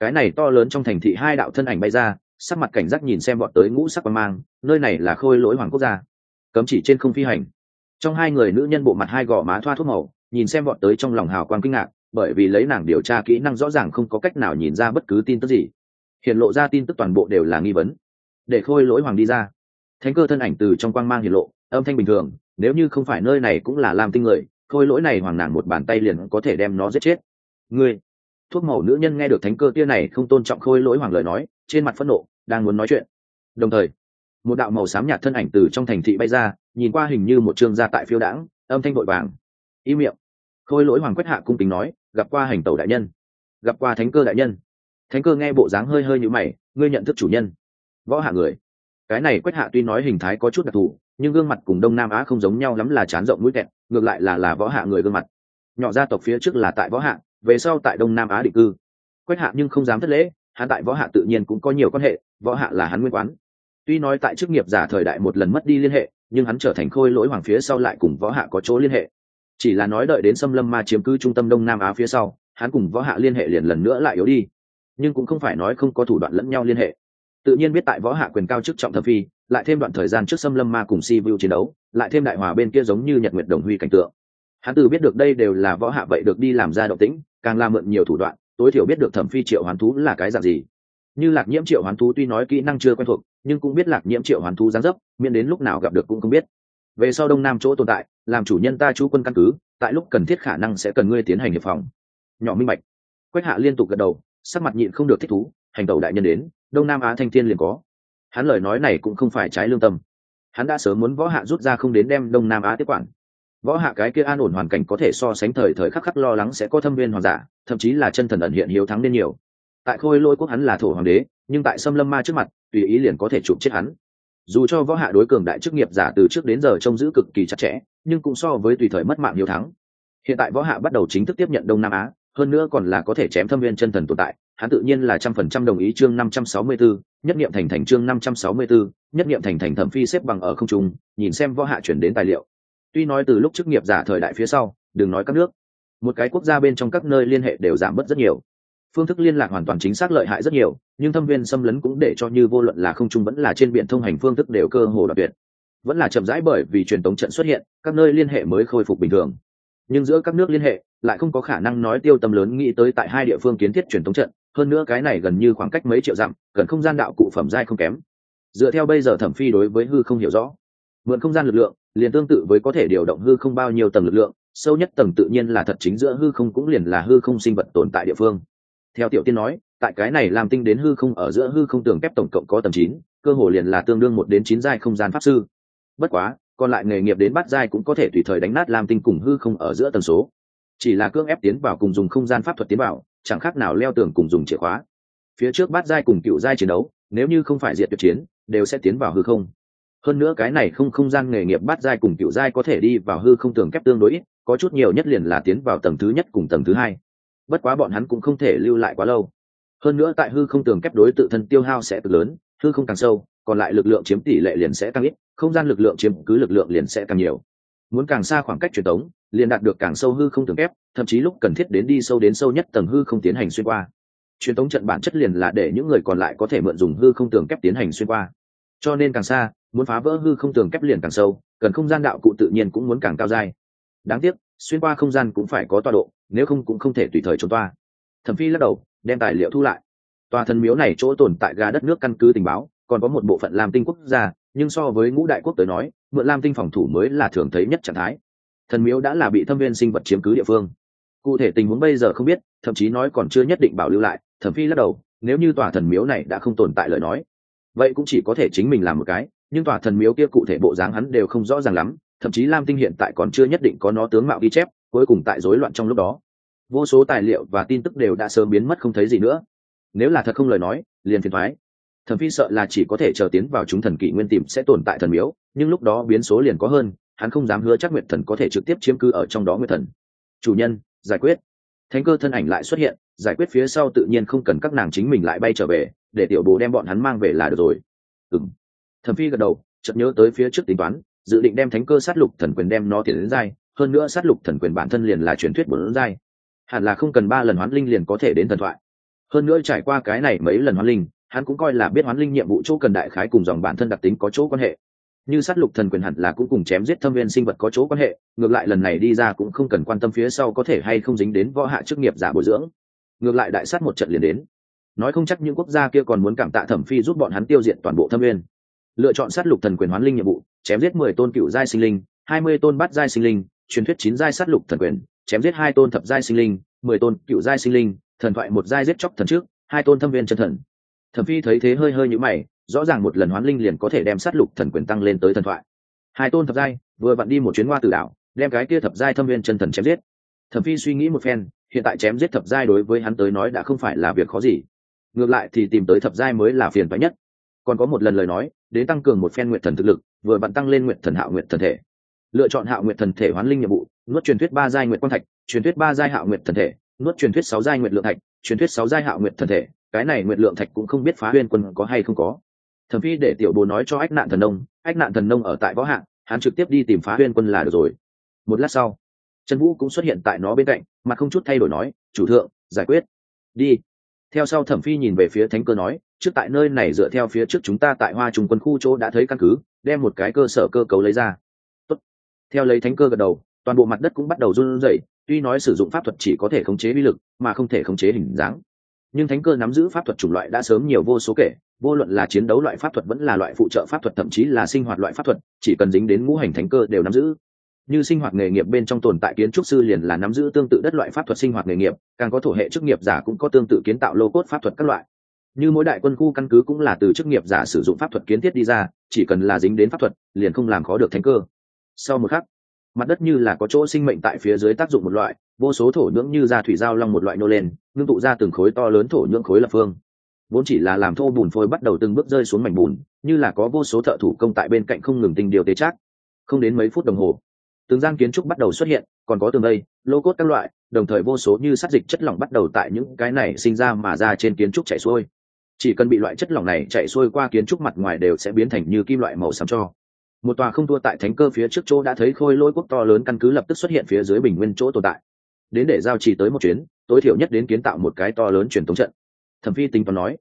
cái này to lớn trong thành thị hai đạo thân ảnh bay ra, sắc mặt cảnh giác nhìn xem bọn tới ngũ sắc quang mang, nơi này là khôi lỗi hoàng quốc gia. Cấm chỉ trên không phi hành. Trong hai người nữ nhân bộ mặt hai gò má thoa thuốc màu, nhìn xem bọn tới trong lòng hào quang kinh ngạc, bởi vì lấy nàng điều tra kỹ năng rõ ràng không có cách nào nhìn ra bất cứ tin tức gì hiện lộ ra tin tức toàn bộ đều là nghi vấn. Để khôi lỗi hoàng đi ra. Thánh cơ thân ảnh từ trong quang mang hiện lộ, âm thanh bình thường, nếu như không phải nơi này cũng là làm tinh người, khôi lỗi này hoàng nàng một bàn tay liền có thể đem nó giết chết. Ngươi, thuốc màu nữ nhân nghe được thánh cơ tia này không tôn trọng khôi lỗi hoàng lời nói, trên mặt phẫn nộ, đang muốn nói chuyện. Đồng thời, một đạo màu xám nhạt thân ảnh từ trong thành thị bay ra, nhìn qua hình như một trường gia tại phiêu đãng, âm thanh vội vàng. Y miệng. Khôi lỗi hoàng quách hạ cung kính nói, gặp qua hành tẩu đại nhân. Gặp qua thánh cơ đại nhân thánh cơ nghe bộ dáng hơi hơi như mày, ngươi nhận thức chủ nhân. Võ hạ người. Cái này quách hạ tuy nói hình thái có chút đặc thù, nhưng gương mặt cùng đông nam á không giống nhau lắm là chán rộng mũi kẹt, ngược lại là là võ hạ người gương mặt. Nhỏ gia tộc phía trước là tại võ hạ, về sau tại đông nam á định cư. Quách hạ nhưng không dám thất lễ, hắn tại võ hạ tự nhiên cũng có nhiều quan hệ, võ hạ là hắn nguyên quán. Tuy nói tại chức nghiệp giả thời đại một lần mất đi liên hệ, nhưng hắn trở thành khôi lỗi hoàng phía sau lại cùng võ hạ có chỗ liên hệ. Chỉ là nói đợi đến xâm lâm ma chiếm cứ trung tâm đông nam á phía sau, hắn cùng võ hạ liên hệ liền lần nữa lại yếu đi nhưng cũng không phải nói không có thủ đoạn lẫn nhau liên hệ. Tự nhiên biết tại võ hạ quyền cao chức trọng thập phi, lại thêm đoạn thời gian trước xâm lâm ma cùng si vu chiến đấu, lại thêm đại hòa bên kia giống như nhật nguyệt đồng huy cảnh tượng. Hắn từ biết được đây đều là võ hạ vậy được đi làm ra động tĩnh, càng làm mượn nhiều thủ đoạn, tối thiểu biết được thẩm phi triệu hoán thú là cái dạng gì. Như lạc nhiễm triệu hoán thú tuy nói kỹ năng chưa quen thuộc, nhưng cũng biết lạc nhiễm triệu hoán thú gián dấp, miễn đến lúc nào gặp được cũng không biết. Về sau đông nam chỗ tồn tại, làm chủ nhân ta chú quân căn cứ, tại lúc cần thiết khả năng sẽ cần ngươi tiến hành hiệp phòng. Nhỏ minh bạch. Quách hạ liên tục gật đầu sắc mặt nhịn không được thích thú, hành tẩu đại nhân đến, đông nam á thanh thiên liền có. Hắn lời nói này cũng không phải trái lương tâm. Hắn đã sớm muốn võ hạ rút ra không đến đem đông nam á tiếp quản. Võ hạ cái kia an ổn hoàn cảnh có thể so sánh thời thời khắc khắc lo lắng sẽ có thâm viên hoàng giả, thậm chí là chân thần ẩn hiện hiếu thắng nên nhiều. Tại khôi lôi quốc hắn là thổ hoàng đế, nhưng tại xâm lâm ma trước mặt, tùy ý liền có thể chụp chết hắn. Dù cho võ hạ đối cường đại chức nghiệp giả từ trước đến giờ trông giữ cực kỳ chặt chẽ, nhưng cũng so với tùy thời mất mạng hiếu thắng. Hiện tại võ hạ bắt đầu chính thức tiếp nhận đông nam á hơn nữa còn là có thể chém thâm viên chân thần tồn tại hắn tự nhiên là trăm phần trăm đồng ý chương năm trăm sáu mươi 564, nhất nghiệm thành thành chương năm trăm sáu mươi 564, nhất nghiệm thành thành thẩm phi xếp bằng ở không trung nhìn xem võ hạ chuyển đến tài liệu. Tuy nói từ lúc chức nghiệp giả thời đại phía sau đừng nói các nước một cái quốc gia bên trong các nơi liên hệ đều giảm bớt rất nhiều. Phương thức liên lạc hoàn toàn chính xác lợi hại rất nhiều nhưng thâm viên xâm lấn cũng để cho như vô luận là không trung vẫn là trên biển thông hành phương thức đều cơ hồ đặc biệt vẫn là chậm rãi bởi vì truyền tống trận xuất hiện các nơi liên hệ mới khôi phục bình thường. Nhưng giữa các nước liên hệ lại không có khả năng nói tiêu tâm lớn nghĩ tới tại hai địa phương kiến thiết truyền thống trận, hơn nữa cái này gần như khoảng cách mấy triệu dặm cần không gian đạo cụ phẩm giai không kém. Dựa theo bây giờ thẩm phi đối với hư không hiểu rõ, mượn không gian lực lượng, liền tương tự với có thể điều động hư không bao nhiêu tầng lực lượng, sâu nhất tầng tự nhiên là thật chính giữa hư không cũng liền là hư không sinh vật tồn tại địa phương. Theo tiểu tiên nói, tại cái này làm tinh đến hư không ở giữa hư không tường kép tổng cộng có tầng chín, cơ hồ liền là tương đương một đến chín giai không gian pháp sư. Bất quá, còn lại nghề nghiệp đến bát giai cũng có thể tùy thời đánh nát làm tinh cùng hư không ở giữa tần số chỉ là cưỡng ép tiến vào cùng dùng không gian pháp thuật tiến vào, chẳng khác nào leo tường cùng dùng chìa khóa. Phía trước bát giai cùng cựu giai chiến đấu, nếu như không phải diệt tuyệt chiến, đều sẽ tiến vào hư không. Hơn nữa cái này không không gian nghề nghiệp bát giai cùng cựu giai có thể đi vào hư không tường kép tương đối ít, có chút nhiều nhất liền là tiến vào tầng thứ nhất cùng tầng thứ hai. Bất quá bọn hắn cũng không thể lưu lại quá lâu. Hơn nữa tại hư không tường kép đối tự thân tiêu hao sẽ cực lớn, hư không càng sâu, còn lại lực lượng chiếm tỷ lệ liền sẽ tăng ít, không gian lực lượng chiếm cứ lực lượng liền sẽ càng nhiều. Muốn càng xa khoảng cách truyền tống liền đạt được càng sâu hư không tường kép, thậm chí lúc cần thiết đến đi sâu đến sâu nhất tầng hư không tiến hành xuyên qua. Truyền thống trận bản chất liền là để những người còn lại có thể mượn dùng hư không tường kép tiến hành xuyên qua. Cho nên càng xa, muốn phá vỡ hư không tường kép liền càng sâu, cần không gian đạo cụ tự nhiên cũng muốn càng cao dai. Đáng tiếc, xuyên qua không gian cũng phải có tọa độ, nếu không cũng không thể tùy thời trốn toa thẩm phi lắc đầu, đem tài liệu thu lại. Tòa thần miếu này chỗ tồn tại ga đất nước căn cứ tình báo, còn có một bộ phận làm tinh quốc gia, nhưng so với ngũ đại quốc tới nói, mượn lam tinh phòng thủ mới là thường thấy nhất trạng thái thần miếu đã là bị thâm viên sinh vật chiếm cứ địa phương. Cụ thể tình huống bây giờ không biết, thậm chí nói còn chưa nhất định bảo lưu lại, thẩm phi lắc đầu, nếu như tòa thần miếu này đã không tồn tại lời nói, vậy cũng chỉ có thể chính mình làm một cái, nhưng tòa thần miếu kia cụ thể bộ dáng hắn đều không rõ ràng lắm, thậm chí lam tinh hiện tại còn chưa nhất định có nó tướng mạo ghi chép, cuối cùng tại rối loạn trong lúc đó, vô số tài liệu và tin tức đều đã sớm biến mất không thấy gì nữa. Nếu là thật không lời nói, liền phiền thoái thẩm phi sợ là chỉ có thể chờ tiến vào chúng thần kỷ nguyên tìm sẽ tồn tại thần miếu, nhưng lúc đó biến số liền có hơn hắn không dám hứa chắc nguyệt thần có thể trực tiếp chiếm cư ở trong đó nguyệt thần. Chủ nhân, giải quyết. Thánh cơ thân ảnh lại xuất hiện, giải quyết phía sau tự nhiên không cần các nàng chính mình lại bay trở về, để tiểu bố đem bọn hắn mang về là được rồi. Ừng thẩm phi gật đầu, chợt nhớ tới phía trước tính toán, dự định đem thánh cơ sát lục thần quyền đem nó tiền đến dai hơn nữa sát lục thần quyền bản thân liền là truyền thuyết bốn dai hẳn là không cần ba lần hoán linh liền có thể đến thần thoại. Hơn nữa trải qua cái này mấy lần hoán linh, hắn cũng coi là biết hoán linh nhiệm vụ chỗ cần đại khái cùng dòng bản thân đặc tính có chỗ quan hệ như sát lục thần quyền hẳn là cũng cùng chém giết thâm viên sinh vật có chỗ quan hệ, ngược lại lần này đi ra cũng không cần quan tâm phía sau có thể hay không dính đến võ hạ chức nghiệp giả bồi dưỡng. Ngược lại đại sát một trận liền đến. Nói không chắc những quốc gia kia còn muốn cảm tạ thẩm phi giúp bọn hắn tiêu diệt toàn bộ thâm viên. Lựa chọn sát lục thần quyền hoán linh nhiệm vụ, chém giết mười tôn cựu giai sinh linh, hai mươi tôn bát giai sinh linh, truyền thuyết chín giai sát lục thần quyền, chém giết hai tôn thập giai sinh linh, mười tôn cựu giai sinh linh, thần thoại một giai giết chóc thần trước, hai tôn thâm viên chân thần. Thẩm phi thấy thế hơi hơi nhũ mày rõ ràng một lần hoán linh liền có thể đem sát lục thần quyền tăng lên tới thần thoại. Hai tôn thập giai, vừa vặn đi một chuyến hoa từ đảo, đem cái kia thập giai thâm viên chân thần chém giết. Thẩm phi suy nghĩ một phen, hiện tại chém giết thập giai đối với hắn tới nói đã không phải là việc khó gì. Ngược lại thì tìm tới thập giai mới là phiền toái nhất. Còn có một lần lời nói, đến tăng cường một phen nguyện thần thực lực, vừa vặn tăng lên nguyện thần hạo nguyện thần thể. Lựa chọn hạo nguyện thần thể hoán linh nhiệm vụ, nuốt truyền thuyết ba giai nguyện quang thạch, truyền thuyết ba giai hạo nguyện thần thể, nuốt truyền thuyết sáu giai nguyện lượng thạch, truyền thuyết sáu giai hạo nguyện thần thể. Cái này nguyện lượng thạch cũng không biết phá huyên quân có hay không có thẩm phi để tiểu bố nói cho ách nạn thần nông, ách nạn thần nông ở tại võ hạng, hắn trực tiếp đi tìm phá huyên quân là được rồi. Một lát sau, trần vũ cũng xuất hiện tại nó bên cạnh mà không chút thay đổi nói, chủ thượng, giải quyết. Đi. Theo sau thẩm phi nhìn về phía thánh cơ nói, trước tại nơi này dựa theo phía trước chúng ta tại hoa Trung quân khu chỗ đã thấy căn cứ, đem một cái cơ sở cơ cấu lấy ra. Tốt. theo lấy thánh cơ gật đầu, toàn bộ mặt đất cũng bắt đầu run rẩy, tuy nói sử dụng pháp thuật chỉ có thể khống chế vi lực, mà không thể khống chế hình dáng. Nhưng thánh cơ nắm giữ pháp thuật chủng loại đã sớm nhiều vô số kể vô luận là chiến đấu loại pháp thuật vẫn là loại phụ trợ pháp thuật, thậm chí là sinh hoạt loại pháp thuật, chỉ cần dính đến ngũ hành thánh cơ đều nắm giữ. Như sinh hoạt nghề nghiệp bên trong tồn tại kiến trúc sư liền là nắm giữ tương tự đất loại pháp thuật sinh hoạt nghề nghiệp, càng có thổ hệ chức nghiệp giả cũng có tương tự kiến tạo lô cốt pháp thuật các loại. Như mỗi đại quân khu căn cứ cũng là từ chức nghiệp giả sử dụng pháp thuật kiến thiết đi ra, chỉ cần là dính đến pháp thuật, liền không làm khó được thánh cơ. Sau một khắc, mặt đất như là có chỗ sinh mệnh tại phía dưới tác dụng một loại, vô số thổ nhưỡng như da thủy giao long một loại nô lên, ngưng tụ ra từng khối to lớn thổ nhưỡng khối lập phương vốn chỉ là làm thô bùn phôi bắt đầu từng bước rơi xuống mảnh bùn, như là có vô số thợ thủ công tại bên cạnh không ngừng tinh điều tế chắc không đến mấy phút đồng hồ, từng gian kiến trúc bắt đầu xuất hiện, còn có tường đây, lô cốt các loại, đồng thời vô số như sát dịch chất lỏng bắt đầu tại những cái này sinh ra mà ra trên kiến trúc chảy xuôi. Chỉ cần bị loại chất lỏng này chạy xuôi qua kiến trúc mặt ngoài đều sẽ biến thành như kim loại màu xám cho. Một tòa không thua tại thánh cơ phía trước chỗ đã thấy khôi lôi quốc to lớn căn cứ lập tức xuất hiện phía dưới bình nguyên chỗ tồn tại. Đến để giao trì tới một chuyến, tối thiểu nhất đến kiến tạo một cái to lớn truyền thống trận thẩm phi tính toán nói,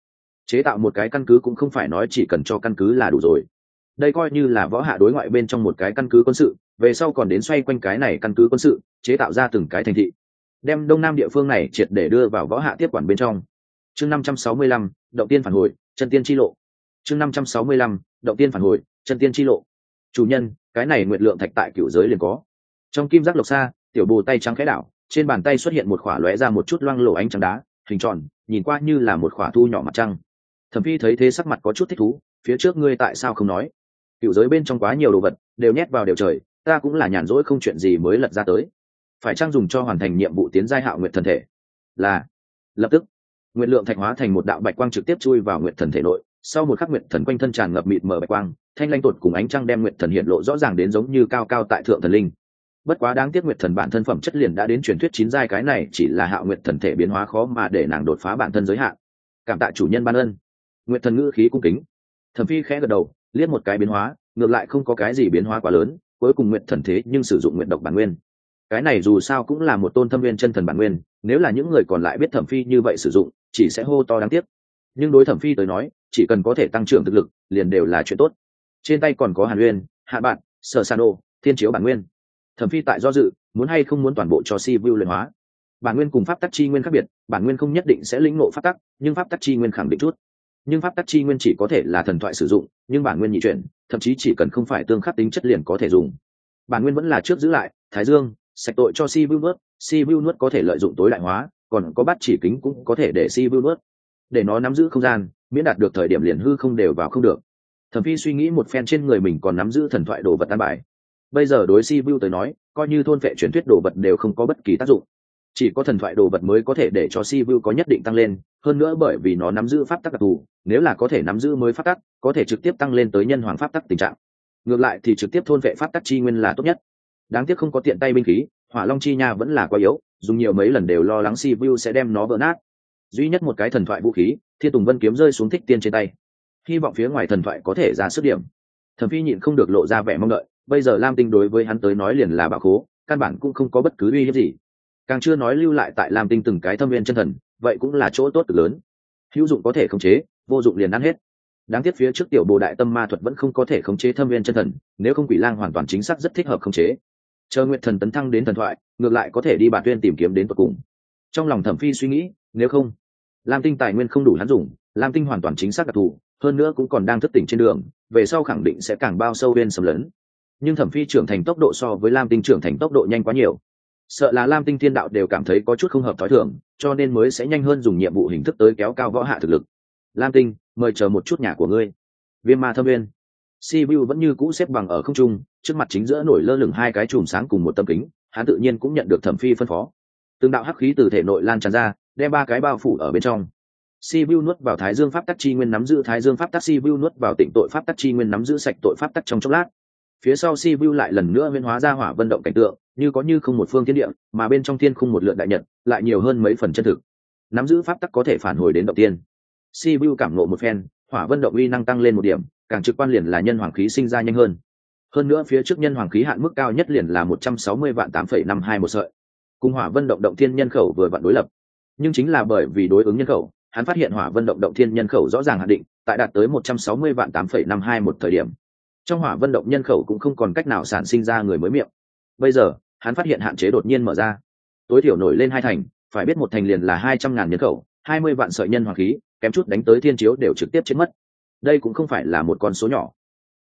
chế tạo một cái căn cứ cũng không phải nói chỉ cần cho căn cứ là đủ rồi. Đây coi như là võ hạ đối ngoại bên trong một cái căn cứ quân sự, về sau còn đến xoay quanh cái này căn cứ quân sự, chế tạo ra từng cái thành thị. Đem đông nam địa phương này triệt để đưa vào võ hạ tiếp quản bên trong. Chương năm trăm sáu mươi lăm, động tiên phản hồi, chân tiên chi lộ. Chương năm trăm sáu mươi lăm, động tiên phản hồi, chân tiên chi lộ. Chủ nhân, cái này nguyện lượng thạch tại cựu giới liền có. Trong kim giác lộc xa, tiểu bồ tay trắng khẽ đảo, trên bàn tay xuất hiện một khỏa lóe ra một chút loang lổ ánh trắng đá hình tròn, nhìn qua như là một khỏa thu nhỏ mặt trăng. Thẩm phi thấy thế sắc mặt có chút thích thú, phía trước ngươi tại sao không nói? Cựu giới bên trong quá nhiều đồ vật, đều nhét vào đều trời, ta cũng là nhàn rỗi không chuyện gì mới lật ra tới. Phải trang dùng cho hoàn thành nhiệm vụ tiến giai hạo nguyện thần thể? Là. Lập tức nguyện lượng thạch hóa thành một đạo bạch quang trực tiếp chui vào nguyện thần thể nội, sau một khắc nguyện thần quanh thân tràn ngập mịt mở bạch quang, thanh lanh tột cùng ánh trăng đem nguyện thần hiện lộ rõ ràng đến giống như cao cao tại thượng thần linh bất quá đáng tiếc nguyệt thần bản thân phẩm chất liền đã đến truyền thuyết chín giai, cái này chỉ là hạo nguyệt thần thể biến hóa khó mà để nàng đột phá bản thân giới hạn. Cảm tạ chủ nhân ban ân. Nguyệt thần ngữ khí cung kính. Thẩm phi khẽ gật đầu, liếc một cái biến hóa, ngược lại không có cái gì biến hóa quá lớn, cuối cùng nguyệt thần thế nhưng sử dụng nguyện độc bản nguyên. Cái này dù sao cũng là một tôn thâm viên chân thần bản nguyên, nếu là những người còn lại biết thẩm phi như vậy sử dụng, chỉ sẽ hô to đáng tiếc. Nhưng đối thẩm phi tới nói, chỉ cần có thể tăng trưởng thực lực, liền đều là chuyện tốt. Trên tay còn có hàn uyên hạ bạn, sở san ô thiên chiếu bản nguyên thẩm phi tại do dự, muốn hay không muốn toàn bộ cho si vu luyện hóa. Bản nguyên cùng pháp tắc chi nguyên khác biệt, bản nguyên không nhất định sẽ lĩnh ngộ pháp tắc, nhưng pháp tắc chi nguyên khẳng định chút. Nhưng pháp tắc chi nguyên chỉ có thể là thần thoại sử dụng, nhưng bản nguyên nhị chuyển, thậm chí chỉ cần không phải tương khắc tính chất liền có thể dùng. Bản nguyên vẫn là trước giữ lại, thái dương, sạch tội cho si vu nuốt, si vu nuốt có thể lợi dụng tối đại hóa, còn có bát chỉ kính cũng có thể để si vu nuốt. Để nó nắm giữ không gian, miễn đạt được thời điểm liền hư không đều vào không được. Thẩm phi suy nghĩ một phen trên người mình còn nắm giữ thần thoại đồ vật tan bài bây giờ đối si vu tới nói, coi như thôn vệ truyền thuyết đồ vật đều không có bất kỳ tác dụng. Chỉ có thần thoại đồ vật mới có thể để cho si vu có nhất định tăng lên, hơn nữa bởi vì nó nắm giữ pháp tắc đặc thù, nếu là có thể nắm giữ mới pháp tắc, có thể trực tiếp tăng lên tới nhân hoàng pháp tắc tình trạng. Ngược lại thì trực tiếp thôn vệ pháp tắc chi nguyên là tốt nhất. Đáng tiếc không có tiện tay binh khí, hỏa long chi nha vẫn là quá yếu, dùng nhiều mấy lần đều lo lắng si vu sẽ đem nó vỡ nát. Duy nhất một cái thần thoại vũ khí, thiên tùng vân kiếm rơi xuống thích tiên trên tay. Hy vọng phía ngoài thần thoại có thể ra sức điểm. Thẩm phi nhịn không được lộ ra vẻ mong đợi bây giờ lam tinh đối với hắn tới nói liền là bạo khố, căn bản cũng không có bất cứ uy hiếp gì. Càng chưa nói lưu lại tại lam tinh từng cái thâm viên chân thần, vậy cũng là chỗ tốt cực lớn. Hữu dụng có thể khống chế, vô dụng liền ăn hết. Đáng tiếc phía trước tiểu bồ đại tâm ma thuật vẫn không có thể khống chế thâm viên chân thần, nếu không quỷ lang hoàn toàn chính xác rất thích hợp khống chế. Chờ nguyện thần tấn thăng đến thần thoại, ngược lại có thể đi bản tuyên tìm kiếm đến tận cùng. Trong lòng thẩm phi suy nghĩ, nếu không, lam tinh tài nguyên không đủ hắn dùng, lam tinh hoàn toàn chính xác đặc thù, hơn nữa cũng còn đang thức tỉnh trên đường, về sau khẳng định sẽ càng bao sâu bên sầm lớn nhưng thẩm phi trưởng thành tốc độ so với lam tinh trưởng thành tốc độ nhanh quá nhiều. Sợ là lam tinh thiên đạo đều cảm thấy có chút không hợp t h ó i thưởng cho nên mới sẽ nhanh hơn dùng nhiệm vụ hình thức tới kéo cao võ hạ thực lực. Lam tinh, mời chờ một chút nhà của ngươi. Viêm ma thâm viên. Si vu vẫn như cũ xếp bằng ở không trung, trước mặt chính giữa nổi lơ lửng hai cái chùm sáng cùng một tâm kính, hắn tự nhiên cũng nhận được thẩm phi phân phó. Từng đạo hắc khí từ thể nội lan tràn ra, đem ba cái bao phủ ở bên trong. Si vu nuốt vào thái dương pháp tắc chi nguyên nắm giữ thái dương pháp tắc, si vu nuốt vào tỉnh tội pháp tắc chi nguyên nắm giữ sạch tội pháp tắc trong chốc lát phía sau si vu lại lần nữa nguyên hóa ra hỏa vận động cảnh tượng, như có như không một phương thiên địa, mà bên trong thiên không một lượn đại nhật, lại nhiều hơn mấy phần chân thực. Nắm giữ pháp tắc có thể phản hồi đến động tiên. Si vu cảm nộ một phen, hỏa vận động uy năng tăng lên một điểm, càng trực quan liền là nhân hoàng khí sinh ra nhanh hơn. Hơn nữa phía trước nhân hoàng khí hạn mức cao nhất liền là một trăm sáu mươi vạn tám phẩy năm hai một sợi. Cùng hỏa vân động động thiên nhân khẩu vừa vặn đối lập. Nhưng chính là bởi vì đối ứng nhân khẩu, hắn phát hiện hỏa vân động động thiên nhân khẩu rõ ràng hạn định, tại đạt tới một trăm sáu mươi vạn tám phẩy năm hai một thời điểm trong hỏa vân động nhân khẩu cũng không còn cách nào sản sinh ra người mới miệng. Bây giờ, hắn phát hiện hạn chế đột nhiên mở ra. Tối thiểu nổi lên hai thành, phải biết một thành liền là hai trăm ngàn nhân khẩu, hai mươi vạn sợi nhân hoàng khí, kém chút đánh tới thiên chiếu đều trực tiếp chết mất. Đây cũng không phải là một con số nhỏ.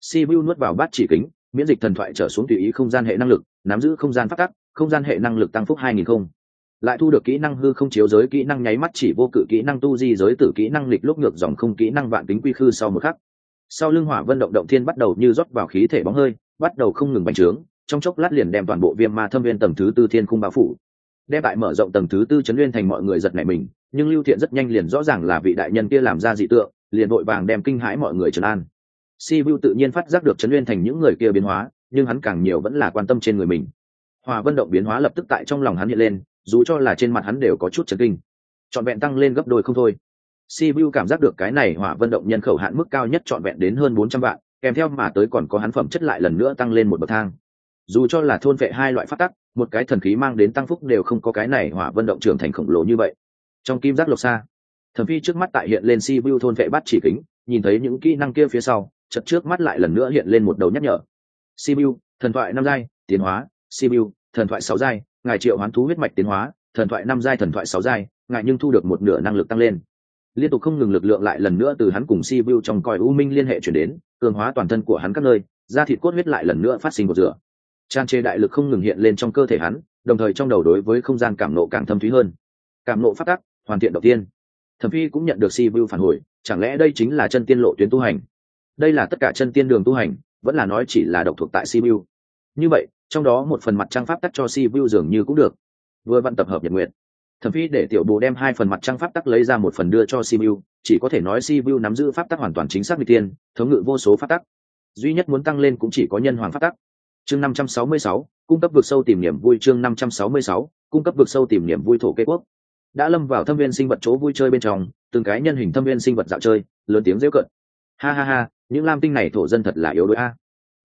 Si vu nuốt vào bát chỉ kính, miễn dịch thần thoại trở xuống tùy ý không gian hệ năng lực, nắm giữ không gian phát tắc, không gian hệ năng lực tăng phúc 2000 không. Lại thu được kỹ năng hư không chiếu giới, kỹ năng nháy mắt chỉ vô cự, kỹ năng tu di giới tử, kỹ năng lịch lúc ngược dòng không, kỹ năng vạn tính quy khư sau một khắc sau lưng hỏa vân động động thiên bắt đầu như rót vào khí thể bóng hơi, bắt đầu không ngừng bành trướng, trong chốc lát liền đem toàn bộ viêm ma thâm viên tầng thứ tư thiên khung bao phủ. Đem lại mở rộng tầng thứ tư chấn nguyên thành mọi người giật nảy mình, nhưng lưu thiện rất nhanh liền rõ ràng là vị đại nhân kia làm ra dị tượng, liền vội vàng đem kinh hãi mọi người trấn an. Si vu tự nhiên phát giác được chấn nguyên thành những người kia biến hóa, nhưng hắn càng nhiều vẫn là quan tâm trên người mình. Hòa vân động biến hóa lập tức tại trong lòng hắn hiện lên, dù cho là trên mặt hắn đều có chút chấn kinh. Trọn vẹn tăng lên gấp đôi không thôi. Sibiu cảm giác được cái này hỏa vân động nhân khẩu hạn mức cao nhất trọn vẹn đến hơn bốn trăm vạn kèm theo mà tới còn có hắn phẩm chất lại lần nữa tăng lên một bậc thang. Dù cho là thôn vệ hai loại phát tắc một cái thần khí mang đến tăng phúc đều không có cái này hỏa vân động trưởng thành khổng lồ như vậy. Trong kim giác lộc xa thẩm phi trước mắt tại hiện lên Sibiu thôn vệ bắt chỉ kính nhìn thấy những kỹ năng kia phía sau chợt trước mắt lại lần nữa hiện lên một đầu nhắc nhở. Sibiu, thần thoại năm giai tiến hóa. Sibiu, thần thoại sáu giai ngài triệu hoán thú huyết mạch tiến hóa. Thần thoại năm giai thần thoại sáu giai ngài nhưng thu được một nửa năng lực tăng lên liên tục không ngừng lực lượng lại lần nữa từ hắn cùng si vu trong còi u minh liên hệ chuyển đến, cường hóa toàn thân của hắn các nơi, da thịt cốt huyết lại lần nữa phát sinh một rửa. Tràn trề đại lực không ngừng hiện lên trong cơ thể hắn, đồng thời trong đầu đối với không gian cảm nộ càng thâm thúy hơn. Cảm nộ phát tắc, hoàn thiện đầu tiên. Thẩm phi cũng nhận được si vu phản hồi, chẳng lẽ đây chính là chân tiên lộ tuyến tu hành? Đây là tất cả chân tiên đường tu hành, vẫn là nói chỉ là độc thuộc tại si vu? Như vậy, trong đó một phần mặt trang pháp tắt cho si vu dường như cũng được. Vừa vận tập hợp nhật nguyện thẩm phi để tiểu bồ đem hai phần mặt trang pháp tắc lấy ra một phần đưa cho si chỉ có thể nói si nắm giữ pháp tắc hoàn toàn chính xác n tiên thống ngự vô số pháp tắc. Duy nhất muốn tăng lên cũng chỉ có nhân hoàng pháp tắc. Chương năm trăm sáu mươi sáu, cung cấp vực sâu tìm niềm vui chương năm trăm sáu mươi sáu, cung cấp vực sâu tìm niềm vui thổ kế quốc. Đã lâm vào thâm viên sinh vật chỗ vui chơi bên trong, từng cái nhân hình thâm viên sinh vật dạo chơi, lớn tiếng rêu cận ha ha ha, những lam tinh này thổ dân thật là yếu đuối a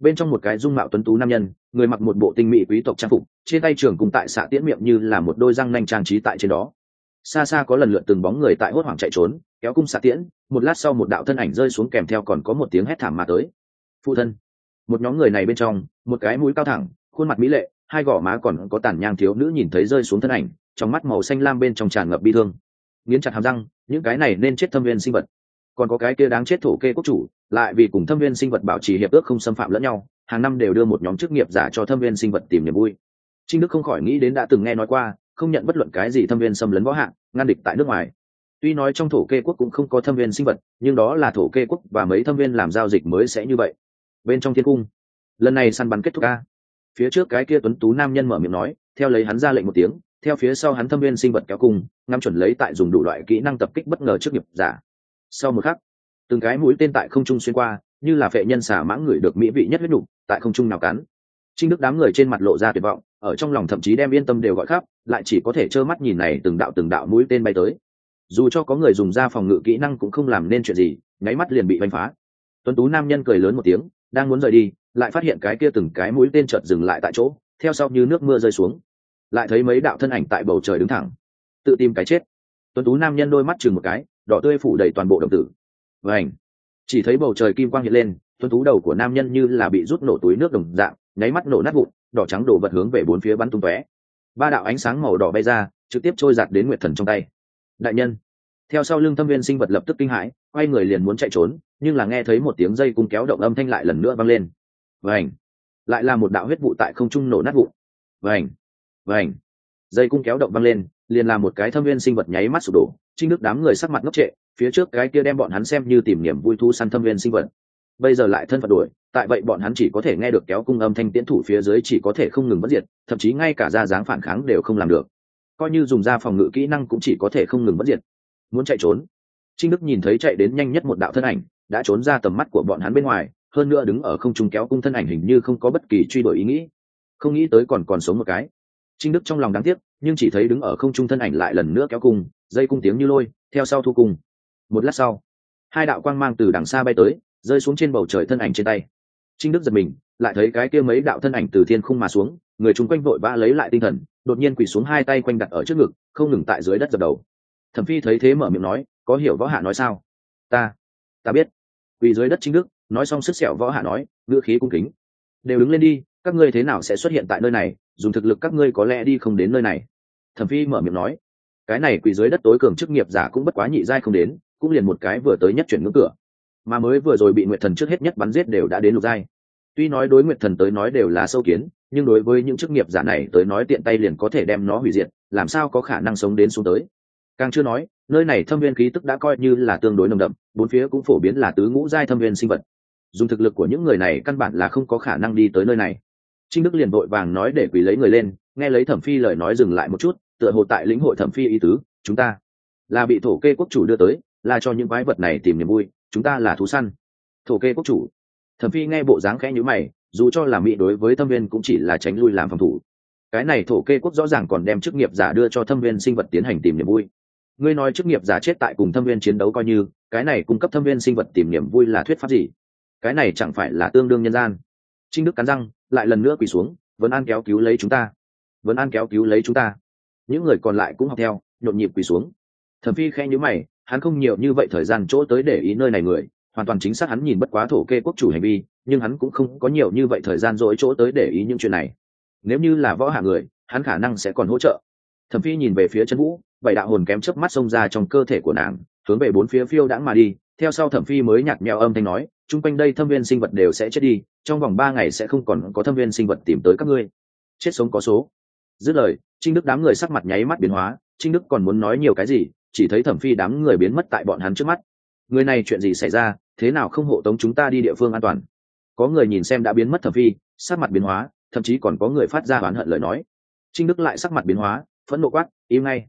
bên trong một cái dung mạo tuấn tú nam nhân, người mặc một bộ tinh mỹ quý tộc trang phục, trên tay trường cùng tại xạ tiễn miệng như là một đôi răng nanh trang trí tại trên đó. Xa xa có lần lượt từng bóng người tại hốt hoảng chạy trốn, kéo cung xạ tiễn, một lát sau một đạo thân ảnh rơi xuống kèm theo còn có một tiếng hét thảm mà tới. Phụ thân. Một nhóm người này bên trong, một cái mũi cao thẳng, khuôn mặt mỹ lệ, hai gò má còn có tàn nhang thiếu nữ nhìn thấy rơi xuống thân ảnh, trong mắt màu xanh lam bên trong tràn ngập bi thương. Nghiến chặt hàm răng, những cái này nên chết thâm viên sinh vật. Còn có cái kia đáng chết thổ kê quốc chủ lại vì cùng thâm viên sinh vật bảo trì hiệp ước không xâm phạm lẫn nhau, hàng năm đều đưa một nhóm chức nghiệp giả cho thâm viên sinh vật tìm niềm vui. Trinh đức không khỏi nghĩ đến đã từng nghe nói qua, không nhận bất luận cái gì thâm viên xâm lấn võ hạng, ngăn địch tại nước ngoài. Tuy nói trong thổ kê quốc cũng không có thâm viên sinh vật, nhưng đó là thổ kê quốc và mấy thâm viên làm giao dịch mới sẽ như vậy. Bên trong thiên cung, lần này săn bắn kết thúc ca phía trước cái kia tuấn tú nam nhân mở miệng nói, theo lấy hắn ra lệnh một tiếng, theo phía sau hắn thâm viên sinh vật kéo cung, ngắm chuẩn lấy tại dùng đủ loại kỹ năng tập kích bất ngờ trước nghiệp giả. Sau một khắc từng cái mũi tên tại không trung xuyên qua, như là vệ nhân xả mãng người được mỹ vị nhất huyết nhục tại không trung nào cắn. Trinh đức đám người trên mặt lộ ra tuyệt vọng, ở trong lòng thậm chí đem yên tâm đều gọi khắp, lại chỉ có thể trơ mắt nhìn này từng đạo từng đạo mũi tên bay tới. Dù cho có người dùng ra phòng ngự kỹ năng cũng không làm nên chuyện gì, nháy mắt liền bị đánh phá. Tuấn tú nam nhân cười lớn một tiếng, đang muốn rời đi, lại phát hiện cái kia từng cái mũi tên chợt dừng lại tại chỗ, theo sau như nước mưa rơi xuống. Lại thấy mấy đạo thân ảnh tại bầu trời đứng thẳng, tự tìm cái chết. Tuấn tú nam nhân đôi mắt chừng một cái, đỏ tươi phủ đầy toàn bộ đồng tử và ảnh chỉ thấy bầu trời kim quang hiện lên, tuấn tú đầu của nam nhân như là bị rút nổ túi nước đồng dạng, nháy mắt nổ nát vụn, đỏ trắng đổ vật hướng về bốn phía bắn tung tóe. Ba đạo ánh sáng màu đỏ bay ra, trực tiếp trôi giạt đến nguyệt thần trong tay. Đại nhân, theo sau lưng thâm viên sinh vật lập tức kinh hãi, quay người liền muốn chạy trốn, nhưng là nghe thấy một tiếng dây cung kéo động âm thanh lại lần nữa vang lên. Vảnh lại là một đạo huyết vụ tại không trung nổ nát vụn. Vảnh vảnh dây cung kéo động vang lên, liền là một cái thâm viên sinh vật nháy mắt sụp đổ trinh đức đám người sắc mặt ngốc trệ phía trước cái kia đem bọn hắn xem như tìm niềm vui thu săn thâm viên sinh vật. Bây giờ lại thân phận đuổi, tại vậy bọn hắn chỉ có thể nghe được kéo cung âm thanh tiễn thủ phía dưới chỉ có thể không ngừng bất diệt, thậm chí ngay cả ra dáng phản kháng đều không làm được. Coi như dùng ra phòng ngự kỹ năng cũng chỉ có thể không ngừng bất diệt. Muốn chạy trốn. Trinh đức nhìn thấy chạy đến nhanh nhất một đạo thân ảnh, đã trốn ra tầm mắt của bọn hắn bên ngoài, hơn nữa đứng ở không trung kéo cung thân ảnh hình như không có bất kỳ truy đuổi ý nghĩ. Không nghĩ tới còn còn sống một cái. Trinh đức trong lòng đáng tiếc, nhưng chỉ thấy đứng ở không trung thân ảnh lại lần nữa kéo cung, dây cung tiếng như lôi, theo sau thu cung một lát sau, hai đạo quang mang từ đằng xa bay tới, rơi xuống trên bầu trời thân ảnh trên tay. Trinh đức giật mình, lại thấy cái kia mấy đạo thân ảnh từ thiên khung mà xuống, người chung quanh vội vã lấy lại tinh thần, đột nhiên quỳ xuống hai tay quanh đặt ở trước ngực, không ngừng tại dưới đất dập đầu. Thẩm phi thấy thế mở miệng nói, có hiểu võ hạ nói sao? Ta ta biết. Quỳ dưới đất Trinh đức, nói xong sức sẹo võ hạ nói, ngữ khí cung kính. Đều đứng lên đi, các ngươi thế nào sẽ xuất hiện tại nơi này, dùng thực lực các ngươi có lẽ đi không đến nơi này. Thẩm phi mở miệng nói, cái này quỳ dưới đất tối cường chức nghiệp giả cũng bất quá nhị giai không đến cũng liền một cái vừa tới nhất chuyển ngưỡng cửa. Mà mới vừa rồi bị nguyệt thần trước hết nhất bắn giết đều đã đến lục giai. Tuy nói đối nguyệt thần tới nói đều là sâu kiến, nhưng đối với những chức nghiệp giả này tới nói tiện tay liền có thể đem nó hủy diệt, làm sao có khả năng sống đến xuống tới. Càng chưa nói, nơi này thâm viên khí tức đã coi như là tương đối nồng đậm, bốn phía cũng phổ biến là tứ ngũ giai thâm viên sinh vật. Dùng thực lực của những người này căn bản là không có khả năng đi tới nơi này. Trinh đức liền vội vàng nói để quỳ lấy người lên, nghe lấy thẩm phi lời nói dừng lại một chút, tựa hồ tại lĩnh hội thẩm phi ý tứ, chúng ta là bị thổ kê quốc chủ đưa tới là cho những quái vật này tìm niềm vui, chúng ta là thú săn. Thổ kê quốc chủ. Thẩm phi nghe bộ dáng khẽ nhữ mày, dù cho là mỹ đối với thâm viên cũng chỉ là tránh lui làm phòng thủ. Cái này thổ kê quốc rõ ràng còn đem chức nghiệp giả đưa cho thâm viên sinh vật tiến hành tìm niềm vui. Ngươi nói chức nghiệp giả chết tại cùng thâm viên chiến đấu coi như, cái này cung cấp thâm viên sinh vật tìm niềm vui là thuyết pháp gì? Cái này chẳng phải là tương đương nhân gian. Trinh đức cắn răng, lại lần nữa quỳ xuống vẫn an kéo cứu lấy chúng ta. Vẫn an kéo cứu lấy chúng ta. Những người còn lại cũng học theo, nhộn nhịp quỳ xuống. Thẩm phi khe nhữ mày hắn không nhiều như vậy thời gian chỗ tới để ý nơi này người, hoàn toàn chính xác hắn nhìn bất quá thổ kê quốc chủ hành vi, nhưng hắn cũng không có nhiều như vậy thời gian dỗi chỗ tới để ý những chuyện này. Nếu như là võ hạ người, hắn khả năng sẽ còn hỗ trợ. Thẩm phi nhìn về phía chân vũ, bảy đạo hồn kém chớp mắt xông ra trong cơ thể của nàng, hướng về bốn phía phiêu đãng mà đi. Theo sau thẩm phi mới nhạt nhẽo âm thanh nói chung quanh đây thâm viên sinh vật đều sẽ chết đi, trong vòng ba ngày sẽ không còn có thâm viên sinh vật tìm tới các ngươi. Chết sống có số. Dứt lời, trinh đức đám người sắc mặt nháy mắt biến hóa, trinh đức còn muốn nói nhiều cái gì? Chỉ thấy thẩm phi đám người biến mất tại bọn hắn trước mắt. Người này chuyện gì xảy ra? Thế nào không hộ tống chúng ta đi địa phương an toàn? Có người nhìn xem đã biến mất thẩm phi, sắc mặt biến hóa, thậm chí còn có người phát ra oán hận lời nói. Trinh đức lại sắc mặt biến hóa, phẫn nộ quát, im ngay.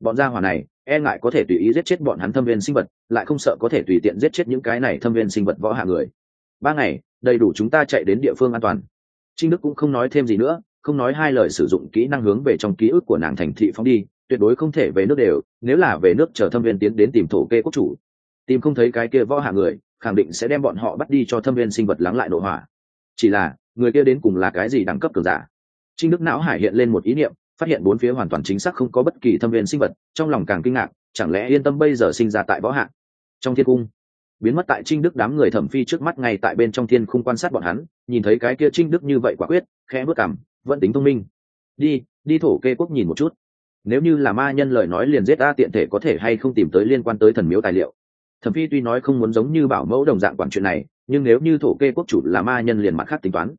Bọn gia hỏa này e ngại có thể tùy ý giết chết bọn hắn thâm viên sinh vật, lại không sợ có thể tùy tiện giết chết những cái này thâm viên sinh vật võ hạ người. Ba ngày, đầy đủ chúng ta chạy đến địa phương an toàn. Trinh đức cũng không nói thêm gì nữa, không nói hai lời sử dụng kỹ năng hướng về trong ký ức của nàng thành thị phóng đi tuyệt đối không thể về nước đều, nếu là về nước chờ thâm viên tiến đến tìm thổ kê quốc chủ. Tìm không thấy cái kia võ hạ người, khẳng định sẽ đem bọn họ bắt đi cho thâm viên sinh vật lắng lại nội hỏa. Chỉ là, người kia đến cùng là cái gì đẳng cấp cường giả? Trinh đức não hải hiện lên một ý niệm, phát hiện bốn phía hoàn toàn chính xác không có bất kỳ thâm viên sinh vật, trong lòng càng kinh ngạc, chẳng lẽ yên tâm bây giờ sinh ra tại võ hạ? Trong thiên cung, biến mất tại trinh đức đám người thẩm phi trước mắt ngay tại bên trong thiên khung quan sát bọn hắn, nhìn thấy cái kia trinh đức như vậy quả quyết, khẽ bước cảm vẫn tính thông minh. Đi đi thổ kê quốc nhìn một chút nếu như là ma nhân lời nói liền giết ta tiện thể có thể hay không tìm tới liên quan tới thần miếu tài liệu. Thẩm phi tuy nói không muốn giống như bảo mẫu đồng dạng quản chuyện này, nhưng nếu như thổ kê quốc chủ là ma nhân liền mặt khác tính toán.